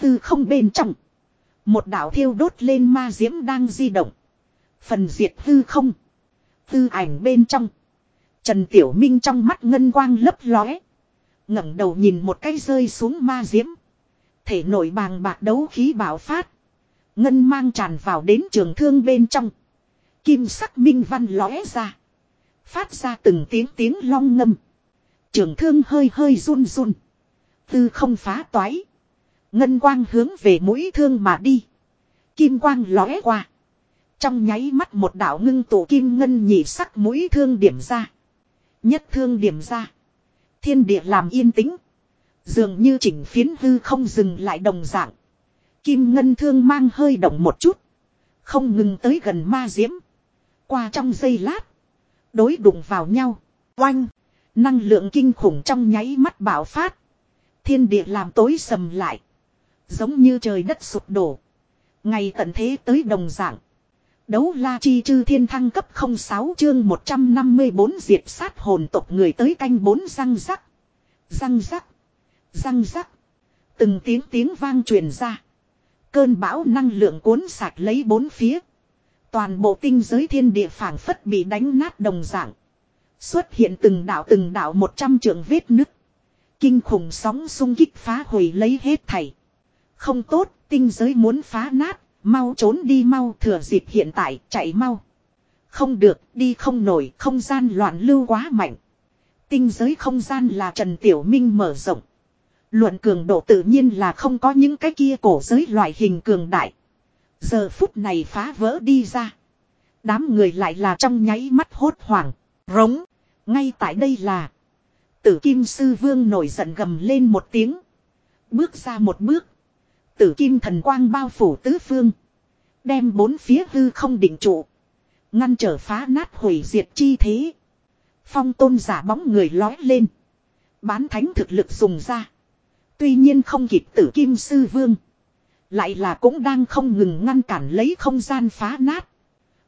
Từ không bên trong. Một đảo thiêu đốt lên ma diễm đang di động. Phần diệt hư không. Tư ảnh bên trong. Trần Tiểu Minh trong mắt ngân quang lấp lóe. ngẩng đầu nhìn một cái rơi xuống ma diễm. Thể nội bàng bạc đấu khí bảo phát. Ngân mang tràn vào đến trường thương bên trong. Kim sắc minh văn lóe ra. Phát ra từng tiếng tiếng long ngâm. Trường thương hơi hơi run run. Tư không phá toái. Ngân quang hướng về mũi thương mà đi. Kim quang lóe qua. Trong nháy mắt một đạo ngưng tụ kim ngân nhị sắc mũi thương điểm ra. Nhất thương điểm ra. Thiên địa làm yên tĩnh. Dường như chỉnh phiến hư không dừng lại đồng dạng. Kim ngân thương mang hơi động một chút. Không ngừng tới gần ma diễm. Qua trong giây lát. Đối đụng vào nhau. Oanh. Năng lượng kinh khủng trong nháy mắt bạo phát. Thiên địa làm tối sầm lại. Giống như trời đất sụp đổ. Ngày tận thế tới đồng dạng. Đấu la chi chư thiên thăng cấp 06 chương 154 diệt sát hồn tộc người tới canh bốn răng rắc. Răng rắc. Răng rắc. Từng tiếng tiếng vang truyền ra. Cơn bão năng lượng cuốn sạc lấy bốn phía. Toàn bộ tinh giới thiên địa phảng phất bị đánh nát đồng dạng. Xuất hiện từng đạo từng đạo một trăm trượng vết nứt. Kinh khủng sóng xung kích phá hủy lấy hết thảy. Không tốt, tinh giới muốn phá nát, mau trốn đi mau thừa dịp hiện tại, chạy mau. Không được, đi không nổi, không gian loạn lưu quá mạnh. Tinh giới không gian là Trần Tiểu Minh mở rộng. Luận cường độ tự nhiên là không có những cái kia cổ giới loại hình cường đại. Giờ phút này phá vỡ đi ra. Đám người lại là trong nháy mắt hốt hoảng, rống. Ngay tại đây là. Tử Kim Sư Vương nổi giận gầm lên một tiếng. Bước ra một bước. Tử Kim thần quang bao phủ tứ phương. Đem bốn phía hư không định trụ. Ngăn trở phá nát hủy diệt chi thế. Phong tôn giả bóng người lói lên. Bán thánh thực lực dùng ra. Tuy nhiên không kịp tử kim sư vương. Lại là cũng đang không ngừng ngăn cản lấy không gian phá nát.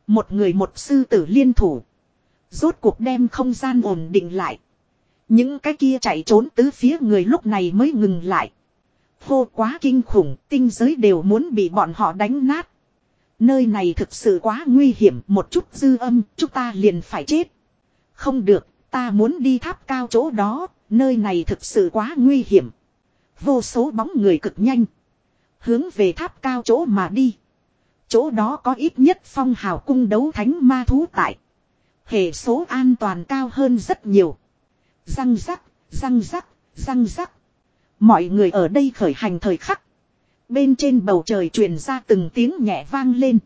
Một người một sư tử liên thủ. Rốt cuộc đem không gian ổn định lại. Những cái kia chạy trốn tứ phía người lúc này mới ngừng lại. Hô quá kinh khủng, tinh giới đều muốn bị bọn họ đánh nát. Nơi này thực sự quá nguy hiểm, một chút dư âm, chúng ta liền phải chết. Không được, ta muốn đi tháp cao chỗ đó, nơi này thực sự quá nguy hiểm. Vô số bóng người cực nhanh. Hướng về tháp cao chỗ mà đi. Chỗ đó có ít nhất phong hào cung đấu thánh ma thú tại. Hệ số an toàn cao hơn rất nhiều. Răng rắc, răng rắc, răng rắc. Mọi người ở đây khởi hành thời khắc. Bên trên bầu trời truyền ra từng tiếng nhẹ vang lên.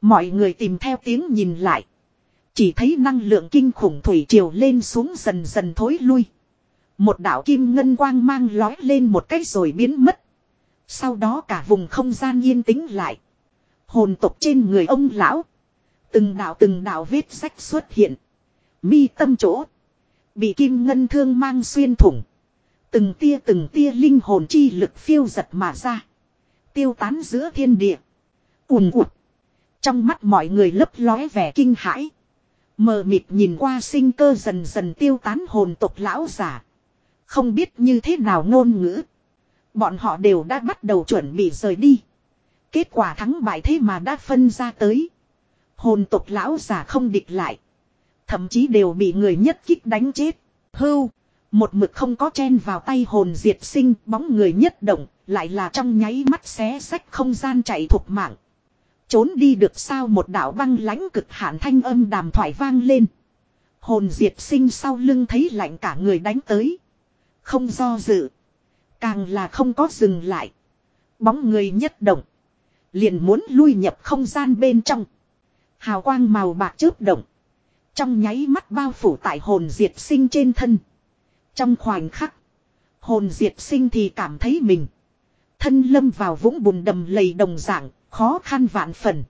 Mọi người tìm theo tiếng nhìn lại. Chỉ thấy năng lượng kinh khủng thủy triều lên xuống dần dần thối lui. Một đạo kim ngân quang mang lói lên một cách rồi biến mất. Sau đó cả vùng không gian yên tĩnh lại. Hồn tộc trên người ông lão. Từng đạo từng đạo vết sách xuất hiện. Mi tâm chỗ. Bị kim ngân thương mang xuyên thủng. Từng tia từng tia linh hồn chi lực phiêu giật mà ra. Tiêu tán giữa thiên địa. ùn ụt. Trong mắt mọi người lấp lóe vẻ kinh hãi. Mờ mịt nhìn qua sinh cơ dần dần tiêu tán hồn tộc lão giả. Không biết như thế nào ngôn ngữ. Bọn họ đều đã bắt đầu chuẩn bị rời đi. Kết quả thắng bại thế mà đã phân ra tới. Hồn tộc lão già không địch lại. Thậm chí đều bị người nhất kích đánh chết. Hưu. Một mực không có chen vào tay hồn diệt sinh, bóng người nhất động. Lại là trong nháy mắt xé sách không gian chạy thục mạng. Trốn đi được sao một đạo băng lãnh cực hạn thanh âm đàm thoại vang lên. Hồn diệt sinh sau lưng thấy lạnh cả người đánh tới. Không do dự. Càng là không có dừng lại. Bóng người nhất động. Liền muốn lui nhập không gian bên trong. Hào quang màu bạc chớp động. Trong nháy mắt bao phủ tại hồn diệt sinh trên thân. Trong khoảnh khắc. Hồn diệt sinh thì cảm thấy mình. Thân lâm vào vũng bùn đầm lầy đồng dạng, khó khăn vạn phần.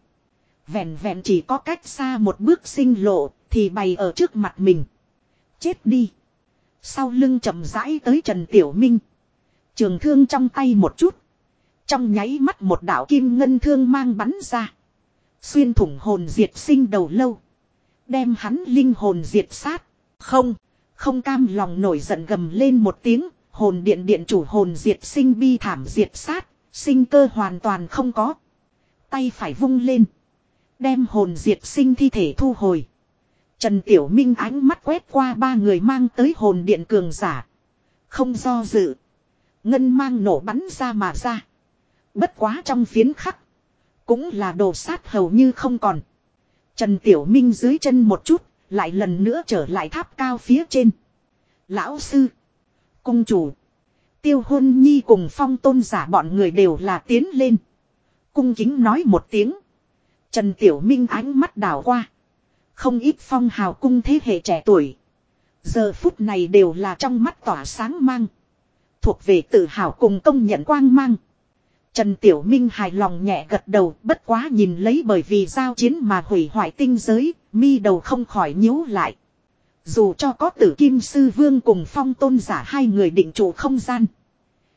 Vẹn vẹn chỉ có cách xa một bước sinh lộ, thì bày ở trước mặt mình. Chết đi. Sau lưng chậm rãi tới Trần Tiểu Minh. Trường thương trong tay một chút. Trong nháy mắt một đạo kim ngân thương mang bắn ra. Xuyên thủng hồn diệt sinh đầu lâu. Đem hắn linh hồn diệt sát. Không. Không cam lòng nổi giận gầm lên một tiếng. Hồn điện điện chủ hồn diệt sinh bi thảm diệt sát. Sinh cơ hoàn toàn không có. Tay phải vung lên. Đem hồn diệt sinh thi thể thu hồi. Trần Tiểu Minh ánh mắt quét qua ba người mang tới hồn điện cường giả. Không do dự. Ngân mang nổ bắn ra mà ra. Bất quá trong phiến khắc. Cũng là đồ sát hầu như không còn. Trần Tiểu Minh dưới chân một chút. Lại lần nữa trở lại tháp cao phía trên. Lão sư. Cung chủ. Tiêu hôn nhi cùng phong tôn giả bọn người đều là tiến lên. Cung kính nói một tiếng. Trần Tiểu Minh ánh mắt đảo qua. Không ít phong hào cung thế hệ trẻ tuổi. Giờ phút này đều là trong mắt tỏa sáng mang. Thuộc về tự hào cùng công nhận quang mang. Trần Tiểu Minh hài lòng nhẹ gật đầu bất quá nhìn lấy bởi vì giao chiến mà hủy hoại tinh giới, mi đầu không khỏi nhíu lại. Dù cho có tử kim sư vương cùng phong tôn giả hai người định trụ không gian.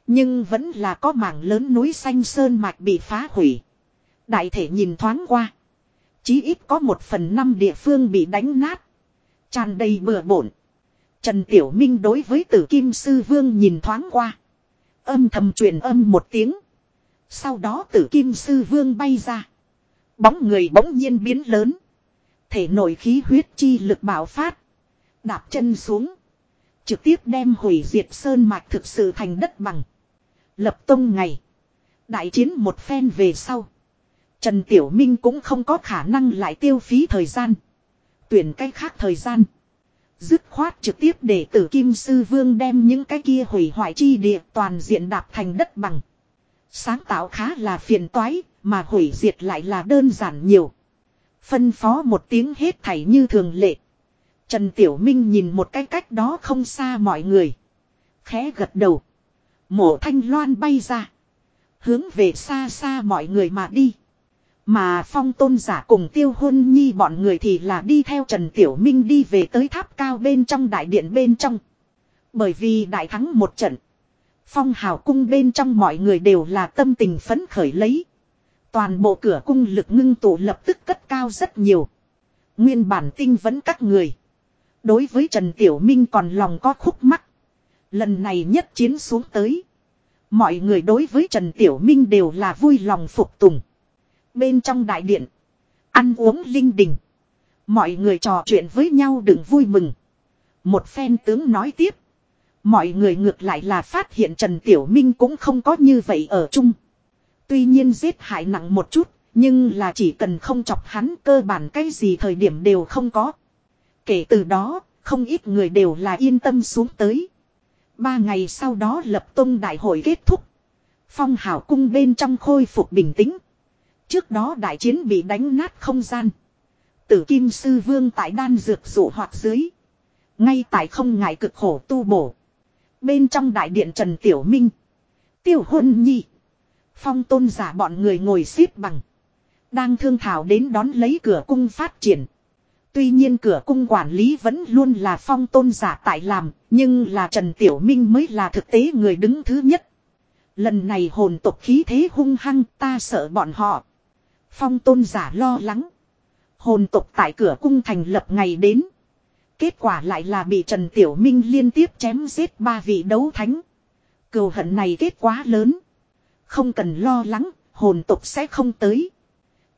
Nhưng vẫn là có mảng lớn núi xanh sơn mạch bị phá hủy. Đại thể nhìn thoáng qua. Chí ít có một phần năm địa phương bị đánh nát. tràn đầy bừa bổn. Trần Tiểu Minh đối với tử kim sư vương nhìn thoáng qua. Âm thầm truyền âm một tiếng. Sau đó tử kim sư vương bay ra. Bóng người bỗng nhiên biến lớn. Thể nội khí huyết chi lực bạo phát. Đạp chân xuống. Trực tiếp đem hủy diệt sơn mạch thực sự thành đất bằng. Lập tông ngày. Đại chiến một phen về sau. Trần Tiểu Minh cũng không có khả năng lại tiêu phí thời gian. Tuyển cách khác thời gian. Dứt khoát trực tiếp để tử Kim Sư Vương đem những cái kia hủy hoại chi địa toàn diện đạp thành đất bằng. Sáng tạo khá là phiền toái, mà hủy diệt lại là đơn giản nhiều. Phân phó một tiếng hết thảy như thường lệ. Trần Tiểu Minh nhìn một cái cách đó không xa mọi người. Khẽ gật đầu. Mộ thanh loan bay ra. Hướng về xa xa mọi người mà đi. Mà phong tôn giả cùng tiêu hôn nhi bọn người thì là đi theo Trần Tiểu Minh đi về tới tháp cao bên trong đại điện bên trong. Bởi vì đại thắng một trận. Phong hào cung bên trong mọi người đều là tâm tình phấn khởi lấy. Toàn bộ cửa cung lực ngưng tụ lập tức cất cao rất nhiều. Nguyên bản tinh vẫn các người. Đối với Trần Tiểu Minh còn lòng có khúc mắc. Lần này nhất chiến xuống tới. Mọi người đối với Trần Tiểu Minh đều là vui lòng phục tùng. Bên trong đại điện. Ăn uống linh đình. Mọi người trò chuyện với nhau đừng vui mừng. Một phen tướng nói tiếp. Mọi người ngược lại là phát hiện Trần Tiểu Minh cũng không có như vậy ở chung. Tuy nhiên giết hại nặng một chút, nhưng là chỉ cần không chọc hắn cơ bản cái gì thời điểm đều không có. Kể từ đó, không ít người đều là yên tâm xuống tới. Ba ngày sau đó lập tông đại hội kết thúc. Phong hảo cung bên trong khôi phục bình tĩnh. Trước đó đại chiến bị đánh nát không gian. Tử Kim Sư Vương tại đan dược dụ hoặc dưới. Ngay tại không ngại cực khổ tu bổ. Bên trong đại điện Trần Tiểu Minh. tiểu Huân Nhi. Phong tôn giả bọn người ngồi xếp bằng. Đang thương thảo đến đón lấy cửa cung phát triển. Tuy nhiên cửa cung quản lý vẫn luôn là phong tôn giả tại làm, nhưng là Trần Tiểu Minh mới là thực tế người đứng thứ nhất. Lần này hồn tộc khí thế hung hăng ta sợ bọn họ. Phong tôn giả lo lắng. Hồn tộc tại cửa cung thành lập ngày đến. Kết quả lại là bị Trần Tiểu Minh liên tiếp chém giết ba vị đấu thánh. Cừu hận này kết quá lớn. Không cần lo lắng, hồn tục sẽ không tới.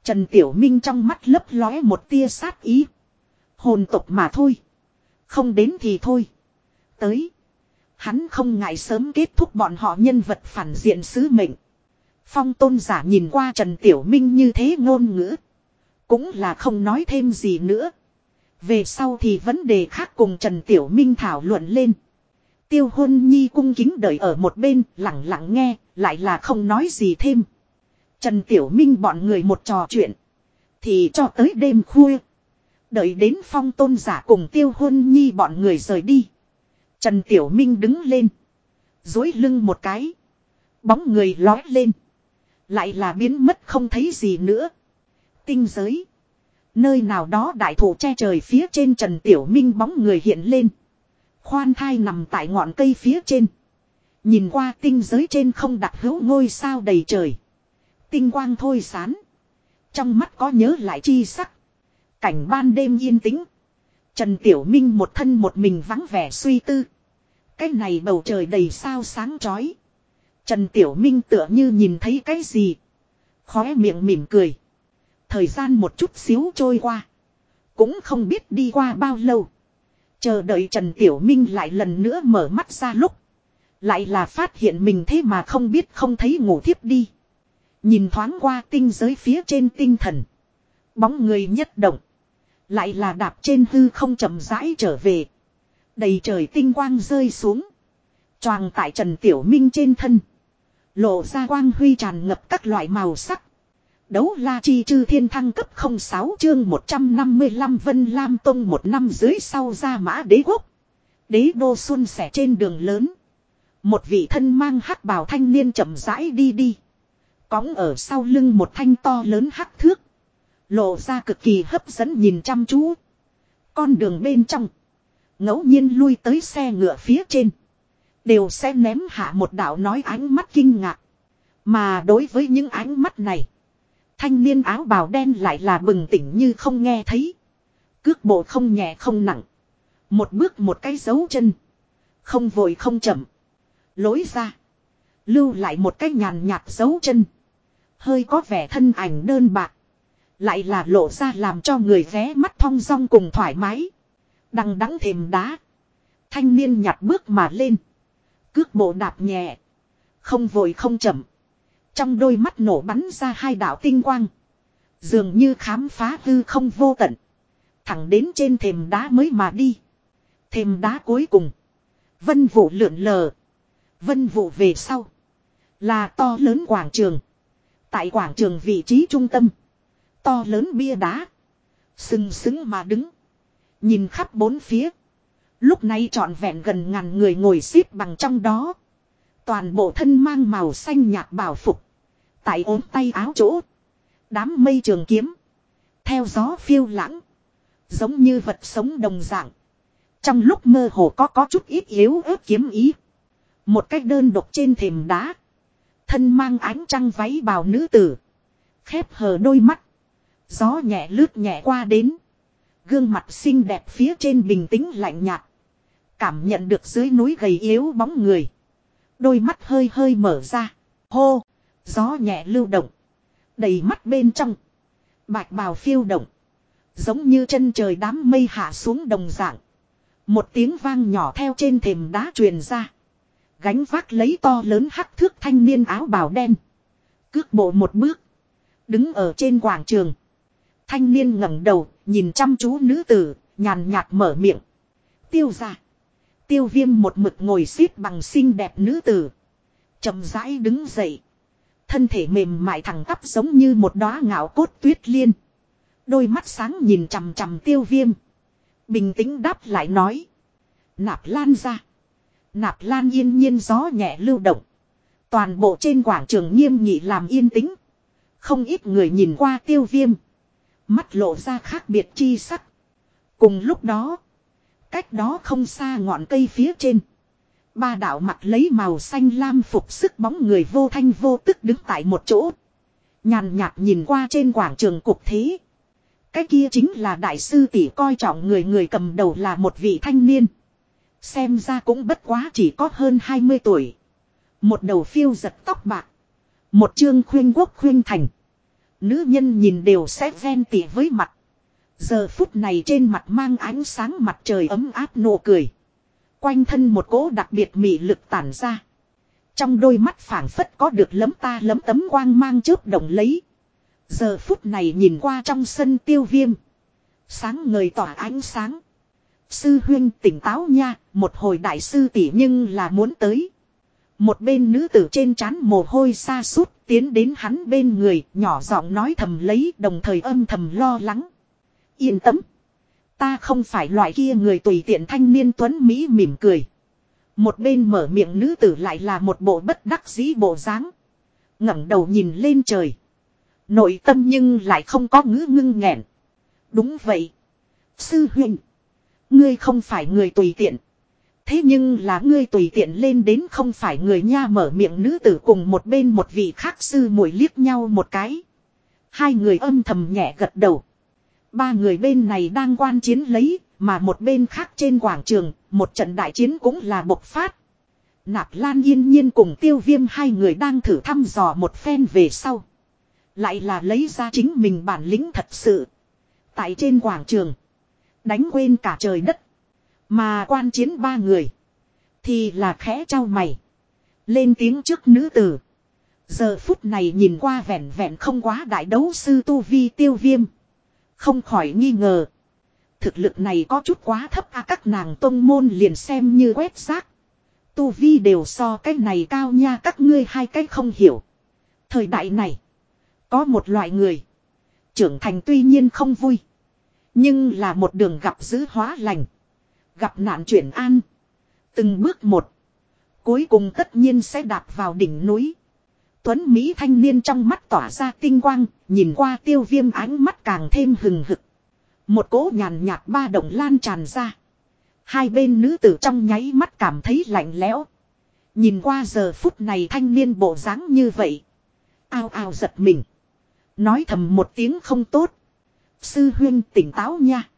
Trần Tiểu Minh trong mắt lấp lóe một tia sát ý. Hồn tục mà thôi. Không đến thì thôi. Tới. Hắn không ngại sớm kết thúc bọn họ nhân vật phản diện sứ mệnh. Phong tôn giả nhìn qua Trần Tiểu Minh như thế ngôn ngữ. Cũng là không nói thêm gì nữa. Về sau thì vấn đề khác cùng Trần Tiểu Minh thảo luận lên. Tiêu hôn nhi cung kính đợi ở một bên, lặng lặng nghe, lại là không nói gì thêm. Trần Tiểu Minh bọn người một trò chuyện. Thì cho tới đêm khuya. Đợi đến phong tôn giả cùng tiêu hôn nhi bọn người rời đi. Trần Tiểu Minh đứng lên. Dối lưng một cái. Bóng người lói lên. Lại là biến mất không thấy gì nữa. Tinh giới. Nơi nào đó đại thủ che trời phía trên Trần Tiểu Minh bóng người hiện lên. Khoan thai nằm tại ngọn cây phía trên. Nhìn qua tinh giới trên không đặt hữu ngôi sao đầy trời. Tinh quang thôi sán. Trong mắt có nhớ lại chi sắc. Cảnh ban đêm yên tĩnh. Trần Tiểu Minh một thân một mình vắng vẻ suy tư. Cái này bầu trời đầy sao sáng chói. Trần Tiểu Minh tựa như nhìn thấy cái gì. Khóe miệng mỉm cười. Thời gian một chút xíu trôi qua. Cũng không biết đi qua bao lâu. Chờ đợi Trần Tiểu Minh lại lần nữa mở mắt ra lúc. Lại là phát hiện mình thế mà không biết không thấy ngủ thiếp đi. Nhìn thoáng qua tinh giới phía trên tinh thần. Bóng người nhất động. Lại là đạp trên hư không chậm rãi trở về. Đầy trời tinh quang rơi xuống. Choàng tại Trần Tiểu Minh trên thân. Lộ ra quang huy tràn ngập các loại màu sắc. Đấu la chi chư thiên thăng cấp 06 chương 155 Vân Lam Tông một năm dưới sau ra mã đế quốc. Đế đô xuân sẻ trên đường lớn. Một vị thân mang hắc bào thanh niên chậm rãi đi đi. Cóng ở sau lưng một thanh to lớn hắc thước. Lộ ra cực kỳ hấp dẫn nhìn chăm chú. Con đường bên trong. ngẫu nhiên lui tới xe ngựa phía trên. Đều sẽ ném hạ một đạo nói ánh mắt kinh ngạc. Mà đối với những ánh mắt này. Thanh niên áo bào đen lại là bừng tỉnh như không nghe thấy. Cước bộ không nhẹ không nặng. Một bước một cái dấu chân. Không vội không chậm. Lối ra. Lưu lại một cái nhàn nhạt dấu chân. Hơi có vẻ thân ảnh đơn bạc. Lại là lộ ra làm cho người ghé mắt thong dong cùng thoải mái. Đằng đắng thềm đá. Thanh niên nhặt bước mà lên. Cước bộ đạp nhẹ. Không vội không chậm. Trong đôi mắt nổ bắn ra hai đạo tinh quang. Dường như khám phá hư không vô tận. Thẳng đến trên thềm đá mới mà đi. Thềm đá cuối cùng. Vân vụ lượn lờ. Vân vụ về sau. Là to lớn quảng trường. Tại quảng trường vị trí trung tâm. To lớn bia đá. Sừng sững mà đứng. Nhìn khắp bốn phía. Lúc này trọn vẹn gần ngàn người ngồi xếp bằng trong đó. Toàn bộ thân mang màu xanh nhạt bảo phục. Tại ốm tay áo chỗ. Đám mây trường kiếm. Theo gió phiêu lãng. Giống như vật sống đồng dạng. Trong lúc mơ hồ có có chút ít yếu ớt kiếm ý. Một cách đơn độc trên thềm đá. Thân mang ánh trăng váy bào nữ tử. Khép hờ đôi mắt. Gió nhẹ lướt nhẹ qua đến. Gương mặt xinh đẹp phía trên bình tĩnh lạnh nhạt. Cảm nhận được dưới núi gầy yếu bóng người. Đôi mắt hơi hơi mở ra. Hô. Gió nhẹ lưu động. Đầy mắt bên trong. Bạch bào phiêu động. Giống như chân trời đám mây hạ xuống đồng dạng. Một tiếng vang nhỏ theo trên thềm đá truyền ra. Gánh vác lấy to lớn hắc thước thanh niên áo bào đen. Cước bộ một bước. Đứng ở trên quảng trường. Thanh niên ngẩng đầu, nhìn chăm chú nữ tử, nhàn nhạt mở miệng. Tiêu ra. Tiêu viêm một mực ngồi xít bằng xinh đẹp nữ tử. chậm rãi đứng dậy. Thân thể mềm mại thẳng tắp giống như một đóa ngạo cốt tuyết liên. Đôi mắt sáng nhìn chằm chằm tiêu viêm. Bình tĩnh đáp lại nói. Nạp lan ra. Nạp lan yên nhiên gió nhẹ lưu động. Toàn bộ trên quảng trường nghiêm nghị làm yên tĩnh. Không ít người nhìn qua tiêu viêm. Mắt lộ ra khác biệt chi sắc. Cùng lúc đó. Cách đó không xa ngọn cây phía trên. Ba đạo mặt lấy màu xanh lam phục sức bóng người vô thanh vô tức đứng tại một chỗ. Nhàn nhạt nhìn qua trên quảng trường cục thế. Cái kia chính là đại sư tỷ coi trọng người người cầm đầu là một vị thanh niên. Xem ra cũng bất quá chỉ có hơn 20 tuổi. Một đầu phiêu giật tóc bạc. Một chương khuyên quốc khuyên thành. Nữ nhân nhìn đều sẽ ven tỉ với mặt. Giờ phút này trên mặt mang ánh sáng mặt trời ấm áp nụ cười. Quanh thân một cỗ đặc biệt mị lực tản ra. Trong đôi mắt phảng phất có được lấm ta lấm tấm quang mang chớp động lấy. Giờ phút này nhìn qua trong sân tiêu viêm. Sáng ngời tỏa ánh sáng. Sư huyên tỉnh táo nha, một hồi đại sư tỷ nhưng là muốn tới. Một bên nữ tử trên trán mồ hôi xa sút tiến đến hắn bên người, nhỏ giọng nói thầm lấy đồng thời âm thầm lo lắng. Yên tâm. Ta không phải loại kia người tùy tiện thanh niên tuấn Mỹ mỉm cười. Một bên mở miệng nữ tử lại là một bộ bất đắc dĩ bộ dáng ngẩng đầu nhìn lên trời. Nội tâm nhưng lại không có ngữ ngưng nghẹn. Đúng vậy. Sư huynh. Ngươi không phải người tùy tiện. Thế nhưng là ngươi tùy tiện lên đến không phải người nha mở miệng nữ tử cùng một bên một vị khác sư muội liếc nhau một cái. Hai người âm thầm nhẹ gật đầu. Ba người bên này đang quan chiến lấy, mà một bên khác trên quảng trường, một trận đại chiến cũng là bộc phát. Nạp Lan yên nhiên cùng tiêu viêm hai người đang thử thăm dò một phen về sau. Lại là lấy ra chính mình bản lĩnh thật sự. Tại trên quảng trường. Đánh quên cả trời đất. Mà quan chiến ba người. Thì là khẽ trao mày. Lên tiếng trước nữ tử. Giờ phút này nhìn qua vẹn vẹn không quá đại đấu sư tu vi tiêu viêm. Không khỏi nghi ngờ. Thực lực này có chút quá thấp à? các nàng tôn môn liền xem như quét rác. Tu vi đều so cái này cao nha, các ngươi hai cái không hiểu. Thời đại này. Có một loại người. Trưởng thành tuy nhiên không vui. Nhưng là một đường gặp dữ hóa lành. Gặp nạn chuyển an. Từng bước một. Cuối cùng tất nhiên sẽ đạp vào đỉnh núi. Tuấn Mỹ thanh niên trong mắt tỏa ra tinh quang, nhìn qua tiêu viêm ánh mắt càng thêm hừng hực. Một cỗ nhàn nhạt ba động lan tràn ra. Hai bên nữ tử trong nháy mắt cảm thấy lạnh lẽo. Nhìn qua giờ phút này thanh niên bộ dáng như vậy. Ao ao giật mình. Nói thầm một tiếng không tốt. Sư huyên tỉnh táo nha.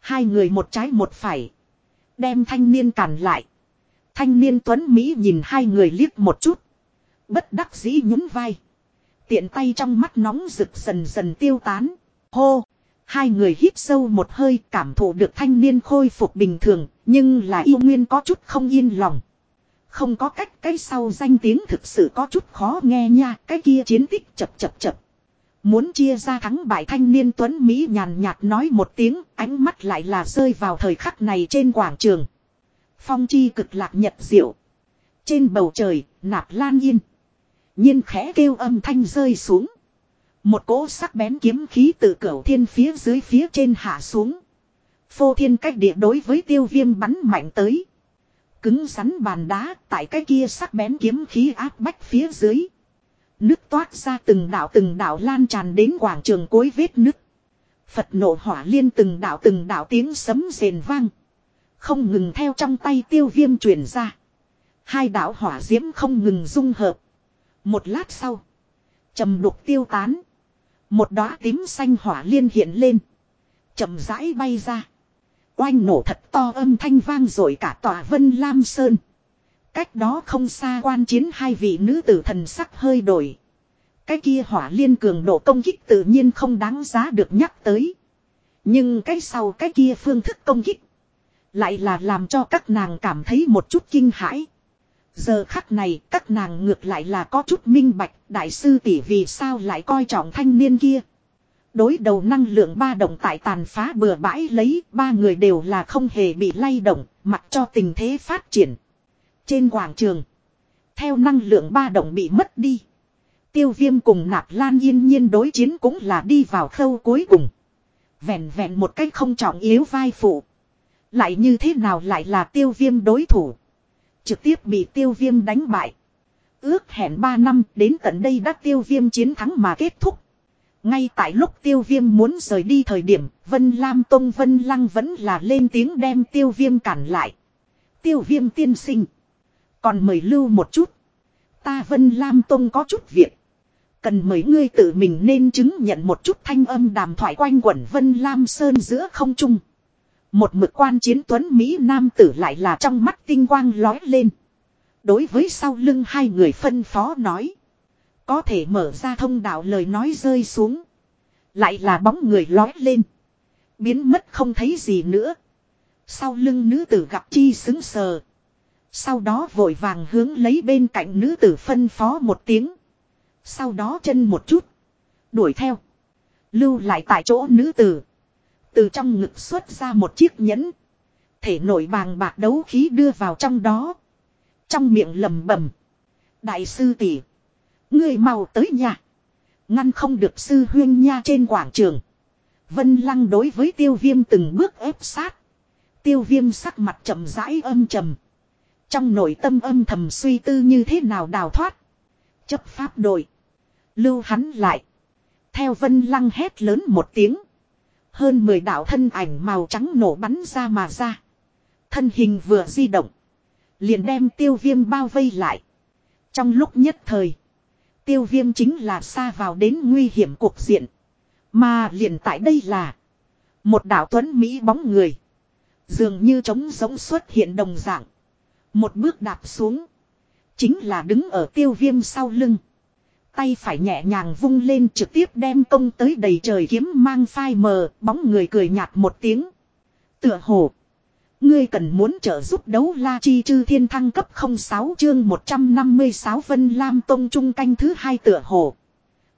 Hai người một trái một phải. Đem thanh niên cản lại. Thanh niên tuấn Mỹ nhìn hai người liếc một chút. Bất đắc dĩ nhún vai. Tiện tay trong mắt nóng rực dần dần tiêu tán. Hô. Hai người hít sâu một hơi cảm thụ được thanh niên khôi phục bình thường. Nhưng là yêu nguyên có chút không yên lòng. Không có cách cái sau danh tiếng thực sự có chút khó nghe nha. Cái kia chiến tích chập chập chập. Muốn chia ra thắng bại thanh niên tuấn Mỹ nhàn nhạt nói một tiếng, ánh mắt lại là rơi vào thời khắc này trên quảng trường. Phong chi cực lạc nhật diệu. Trên bầu trời, nạp lan yên nhiên khẽ kêu âm thanh rơi xuống. Một cỗ sắc bén kiếm khí từ cửu thiên phía dưới phía trên hạ xuống. Phô thiên cách địa đối với tiêu viêm bắn mạnh tới. Cứng rắn bàn đá tại cái kia sắc bén kiếm khí áp bách phía dưới. Nước toát ra từng đạo từng đạo lan tràn đến quảng trường cối vết nước Phật nộ hỏa liên từng đạo từng đạo tiếng sấm rền vang. Không ngừng theo trong tay tiêu viêm truyền ra. Hai đạo hỏa diễm không ngừng dung hợp. Một lát sau. trầm đục tiêu tán. Một đóa tím xanh hỏa liên hiện lên. chậm rãi bay ra. Oanh nổ thật to âm thanh vang rồi cả tòa vân lam sơn. Cách đó không xa quan chiến hai vị nữ tử thần sắc hơi đổi. Cái kia hỏa liên cường độ công kích tự nhiên không đáng giá được nhắc tới. Nhưng cái sau cái kia phương thức công kích. Lại là làm cho các nàng cảm thấy một chút kinh hãi. Giờ khắc này, các nàng ngược lại là có chút minh bạch, đại sư tỷ vì sao lại coi trọng thanh niên kia. Đối đầu năng lượng ba động tại tàn phá bừa bãi lấy, ba người đều là không hề bị lay động, mặc cho tình thế phát triển. Trên quảng trường. Theo năng lượng ba động bị mất đi. Tiêu viêm cùng nạp lan yên nhiên đối chiến cũng là đi vào khâu cuối cùng. Vẹn vẹn một cách không trọng yếu vai phụ. Lại như thế nào lại là tiêu viêm đối thủ. Trực tiếp bị tiêu viêm đánh bại. Ước hẹn 3 năm đến tận đây đã tiêu viêm chiến thắng mà kết thúc. Ngay tại lúc tiêu viêm muốn rời đi thời điểm, Vân Lam Tông Vân Lăng vẫn là lên tiếng đem tiêu viêm cản lại. Tiêu viêm tiên sinh. Còn mời lưu một chút. Ta Vân Lam Tông có chút việc. Cần mời ngươi tự mình nên chứng nhận một chút thanh âm đàm thoại quanh quẩn Vân Lam Sơn giữa không trung. Một mực quan chiến tuấn Mỹ Nam tử lại là trong mắt tinh quang lói lên. Đối với sau lưng hai người phân phó nói. Có thể mở ra thông đạo lời nói rơi xuống. Lại là bóng người lói lên. Biến mất không thấy gì nữa. Sau lưng nữ tử gặp chi xứng sờ. Sau đó vội vàng hướng lấy bên cạnh nữ tử phân phó một tiếng. Sau đó chân một chút. Đuổi theo. Lưu lại tại chỗ nữ tử. Từ trong ngực xuất ra một chiếc nhẫn. Thể nổi bàng bạc đấu khí đưa vào trong đó. Trong miệng lầm bẩm Đại sư tỷ Người mau tới nhà. Ngăn không được sư huyên nha trên quảng trường. Vân lăng đối với tiêu viêm từng bước ép sát. Tiêu viêm sắc mặt chậm rãi âm trầm. Trong nội tâm âm thầm suy tư như thế nào đào thoát. Chấp pháp đội. Lưu hắn lại. Theo vân lăng hét lớn một tiếng. Hơn 10 đạo thân ảnh màu trắng nổ bắn ra mà ra. Thân hình vừa di động. Liền đem tiêu viêm bao vây lại. Trong lúc nhất thời. Tiêu viêm chính là xa vào đến nguy hiểm cuộc diện. Mà liền tại đây là. Một đạo tuấn Mỹ bóng người. Dường như trống giống xuất hiện đồng dạng. Một bước đạp xuống. Chính là đứng ở tiêu viêm sau lưng. Tay phải nhẹ nhàng vung lên trực tiếp đem công tới đầy trời kiếm mang phai mờ. Bóng người cười nhạt một tiếng. Tựa hồ. Ngươi cần muốn trợ giúp đấu la chi chư thiên thăng cấp 06 chương 156 Vân Lam Tông Trung canh thứ hai tựa hồ.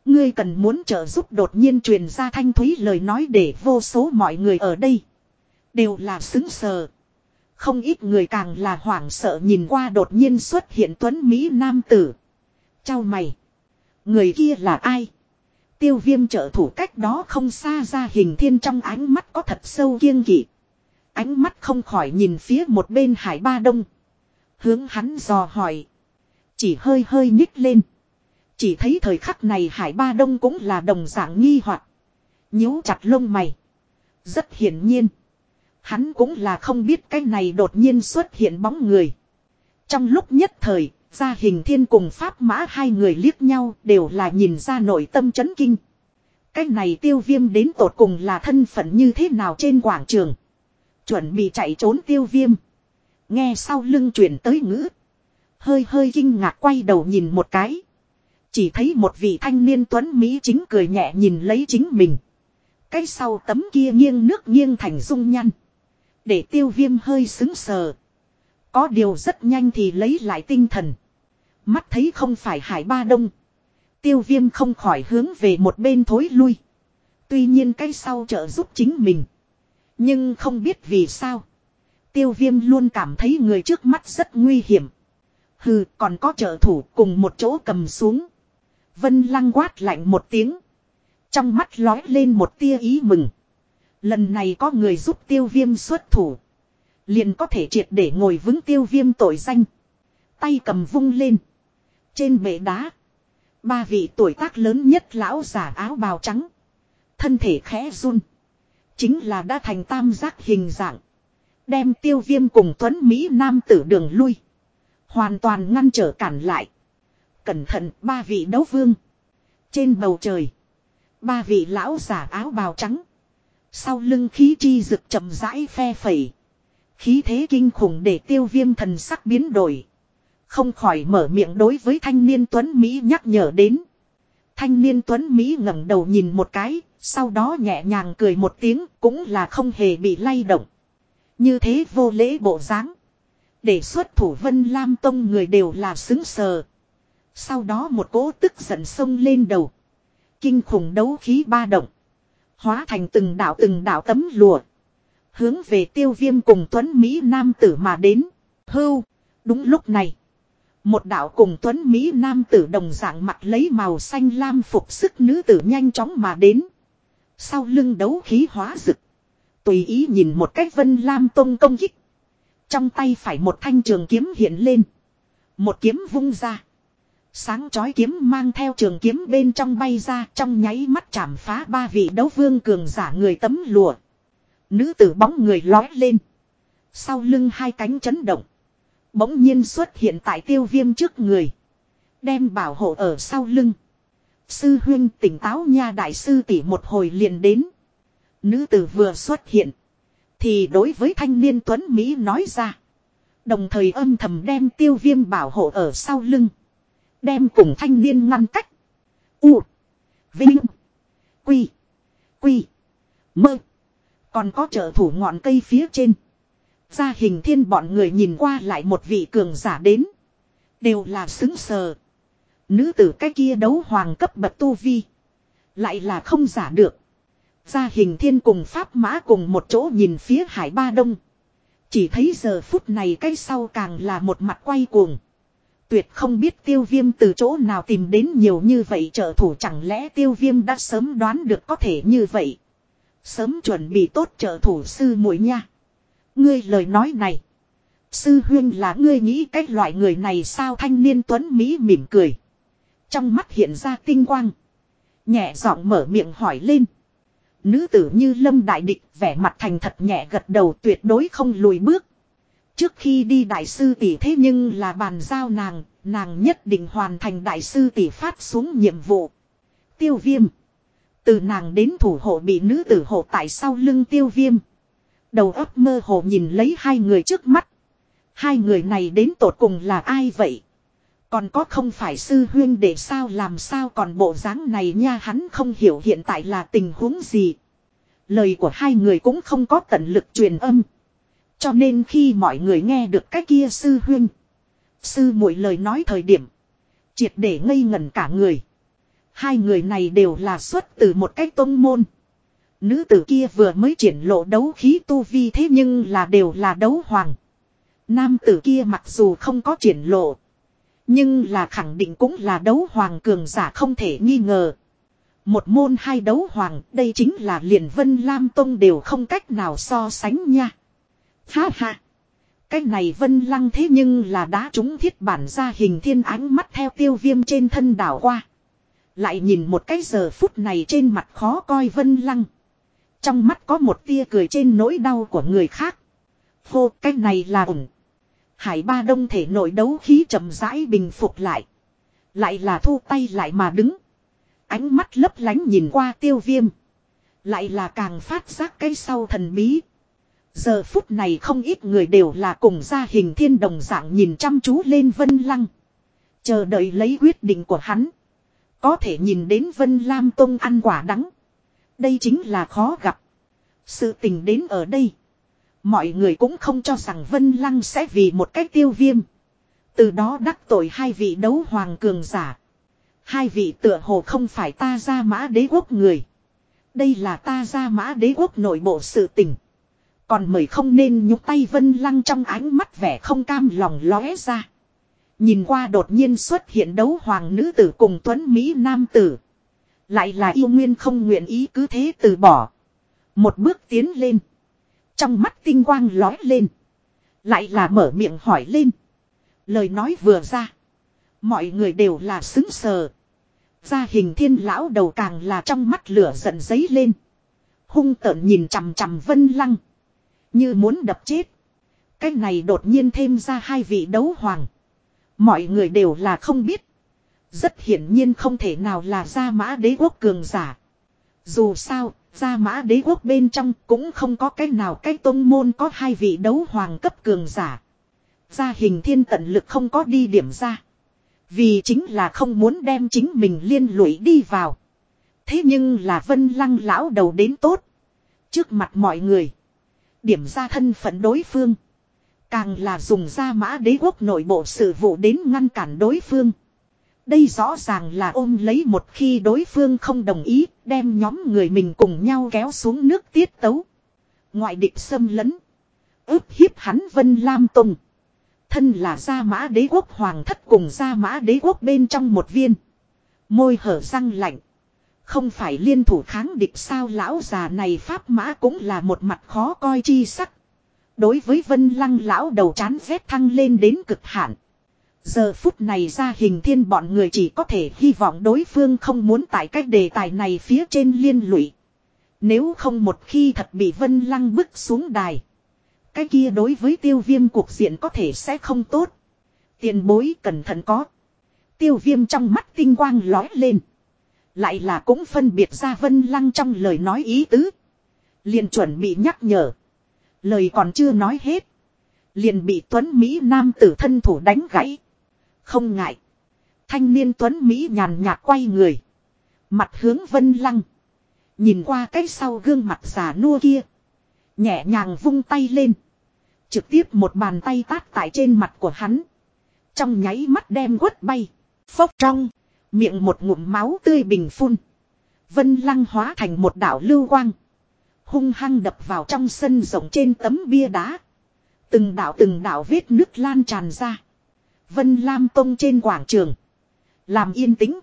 Ngươi cần muốn trợ giúp đột nhiên truyền ra thanh thúy lời nói để vô số mọi người ở đây. Đều là xứng sờ. Không ít người càng là hoảng sợ nhìn qua đột nhiên xuất hiện tuấn Mỹ Nam tử. Chào mày. Người kia là ai? Tiêu viêm trợ thủ cách đó không xa ra hình thiên trong ánh mắt có thật sâu kiêng kỵ. Ánh mắt không khỏi nhìn phía một bên hải ba đông. Hướng hắn dò hỏi. Chỉ hơi hơi nhích lên. Chỉ thấy thời khắc này hải ba đông cũng là đồng dạng nghi hoặc nhíu chặt lông mày. Rất hiển nhiên. Hắn cũng là không biết cái này đột nhiên xuất hiện bóng người. Trong lúc nhất thời, gia hình thiên cùng pháp mã hai người liếc nhau đều là nhìn ra nội tâm chấn kinh. Cái này tiêu viêm đến tột cùng là thân phận như thế nào trên quảng trường. Chuẩn bị chạy trốn tiêu viêm. Nghe sau lưng chuyển tới ngữ. Hơi hơi kinh ngạc quay đầu nhìn một cái. Chỉ thấy một vị thanh niên tuấn Mỹ chính cười nhẹ nhìn lấy chính mình. Cái sau tấm kia nghiêng nước nghiêng thành dung nhăn. Để tiêu viêm hơi xứng sờ. Có điều rất nhanh thì lấy lại tinh thần. Mắt thấy không phải hải ba đông. Tiêu viêm không khỏi hướng về một bên thối lui. Tuy nhiên cái sau trợ giúp chính mình. Nhưng không biết vì sao. Tiêu viêm luôn cảm thấy người trước mắt rất nguy hiểm. Hừ, còn có trợ thủ cùng một chỗ cầm xuống. Vân lăng quát lạnh một tiếng. Trong mắt lói lên một tia ý mừng. Lần này có người giúp tiêu viêm xuất thủ. Liền có thể triệt để ngồi vững tiêu viêm tội danh. Tay cầm vung lên. Trên bệ đá. Ba vị tuổi tác lớn nhất lão giả áo bào trắng. Thân thể khẽ run. Chính là đã thành tam giác hình dạng. Đem tiêu viêm cùng tuấn Mỹ Nam tử đường lui. Hoàn toàn ngăn trở cản lại. Cẩn thận, ba vị đấu vương. Trên bầu trời. Ba vị lão giả áo bào trắng. Sau lưng khí chi rực chậm rãi phe phẩy. Khí thế kinh khủng để tiêu viêm thần sắc biến đổi. Không khỏi mở miệng đối với thanh niên Tuấn Mỹ nhắc nhở đến. Thanh niên Tuấn Mỹ ngẩng đầu nhìn một cái, sau đó nhẹ nhàng cười một tiếng cũng là không hề bị lay động. Như thế vô lễ bộ dáng Để xuất thủ Vân Lam Tông người đều là xứng sờ. Sau đó một cỗ tức giận sông lên đầu. Kinh khủng đấu khí ba động. Hóa thành từng đạo từng đạo tấm lùa. Hướng về tiêu viêm cùng Tuấn Mỹ Nam tử mà đến. Hưu. Đúng lúc này. Một đạo cùng Tuấn Mỹ Nam tử đồng dạng mặt lấy màu xanh lam phục sức nữ tử nhanh chóng mà đến. Sau lưng đấu khí hóa rực. Tùy ý nhìn một cách vân lam tông công kích. Trong tay phải một thanh trường kiếm hiện lên. Một kiếm vung ra. Sáng chói kiếm mang theo trường kiếm bên trong bay ra, trong nháy mắt chạm phá ba vị đấu vương cường giả người tấm lùa. Nữ tử bóng người lói lên. Sau lưng hai cánh chấn động. Bỗng nhiên xuất hiện tại tiêu viêm trước người. Đem bảo hộ ở sau lưng. Sư huyên tỉnh táo nha đại sư tỷ một hồi liền đến. Nữ tử vừa xuất hiện. Thì đối với thanh niên Tuấn Mỹ nói ra. Đồng thời âm thầm đem tiêu viêm bảo hộ ở sau lưng. Đem cùng thanh niên ngăn cách. U. Vinh. Quy. Quy. Mơ. Còn có trợ thủ ngọn cây phía trên. Gia hình thiên bọn người nhìn qua lại một vị cường giả đến. Đều là xứng sờ. Nữ tử cái kia đấu hoàng cấp bậc tu vi. Lại là không giả được. Gia hình thiên cùng pháp mã cùng một chỗ nhìn phía hải ba đông. Chỉ thấy giờ phút này cái sau càng là một mặt quay cuồng. Tuyệt không biết tiêu viêm từ chỗ nào tìm đến nhiều như vậy trợ thủ chẳng lẽ tiêu viêm đã sớm đoán được có thể như vậy. Sớm chuẩn bị tốt trợ thủ sư muội nha. Ngươi lời nói này. Sư huyên là ngươi nghĩ cách loại người này sao thanh niên tuấn Mỹ mỉm cười. Trong mắt hiện ra tinh quang. Nhẹ giọng mở miệng hỏi lên. Nữ tử như lâm đại địch vẻ mặt thành thật nhẹ gật đầu tuyệt đối không lùi bước. Trước khi đi đại sư tỷ thế nhưng là bàn giao nàng, nàng nhất định hoàn thành đại sư tỷ phát xuống nhiệm vụ. Tiêu viêm. Từ nàng đến thủ hộ bị nữ tử hộ tại sau lưng tiêu viêm. Đầu óc mơ hồ nhìn lấy hai người trước mắt. Hai người này đến tột cùng là ai vậy? Còn có không phải sư huyên để sao làm sao còn bộ dáng này nha hắn không hiểu hiện tại là tình huống gì. Lời của hai người cũng không có tận lực truyền âm. Cho nên khi mọi người nghe được cái kia sư huyên. Sư muội lời nói thời điểm. Triệt để ngây ngẩn cả người. Hai người này đều là xuất từ một cái tôn môn. Nữ tử kia vừa mới triển lộ đấu khí tu vi thế nhưng là đều là đấu hoàng. Nam tử kia mặc dù không có triển lộ. Nhưng là khẳng định cũng là đấu hoàng cường giả không thể nghi ngờ. Một môn hai đấu hoàng, đây chính là liền Vân Lam Tông đều không cách nào so sánh nha. Ha ha. Cái này Vân Lăng thế nhưng là đã trúng thiết bản ra hình thiên ánh mắt theo tiêu viêm trên thân đảo qua. Lại nhìn một cái giờ phút này trên mặt khó coi Vân Lăng. Trong mắt có một tia cười trên nỗi đau của người khác. Hô, cái này là ổn. Hải ba đông thể nội đấu khí chậm rãi bình phục lại. Lại là thu tay lại mà đứng. Ánh mắt lấp lánh nhìn qua tiêu viêm. Lại là càng phát giác cái sau thần bí. Giờ phút này không ít người đều là cùng gia hình thiên đồng dạng nhìn chăm chú lên Vân Lăng. Chờ đợi lấy quyết định của hắn. Có thể nhìn đến Vân Lam Tông ăn quả đắng. Đây chính là khó gặp. Sự tình đến ở đây. Mọi người cũng không cho rằng Vân Lăng sẽ vì một cách tiêu viêm. Từ đó đắc tội hai vị đấu hoàng cường giả. Hai vị tựa hồ không phải ta ra mã đế quốc người. Đây là ta ra mã đế quốc nội bộ sự tình. Còn mời không nên nhúc tay Vân Lăng trong ánh mắt vẻ không cam lòng lóe ra. Nhìn qua đột nhiên xuất hiện đấu hoàng nữ tử cùng tuấn Mỹ nam tử. Lại là yêu nguyên không nguyện ý cứ thế từ bỏ. Một bước tiến lên. Trong mắt tinh quang lói lên. Lại là mở miệng hỏi lên. Lời nói vừa ra. Mọi người đều là xứng sờ. Gia hình thiên lão đầu càng là trong mắt lửa giận giấy lên. Hung tợn nhìn chằm chằm vân lăng. Như muốn đập chết. Cái này đột nhiên thêm ra hai vị đấu hoàng. Mọi người đều là không biết. Rất hiển nhiên không thể nào là gia mã đế quốc cường giả. Dù sao, gia mã đế quốc bên trong cũng không có cách nào cách tôn môn có hai vị đấu hoàng cấp cường giả. Gia hình thiên tận lực không có đi điểm ra. Vì chính là không muốn đem chính mình liên lụy đi vào. Thế nhưng là vân lăng lão đầu đến tốt. Trước mặt mọi người. Điểm ra thân phận đối phương. Càng là dùng ra mã đế quốc nội bộ sự vụ đến ngăn cản đối phương. Đây rõ ràng là ôm lấy một khi đối phương không đồng ý, đem nhóm người mình cùng nhau kéo xuống nước tiết tấu. Ngoại địch xâm lấn. ướp hiếp hắn Vân Lam Tùng. Thân là gia mã đế quốc hoàng thất cùng gia mã đế quốc bên trong một viên. Môi hở răng lạnh. Không phải liên thủ kháng địch sao lão già này pháp mã cũng là một mặt khó coi chi sắc. Đối với vân lăng lão đầu chán rét thăng lên đến cực hạn. Giờ phút này ra hình thiên bọn người chỉ có thể hy vọng đối phương không muốn tại cách đề tài này phía trên liên lụy. Nếu không một khi thật bị vân lăng bức xuống đài. Cái kia đối với tiêu viêm cuộc diện có thể sẽ không tốt. Tiền bối cẩn thận có. Tiêu viêm trong mắt tinh quang lói lên. Lại là cũng phân biệt ra Vân Lăng trong lời nói ý tứ. Liền chuẩn bị nhắc nhở. Lời còn chưa nói hết. Liền bị Tuấn Mỹ Nam tử thân thủ đánh gãy. Không ngại. Thanh niên Tuấn Mỹ nhàn nhạt quay người. Mặt hướng Vân Lăng. Nhìn qua cái sau gương mặt già nua kia. Nhẹ nhàng vung tay lên. Trực tiếp một bàn tay tát tại trên mặt của hắn. Trong nháy mắt đem quất bay. Phốc trong. Miệng một ngụm máu tươi bình phun. Vân lăng hóa thành một đảo lưu quang. Hung hăng đập vào trong sân rộng trên tấm bia đá. Từng đảo từng đảo vết nước lan tràn ra. Vân Lam Tông trên quảng trường. Làm yên tĩnh.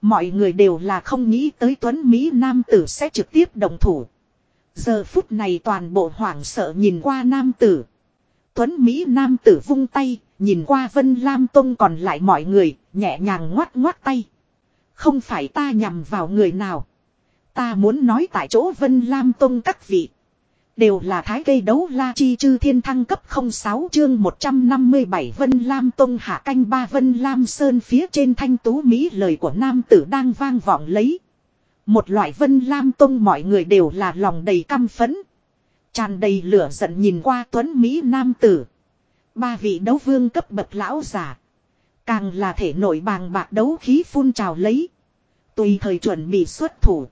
Mọi người đều là không nghĩ tới Tuấn Mỹ Nam tử sẽ trực tiếp đồng thủ. Giờ phút này toàn bộ hoảng sợ nhìn qua Nam tử. Tuấn Mỹ Nam tử vung tay, nhìn qua Vân Lam Tông còn lại mọi người, nhẹ nhàng ngoắt ngoắt tay. Không phải ta nhằm vào người nào. Ta muốn nói tại chỗ Vân Lam Tông các vị. Đều là thái cây đấu la chi chư thiên thăng cấp 06 chương 157 Vân Lam Tông hạ canh ba Vân Lam Sơn phía trên thanh tú Mỹ lời của nam tử đang vang vọng lấy. Một loại Vân Lam Tông mọi người đều là lòng đầy căm phẫn. Tràn đầy lửa giận nhìn qua tuấn Mỹ nam tử. Ba vị đấu vương cấp bậc lão giả. Càng là thể nổi bàng bạc đấu khí phun trào lấy. Tùy thời chuẩn bị xuất thủ.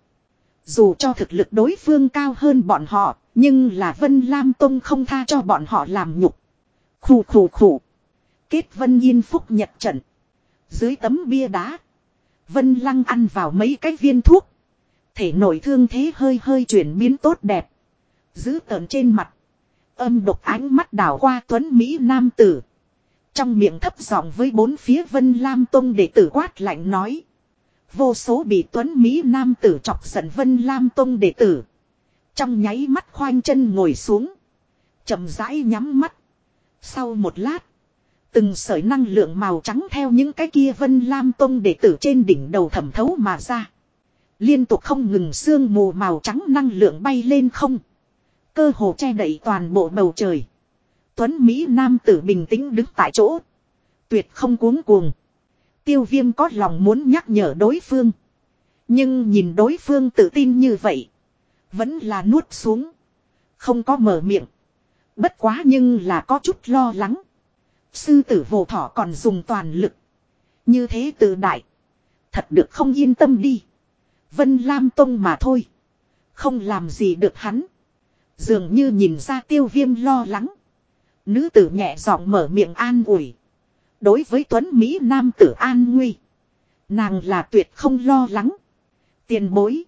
Dù cho thực lực đối phương cao hơn bọn họ, nhưng là Vân Lam Tông không tha cho bọn họ làm nhục. Khủ khủ khủ. Kết Vân Yên Phúc nhật trận. Dưới tấm bia đá. Vân Lăng ăn vào mấy cái viên thuốc. Thể nổi thương thế hơi hơi chuyển biến tốt đẹp. Giữ tờn trên mặt. Âm độc ánh mắt đảo qua tuấn Mỹ Nam Tử. Trong miệng thấp giọng với bốn phía Vân Lam Tông đệ tử quát lạnh nói. Vô số bị tuấn Mỹ Nam Tử chọc giận Vân Lam Tông đệ tử. Trong nháy mắt khoanh chân ngồi xuống. chậm rãi nhắm mắt. Sau một lát. Từng sợi năng lượng màu trắng theo những cái kia Vân Lam Tông đệ tử trên đỉnh đầu thẩm thấu mà ra. Liên tục không ngừng sương mù màu trắng năng lượng bay lên không. Cơ hồ che đậy toàn bộ bầu trời. Tuấn Mỹ Nam tử bình tĩnh đứng tại chỗ. Tuyệt không cuống cuồng. Tiêu viêm có lòng muốn nhắc nhở đối phương. Nhưng nhìn đối phương tự tin như vậy. Vẫn là nuốt xuống. Không có mở miệng. Bất quá nhưng là có chút lo lắng. Sư tử vô thỏ còn dùng toàn lực. Như thế tự đại. Thật được không yên tâm đi. Vân Lam Tông mà thôi. Không làm gì được hắn. Dường như nhìn ra tiêu viêm lo lắng. Nữ tử nhẹ giọng mở miệng an ủi. Đối với Tuấn Mỹ Nam tử an nguy. Nàng là tuyệt không lo lắng. Tiền bối.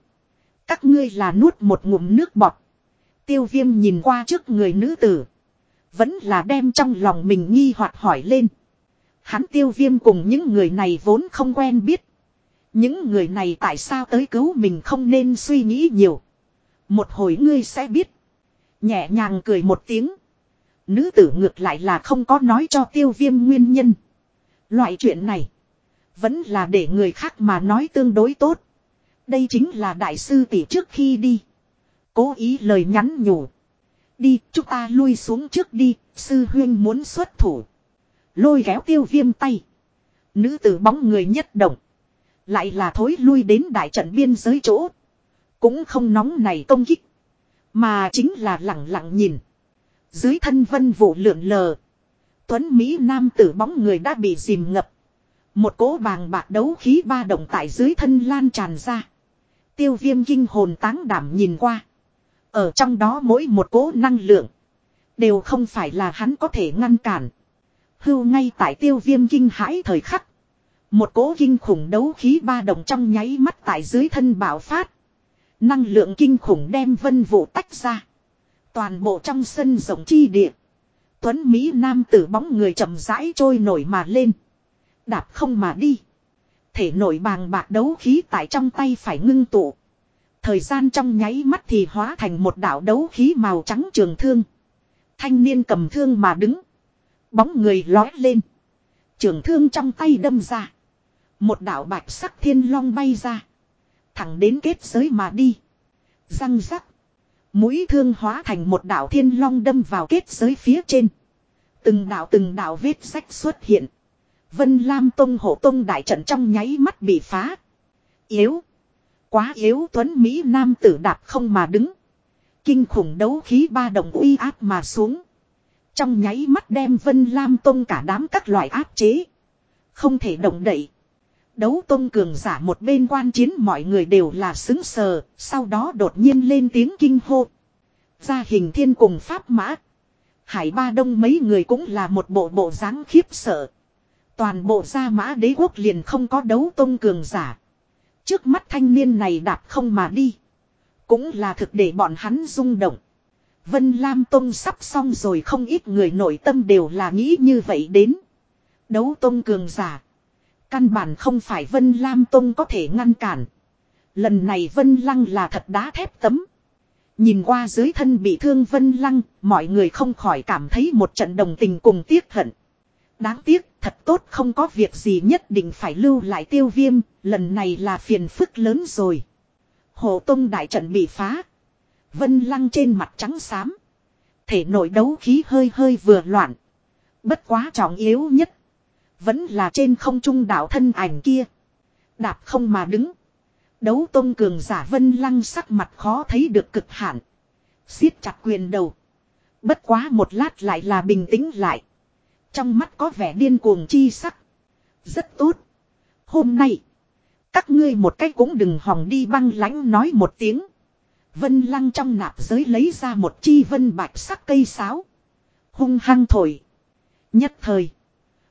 Các ngươi là nuốt một ngụm nước bọt. Tiêu viêm nhìn qua trước người nữ tử. Vẫn là đem trong lòng mình nghi hoặc hỏi lên. Hắn tiêu viêm cùng những người này vốn không quen biết. Những người này tại sao tới cứu mình không nên suy nghĩ nhiều. Một hồi ngươi sẽ biết. Nhẹ nhàng cười một tiếng. Nữ tử ngược lại là không có nói cho tiêu viêm nguyên nhân. Loại chuyện này. Vẫn là để người khác mà nói tương đối tốt. Đây chính là đại sư tỷ trước khi đi. Cố ý lời nhắn nhủ. Đi, chúng ta lui xuống trước đi, sư huyên muốn xuất thủ. Lôi kéo tiêu viêm tay. Nữ tử bóng người nhất động. Lại là thối lui đến đại trận biên giới chỗ. Cũng không nóng này công kích. Mà chính là lặng lặng nhìn. Dưới thân vân vụ lượn lờ. Tuấn Mỹ nam tử bóng người đã bị dìm ngập. Một cỗ bàng bạc đấu khí ba động tại dưới thân lan tràn ra. Tiêu viêm kinh hồn táng đảm nhìn qua. Ở trong đó mỗi một cỗ năng lượng. Đều không phải là hắn có thể ngăn cản. Hưu ngay tại tiêu viêm kinh hãi thời khắc. Một cỗ kinh khủng đấu khí ba động trong nháy mắt tại dưới thân bạo phát. Năng lượng kinh khủng đem vân vụ tách ra. Toàn bộ trong sân rộng chi địa. Tuấn Mỹ Nam tử bóng người chậm rãi trôi nổi mà lên. Đạp không mà đi. Thể nổi bàng bạc đấu khí tại trong tay phải ngưng tụ. Thời gian trong nháy mắt thì hóa thành một đảo đấu khí màu trắng trường thương. Thanh niên cầm thương mà đứng. Bóng người lói lên. Trường thương trong tay đâm ra. Một đảo bạch sắc thiên long bay ra. Thẳng đến kết giới mà đi. Răng rắc. Mũi thương hóa thành một đảo thiên long đâm vào kết giới phía trên. Từng đảo từng đảo vết sách xuất hiện. Vân Lam Tông hộ Tông đại trận trong nháy mắt bị phá. Yếu. Quá yếu tuấn Mỹ nam tử đạp không mà đứng. Kinh khủng đấu khí ba đồng uy áp mà xuống. Trong nháy mắt đem Vân Lam Tông cả đám các loại áp chế. Không thể động đậy. Đấu Tông cường giả một bên quan chiến mọi người đều là xứng sờ, sau đó đột nhiên lên tiếng kinh hô. Gia hình thiên cùng Pháp Mã. Hải Ba Đông mấy người cũng là một bộ bộ dáng khiếp sợ. Toàn bộ gia mã đế quốc liền không có đấu tông cường giả. Trước mắt thanh niên này đạp không mà đi. Cũng là thực để bọn hắn rung động. Vân Lam Tông sắp xong rồi không ít người nội tâm đều là nghĩ như vậy đến. Đấu Tông cường giả. Căn bản không phải Vân Lam Tông có thể ngăn cản. Lần này Vân Lăng là thật đá thép tấm. Nhìn qua dưới thân bị thương Vân Lăng, mọi người không khỏi cảm thấy một trận đồng tình cùng tiếc hận. Đáng tiếc, thật tốt không có việc gì nhất định phải lưu lại tiêu viêm, lần này là phiền phức lớn rồi. Hồ Tông đại trận bị phá. Vân lăng trên mặt trắng xám. Thể nội đấu khí hơi hơi vừa loạn. Bất quá trọng yếu nhất. Vẫn là trên không trung đạo thân ảnh kia. Đạp không mà đứng. Đấu tông cường giả vân lăng sắc mặt khó thấy được cực hạn. siết chặt quyền đầu. Bất quá một lát lại là bình tĩnh lại. Trong mắt có vẻ điên cuồng chi sắc. Rất tốt. Hôm nay. Các ngươi một cách cũng đừng hòng đi băng lãnh nói một tiếng. Vân lăng trong nạp giới lấy ra một chi vân bạch sắc cây sáo. Hung hăng thổi. Nhất thời.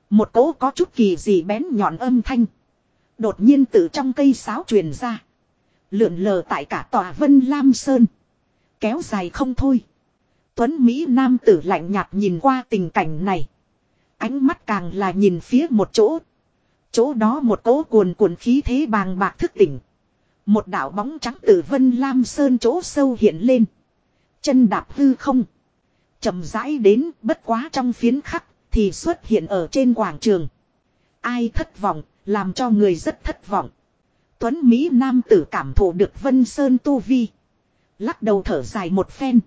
Một cỗ có chút kỳ gì bén nhọn âm thanh. Đột nhiên từ trong cây sáo truyền ra. Lượn lờ tại cả tòa vân lam sơn. Kéo dài không thôi. Tuấn Mỹ Nam tử lạnh nhạt nhìn qua tình cảnh này. Ánh mắt càng là nhìn phía một chỗ. Chỗ đó một cỗ cuồn cuộn khí thế bàng bạc thức tỉnh. Một đạo bóng trắng từ vân lam sơn chỗ sâu hiện lên. Chân đạp hư không. chậm rãi đến bất quá trong phiến khắc thì xuất hiện ở trên quảng trường. Ai thất vọng, làm cho người rất thất vọng. Tuấn Mỹ Nam tử cảm thụ được Vân Sơn Tu Vi. Lắc đầu thở dài một phen.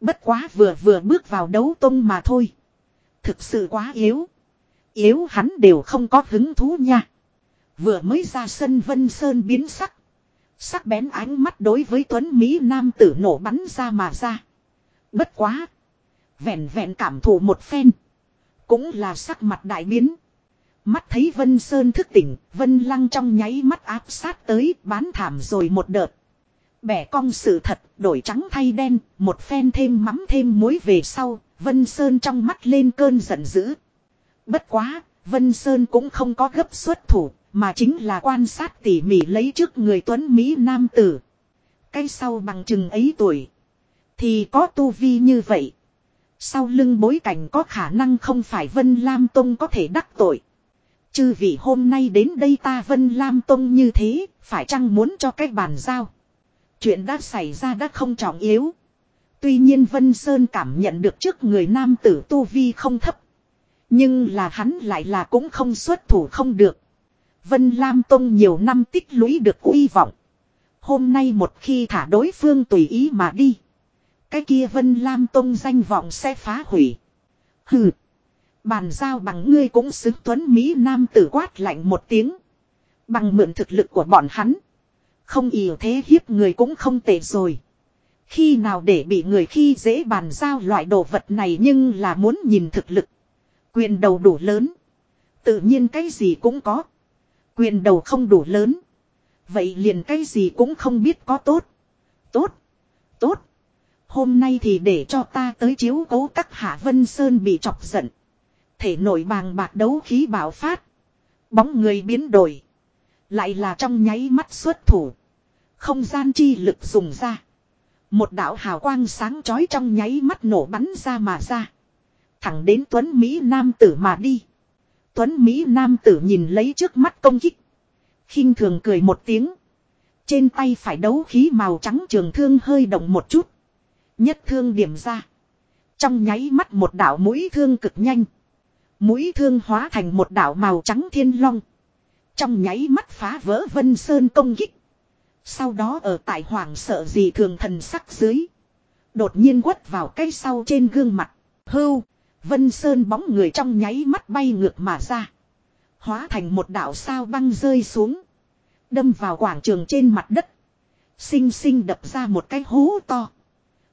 Bất quá vừa vừa bước vào đấu tông mà thôi. Thực sự quá yếu. Yếu hắn đều không có hứng thú nha. Vừa mới ra sân Vân Sơn biến sắc. Sắc bén ánh mắt đối với Tuấn Mỹ Nam tử nổ bắn ra mà ra. Bất quá. Vẹn vẹn cảm thụ một phen. Cũng là sắc mặt đại biến. Mắt thấy Vân Sơn thức tỉnh, Vân Lăng trong nháy mắt áp sát tới bán thảm rồi một đợt. Bẻ cong sự thật, đổi trắng thay đen, một phen thêm mắm thêm muối về sau, Vân Sơn trong mắt lên cơn giận dữ. Bất quá, Vân Sơn cũng không có gấp xuất thủ, mà chính là quan sát tỉ mỉ lấy trước người Tuấn Mỹ Nam Tử. Cái sau bằng chừng ấy tuổi. Thì có tu vi như vậy. Sau lưng bối cảnh có khả năng không phải Vân Lam Tông có thể đắc tội. Chư vị hôm nay đến đây ta Vân Lam Tông như thế, phải chăng muốn cho cách bàn giao. Chuyện đã xảy ra đã không trọng yếu. Tuy nhiên Vân Sơn cảm nhận được trước người nam tử Tu Vi không thấp. Nhưng là hắn lại là cũng không xuất thủ không được. Vân Lam Tông nhiều năm tích lũy được uy vọng. Hôm nay một khi thả đối phương tùy ý mà đi. Cái kia Vân Lam Tông danh vọng sẽ phá hủy. Hừ. Bàn giao bằng ngươi cũng xứng tuấn Mỹ Nam tử quát lạnh một tiếng. Bằng mượn thực lực của bọn hắn. Không yếu thế hiếp người cũng không tệ rồi. Khi nào để bị người khi dễ bàn giao loại đồ vật này nhưng là muốn nhìn thực lực. Quyền đầu đủ lớn. Tự nhiên cái gì cũng có. Quyền đầu không đủ lớn. Vậy liền cái gì cũng không biết có tốt. Tốt. Tốt. Hôm nay thì để cho ta tới chiếu cố các hạ Vân Sơn bị chọc giận. Thể nổi bàng bạc đấu khí bạo phát. Bóng người biến đổi. Lại là trong nháy mắt xuất thủ. Không gian chi lực dùng ra. Một đạo hào quang sáng chói trong nháy mắt nổ bắn ra mà ra. Thẳng đến Tuấn Mỹ Nam tử mà đi. Tuấn Mỹ Nam tử nhìn lấy trước mắt công kích. khinh thường cười một tiếng. Trên tay phải đấu khí màu trắng trường thương hơi động một chút. Nhất thương điểm ra. Trong nháy mắt một đạo mũi thương cực nhanh. Mũi thương hóa thành một đạo màu trắng thiên long. Trong nháy mắt phá vỡ vân sơn công kích. Sau đó ở tại hoàng sợ gì thường thần sắc dưới. Đột nhiên quất vào cây sau trên gương mặt. Hưu. Vân Sơn bóng người trong nháy mắt bay ngược mà ra. Hóa thành một đạo sao băng rơi xuống. Đâm vào quảng trường trên mặt đất. Xinh xinh đập ra một cái hố to.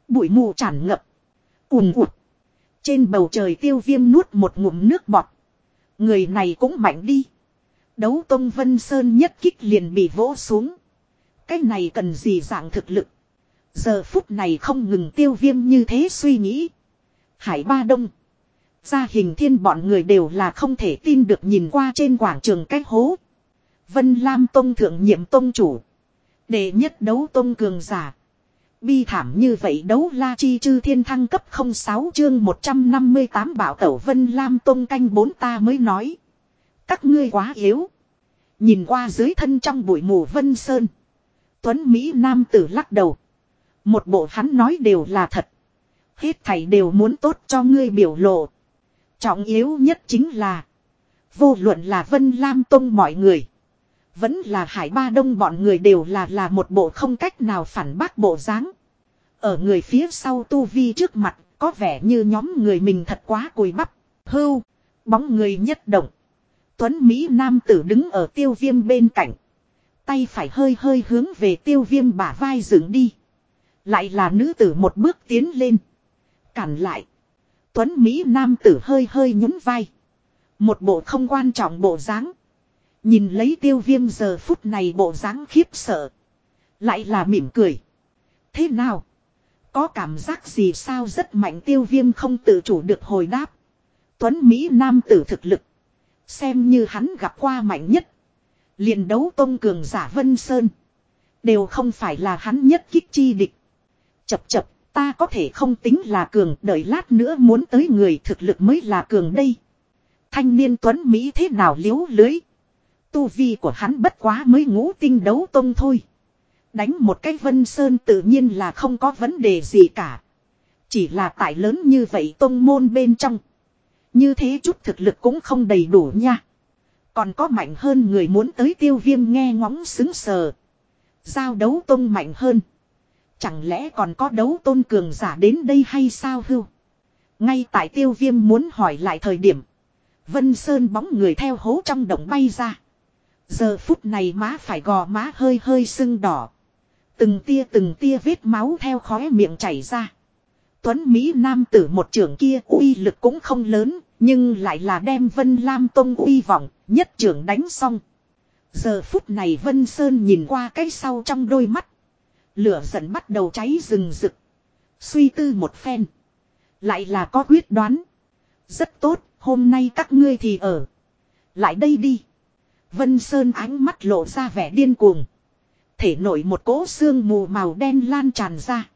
Bụi mù tràn ngập. ùm ụt. Trên bầu trời tiêu viêm nuốt một ngụm nước bọt. Người này cũng mạnh đi. Đấu Tông Vân Sơn nhất kích liền bị vỗ xuống. Cái này cần gì dạng thực lực. Giờ phút này không ngừng tiêu viêm như thế suy nghĩ. Hải Ba Đông. Gia hình thiên bọn người đều là không thể tin được nhìn qua trên quảng trường cách hố. Vân Lam Tông thượng nhiệm Tông chủ. Đệ nhất đấu Tông cường giả. Bi thảm như vậy đấu la chi chư thiên thăng cấp 06 chương 158 bảo tẩu Vân Lam Tông canh bốn ta mới nói. Các ngươi quá yếu. Nhìn qua dưới thân trong bụi mù Vân Sơn. Tuấn Mỹ Nam tử lắc đầu. Một bộ hắn nói đều là thật. Hết thảy đều muốn tốt cho ngươi biểu lộ. Trọng yếu nhất chính là. Vô luận là Vân Lam Tông mọi người. Vẫn là Hải Ba Đông bọn người đều là là một bộ không cách nào phản bác bộ dáng. Ở người phía sau tu vi trước mặt, có vẻ như nhóm người mình thật quá cùi bắp. Hưu, bóng người nhất động. Tuấn Mỹ Nam tử đứng ở tiêu viêm bên cạnh. Tay phải hơi hơi hướng về tiêu viêm bả vai dựng đi. Lại là nữ tử một bước tiến lên. Cản lại. Tuấn Mỹ Nam tử hơi hơi nhún vai. Một bộ không quan trọng bộ dáng. Nhìn lấy tiêu viêm giờ phút này bộ dáng khiếp sợ. Lại là mỉm cười. Thế nào? Có cảm giác gì sao rất mạnh tiêu viêm không tự chủ được hồi đáp. Tuấn Mỹ Nam tử thực lực. Xem như hắn gặp qua mạnh nhất liền đấu tôn cường giả Vân Sơn. Đều không phải là hắn nhất kích chi địch. Chập chập, ta có thể không tính là cường, đợi lát nữa muốn tới người thực lực mới là cường đây. Thanh niên Tuấn Mỹ thế nào liếu lưới. Tu vi của hắn bất quá mới ngũ tinh đấu tông thôi. Đánh một cái Vân Sơn tự nhiên là không có vấn đề gì cả. Chỉ là tại lớn như vậy tông môn bên trong. Như thế chút thực lực cũng không đầy đủ nha. Còn có mạnh hơn người muốn tới tiêu viêm nghe ngóng xứng sờ. Giao đấu tôn mạnh hơn. Chẳng lẽ còn có đấu tôn cường giả đến đây hay sao hưu? Ngay tại tiêu viêm muốn hỏi lại thời điểm. Vân Sơn bóng người theo hố trong động bay ra. Giờ phút này má phải gò má hơi hơi sưng đỏ. Từng tia từng tia vết máu theo khóe miệng chảy ra. Tuấn Mỹ Nam tử một trưởng kia uy lực cũng không lớn, nhưng lại là đem Vân Lam Tông uy vọng, nhất trưởng đánh xong. Giờ phút này Vân Sơn nhìn qua cái sau trong đôi mắt. Lửa giận bắt đầu cháy rừng rực. Suy tư một phen. Lại là có quyết đoán. Rất tốt, hôm nay các ngươi thì ở. Lại đây đi. Vân Sơn ánh mắt lộ ra vẻ điên cuồng. Thể nổi một cỗ xương mù màu đen lan tràn ra.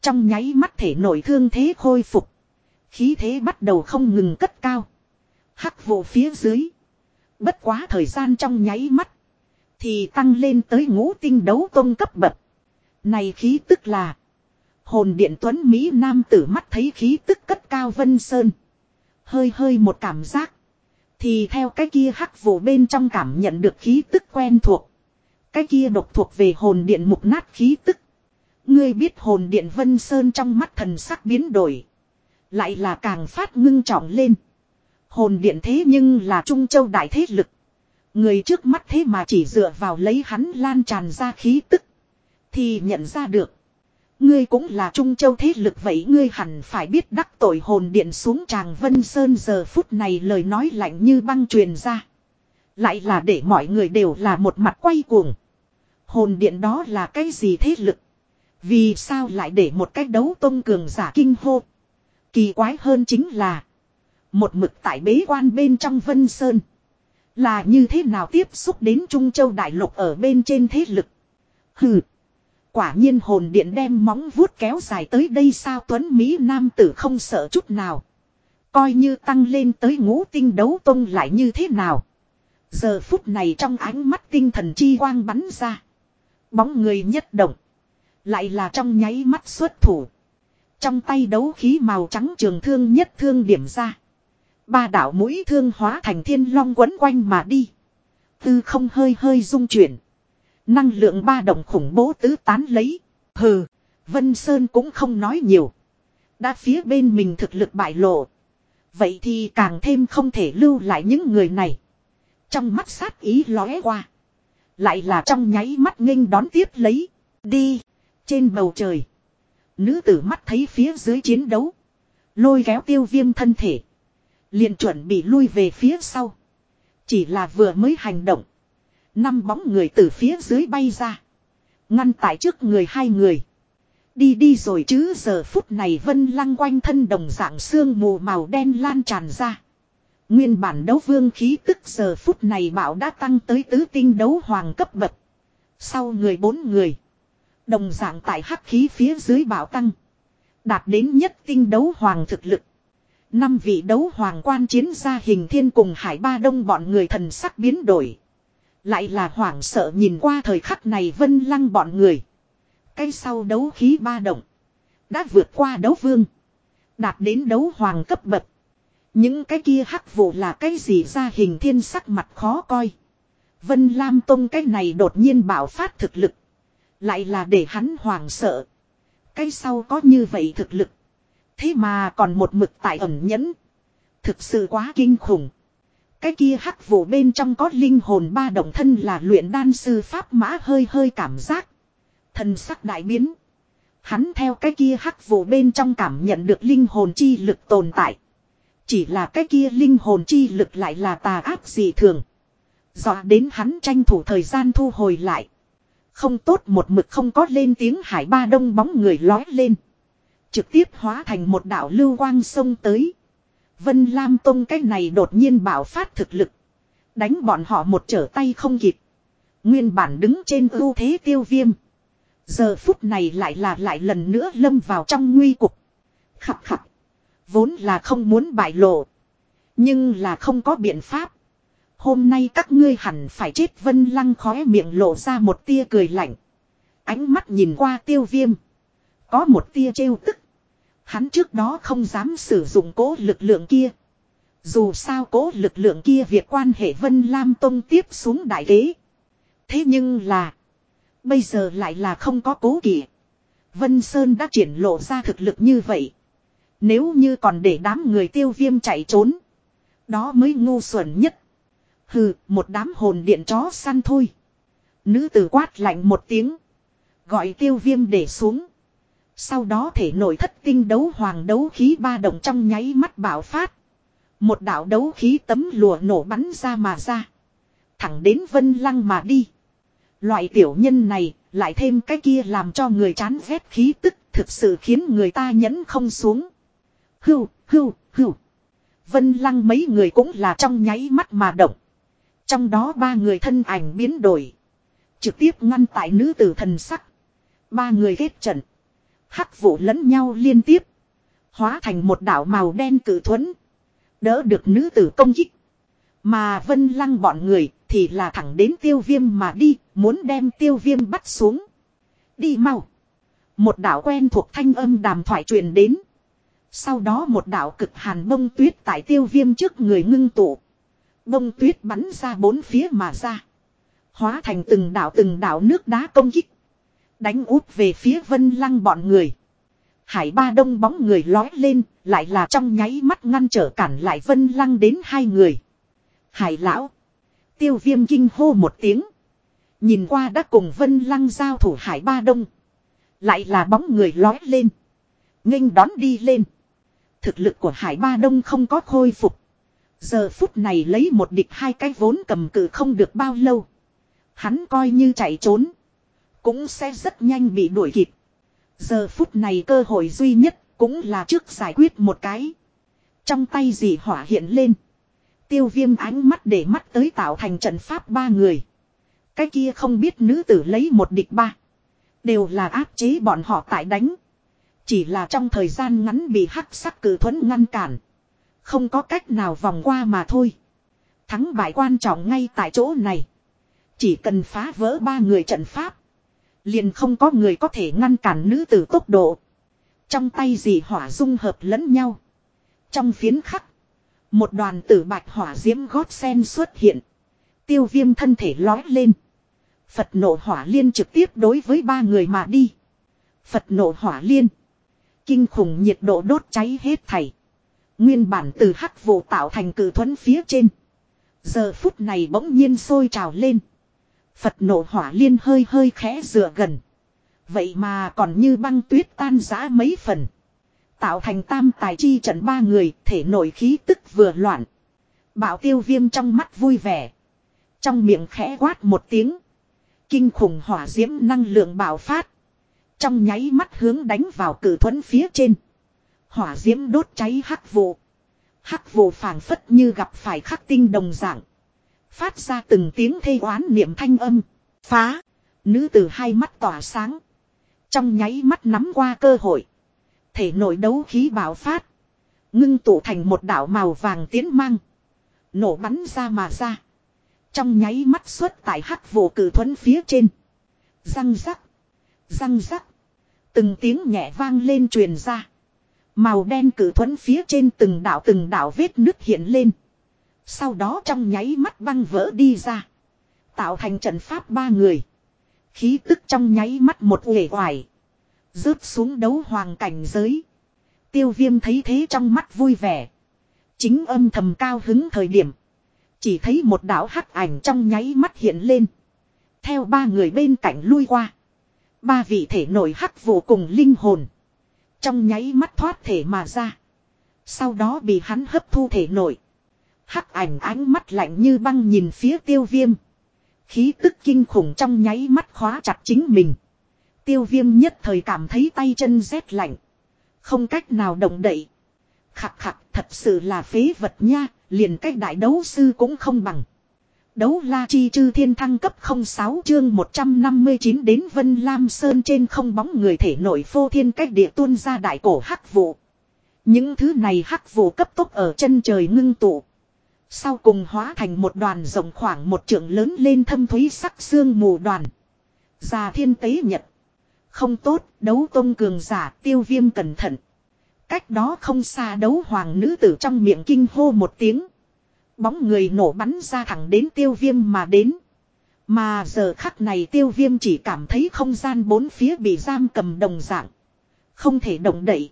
Trong nháy mắt thể nổi thương thế khôi phục. Khí thế bắt đầu không ngừng cất cao. Hắc vụ phía dưới. Bất quá thời gian trong nháy mắt. Thì tăng lên tới ngũ tinh đấu tôn cấp bậc. Này khí tức là. Hồn điện tuấn Mỹ Nam tử mắt thấy khí tức cất cao vân sơn. Hơi hơi một cảm giác. Thì theo cái kia hắc vụ bên trong cảm nhận được khí tức quen thuộc. Cái kia độc thuộc về hồn điện mục nát khí tức. Ngươi biết hồn điện Vân Sơn trong mắt thần sắc biến đổi. Lại là càng phát ngưng trọng lên. Hồn điện thế nhưng là Trung Châu đại thế lực. Người trước mắt thế mà chỉ dựa vào lấy hắn lan tràn ra khí tức. Thì nhận ra được. Ngươi cũng là Trung Châu thế lực vậy ngươi hẳn phải biết đắc tội hồn điện xuống tràng Vân Sơn giờ phút này lời nói lạnh như băng truyền ra. Lại là để mọi người đều là một mặt quay cuồng. Hồn điện đó là cái gì thế lực? Vì sao lại để một cái đấu tôn cường giả kinh hô? Kỳ quái hơn chính là. Một mực tại bế quan bên trong Vân Sơn. Là như thế nào tiếp xúc đến Trung Châu Đại Lục ở bên trên thế lực? Hừ. Quả nhiên hồn điện đem móng vuốt kéo dài tới đây sao Tuấn Mỹ Nam tử không sợ chút nào. Coi như tăng lên tới ngũ tinh đấu tông lại như thế nào. Giờ phút này trong ánh mắt tinh thần chi quang bắn ra. Bóng người nhất động. Lại là trong nháy mắt xuất thủ. Trong tay đấu khí màu trắng trường thương nhất thương điểm ra. Ba đạo mũi thương hóa thành thiên long quấn quanh mà đi. Tư không hơi hơi rung chuyển. Năng lượng ba động khủng bố tứ tán lấy. Hừ, Vân Sơn cũng không nói nhiều. Đã phía bên mình thực lực bại lộ. Vậy thì càng thêm không thể lưu lại những người này. Trong mắt sát ý lóe qua. Lại là trong nháy mắt nghênh đón tiếp lấy. Đi. Trên bầu trời. Nữ tử mắt thấy phía dưới chiến đấu. Lôi kéo tiêu viêm thân thể. liền chuẩn bị lui về phía sau. Chỉ là vừa mới hành động. Năm bóng người từ phía dưới bay ra. Ngăn tại trước người hai người. Đi đi rồi chứ giờ phút này vân lăng quanh thân đồng dạng xương mù màu đen lan tràn ra. Nguyên bản đấu vương khí tức giờ phút này bảo đã tăng tới tứ tinh đấu hoàng cấp bậc. Sau người bốn người. Đồng dạng tại hắc khí phía dưới bảo tăng. Đạt đến nhất tinh đấu hoàng thực lực. Năm vị đấu hoàng quan chiến ra hình thiên cùng hải ba đông bọn người thần sắc biến đổi. Lại là hoảng sợ nhìn qua thời khắc này vân lăng bọn người. Cái sau đấu khí ba động. Đã vượt qua đấu vương. Đạt đến đấu hoàng cấp bậc. Những cái kia hắc vụ là cái gì ra hình thiên sắc mặt khó coi. Vân Lam Tông cái này đột nhiên bảo phát thực lực. Lại là để hắn hoảng sợ. Cái sau có như vậy thực lực. Thế mà còn một mực tại ẩn nhẫn. Thực sự quá kinh khủng. Cái kia hắc vụ bên trong có linh hồn ba động thân là luyện đan sư pháp mã hơi hơi cảm giác. Thần sắc đại biến. Hắn theo cái kia hắc vụ bên trong cảm nhận được linh hồn chi lực tồn tại. Chỉ là cái kia linh hồn chi lực lại là tà ác dị thường. Dọa đến hắn tranh thủ thời gian thu hồi lại. Không tốt một mực không có lên tiếng hải ba đông bóng người lói lên. Trực tiếp hóa thành một đạo lưu quang sông tới. Vân Lam Tông cái này đột nhiên bảo phát thực lực. Đánh bọn họ một trở tay không kịp. Nguyên bản đứng trên ưu thế tiêu viêm. Giờ phút này lại là lại lần nữa lâm vào trong nguy cục. Khập khập. Vốn là không muốn bại lộ. Nhưng là không có biện pháp. Hôm nay các ngươi hẳn phải chết vân lăng khóe miệng lộ ra một tia cười lạnh. Ánh mắt nhìn qua tiêu viêm. Có một tia trêu tức. Hắn trước đó không dám sử dụng cố lực lượng kia. Dù sao cố lực lượng kia việc quan hệ Vân Lam Tông tiếp xuống đại đế. Thế nhưng là. Bây giờ lại là không có cố kỵ. Vân Sơn đã triển lộ ra thực lực như vậy. Nếu như còn để đám người tiêu viêm chạy trốn. Đó mới ngu xuẩn nhất. Hừ, một đám hồn điện chó săn thôi. Nữ tử quát lạnh một tiếng. Gọi tiêu viêm để xuống. Sau đó thể nổi thất tinh đấu hoàng đấu khí ba động trong nháy mắt bảo phát. Một đạo đấu khí tấm lùa nổ bắn ra mà ra. Thẳng đến vân lăng mà đi. Loại tiểu nhân này lại thêm cái kia làm cho người chán ghét khí tức thực sự khiến người ta nhẫn không xuống. Hưu, hưu, hưu. Vân lăng mấy người cũng là trong nháy mắt mà động. Trong đó ba người thân ảnh biến đổi. Trực tiếp ngăn tại nữ tử thần sắc. Ba người ghét trận. Hắc vụ lẫn nhau liên tiếp. Hóa thành một đảo màu đen cử thuẫn. Đỡ được nữ tử công kích. Mà vân lăng bọn người thì là thẳng đến tiêu viêm mà đi. Muốn đem tiêu viêm bắt xuống. Đi mau. Một đảo quen thuộc thanh âm đàm thoại truyền đến. Sau đó một đảo cực hàn bông tuyết tại tiêu viêm trước người ngưng tụ. Bông tuyết bắn ra bốn phía mà ra. Hóa thành từng đảo từng đảo nước đá công kích. Đánh úp về phía vân lăng bọn người. Hải ba đông bóng người lói lên, lại là trong nháy mắt ngăn trở cản lại vân lăng đến hai người. Hải lão. Tiêu viêm kinh hô một tiếng. Nhìn qua đã cùng vân lăng giao thủ hải ba đông. Lại là bóng người lói lên. nghênh đón đi lên. Thực lực của hải ba đông không có khôi phục. Giờ phút này lấy một địch hai cái vốn cầm cự không được bao lâu. Hắn coi như chạy trốn. Cũng sẽ rất nhanh bị đuổi kịp. Giờ phút này cơ hội duy nhất cũng là trước giải quyết một cái. Trong tay dị hỏa hiện lên. Tiêu viêm ánh mắt để mắt tới tạo thành trận pháp ba người. Cái kia không biết nữ tử lấy một địch ba. Đều là áp chế bọn họ tại đánh. Chỉ là trong thời gian ngắn bị hắc sắc cử thuẫn ngăn cản. Không có cách nào vòng qua mà thôi. Thắng bại quan trọng ngay tại chỗ này. Chỉ cần phá vỡ ba người trận pháp. Liền không có người có thể ngăn cản nữ tử tốc độ. Trong tay dị hỏa dung hợp lẫn nhau. Trong phiến khắc. Một đoàn tử bạch hỏa diễm gót sen xuất hiện. Tiêu viêm thân thể lói lên. Phật nộ hỏa liên trực tiếp đối với ba người mà đi. Phật nộ hỏa liên. Kinh khủng nhiệt độ đốt cháy hết thảy. Nguyên bản từ hắc vụ tạo thành cử thuẫn phía trên. Giờ phút này bỗng nhiên sôi trào lên. Phật nổ hỏa liên hơi hơi khẽ dựa gần. Vậy mà còn như băng tuyết tan giã mấy phần. Tạo thành tam tài chi trận ba người, thể nội khí tức vừa loạn. Bảo tiêu viêm trong mắt vui vẻ. Trong miệng khẽ quát một tiếng. Kinh khủng hỏa diễm năng lượng bạo phát. Trong nháy mắt hướng đánh vào cử thuẫn phía trên. Hỏa diễm đốt cháy hắc vụ. Hắc vụ phảng phất như gặp phải khắc tinh đồng dạng. Phát ra từng tiếng thê oán niệm thanh âm. Phá. Nữ tử hai mắt tỏa sáng. Trong nháy mắt nắm qua cơ hội. Thể nội đấu khí bạo phát. Ngưng tụ thành một đảo màu vàng tiến mang. Nổ bắn ra mà ra. Trong nháy mắt xuất tại hắc vụ cử thuẫn phía trên. Răng rắc. Răng rắc. Từng tiếng nhẹ vang lên truyền ra. Màu đen cử thuẫn phía trên từng đảo từng đảo vết nước hiện lên. Sau đó trong nháy mắt băng vỡ đi ra. Tạo thành trận pháp ba người. Khí tức trong nháy mắt một uể oải. Rớt xuống đấu hoàng cảnh giới. Tiêu viêm thấy thế trong mắt vui vẻ. Chính âm thầm cao hứng thời điểm. Chỉ thấy một đảo hắc ảnh trong nháy mắt hiện lên. Theo ba người bên cạnh lui qua. Ba vị thể nổi hắc vô cùng linh hồn. Trong nháy mắt thoát thể mà ra. Sau đó bị hắn hấp thu thể nổi. Hắc ảnh ánh mắt lạnh như băng nhìn phía tiêu viêm. Khí tức kinh khủng trong nháy mắt khóa chặt chính mình. Tiêu viêm nhất thời cảm thấy tay chân rét lạnh. Không cách nào động đậy. Khặt khặt thật sự là phế vật nha, liền cách đại đấu sư cũng không bằng. Đấu la chi chư thiên thăng cấp 06 chương 159 đến Vân Lam Sơn trên không bóng người thể nổi phô thiên cách địa tuôn ra đại cổ hắc vụ. Những thứ này hắc vụ cấp tốc ở chân trời ngưng tụ. Sau cùng hóa thành một đoàn rộng khoảng một trượng lớn lên thâm thúy sắc xương mù đoàn. Già thiên tế nhật. Không tốt, đấu tôn cường giả tiêu viêm cẩn thận. Cách đó không xa đấu hoàng nữ tử trong miệng kinh hô một tiếng. Bóng người nổ bắn ra thẳng đến tiêu viêm mà đến. Mà giờ khắc này tiêu viêm chỉ cảm thấy không gian bốn phía bị giam cầm đồng dạng. Không thể động đậy.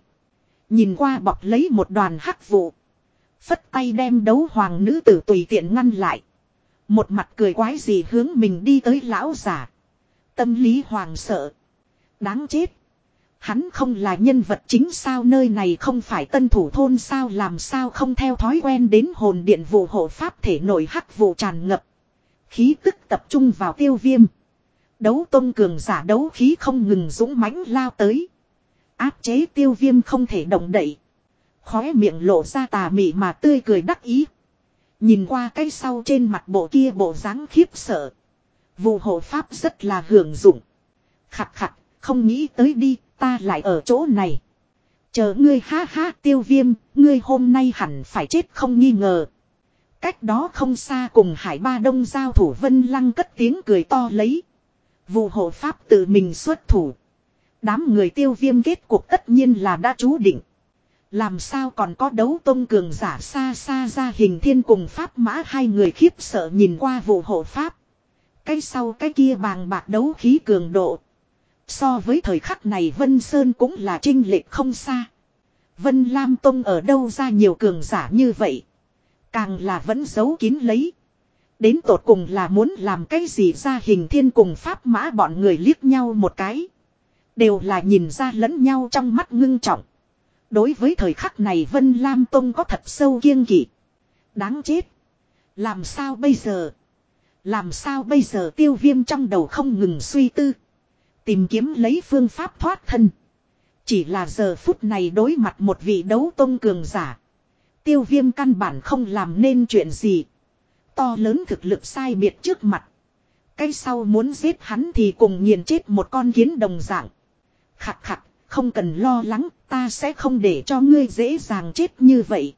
Nhìn qua bọc lấy một đoàn hắc vụ. Phất tay đem đấu hoàng nữ tử tùy tiện ngăn lại. Một mặt cười quái gì hướng mình đi tới lão giả. Tâm lý hoàng sợ. Đáng chết. Hắn không là nhân vật chính sao nơi này không phải tân thủ thôn sao làm sao không theo thói quen đến hồn điện vụ hộ pháp thể nổi hắc vụ tràn ngập. Khí tức tập trung vào tiêu viêm. Đấu tôn cường giả đấu khí không ngừng dũng mãnh lao tới. Áp chế tiêu viêm không thể động đậy. Khóe miệng lộ ra tà mị mà tươi cười đắc ý. Nhìn qua cái sau trên mặt bộ kia bộ dáng khiếp sợ. Vụ hộ pháp rất là hưởng dụng. Khặt khặt, không nghĩ tới đi, ta lại ở chỗ này. Chờ ngươi ha ha tiêu viêm, ngươi hôm nay hẳn phải chết không nghi ngờ. Cách đó không xa cùng hải ba đông giao thủ vân lăng cất tiếng cười to lấy. Vụ hộ pháp tự mình xuất thủ. Đám người tiêu viêm kết cuộc tất nhiên là đã chú định. Làm sao còn có đấu tôn cường giả xa xa ra hình thiên cùng pháp mã hai người khiếp sợ nhìn qua vụ hộ pháp. Cái sau cái kia bàng bạc đấu khí cường độ. So với thời khắc này Vân Sơn cũng là trinh lệch không xa. Vân Lam Tông ở đâu ra nhiều cường giả như vậy. Càng là vẫn giấu kín lấy. Đến tột cùng là muốn làm cái gì ra hình thiên cùng pháp mã bọn người liếc nhau một cái. Đều là nhìn ra lẫn nhau trong mắt ngưng trọng. Đối với thời khắc này Vân Lam Tông có thật sâu kiêng kỵ. Đáng chết. Làm sao bây giờ? Làm sao bây giờ tiêu viêm trong đầu không ngừng suy tư. Tìm kiếm lấy phương pháp thoát thân. Chỉ là giờ phút này đối mặt một vị đấu tông cường giả. Tiêu viêm căn bản không làm nên chuyện gì. To lớn thực lực sai biệt trước mặt. Cái sau muốn giết hắn thì cùng nghiền chết một con kiến đồng dạng. Khặt khặt, không cần lo lắng, ta sẽ không để cho ngươi dễ dàng chết như vậy.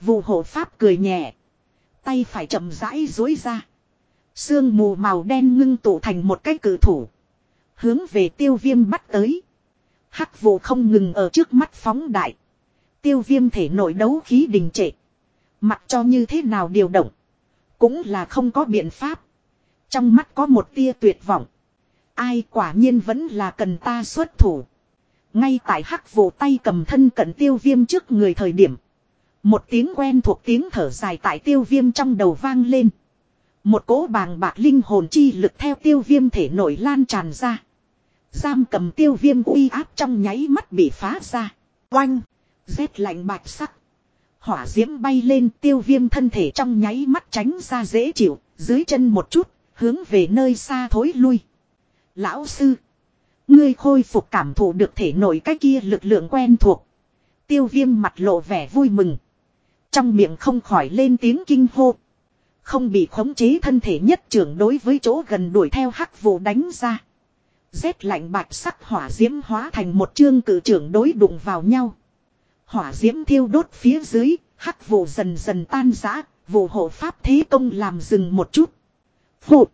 Vụ hộ pháp cười nhẹ. Tay phải chậm rãi dối ra. Sương mù màu đen ngưng tụ thành một cái cử thủ. Hướng về tiêu viêm bắt tới. Hắc vụ không ngừng ở trước mắt phóng đại. Tiêu viêm thể nội đấu khí đình trệ. Mặc cho như thế nào điều động. Cũng là không có biện pháp. Trong mắt có một tia tuyệt vọng. Ai quả nhiên vẫn là cần ta xuất thủ. Ngay tại hắc vụ tay cầm thân cận tiêu viêm trước người thời điểm. Một tiếng quen thuộc tiếng thở dài tại tiêu viêm trong đầu vang lên. Một cỗ bàng bạc linh hồn chi lực theo tiêu viêm thể nổi lan tràn ra. Giam cầm tiêu viêm uy áp trong nháy mắt bị phá ra. Oanh. Rét lạnh bạch sắc. Hỏa diễm bay lên, tiêu viêm thân thể trong nháy mắt tránh ra dễ chịu. Dưới chân một chút. Hướng về nơi xa thối lui. Lão sư. Ngươi khôi phục cảm thụ được thể nổi cái kia lực lượng quen thuộc. Tiêu viêm mặt lộ vẻ vui mừng. Trong miệng không khỏi lên tiếng kinh hô. Không bị khống chế thân thể nhất trưởng đối với chỗ gần đuổi theo hắc vụ đánh ra. Rét lạnh bạch sắc hỏa diễm hóa thành một chương cử trưởng đối đụng vào nhau. Hỏa diễm thiêu đốt phía dưới, hắc vụ dần dần tan rã, vụ hộ pháp thế công làm dừng một chút. Phụ!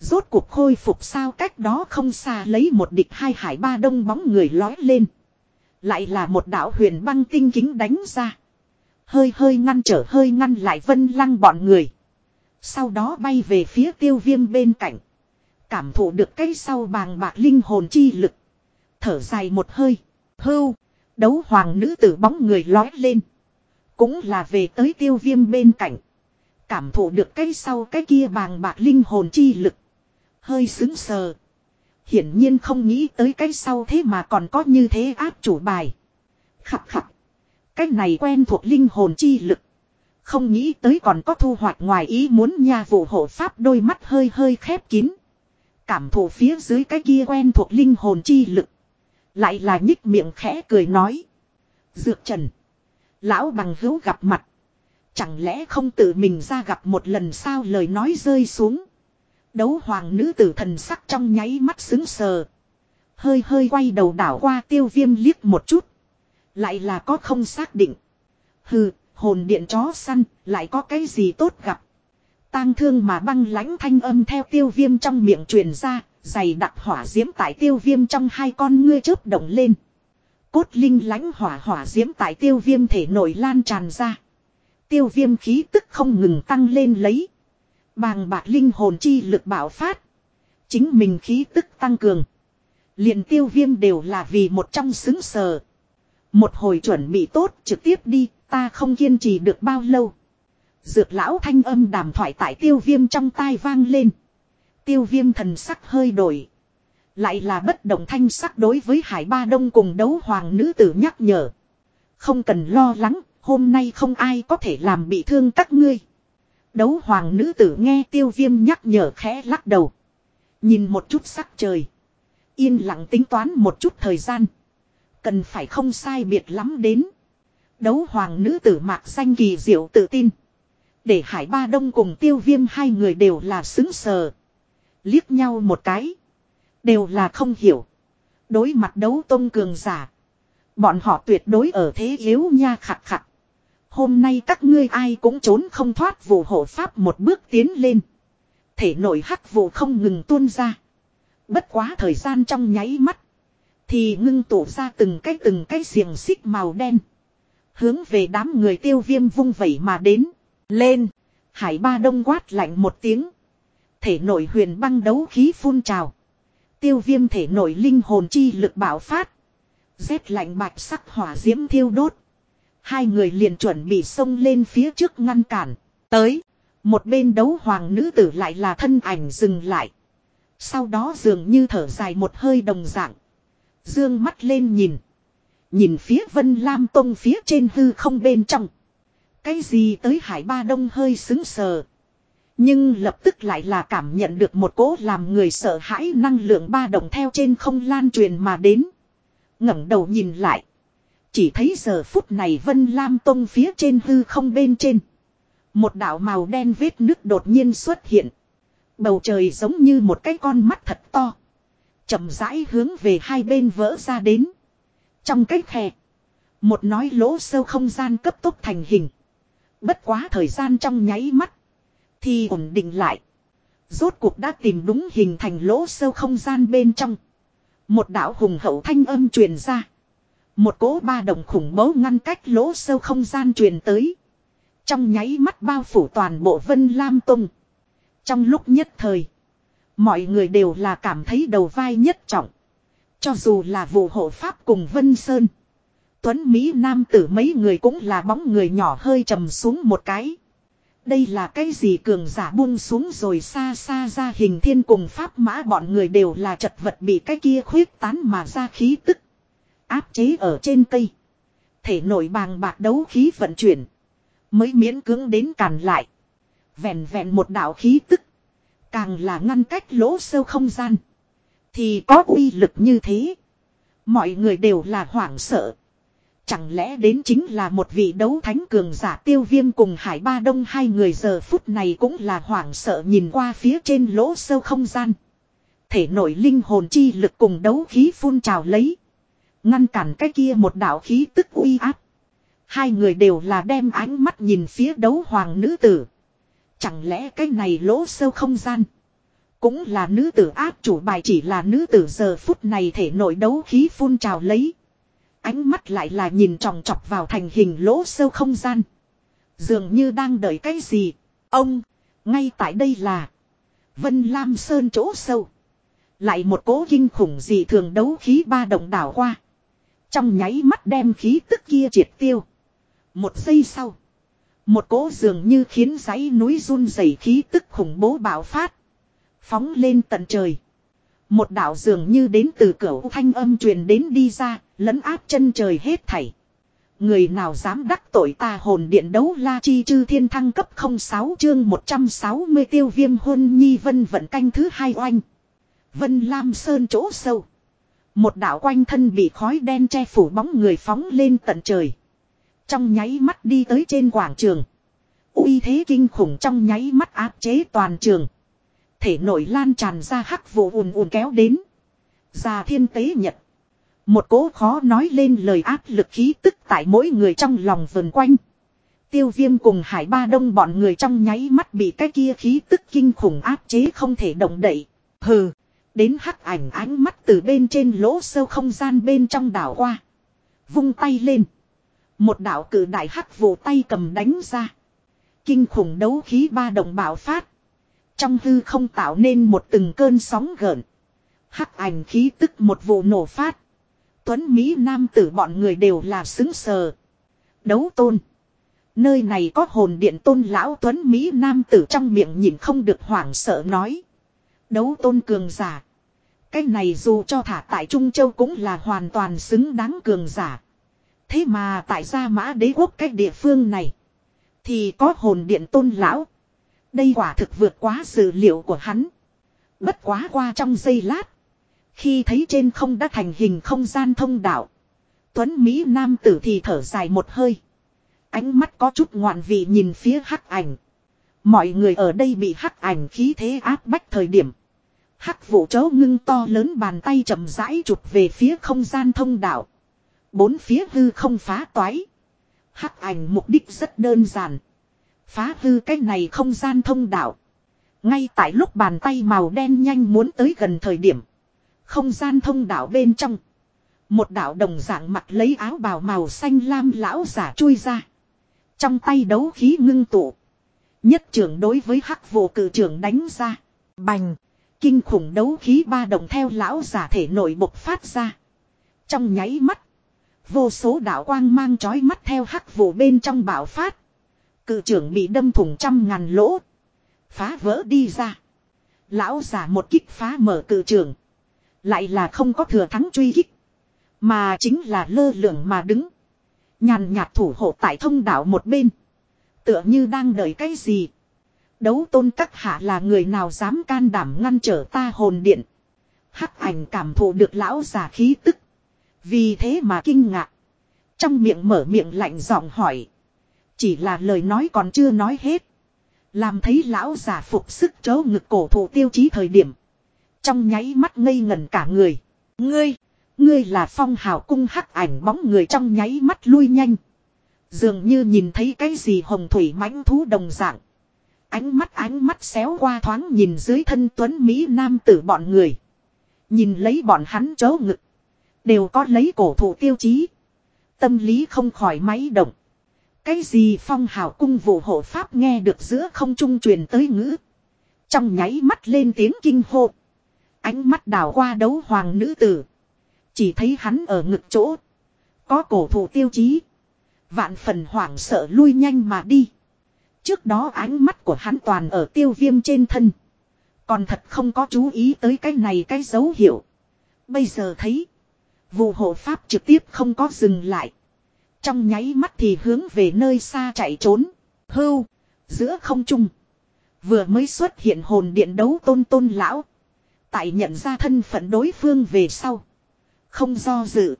Rốt cuộc khôi phục sao cách đó không xa lấy một địch hai hải ba đông bóng người lói lên. Lại là một đạo huyền băng tinh kính đánh ra. Hơi hơi ngăn trở hơi ngăn lại vân lăng bọn người. Sau đó bay về phía tiêu viêm bên cạnh. Cảm thụ được cái sau bàng bạc linh hồn chi lực. Thở dài một hơi. Hưu. Đấu hoàng nữ tử bóng người lói lên. Cũng là về tới tiêu viêm bên cạnh. Cảm thụ được cái sau cái kia bàng bạc linh hồn chi lực. Hơi xứng sờ. Hiển nhiên không nghĩ tới cái sau thế mà còn có như thế áp chủ bài. Khập khập. Cái này quen thuộc linh hồn chi lực. Không nghĩ tới còn có thu hoạch ngoài ý muốn nha vụ hộ pháp đôi mắt hơi hơi khép kín. Cảm thụ phía dưới cái kia quen thuộc linh hồn chi lực. Lại là nhích miệng khẽ cười nói. Dược trần. Lão bằng hữu gặp mặt. Chẳng lẽ không tự mình ra gặp một lần sao lời nói rơi xuống. Đấu hoàng nữ tử thần sắc trong nháy mắt xứng sờ. Hơi hơi quay đầu đảo qua tiêu viêm liếc một chút. Lại là có không xác định. Hừ, hồn điện chó săn, lại có cái gì tốt gặp tang thương mà băng lãnh thanh âm theo tiêu viêm trong miệng truyền ra, dày đặc hỏa diễm tại tiêu viêm trong hai con ngươi chớp động lên. Cốt linh lãnh hỏa hỏa diễm tại tiêu viêm thể nổi lan tràn ra. Tiêu viêm khí tức không ngừng tăng lên lấy. Bàng bạc linh hồn chi lực bạo phát. Chính mình khí tức tăng cường. liền tiêu viêm đều là vì một trong xứng sờ. Một hồi chuẩn bị tốt trực tiếp đi, ta không kiên trì được bao lâu. Dược lão thanh âm đàm thoại tại tiêu viêm trong tai vang lên. Tiêu viêm thần sắc hơi đổi. Lại là bất động thanh sắc đối với hải ba đông cùng đấu hoàng nữ tử nhắc nhở. Không cần lo lắng, hôm nay không ai có thể làm bị thương các ngươi. Đấu hoàng nữ tử nghe tiêu viêm nhắc nhở khẽ lắc đầu. Nhìn một chút sắc trời. Yên lặng tính toán một chút thời gian. Cần phải không sai biệt lắm đến. Đấu hoàng nữ tử mạc xanh kỳ diệu tự tin. Để hải ba đông cùng tiêu viêm hai người đều là xứng sờ. Liếc nhau một cái. Đều là không hiểu. Đối mặt đấu tôn cường giả. Bọn họ tuyệt đối ở thế yếu nha khặt khặt. Hôm nay các ngươi ai cũng trốn không thoát vụ hộ pháp một bước tiến lên. Thể nội hắc vụ không ngừng tuôn ra. Bất quá thời gian trong nháy mắt. Thì ngưng tụ ra từng cái từng cái xiềng xích màu đen. Hướng về đám người tiêu viêm vung vẩy mà đến. Lên. Hải ba đông quát lạnh một tiếng. Thể nội huyền băng đấu khí phun trào. Tiêu viêm thể nội linh hồn chi lực bạo phát. Rét lạnh bạch sắc hỏa diễm thiêu đốt. Hai người liền chuẩn bị xông lên phía trước ngăn cản. Tới. Một bên đấu hoàng nữ tử lại là thân ảnh dừng lại. Sau đó dường như thở dài một hơi đồng dạng. Dương mắt lên nhìn. Nhìn phía Vân Lam Tông phía trên hư không bên trong. Cái gì tới Hải Ba Đông hơi xứng sờ. Nhưng lập tức lại là cảm nhận được một cỗ làm người sợ hãi năng lượng ba đồng theo trên không lan truyền mà đến. ngẩng đầu nhìn lại. Chỉ thấy giờ phút này Vân Lam Tông phía trên hư không bên trên. Một đạo màu đen vết nước đột nhiên xuất hiện. Bầu trời giống như một cái con mắt thật to chậm rãi hướng về hai bên vỡ ra đến. Trong cách khe, một nói lỗ sâu không gian cấp tốc thành hình. Bất quá thời gian trong nháy mắt, thì ổn định lại. Rốt cuộc đã tìm đúng hình thành lỗ sâu không gian bên trong. Một đạo hùng hậu thanh âm truyền ra. Một cỗ ba đồng khủng bố ngăn cách lỗ sâu không gian truyền tới. Trong nháy mắt bao phủ toàn bộ Vân Lam Tông. Trong lúc nhất thời. Mọi người đều là cảm thấy đầu vai nhất trọng. Cho dù là vụ hộ pháp cùng Vân Sơn. Tuấn Mỹ Nam tử mấy người cũng là bóng người nhỏ hơi trầm xuống một cái. Đây là cái gì cường giả buông xuống rồi xa xa ra hình thiên cùng pháp mã bọn người đều là chật vật bị cái kia khuyết tán mà ra khí tức. Áp chế ở trên cây. Thể nội bàng bạc đấu khí vận chuyển. Mới miễn cưỡng đến càn lại. Vẹn vẹn một đạo khí tức. Càng là ngăn cách lỗ sâu không gian. Thì có uy lực như thế. Mọi người đều là hoảng sợ. Chẳng lẽ đến chính là một vị đấu thánh cường giả tiêu viêm cùng hải ba đông hai người giờ phút này cũng là hoảng sợ nhìn qua phía trên lỗ sâu không gian. Thể nổi linh hồn chi lực cùng đấu khí phun trào lấy. Ngăn cản cái kia một đạo khí tức uy áp. Hai người đều là đem ánh mắt nhìn phía đấu hoàng nữ tử. Chẳng lẽ cái này lỗ sâu không gian. Cũng là nữ tử áp chủ bài chỉ là nữ tử giờ phút này thể nội đấu khí phun trào lấy. Ánh mắt lại là nhìn tròng trọc vào thành hình lỗ sâu không gian. Dường như đang đợi cái gì. Ông, ngay tại đây là Vân Lam Sơn chỗ sâu. Lại một cố kinh khủng gì thường đấu khí ba động đảo qua. Trong nháy mắt đem khí tức kia triệt tiêu. Một giây sau. Một cỗ dường như khiến dãy núi run rẩy khí tức khủng bố bạo phát. Phóng lên tận trời. Một đạo dường như đến từ cửa thanh âm truyền đến đi ra, lấn áp chân trời hết thảy. Người nào dám đắc tội ta hồn điện đấu la chi chư thiên thăng cấp 06 chương 160 tiêu viêm huân nhi vân vận canh thứ hai oanh. Vân Lam Sơn chỗ sâu. Một đạo quanh thân bị khói đen che phủ bóng người phóng lên tận trời. Trong nháy mắt đi tới trên quảng trường. uy thế kinh khủng trong nháy mắt áp chế toàn trường. Thể nổi lan tràn ra hắc vụ ùn ùn kéo đến. Già thiên tế nhật. Một cố khó nói lên lời áp lực khí tức tại mỗi người trong lòng vần quanh. Tiêu viêm cùng hải ba đông bọn người trong nháy mắt bị cái kia khí tức kinh khủng áp chế không thể động đậy. Hừ. Đến hắc ảnh ánh mắt từ bên trên lỗ sâu không gian bên trong đảo qua. Vung tay lên. Một đạo cử đại hắc vụ tay cầm đánh ra. Kinh khủng đấu khí ba động bạo phát. Trong hư không tạo nên một từng cơn sóng gợn. Hắc ảnh khí tức một vụ nổ phát. Tuấn Mỹ Nam tử bọn người đều là xứng sờ. Đấu tôn. Nơi này có hồn điện tôn lão Tuấn Mỹ Nam tử trong miệng nhìn không được hoảng sợ nói. Đấu tôn cường giả. Cái này dù cho thả tại Trung Châu cũng là hoàn toàn xứng đáng cường giả. Thế mà tại gia mã đế quốc cách địa phương này. Thì có hồn điện tôn lão. Đây quả thực vượt quá dự liệu của hắn. Bất quá qua trong giây lát. Khi thấy trên không đã thành hình không gian thông đạo. Tuấn Mỹ Nam tử thì thở dài một hơi. Ánh mắt có chút ngoạn vị nhìn phía hắc ảnh. Mọi người ở đây bị hắc ảnh khí thế áp bách thời điểm. Hắc vụ chấu ngưng to lớn bàn tay chậm rãi chụp về phía không gian thông đạo. Bốn phía hư không phá toái. Hắc ảnh mục đích rất đơn giản. Phá hư cái này không gian thông đạo. Ngay tại lúc bàn tay màu đen nhanh muốn tới gần thời điểm. Không gian thông đạo bên trong. Một đạo đồng dạng mặt lấy áo bào màu xanh lam lão giả chui ra. Trong tay đấu khí ngưng tụ. Nhất trưởng đối với hắc vô cử trưởng đánh ra. Bành. Kinh khủng đấu khí ba đồng theo lão giả thể nội bộc phát ra. Trong nháy mắt. Vô số đạo quang mang chói mắt theo hắc vụ bên trong bạo phát. Cự trưởng bị đâm thủng trăm ngàn lỗ. Phá vỡ đi ra. Lão giả một kích phá mở cự trưởng. Lại là không có thừa thắng truy kích. Mà chính là lơ lửng mà đứng. Nhàn nhạt thủ hộ tại thông đạo một bên. Tựa như đang đợi cái gì. Đấu tôn các hạ là người nào dám can đảm ngăn trở ta hồn điện. Hắc ảnh cảm thụ được lão giả khí tức. Vì thế mà kinh ngạc. Trong miệng mở miệng lạnh giọng hỏi. Chỉ là lời nói còn chưa nói hết. Làm thấy lão giả phục sức chớ ngực cổ thụ tiêu chí thời điểm. Trong nháy mắt ngây ngẩn cả người. Ngươi, ngươi là phong hào cung hắc ảnh bóng người trong nháy mắt lui nhanh. Dường như nhìn thấy cái gì hồng thủy mãnh thú đồng dạng. Ánh mắt ánh mắt xéo qua thoáng nhìn dưới thân tuấn Mỹ nam tử bọn người. Nhìn lấy bọn hắn chớ ngực. Đều có lấy cổ thụ tiêu chí. Tâm lý không khỏi máy động. Cái gì phong hào cung vụ hộ pháp nghe được giữa không trung truyền tới ngữ. Trong nháy mắt lên tiếng kinh hô. Ánh mắt đảo qua đấu hoàng nữ tử. Chỉ thấy hắn ở ngực chỗ. Có cổ thụ tiêu chí. Vạn phần hoảng sợ lui nhanh mà đi. Trước đó ánh mắt của hắn toàn ở tiêu viêm trên thân. Còn thật không có chú ý tới cái này cái dấu hiệu. Bây giờ thấy. Vụ hộ pháp trực tiếp không có dừng lại. Trong nháy mắt thì hướng về nơi xa chạy trốn. Hưu. Giữa không trung. Vừa mới xuất hiện hồn điện đấu tôn tôn lão. Tại nhận ra thân phận đối phương về sau. Không do dự.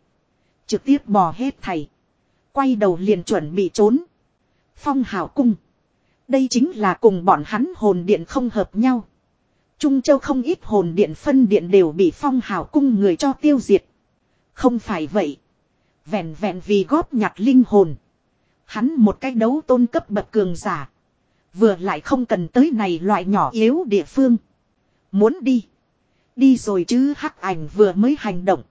Trực tiếp bỏ hết thầy. Quay đầu liền chuẩn bị trốn. Phong hảo cung. Đây chính là cùng bọn hắn hồn điện không hợp nhau. Trung châu không ít hồn điện phân điện đều bị phong hào cung người cho tiêu diệt. Không phải vậy. Vẹn vẹn vì góp nhặt linh hồn. Hắn một cái đấu tôn cấp bậc cường giả. Vừa lại không cần tới này loại nhỏ yếu địa phương. Muốn đi. Đi rồi chứ hắc ảnh vừa mới hành động.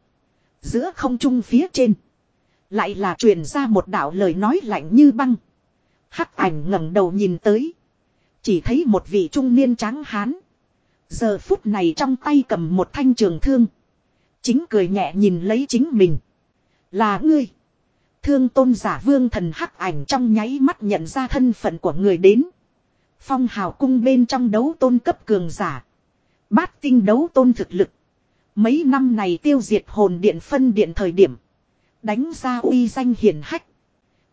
Giữa không trung phía trên. Lại là truyền ra một đạo lời nói lạnh như băng. Hắc ảnh ngẩng đầu nhìn tới. Chỉ thấy một vị trung niên trắng hán. Giờ phút này trong tay cầm một thanh trường thương. Chính cười nhẹ nhìn lấy chính mình. Là ngươi. Thương tôn giả vương thần hắc ảnh trong nháy mắt nhận ra thân phận của người đến. Phong hào cung bên trong đấu tôn cấp cường giả. Bát tinh đấu tôn thực lực. Mấy năm này tiêu diệt hồn điện phân điện thời điểm. Đánh ra uy danh hiển hách.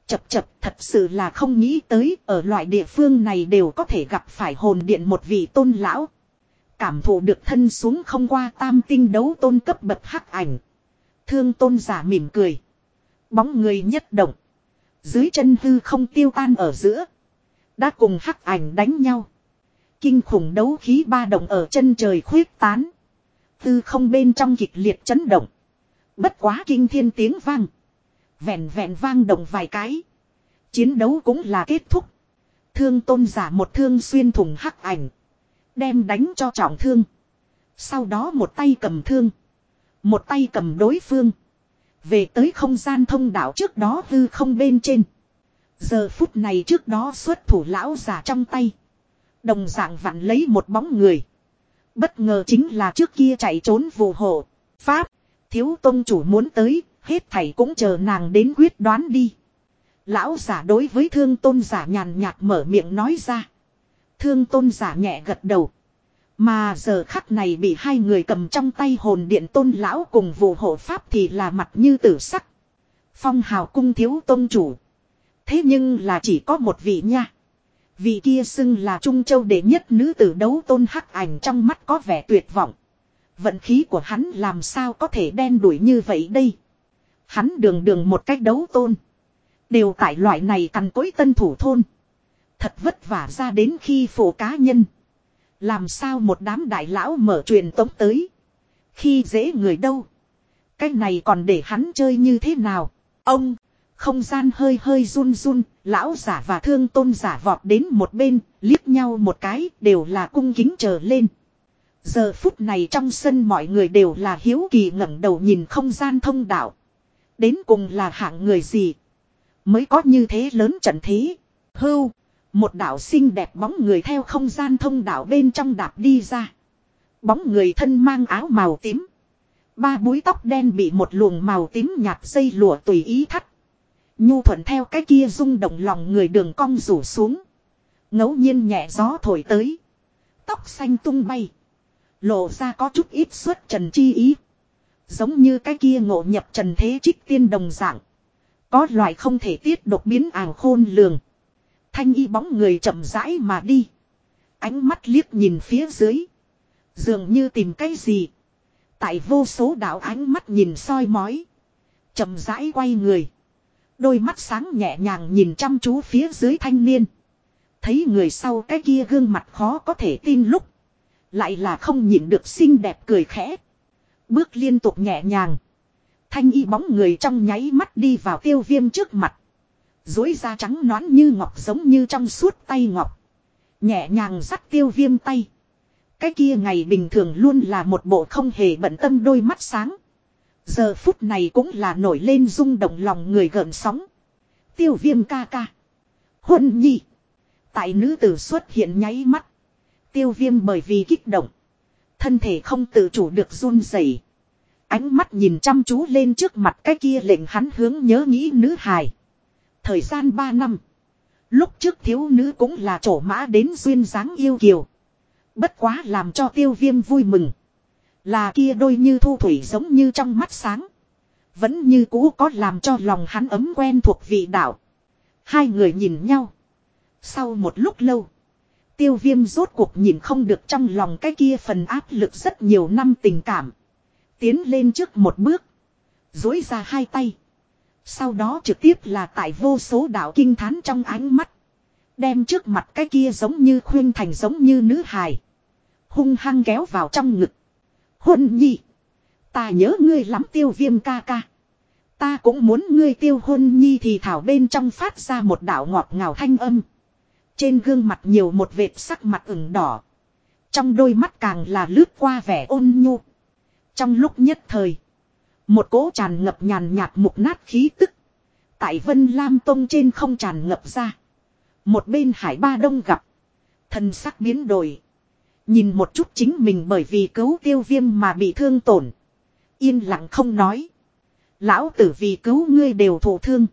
Chập chập, thật sự là không nghĩ tới, ở loại địa phương này đều có thể gặp phải hồn điện một vị tôn lão. Cảm thụ được thân xuống không qua tam tinh đấu tôn cấp bậc hắc ảnh. Thương tôn giả mỉm cười. Bóng người nhất động. Dưới chân hư không tiêu tan ở giữa. Đã cùng hắc ảnh đánh nhau. Kinh khủng đấu khí ba động ở chân trời khuyết tán. Tư không bên trong kịch liệt chấn động. Bất quá kinh thiên tiếng vang. Vẹn vẹn vang động vài cái. Chiến đấu cũng là kết thúc. Thương tôn giả một thương xuyên thủng hắc ảnh. Đem đánh cho trọng thương. Sau đó một tay cầm thương. Một tay cầm đối phương. Về tới không gian thông đạo trước đó hư không bên trên. Giờ phút này trước đó xuất thủ lão giả trong tay. Đồng dạng vặn lấy một bóng người. Bất ngờ chính là trước kia chạy trốn vù hộ. Pháp. Thiếu tôn chủ muốn tới. Hết thảy cũng chờ nàng đến quyết đoán đi. Lão giả đối với thương tôn giả nhàn nhạt mở miệng nói ra. Thương tôn giả nhẹ gật đầu. Mà giờ khắc này bị hai người cầm trong tay hồn điện tôn lão cùng vụ hộ pháp thì là mặt như tử sắc. Phong hào cung thiếu tôn chủ. Thế nhưng là chỉ có một vị nha. Vị kia xưng là Trung Châu đệ nhất nữ tử đấu tôn hắc ảnh trong mắt có vẻ tuyệt vọng. Vận khí của hắn làm sao có thể đen đuổi như vậy đây. Hắn đường đường một cách đấu tôn. Đều tại loại này cằn cối tân thủ thôn. Thật vất vả ra đến khi phổ cá nhân. Làm sao một đám đại lão mở truyền tống tới. Khi dễ người đâu. Cái này còn để hắn chơi như thế nào. Ông. Không gian hơi hơi run run. Lão giả và thương tôn giả vọt đến một bên. Liếc nhau một cái. Đều là cung kính trở lên. Giờ phút này trong sân mọi người đều là hiếu kỳ ngẩng đầu nhìn không gian thông đạo. Đến cùng là hạng người gì. Mới có như thế lớn trận thế. Hưu. Một đạo xinh đẹp bóng người theo không gian thông đạo bên trong đạp đi ra. Bóng người thân mang áo màu tím. Ba búi tóc đen bị một luồng màu tím nhạt dây lụa tùy ý thắt. Nhu thuận theo cái kia rung động lòng người đường cong rủ xuống. ngẫu nhiên nhẹ gió thổi tới. Tóc xanh tung bay. Lộ ra có chút ít xuất trần chi ý. Giống như cái kia ngộ nhập trần thế trích tiên đồng dạng. Có loại không thể tiết đột biến ảo khôn lường. Thanh y bóng người chậm rãi mà đi. Ánh mắt liếc nhìn phía dưới. Dường như tìm cái gì. Tại vô số đạo ánh mắt nhìn soi mói. Chậm rãi quay người. Đôi mắt sáng nhẹ nhàng nhìn chăm chú phía dưới thanh niên. Thấy người sau cái kia gương mặt khó có thể tin lúc. Lại là không nhịn được xinh đẹp cười khẽ. Bước liên tục nhẹ nhàng. Thanh y bóng người trong nháy mắt đi vào tiêu viêm trước mặt. Dối da trắng nõn như ngọc giống như trong suốt tay ngọc. Nhẹ nhàng dắt tiêu viêm tay. Cái kia ngày bình thường luôn là một bộ không hề bận tâm đôi mắt sáng. Giờ phút này cũng là nổi lên rung động lòng người gợn sóng. Tiêu viêm ca ca. Huân nhi. Tại nữ tử xuất hiện nháy mắt. Tiêu viêm bởi vì kích động. Thân thể không tự chủ được run rẩy Ánh mắt nhìn chăm chú lên trước mặt cái kia lệnh hắn hướng nhớ nghĩ nữ hài. Thời gian 3 năm. Lúc trước thiếu nữ cũng là chỗ mã đến duyên dáng yêu kiều. Bất quá làm cho tiêu viêm vui mừng. Là kia đôi như thu thủy giống như trong mắt sáng. Vẫn như cũ có làm cho lòng hắn ấm quen thuộc vị đạo. Hai người nhìn nhau. Sau một lúc lâu. Tiêu viêm rốt cuộc nhìn không được trong lòng cái kia phần áp lực rất nhiều năm tình cảm. Tiến lên trước một bước. Dối ra hai tay. Sau đó trực tiếp là tại vô số đạo kinh thán trong ánh mắt. Đem trước mặt cái kia giống như khuyên thành giống như nữ hài. Hung hăng kéo vào trong ngực. Huân nhi. Ta nhớ ngươi lắm tiêu viêm ca ca. Ta cũng muốn ngươi tiêu hôn nhi thì thảo bên trong phát ra một đạo ngọt ngào thanh âm. Trên gương mặt nhiều một vệt sắc mặt ửng đỏ. Trong đôi mắt càng là lướt qua vẻ ôn nhu. Trong lúc nhất thời. Một cỗ tràn ngập nhàn nhạt mục nát khí tức. Tại Vân Lam Tông trên không tràn ngập ra. Một bên Hải Ba Đông gặp. Thân sắc biến đổi. Nhìn một chút chính mình bởi vì cứu tiêu viêm mà bị thương tổn. Yên lặng không nói. Lão tử vì cứu ngươi đều thổ thương.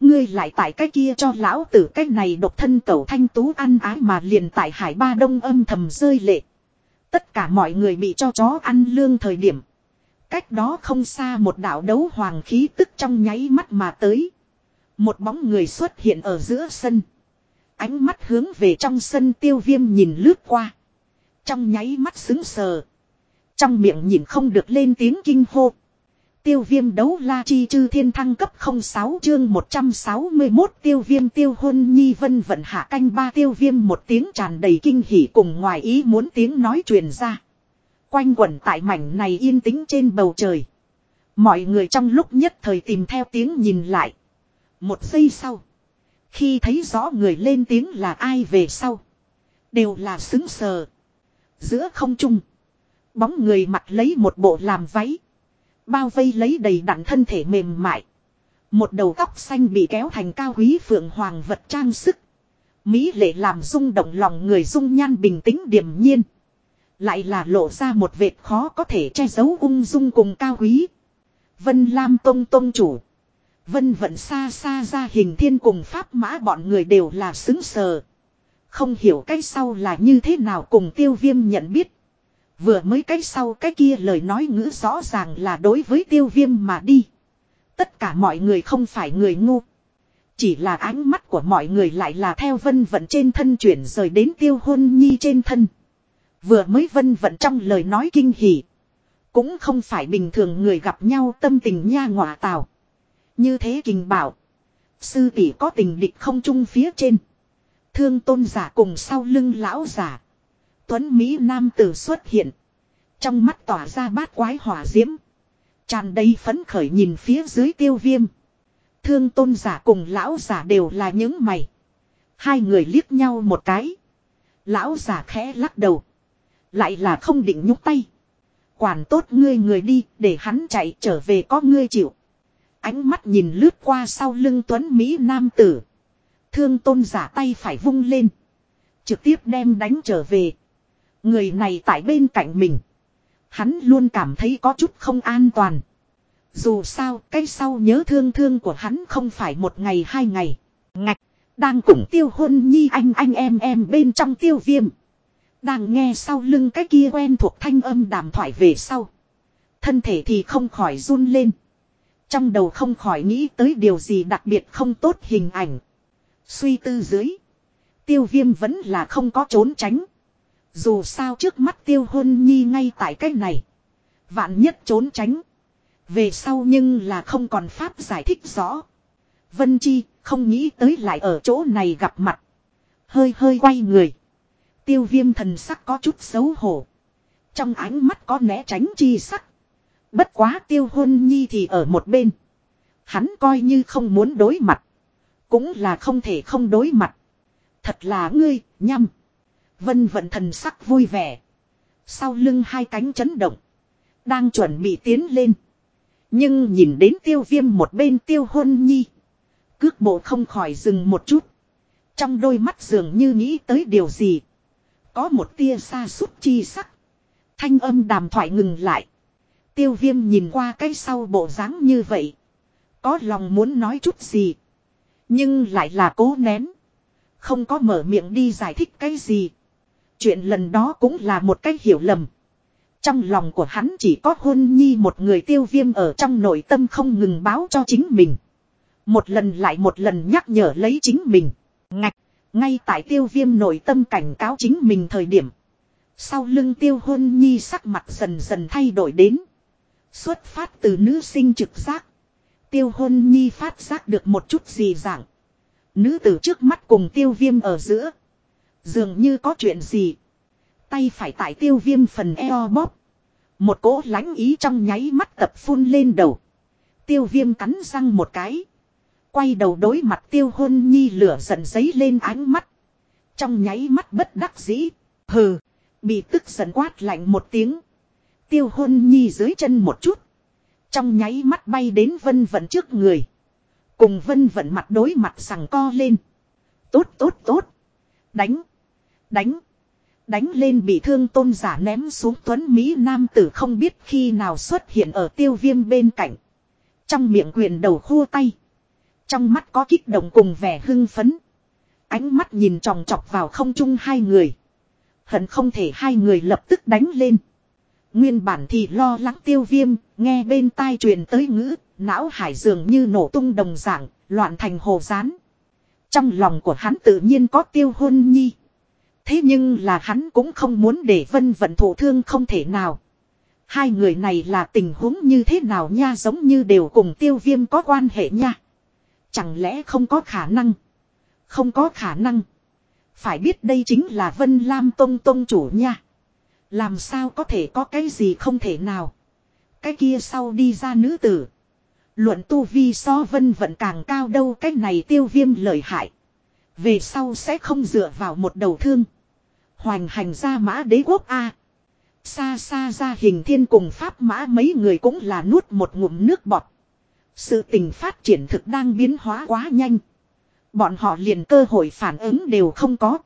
Ngươi lại tại cái kia cho lão tử cái này độc thân cầu thanh tú ăn ái mà liền tại hải ba đông âm thầm rơi lệ. Tất cả mọi người bị cho chó ăn lương thời điểm. Cách đó không xa một đạo đấu hoàng khí tức trong nháy mắt mà tới. Một bóng người xuất hiện ở giữa sân. Ánh mắt hướng về trong sân tiêu viêm nhìn lướt qua. Trong nháy mắt xứng sờ. Trong miệng nhìn không được lên tiếng kinh hô. Tiêu viêm đấu la chi chư thiên thăng cấp 06 chương 161 tiêu viêm tiêu hôn nhi vân vận hạ canh ba tiêu viêm một tiếng tràn đầy kinh hỉ cùng ngoài ý muốn tiếng nói truyền ra. Quanh quẩn tại mảnh này yên tĩnh trên bầu trời. Mọi người trong lúc nhất thời tìm theo tiếng nhìn lại. Một giây sau. Khi thấy rõ người lên tiếng là ai về sau. Đều là xứng sờ. Giữa không trung. Bóng người mặc lấy một bộ làm váy. Bao vây lấy đầy đặn thân thể mềm mại. Một đầu tóc xanh bị kéo thành cao quý phượng hoàng vật trang sức. Mỹ lệ làm rung động lòng người dung nhan bình tĩnh điềm nhiên. Lại là lộ ra một vệt khó có thể che giấu ung dung cùng cao quý. Vân Lam Tông Tông chủ. Vân vận xa xa ra hình thiên cùng pháp mã bọn người đều là xứng sờ. Không hiểu cái sau là như thế nào cùng tiêu viêm nhận biết. Vừa mới cái sau cái kia lời nói ngữ rõ ràng là đối với tiêu viêm mà đi. Tất cả mọi người không phải người ngu. Chỉ là ánh mắt của mọi người lại là theo vân vận trên thân chuyển rời đến tiêu hôn nhi trên thân. Vừa mới vân vận trong lời nói kinh hỉ. Cũng không phải bình thường người gặp nhau tâm tình nha ngọa tào. Như thế kình bảo. Sư tỷ có tình địch không chung phía trên. Thương tôn giả cùng sau lưng lão giả. Tuấn Mỹ Nam tử xuất hiện. Trong mắt tỏa ra bát quái hỏa diễm. Tràn đầy phấn khởi nhìn phía dưới tiêu viêm. Thương tôn giả cùng lão giả đều là những mày. Hai người liếc nhau một cái. Lão giả khẽ lắc đầu. Lại là không định nhúc tay. Quản tốt ngươi người đi để hắn chạy trở về có ngươi chịu. Ánh mắt nhìn lướt qua sau lưng tuấn Mỹ Nam tử. Thương tôn giả tay phải vung lên. Trực tiếp đem đánh trở về. Người này tại bên cạnh mình. Hắn luôn cảm thấy có chút không an toàn. Dù sao, cái sau nhớ thương thương của hắn không phải một ngày hai ngày. Ngạch, đang cùng tiêu hôn nhi anh anh em em bên trong tiêu viêm. Đang nghe sau lưng cái kia quen thuộc thanh âm đàm thoại về sau. Thân thể thì không khỏi run lên. Trong đầu không khỏi nghĩ tới điều gì đặc biệt không tốt hình ảnh. Suy tư dưới. Tiêu viêm vẫn là không có trốn tránh. Dù sao trước mắt tiêu hôn nhi ngay tại cái này. Vạn nhất trốn tránh. Về sau nhưng là không còn pháp giải thích rõ. Vân Chi không nghĩ tới lại ở chỗ này gặp mặt. Hơi hơi quay người. Tiêu viêm thần sắc có chút xấu hổ. Trong ánh mắt có né tránh chi sắc. Bất quá tiêu hôn nhi thì ở một bên. Hắn coi như không muốn đối mặt. Cũng là không thể không đối mặt. Thật là ngươi, nhăm. Vân vận thần sắc vui vẻ. Sau lưng hai cánh chấn động. Đang chuẩn bị tiến lên. Nhưng nhìn đến tiêu viêm một bên tiêu hôn nhi. Cước bộ không khỏi dừng một chút. Trong đôi mắt dường như nghĩ tới điều gì. Có một tia xa xúc chi sắc. Thanh âm đàm thoại ngừng lại. Tiêu viêm nhìn qua cái sau bộ dáng như vậy. Có lòng muốn nói chút gì. Nhưng lại là cố nén. Không có mở miệng đi giải thích cái gì. Chuyện lần đó cũng là một cái hiểu lầm. Trong lòng của hắn chỉ có hôn nhi một người tiêu viêm ở trong nội tâm không ngừng báo cho chính mình. Một lần lại một lần nhắc nhở lấy chính mình. Ngạch, ngay tại tiêu viêm nội tâm cảnh cáo chính mình thời điểm. Sau lưng tiêu hôn nhi sắc mặt dần dần thay đổi đến. Xuất phát từ nữ sinh trực giác. Tiêu hôn nhi phát giác được một chút gì dạng. Nữ tử trước mắt cùng tiêu viêm ở giữa. Dường như có chuyện gì. Tay phải tại tiêu viêm phần eo bóp. Một cỗ lánh ý trong nháy mắt tập phun lên đầu. Tiêu viêm cắn răng một cái. Quay đầu đối mặt tiêu hôn nhi lửa giận giấy lên ánh mắt. Trong nháy mắt bất đắc dĩ. Hừ. Bị tức giận quát lạnh một tiếng. Tiêu hôn nhi dưới chân một chút. Trong nháy mắt bay đến vân vận trước người. Cùng vân vận mặt đối mặt sằng co lên. Tốt tốt tốt. Đánh. Đánh. Đánh lên bị thương tôn giả ném xuống tuấn Mỹ Nam tử không biết khi nào xuất hiện ở tiêu viêm bên cạnh. Trong miệng quyền đầu khua tay. Trong mắt có kích động cùng vẻ hưng phấn. Ánh mắt nhìn tròng trọc vào không trung hai người. Hận không thể hai người lập tức đánh lên. Nguyên bản thì lo lắng tiêu viêm, nghe bên tai truyền tới ngữ, não hải dường như nổ tung đồng dạng, loạn thành hồ rán. Trong lòng của hắn tự nhiên có tiêu hôn nhi. Thế nhưng là hắn cũng không muốn để vân vận thổ thương không thể nào. Hai người này là tình huống như thế nào nha giống như đều cùng tiêu viêm có quan hệ nha. Chẳng lẽ không có khả năng? Không có khả năng. Phải biết đây chính là Vân Lam Tông Tông chủ nha. Làm sao có thể có cái gì không thể nào. Cái kia sau đi ra nữ tử. Luận tu vi so vân vẫn càng cao đâu, cái này tiêu viêm lợi hại. Về sau sẽ không dựa vào một đầu thương. Hoành hành ra mã đế quốc A. Xa xa ra hình thiên cùng pháp mã mấy người cũng là nuốt một ngụm nước bọt. Sự tình phát triển thực đang biến hóa quá nhanh. Bọn họ liền cơ hội phản ứng đều không có.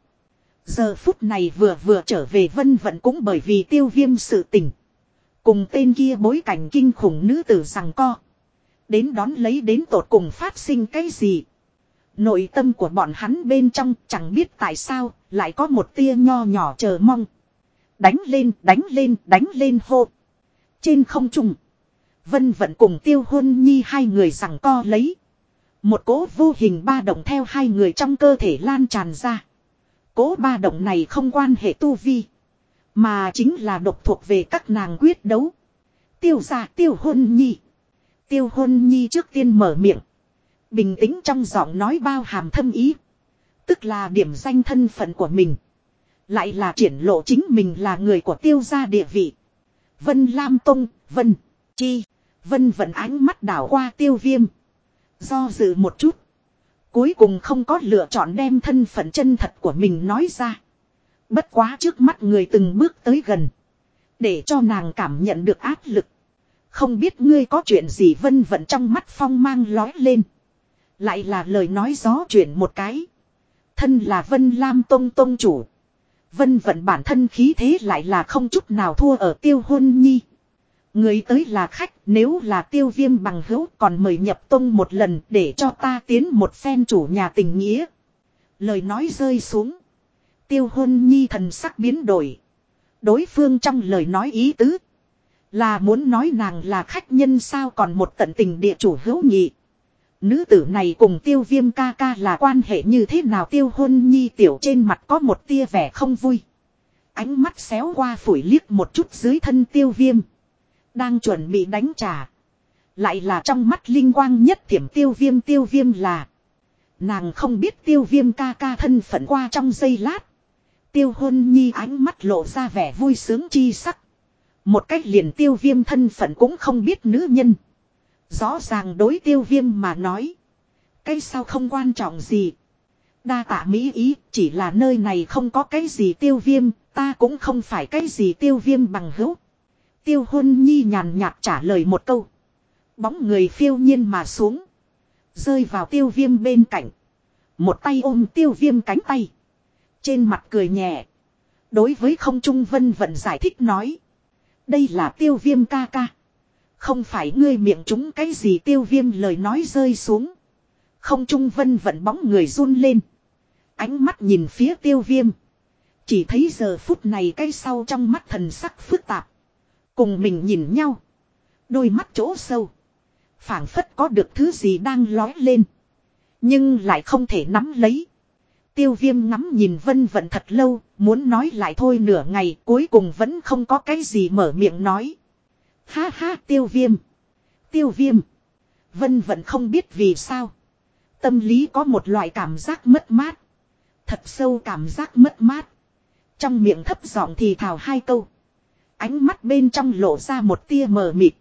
Giờ phút này vừa vừa trở về vân vận cũng bởi vì tiêu viêm sự tình. Cùng tên kia bối cảnh kinh khủng nữ tử rằng co. Đến đón lấy đến tột cùng phát sinh cái gì. Nội tâm của bọn hắn bên trong chẳng biết tại sao lại có một tia nho nhỏ chờ mong. Đánh lên, đánh lên, đánh lên hô. Trên không trung. Vân vận cùng tiêu hôn nhi hai người rằng co lấy. Một cỗ vô hình ba động theo hai người trong cơ thể lan tràn ra. Cỗ ba động này không quan hệ tu vi. Mà chính là độc thuộc về các nàng quyết đấu. Tiêu giả tiêu hôn nhi. Tiêu hôn nhi trước tiên mở miệng. Bình tĩnh trong giọng nói bao hàm thâm ý. Tức là điểm danh thân phận của mình. Lại là triển lộ chính mình là người của tiêu gia địa vị. Vân Lam Tông, Vân, Chi, Vân vận ánh mắt đảo qua tiêu viêm. Do dự một chút. Cuối cùng không có lựa chọn đem thân phận chân thật của mình nói ra. Bất quá trước mắt người từng bước tới gần. Để cho nàng cảm nhận được áp lực. Không biết ngươi có chuyện gì vân vận trong mắt phong mang lói lên. Lại là lời nói gió chuyển một cái. Thân là Vân Lam Tông Tông chủ. Vân vận bản thân khí thế lại là không chút nào thua ở tiêu hôn nhi. Người tới là khách, nếu là tiêu viêm bằng hữu còn mời nhập tông một lần để cho ta tiến một phen chủ nhà tình nghĩa. Lời nói rơi xuống. Tiêu hôn nhi thần sắc biến đổi. Đối phương trong lời nói ý tứ. Là muốn nói nàng là khách nhân sao còn một tận tình địa chủ hữu nhị. Nữ tử này cùng tiêu viêm ca ca là quan hệ như thế nào tiêu hôn nhi tiểu trên mặt có một tia vẻ không vui. Ánh mắt xéo qua phủi liếc một chút dưới thân tiêu viêm. Đang chuẩn bị đánh trả. Lại là trong mắt linh quang nhất thiểm tiêu viêm tiêu viêm là. Nàng không biết tiêu viêm ca ca thân phận qua trong giây lát. Tiêu hôn nhi ánh mắt lộ ra vẻ vui sướng chi sắc. Một cách liền tiêu viêm thân phận cũng không biết nữ nhân. Rõ ràng đối tiêu viêm mà nói. Cái sao không quan trọng gì. Đa tạ mỹ ý, chỉ là nơi này không có cái gì tiêu viêm. Ta cũng không phải cái gì tiêu viêm bằng hữu. Tiêu hôn nhi nhàn nhạt trả lời một câu. Bóng người phiêu nhiên mà xuống. Rơi vào tiêu viêm bên cạnh. Một tay ôm tiêu viêm cánh tay. Trên mặt cười nhẹ. Đối với không trung vân vận giải thích nói. Đây là tiêu viêm ca ca. Không phải ngươi miệng chúng cái gì tiêu viêm lời nói rơi xuống. Không trung vân vận bóng người run lên. Ánh mắt nhìn phía tiêu viêm. Chỉ thấy giờ phút này cái sau trong mắt thần sắc phức tạp. Cùng mình nhìn nhau. Đôi mắt chỗ sâu. phảng phất có được thứ gì đang lói lên. Nhưng lại không thể nắm lấy. Tiêu viêm ngắm nhìn vân vận thật lâu, muốn nói lại thôi nửa ngày cuối cùng vẫn không có cái gì mở miệng nói. Ha ha tiêu viêm. Tiêu viêm. Vân vận không biết vì sao. Tâm lý có một loại cảm giác mất mát. Thật sâu cảm giác mất mát. Trong miệng thấp giọng thì thào hai câu. Ánh mắt bên trong lộ ra một tia mờ mịt.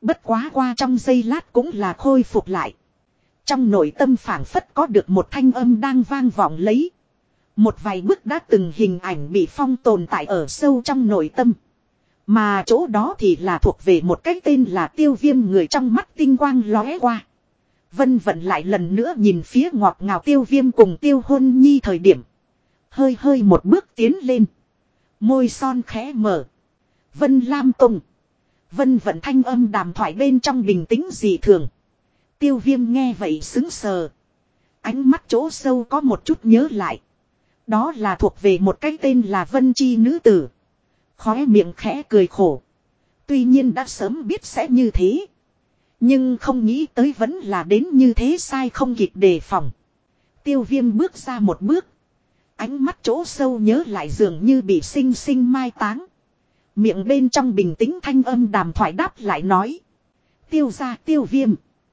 Bất quá qua trong giây lát cũng là khôi phục lại. Trong nội tâm phảng phất có được một thanh âm đang vang vọng lấy. Một vài bức đã từng hình ảnh bị phong tồn tại ở sâu trong nội tâm. Mà chỗ đó thì là thuộc về một cái tên là tiêu viêm người trong mắt tinh quang lóe qua. Vân vận lại lần nữa nhìn phía ngọt ngào tiêu viêm cùng tiêu hôn nhi thời điểm. Hơi hơi một bước tiến lên. Môi son khẽ mở. Vân Lam Tùng. Vân vận thanh âm đàm thoại bên trong bình tĩnh dị thường. Tiêu viêm nghe vậy xứng sờ. Ánh mắt chỗ sâu có một chút nhớ lại. Đó là thuộc về một cái tên là Vân Chi nữ tử. Khóe miệng khẽ cười khổ. Tuy nhiên đã sớm biết sẽ như thế. Nhưng không nghĩ tới vẫn là đến như thế sai không kịp đề phòng. Tiêu viêm bước ra một bước. Ánh mắt chỗ sâu nhớ lại dường như bị sinh sinh mai táng. Miệng bên trong bình tĩnh thanh âm đàm thoại đáp lại nói. Tiêu ra tiêu viêm.